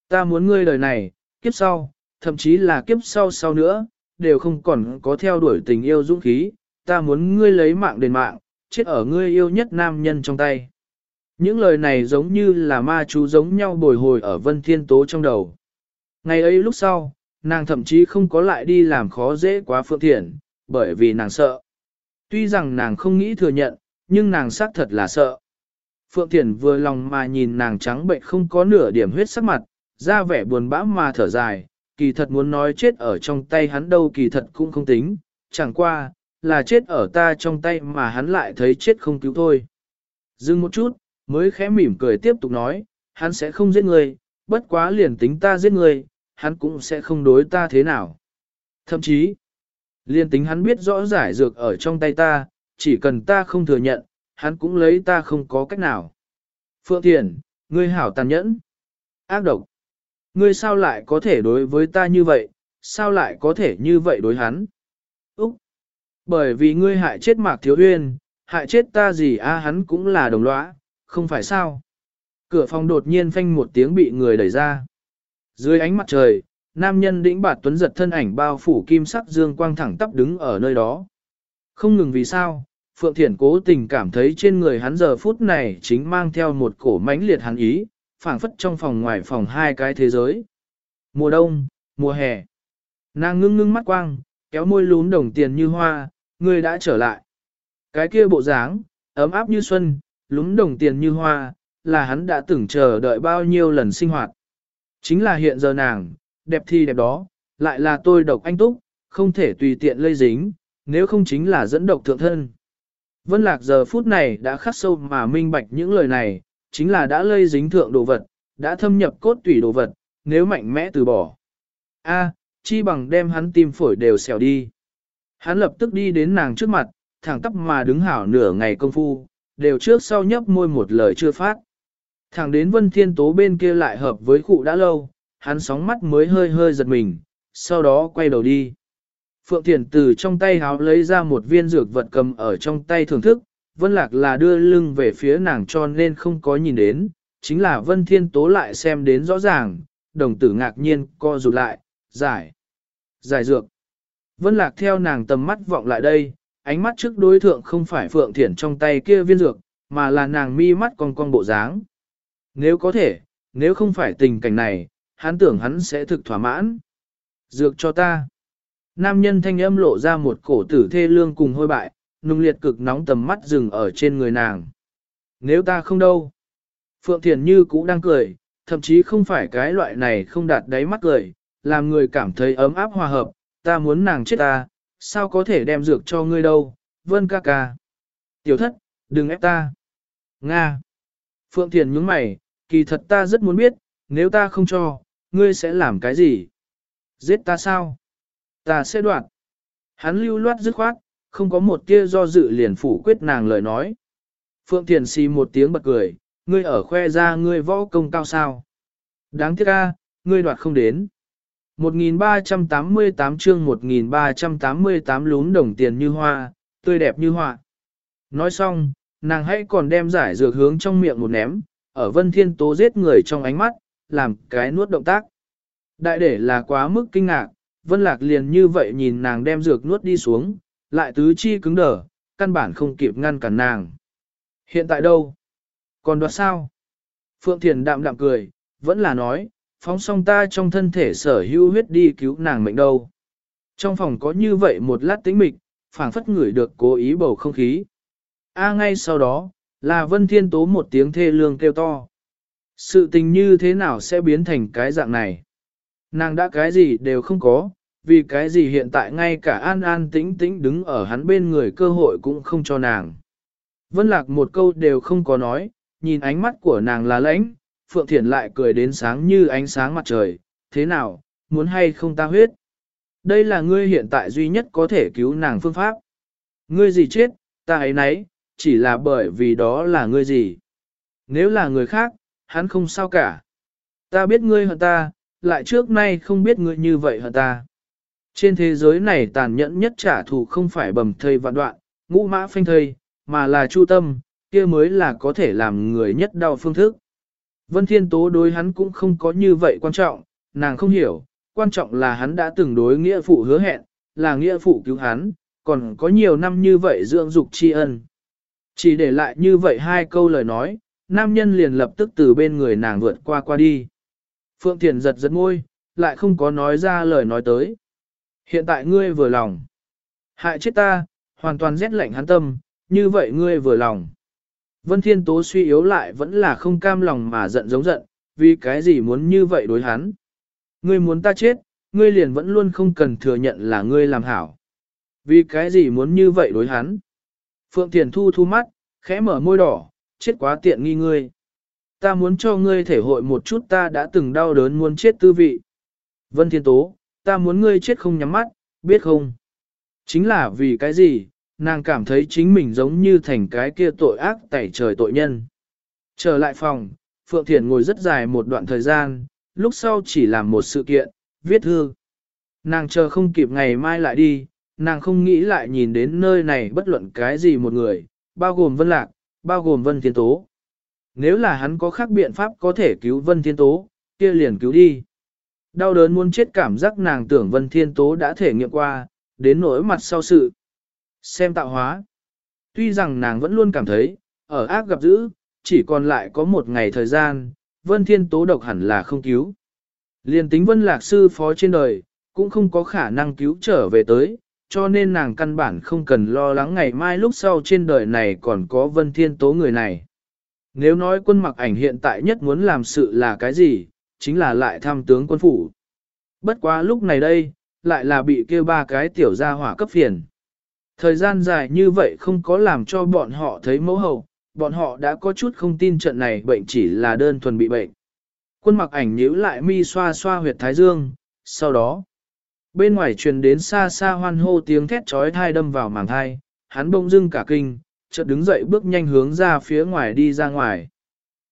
Ta muốn ngươi đời này, kiếp sau, thậm chí là kiếp sau sau nữa, đều không còn có theo đuổi tình yêu dũng khí, ta muốn ngươi lấy mạng đền mạng, chết ở ngươi yêu nhất nam nhân trong tay. Những lời này giống như là ma chú giống nhau bồi hồi ở vân thiên tố trong đầu. Ngày ấy lúc sau, nàng thậm chí không có lại đi làm khó dễ quá phượng thiện, bởi vì nàng sợ. Tuy rằng nàng không nghĩ thừa nhận, nhưng nàng xác thật là sợ. Phượng Thiển vừa lòng mà nhìn nàng trắng bệnh không có nửa điểm huyết sắc mặt, ra vẻ buồn bã mà thở dài, kỳ thật muốn nói chết ở trong tay hắn đâu kỳ thật cũng không tính, chẳng qua, là chết ở ta trong tay mà hắn lại thấy chết không cứu thôi. Dừng một chút, mới khẽ mỉm cười tiếp tục nói, hắn sẽ không giết người, bất quá liền tính ta giết người, hắn cũng sẽ không đối ta thế nào. Thậm chí, liên tính hắn biết rõ giải dược ở trong tay ta, chỉ cần ta không thừa nhận, hắn cũng lấy ta không có cách nào. Phượng Thiền, ngươi hảo tàn nhẫn, ác độc. Ngươi sao lại có thể đối với ta như vậy, sao lại có thể như vậy đối hắn? Úc! Bởi vì ngươi hại chết Mạc Thiếu Uyên, hại chết ta gì a hắn cũng là đồng lõa, không phải sao? Cửa phòng đột nhiên phanh một tiếng bị người đẩy ra. Dưới ánh mặt trời, nam nhân đĩnh bạt tuấn giật thân ảnh bao phủ kim sắc dương quang thẳng tắp đứng ở nơi đó. Không ngừng vì sao, Phượng Thiển cố tình cảm thấy trên người hắn giờ phút này chính mang theo một cổ mãnh liệt hắn ý, phảng phất trong phòng ngoài phòng hai cái thế giới. Mùa đông, mùa hè. Nàng ngưng ngưng mắt quang, kéo môi lún đồng tiền như hoa, Ngươi đã trở lại. Cái kia bộ dáng, ấm áp như xuân, lúng đồng tiền như hoa, là hắn đã từng chờ đợi bao nhiêu lần sinh hoạt. Chính là hiện giờ nàng, đẹp thì đẹp đó, lại là tôi độc anh túc, không thể tùy tiện lây dính, nếu không chính là dẫn độc thượng thân. Vân Lạc giờ phút này đã khắc sâu mà minh bạch những lời này, chính là đã lây dính thượng đồ vật, đã thâm nhập cốt tủy đồ vật, nếu mạnh mẽ từ bỏ. A, chi bằng đem hắn tim phổi đều xẻo đi. Hắn lập tức đi đến nàng trước mặt, thẳng tắp mà đứng hảo nửa ngày công phu, đều trước sau nhấp môi một lời chưa phát. Thẳng đến Vân Thiên Tố bên kia lại hợp với cụ đã lâu, hắn sóng mắt mới hơi hơi giật mình, sau đó quay đầu đi. Phượng Thiền từ trong tay háo lấy ra một viên dược vật cầm ở trong tay thưởng thức, Vân Lạc là đưa lưng về phía nàng cho nên không có nhìn đến, chính là Vân Thiên Tố lại xem đến rõ ràng, đồng tử ngạc nhiên co rụt lại, giải, giải dược. Vân Lạc theo nàng tầm mắt vọng lại đây, ánh mắt trước đối thượng không phải Phượng Thiển trong tay kia viên dược, mà là nàng mi mắt con con bộ dáng. Nếu có thể, nếu không phải tình cảnh này, hắn tưởng hắn sẽ thực thỏa mãn. Dược cho ta. Nam nhân thanh âm lộ ra một cổ tử thê lương cùng hôi bại, nung liệt cực nóng tầm mắt dừng ở trên người nàng. Nếu ta không đâu. Phượng Thiền như cũ đang cười, thậm chí không phải cái loại này không đạt đáy mắt cười, làm người cảm thấy ấm áp hòa hợp, ta muốn nàng chết ta, sao có thể đem dược cho ngươi đâu, vân ca ca. Tiểu thất, đừng ép ta. Nga. Phượng Thiền nhướng mày, kỳ thật ta rất muốn biết, nếu ta không cho, ngươi sẽ làm cái gì? Giết ta sao? Ta sẽ đoạt. Hắn lưu loát dứt khoát, không có một tia do dự liền phủ quyết nàng lời nói. Phượng Thiền xì một tiếng bật cười, ngươi ở khoe ra ngươi võ công cao sao. Đáng tiếc ca, ngươi đoạt không đến. 1388 chương 1388 lún đồng tiền như hoa, tươi đẹp như hoa. Nói xong, nàng hãy còn đem giải dược hướng trong miệng một ném, ở vân thiên tố giết người trong ánh mắt, làm cái nuốt động tác. Đại để là quá mức kinh ngạc, vân lạc liền như vậy nhìn nàng đem dược nuốt đi xuống, lại tứ chi cứng đờ, căn bản không kịp ngăn cản nàng. Hiện tại đâu? Còn đoạt sao? Phượng Thiền đạm đạm cười, vẫn là nói, phóng xong ta trong thân thể sở hữu huyết đi cứu nàng mệnh đâu. Trong phòng có như vậy một lát tĩnh mịch, phảng phất ngửi được cố ý bầu không khí. A ngay sau đó, là Vân Thiên Tố một tiếng thê lương kêu to. Sự tình như thế nào sẽ biến thành cái dạng này? Nàng đã cái gì đều không có, vì cái gì hiện tại ngay cả an an tĩnh tĩnh đứng ở hắn bên người cơ hội cũng không cho nàng. Vân Lạc một câu đều không có nói, nhìn ánh mắt của nàng là lãnh, Phượng Thiển lại cười đến sáng như ánh sáng mặt trời, thế nào, muốn hay không ta huyết? Đây là ngươi hiện tại duy nhất có thể cứu nàng phương pháp. Ngươi gì chết, ta ấy nấy, chỉ là bởi vì đó là ngươi gì. Nếu là người khác, hắn không sao cả. Ta biết ngươi hận ta, lại trước nay không biết ngươi như vậy hận ta. Trên thế giới này tàn nhẫn nhất trả thù không phải bầm thây vạn đoạn, ngũ mã phanh thây, mà là chu tâm, kia mới là có thể làm người nhất đau phương thức. Vân Thiên Tố đối hắn cũng không có như vậy quan trọng, nàng không hiểu, quan trọng là hắn đã từng đối nghĩa phụ hứa hẹn, là nghĩa phụ cứu hắn, còn có nhiều năm như vậy dưỡng dục tri ân. Chỉ để lại như vậy hai câu lời nói, nam nhân liền lập tức từ bên người nàng vượt qua qua đi. Phượng Thiền giật giật ngôi, lại không có nói ra lời nói tới. Hiện tại ngươi vừa lòng. Hại chết ta, hoàn toàn rét lạnh hắn tâm, như vậy ngươi vừa lòng. Vân Thiên Tố suy yếu lại vẫn là không cam lòng mà giận giống giận, vì cái gì muốn như vậy đối hắn. Ngươi muốn ta chết, ngươi liền vẫn luôn không cần thừa nhận là ngươi làm hảo. Vì cái gì muốn như vậy đối hắn. Phượng Thiền thu thu mắt, khẽ mở môi đỏ, chết quá tiện nghi ngươi. Ta muốn cho ngươi thể hội một chút ta đã từng đau đớn muốn chết tư vị. Vân Thiên Tố, ta muốn ngươi chết không nhắm mắt, biết không? Chính là vì cái gì, nàng cảm thấy chính mình giống như thành cái kia tội ác tẩy trời tội nhân. Trở lại phòng, Phượng Thiển ngồi rất dài một đoạn thời gian, lúc sau chỉ làm một sự kiện, viết thư. Nàng chờ không kịp ngày mai lại đi, nàng không nghĩ lại nhìn đến nơi này bất luận cái gì một người, bao gồm Vân Lạc, bao gồm Vân Thiên Tố. Nếu là hắn có khác biện pháp có thể cứu Vân Thiên Tố, kia liền cứu đi. Đau đớn muốn chết cảm giác nàng tưởng Vân Thiên Tố đã thể nghiệm qua, đến nỗi mặt sau sự. Xem tạo hóa. Tuy rằng nàng vẫn luôn cảm thấy, ở ác gặp dữ, chỉ còn lại có một ngày thời gian, Vân Thiên Tố độc hẳn là không cứu. Liên tính Vân Lạc Sư phó trên đời, cũng không có khả năng cứu trở về tới, cho nên nàng căn bản không cần lo lắng ngày mai lúc sau trên đời này còn có Vân Thiên Tố người này. Nếu nói quân mặc ảnh hiện tại nhất muốn làm sự là cái gì, chính là lại thăm tướng quân phủ. Bất quá lúc này đây, lại là bị kêu ba cái tiểu gia hỏa cấp phiền. Thời gian dài như vậy không có làm cho bọn họ thấy mẫu hậu, bọn họ đã có chút không tin trận này bệnh chỉ là đơn thuần bị bệnh. Quân mặc ảnh nhíu lại mi xoa xoa huyệt thái dương, sau đó, bên ngoài truyền đến xa xa hoan hô tiếng thét trói thai đâm vào màng thai, hắn bông dưng cả kinh, chợt đứng dậy bước nhanh hướng ra phía ngoài đi ra ngoài.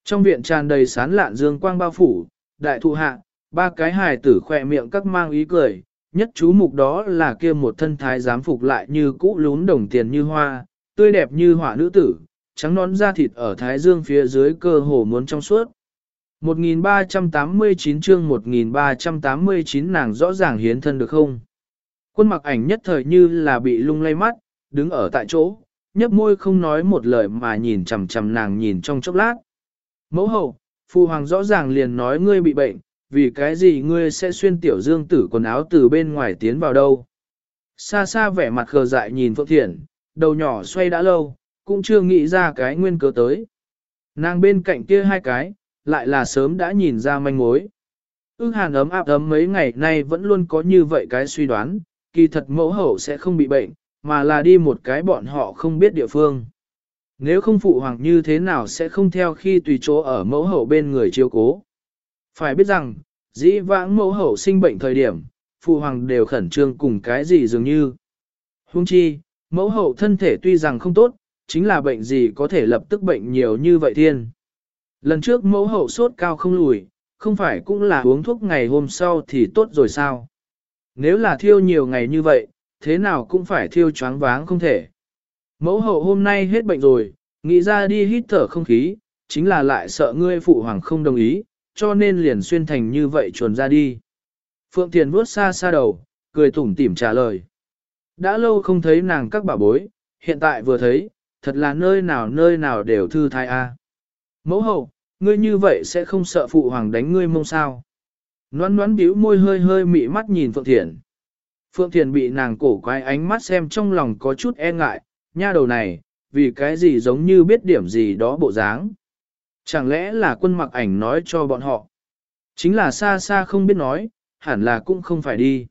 Trong viện tràn đầy sán lạn dương quang bao phủ, đại thụ hạ, ba cái hài tử khỏe miệng các mang ý cười, nhất chú mục đó là kia một thân thái giám phục lại như cũ lún đồng tiền như hoa, tươi đẹp như họa nữ tử, trắng nón da thịt ở thái dương phía dưới cơ hồ muốn trong suốt. 1389 chương 1389 nàng rõ ràng hiến thân được không? Quân mặc ảnh nhất thời như là bị lung lay mắt, đứng ở tại chỗ, nhấp môi không nói một lời mà nhìn chằm chằm nàng nhìn trong chốc lát. Mẫu hậu, phu hoàng rõ ràng liền nói ngươi bị bệnh, vì cái gì ngươi sẽ xuyên tiểu dương tử quần áo từ bên ngoài tiến vào đâu. Xa xa vẻ mặt khờ dại nhìn Phượng Thiển, đầu nhỏ xoay đã lâu, cũng chưa nghĩ ra cái nguyên cớ tới. Nàng bên cạnh kia hai cái, lại là sớm đã nhìn ra manh mối. Ước hàn ấm áp ấm mấy ngày nay vẫn luôn có như vậy cái suy đoán, kỳ thật mẫu hậu sẽ không bị bệnh, mà là đi một cái bọn họ không biết địa phương. Nếu không phụ hoàng như thế nào sẽ không theo khi tùy chỗ ở mẫu hậu bên người chiếu cố. Phải biết rằng, dĩ vãng mẫu hậu sinh bệnh thời điểm, phụ hoàng đều khẩn trương cùng cái gì dường như. Hung chi, mẫu hậu thân thể tuy rằng không tốt, chính là bệnh gì có thể lập tức bệnh nhiều như vậy thiên. Lần trước mẫu hậu sốt cao không lùi, không phải cũng là uống thuốc ngày hôm sau thì tốt rồi sao? Nếu là thiêu nhiều ngày như vậy, thế nào cũng phải thiêu choáng váng không thể. Mẫu hậu hôm nay hết bệnh rồi, nghĩ ra đi hít thở không khí, chính là lại sợ ngươi phụ hoàng không đồng ý, cho nên liền xuyên thành như vậy chuồn ra đi. Phượng Thiền vuốt xa xa đầu, cười tủm tỉm trả lời. Đã lâu không thấy nàng các bà bối, hiện tại vừa thấy, thật là nơi nào nơi nào đều thư thai a. Mẫu hậu, ngươi như vậy sẽ không sợ phụ hoàng đánh ngươi mông sao. Noan noan bĩu môi hơi hơi mị mắt nhìn Phượng Thiền. Phượng Thiền bị nàng cổ quái ánh mắt xem trong lòng có chút e ngại, nha đầu này, vì cái gì giống như biết điểm gì đó bộ dáng. Chẳng lẽ là quân mặc ảnh nói cho bọn họ? Chính là xa xa không biết nói, hẳn là cũng không phải đi.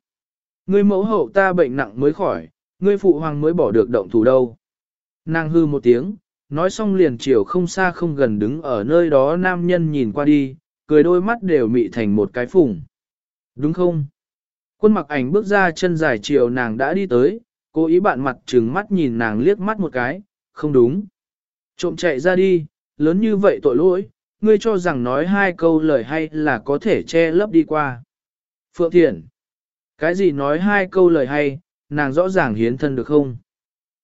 Ngươi mẫu hậu ta bệnh nặng mới khỏi, ngươi phụ hoàng mới bỏ được động thủ đâu. Nàng hư một tiếng, nói xong liền chiều không xa không gần đứng ở nơi đó nam nhân nhìn qua đi, cười đôi mắt đều mị thành một cái phùng. Đúng không? Quân mặc ảnh bước ra chân dài chiều nàng đã đi tới, cố ý bạn mặt trừng mắt nhìn nàng liếc mắt một cái, không đúng. Trộm chạy ra đi, lớn như vậy tội lỗi, ngươi cho rằng nói hai câu lời hay là có thể che lấp đi qua. Phượng Thiển, cái gì nói hai câu lời hay, nàng rõ ràng hiến thân được không?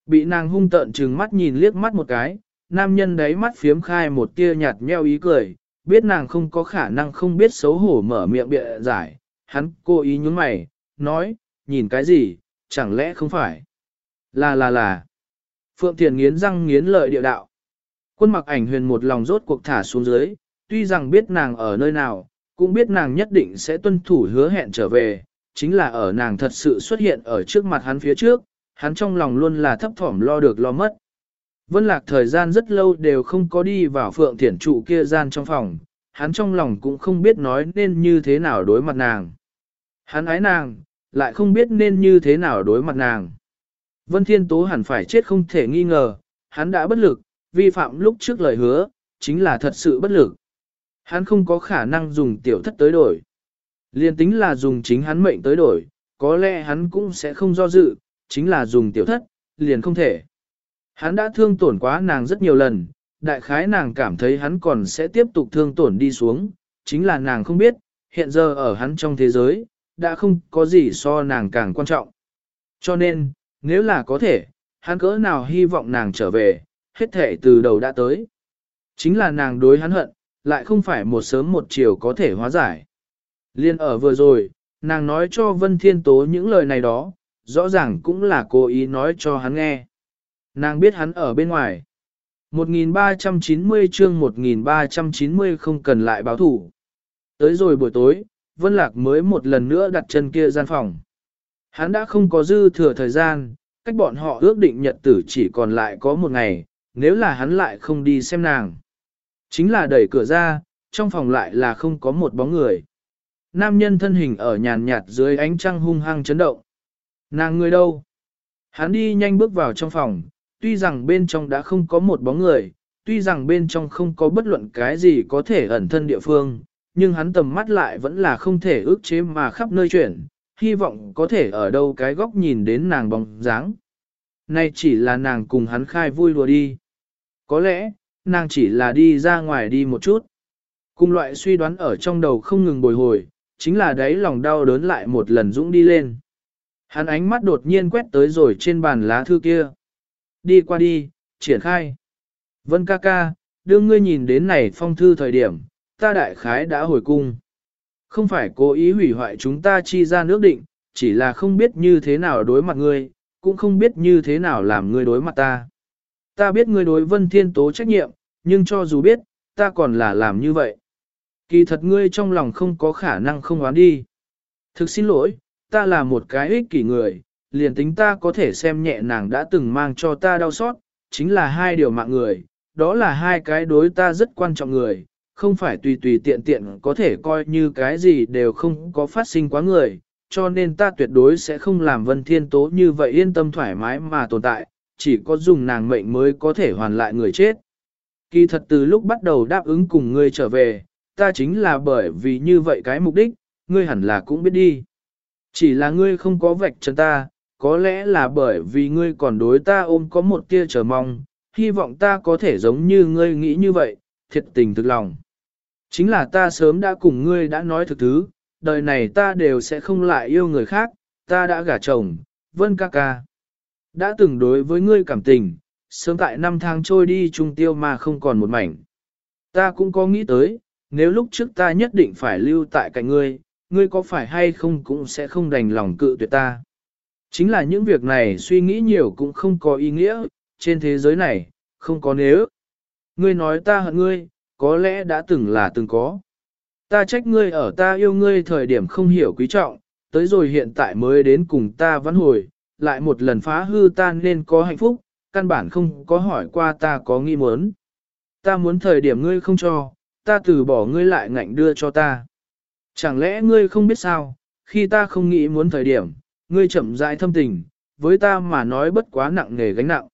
Bị nàng hung tợn trừng mắt nhìn liếc mắt một cái, nam nhân đấy mắt phiếm khai một tia nhạt nheo ý cười, biết nàng không có khả năng không biết xấu hổ mở miệng bịa giải, hắn cố ý nhúng mày, nói, nhìn cái gì, chẳng lẽ không phải? Là là là. Phượng Thiền nghiến răng nghiến lợi địa đạo. Quân mặc ảnh huyền một lòng rốt cuộc thả xuống dưới, tuy rằng biết nàng ở nơi nào, cũng biết nàng nhất định sẽ tuân thủ hứa hẹn trở về, chính là ở nàng thật sự xuất hiện ở trước mặt hắn phía trước, hắn trong lòng luôn là thấp thỏm lo được lo mất. Vân lạc thời gian rất lâu đều không có đi vào phượng thiển trụ kia gian trong phòng, hắn trong lòng cũng không biết nói nên như thế nào đối mặt nàng. Hắn ái nàng, lại không biết nên như thế nào đối mặt nàng. Vân Thiên Tố hẳn phải chết không thể nghi ngờ, hắn đã bất lực, vi phạm lúc trước lời hứa, chính là thật sự bất lực. Hắn không có khả năng dùng tiểu thất tới đổi. Liên tính là dùng chính hắn mệnh tới đổi, có lẽ hắn cũng sẽ không do dự, chính là dùng tiểu thất, liền không thể. Hắn đã thương tổn quá nàng rất nhiều lần, đại khái nàng cảm thấy hắn còn sẽ tiếp tục thương tổn đi xuống, chính là nàng không biết, hiện giờ ở hắn trong thế giới, đã không có gì so nàng càng quan trọng. Cho nên, nếu là có thể, hắn cỡ nào hy vọng nàng trở về, hết thể từ đầu đã tới. Chính là nàng đối hắn hận, lại không phải một sớm một chiều có thể hóa giải. Liên ở vừa rồi, nàng nói cho Vân Thiên Tố những lời này đó, rõ ràng cũng là cố ý nói cho hắn nghe. Nàng biết hắn ở bên ngoài. 1390 chương 1390 không cần lại báo thủ. Tới rồi buổi tối, Vân Lạc mới một lần nữa đặt chân kia gian phòng. Hắn đã không có dư thừa thời gian, cách bọn họ ước định nhật tử chỉ còn lại có một ngày, nếu là hắn lại không đi xem nàng. Chính là đẩy cửa ra, trong phòng lại là không có một bóng người. Nam nhân thân hình ở nhàn nhạt dưới ánh trăng hung hăng chấn động. Nàng người đâu? Hắn đi nhanh bước vào trong phòng, tuy rằng bên trong đã không có một bóng người, tuy rằng bên trong không có bất luận cái gì có thể ẩn thân địa phương, nhưng hắn tầm mắt lại vẫn là không thể ước chế mà khắp nơi chuyển, hy vọng có thể ở đâu cái góc nhìn đến nàng bóng dáng. Nay chỉ là nàng cùng hắn khai vui đùa đi. Có lẽ, nàng chỉ là đi ra ngoài đi một chút. Cùng loại suy đoán ở trong đầu không ngừng bồi hồi, chính là đấy lòng đau đớn lại một lần dũng đi lên. Hắn ánh mắt đột nhiên quét tới rồi trên bàn lá thư kia. Đi qua đi, triển khai. Vân ca ca, đưa ngươi nhìn đến này phong thư thời điểm, ta đại khái đã hồi cung. Không phải cố ý hủy hoại chúng ta chi ra nước định, chỉ là không biết như thế nào đối mặt ngươi, cũng không biết như thế nào làm ngươi đối mặt ta. Ta biết ngươi đối vân thiên tố trách nhiệm, nhưng cho dù biết, ta còn là làm như vậy. Kỳ thật ngươi trong lòng không có khả năng không oán đi. Thực xin lỗi, ta là một cái ích kỷ người, liền tính ta có thể xem nhẹ nàng đã từng mang cho ta đau xót, chính là hai điều mạng người, đó là hai cái đối ta rất quan trọng người, không phải tùy tùy tiện tiện có thể coi như cái gì đều không có phát sinh quá người, cho nên ta tuyệt đối sẽ không làm vân thiên tố như vậy yên tâm thoải mái mà tồn tại, chỉ có dùng nàng mệnh mới có thể hoàn lại người chết. Kỳ thật từ lúc bắt đầu đáp ứng cùng ngươi trở về, ta chính là bởi vì như vậy cái mục đích, ngươi hẳn là cũng biết đi. Chỉ là ngươi không có vạch chân ta, có lẽ là bởi vì ngươi còn đối ta ôm có một tia chờ mong, hy vọng ta có thể giống như ngươi nghĩ như vậy, thiệt tình thực lòng. Chính là ta sớm đã cùng ngươi đã nói thực thứ, đời này ta đều sẽ không lại yêu người khác, ta đã gả chồng, vân ca ca. Đã từng đối với ngươi cảm tình, sớm tại năm tháng trôi đi trung tiêu mà không còn một mảnh. Ta cũng có nghĩ tới, nếu lúc trước ta nhất định phải lưu tại cạnh ngươi, ngươi có phải hay không cũng sẽ không đành lòng cự tuyệt ta. Chính là những việc này suy nghĩ nhiều cũng không có ý nghĩa, trên thế giới này, không có nếu. Ngươi nói ta hận ngươi, có lẽ đã từng là từng có. Ta trách ngươi ở ta yêu ngươi thời điểm không hiểu quý trọng, tới rồi hiện tại mới đến cùng ta vẫn hồi, lại một lần phá hư ta nên có hạnh phúc, căn bản không có hỏi qua ta có nghi muốn. Ta muốn thời điểm ngươi không cho, ta từ bỏ ngươi lại ngạnh đưa cho ta. Chẳng lẽ ngươi không biết sao, khi ta không nghĩ muốn thời điểm, ngươi chậm rãi thâm tình, với ta mà nói bất quá nặng nề gánh nặng.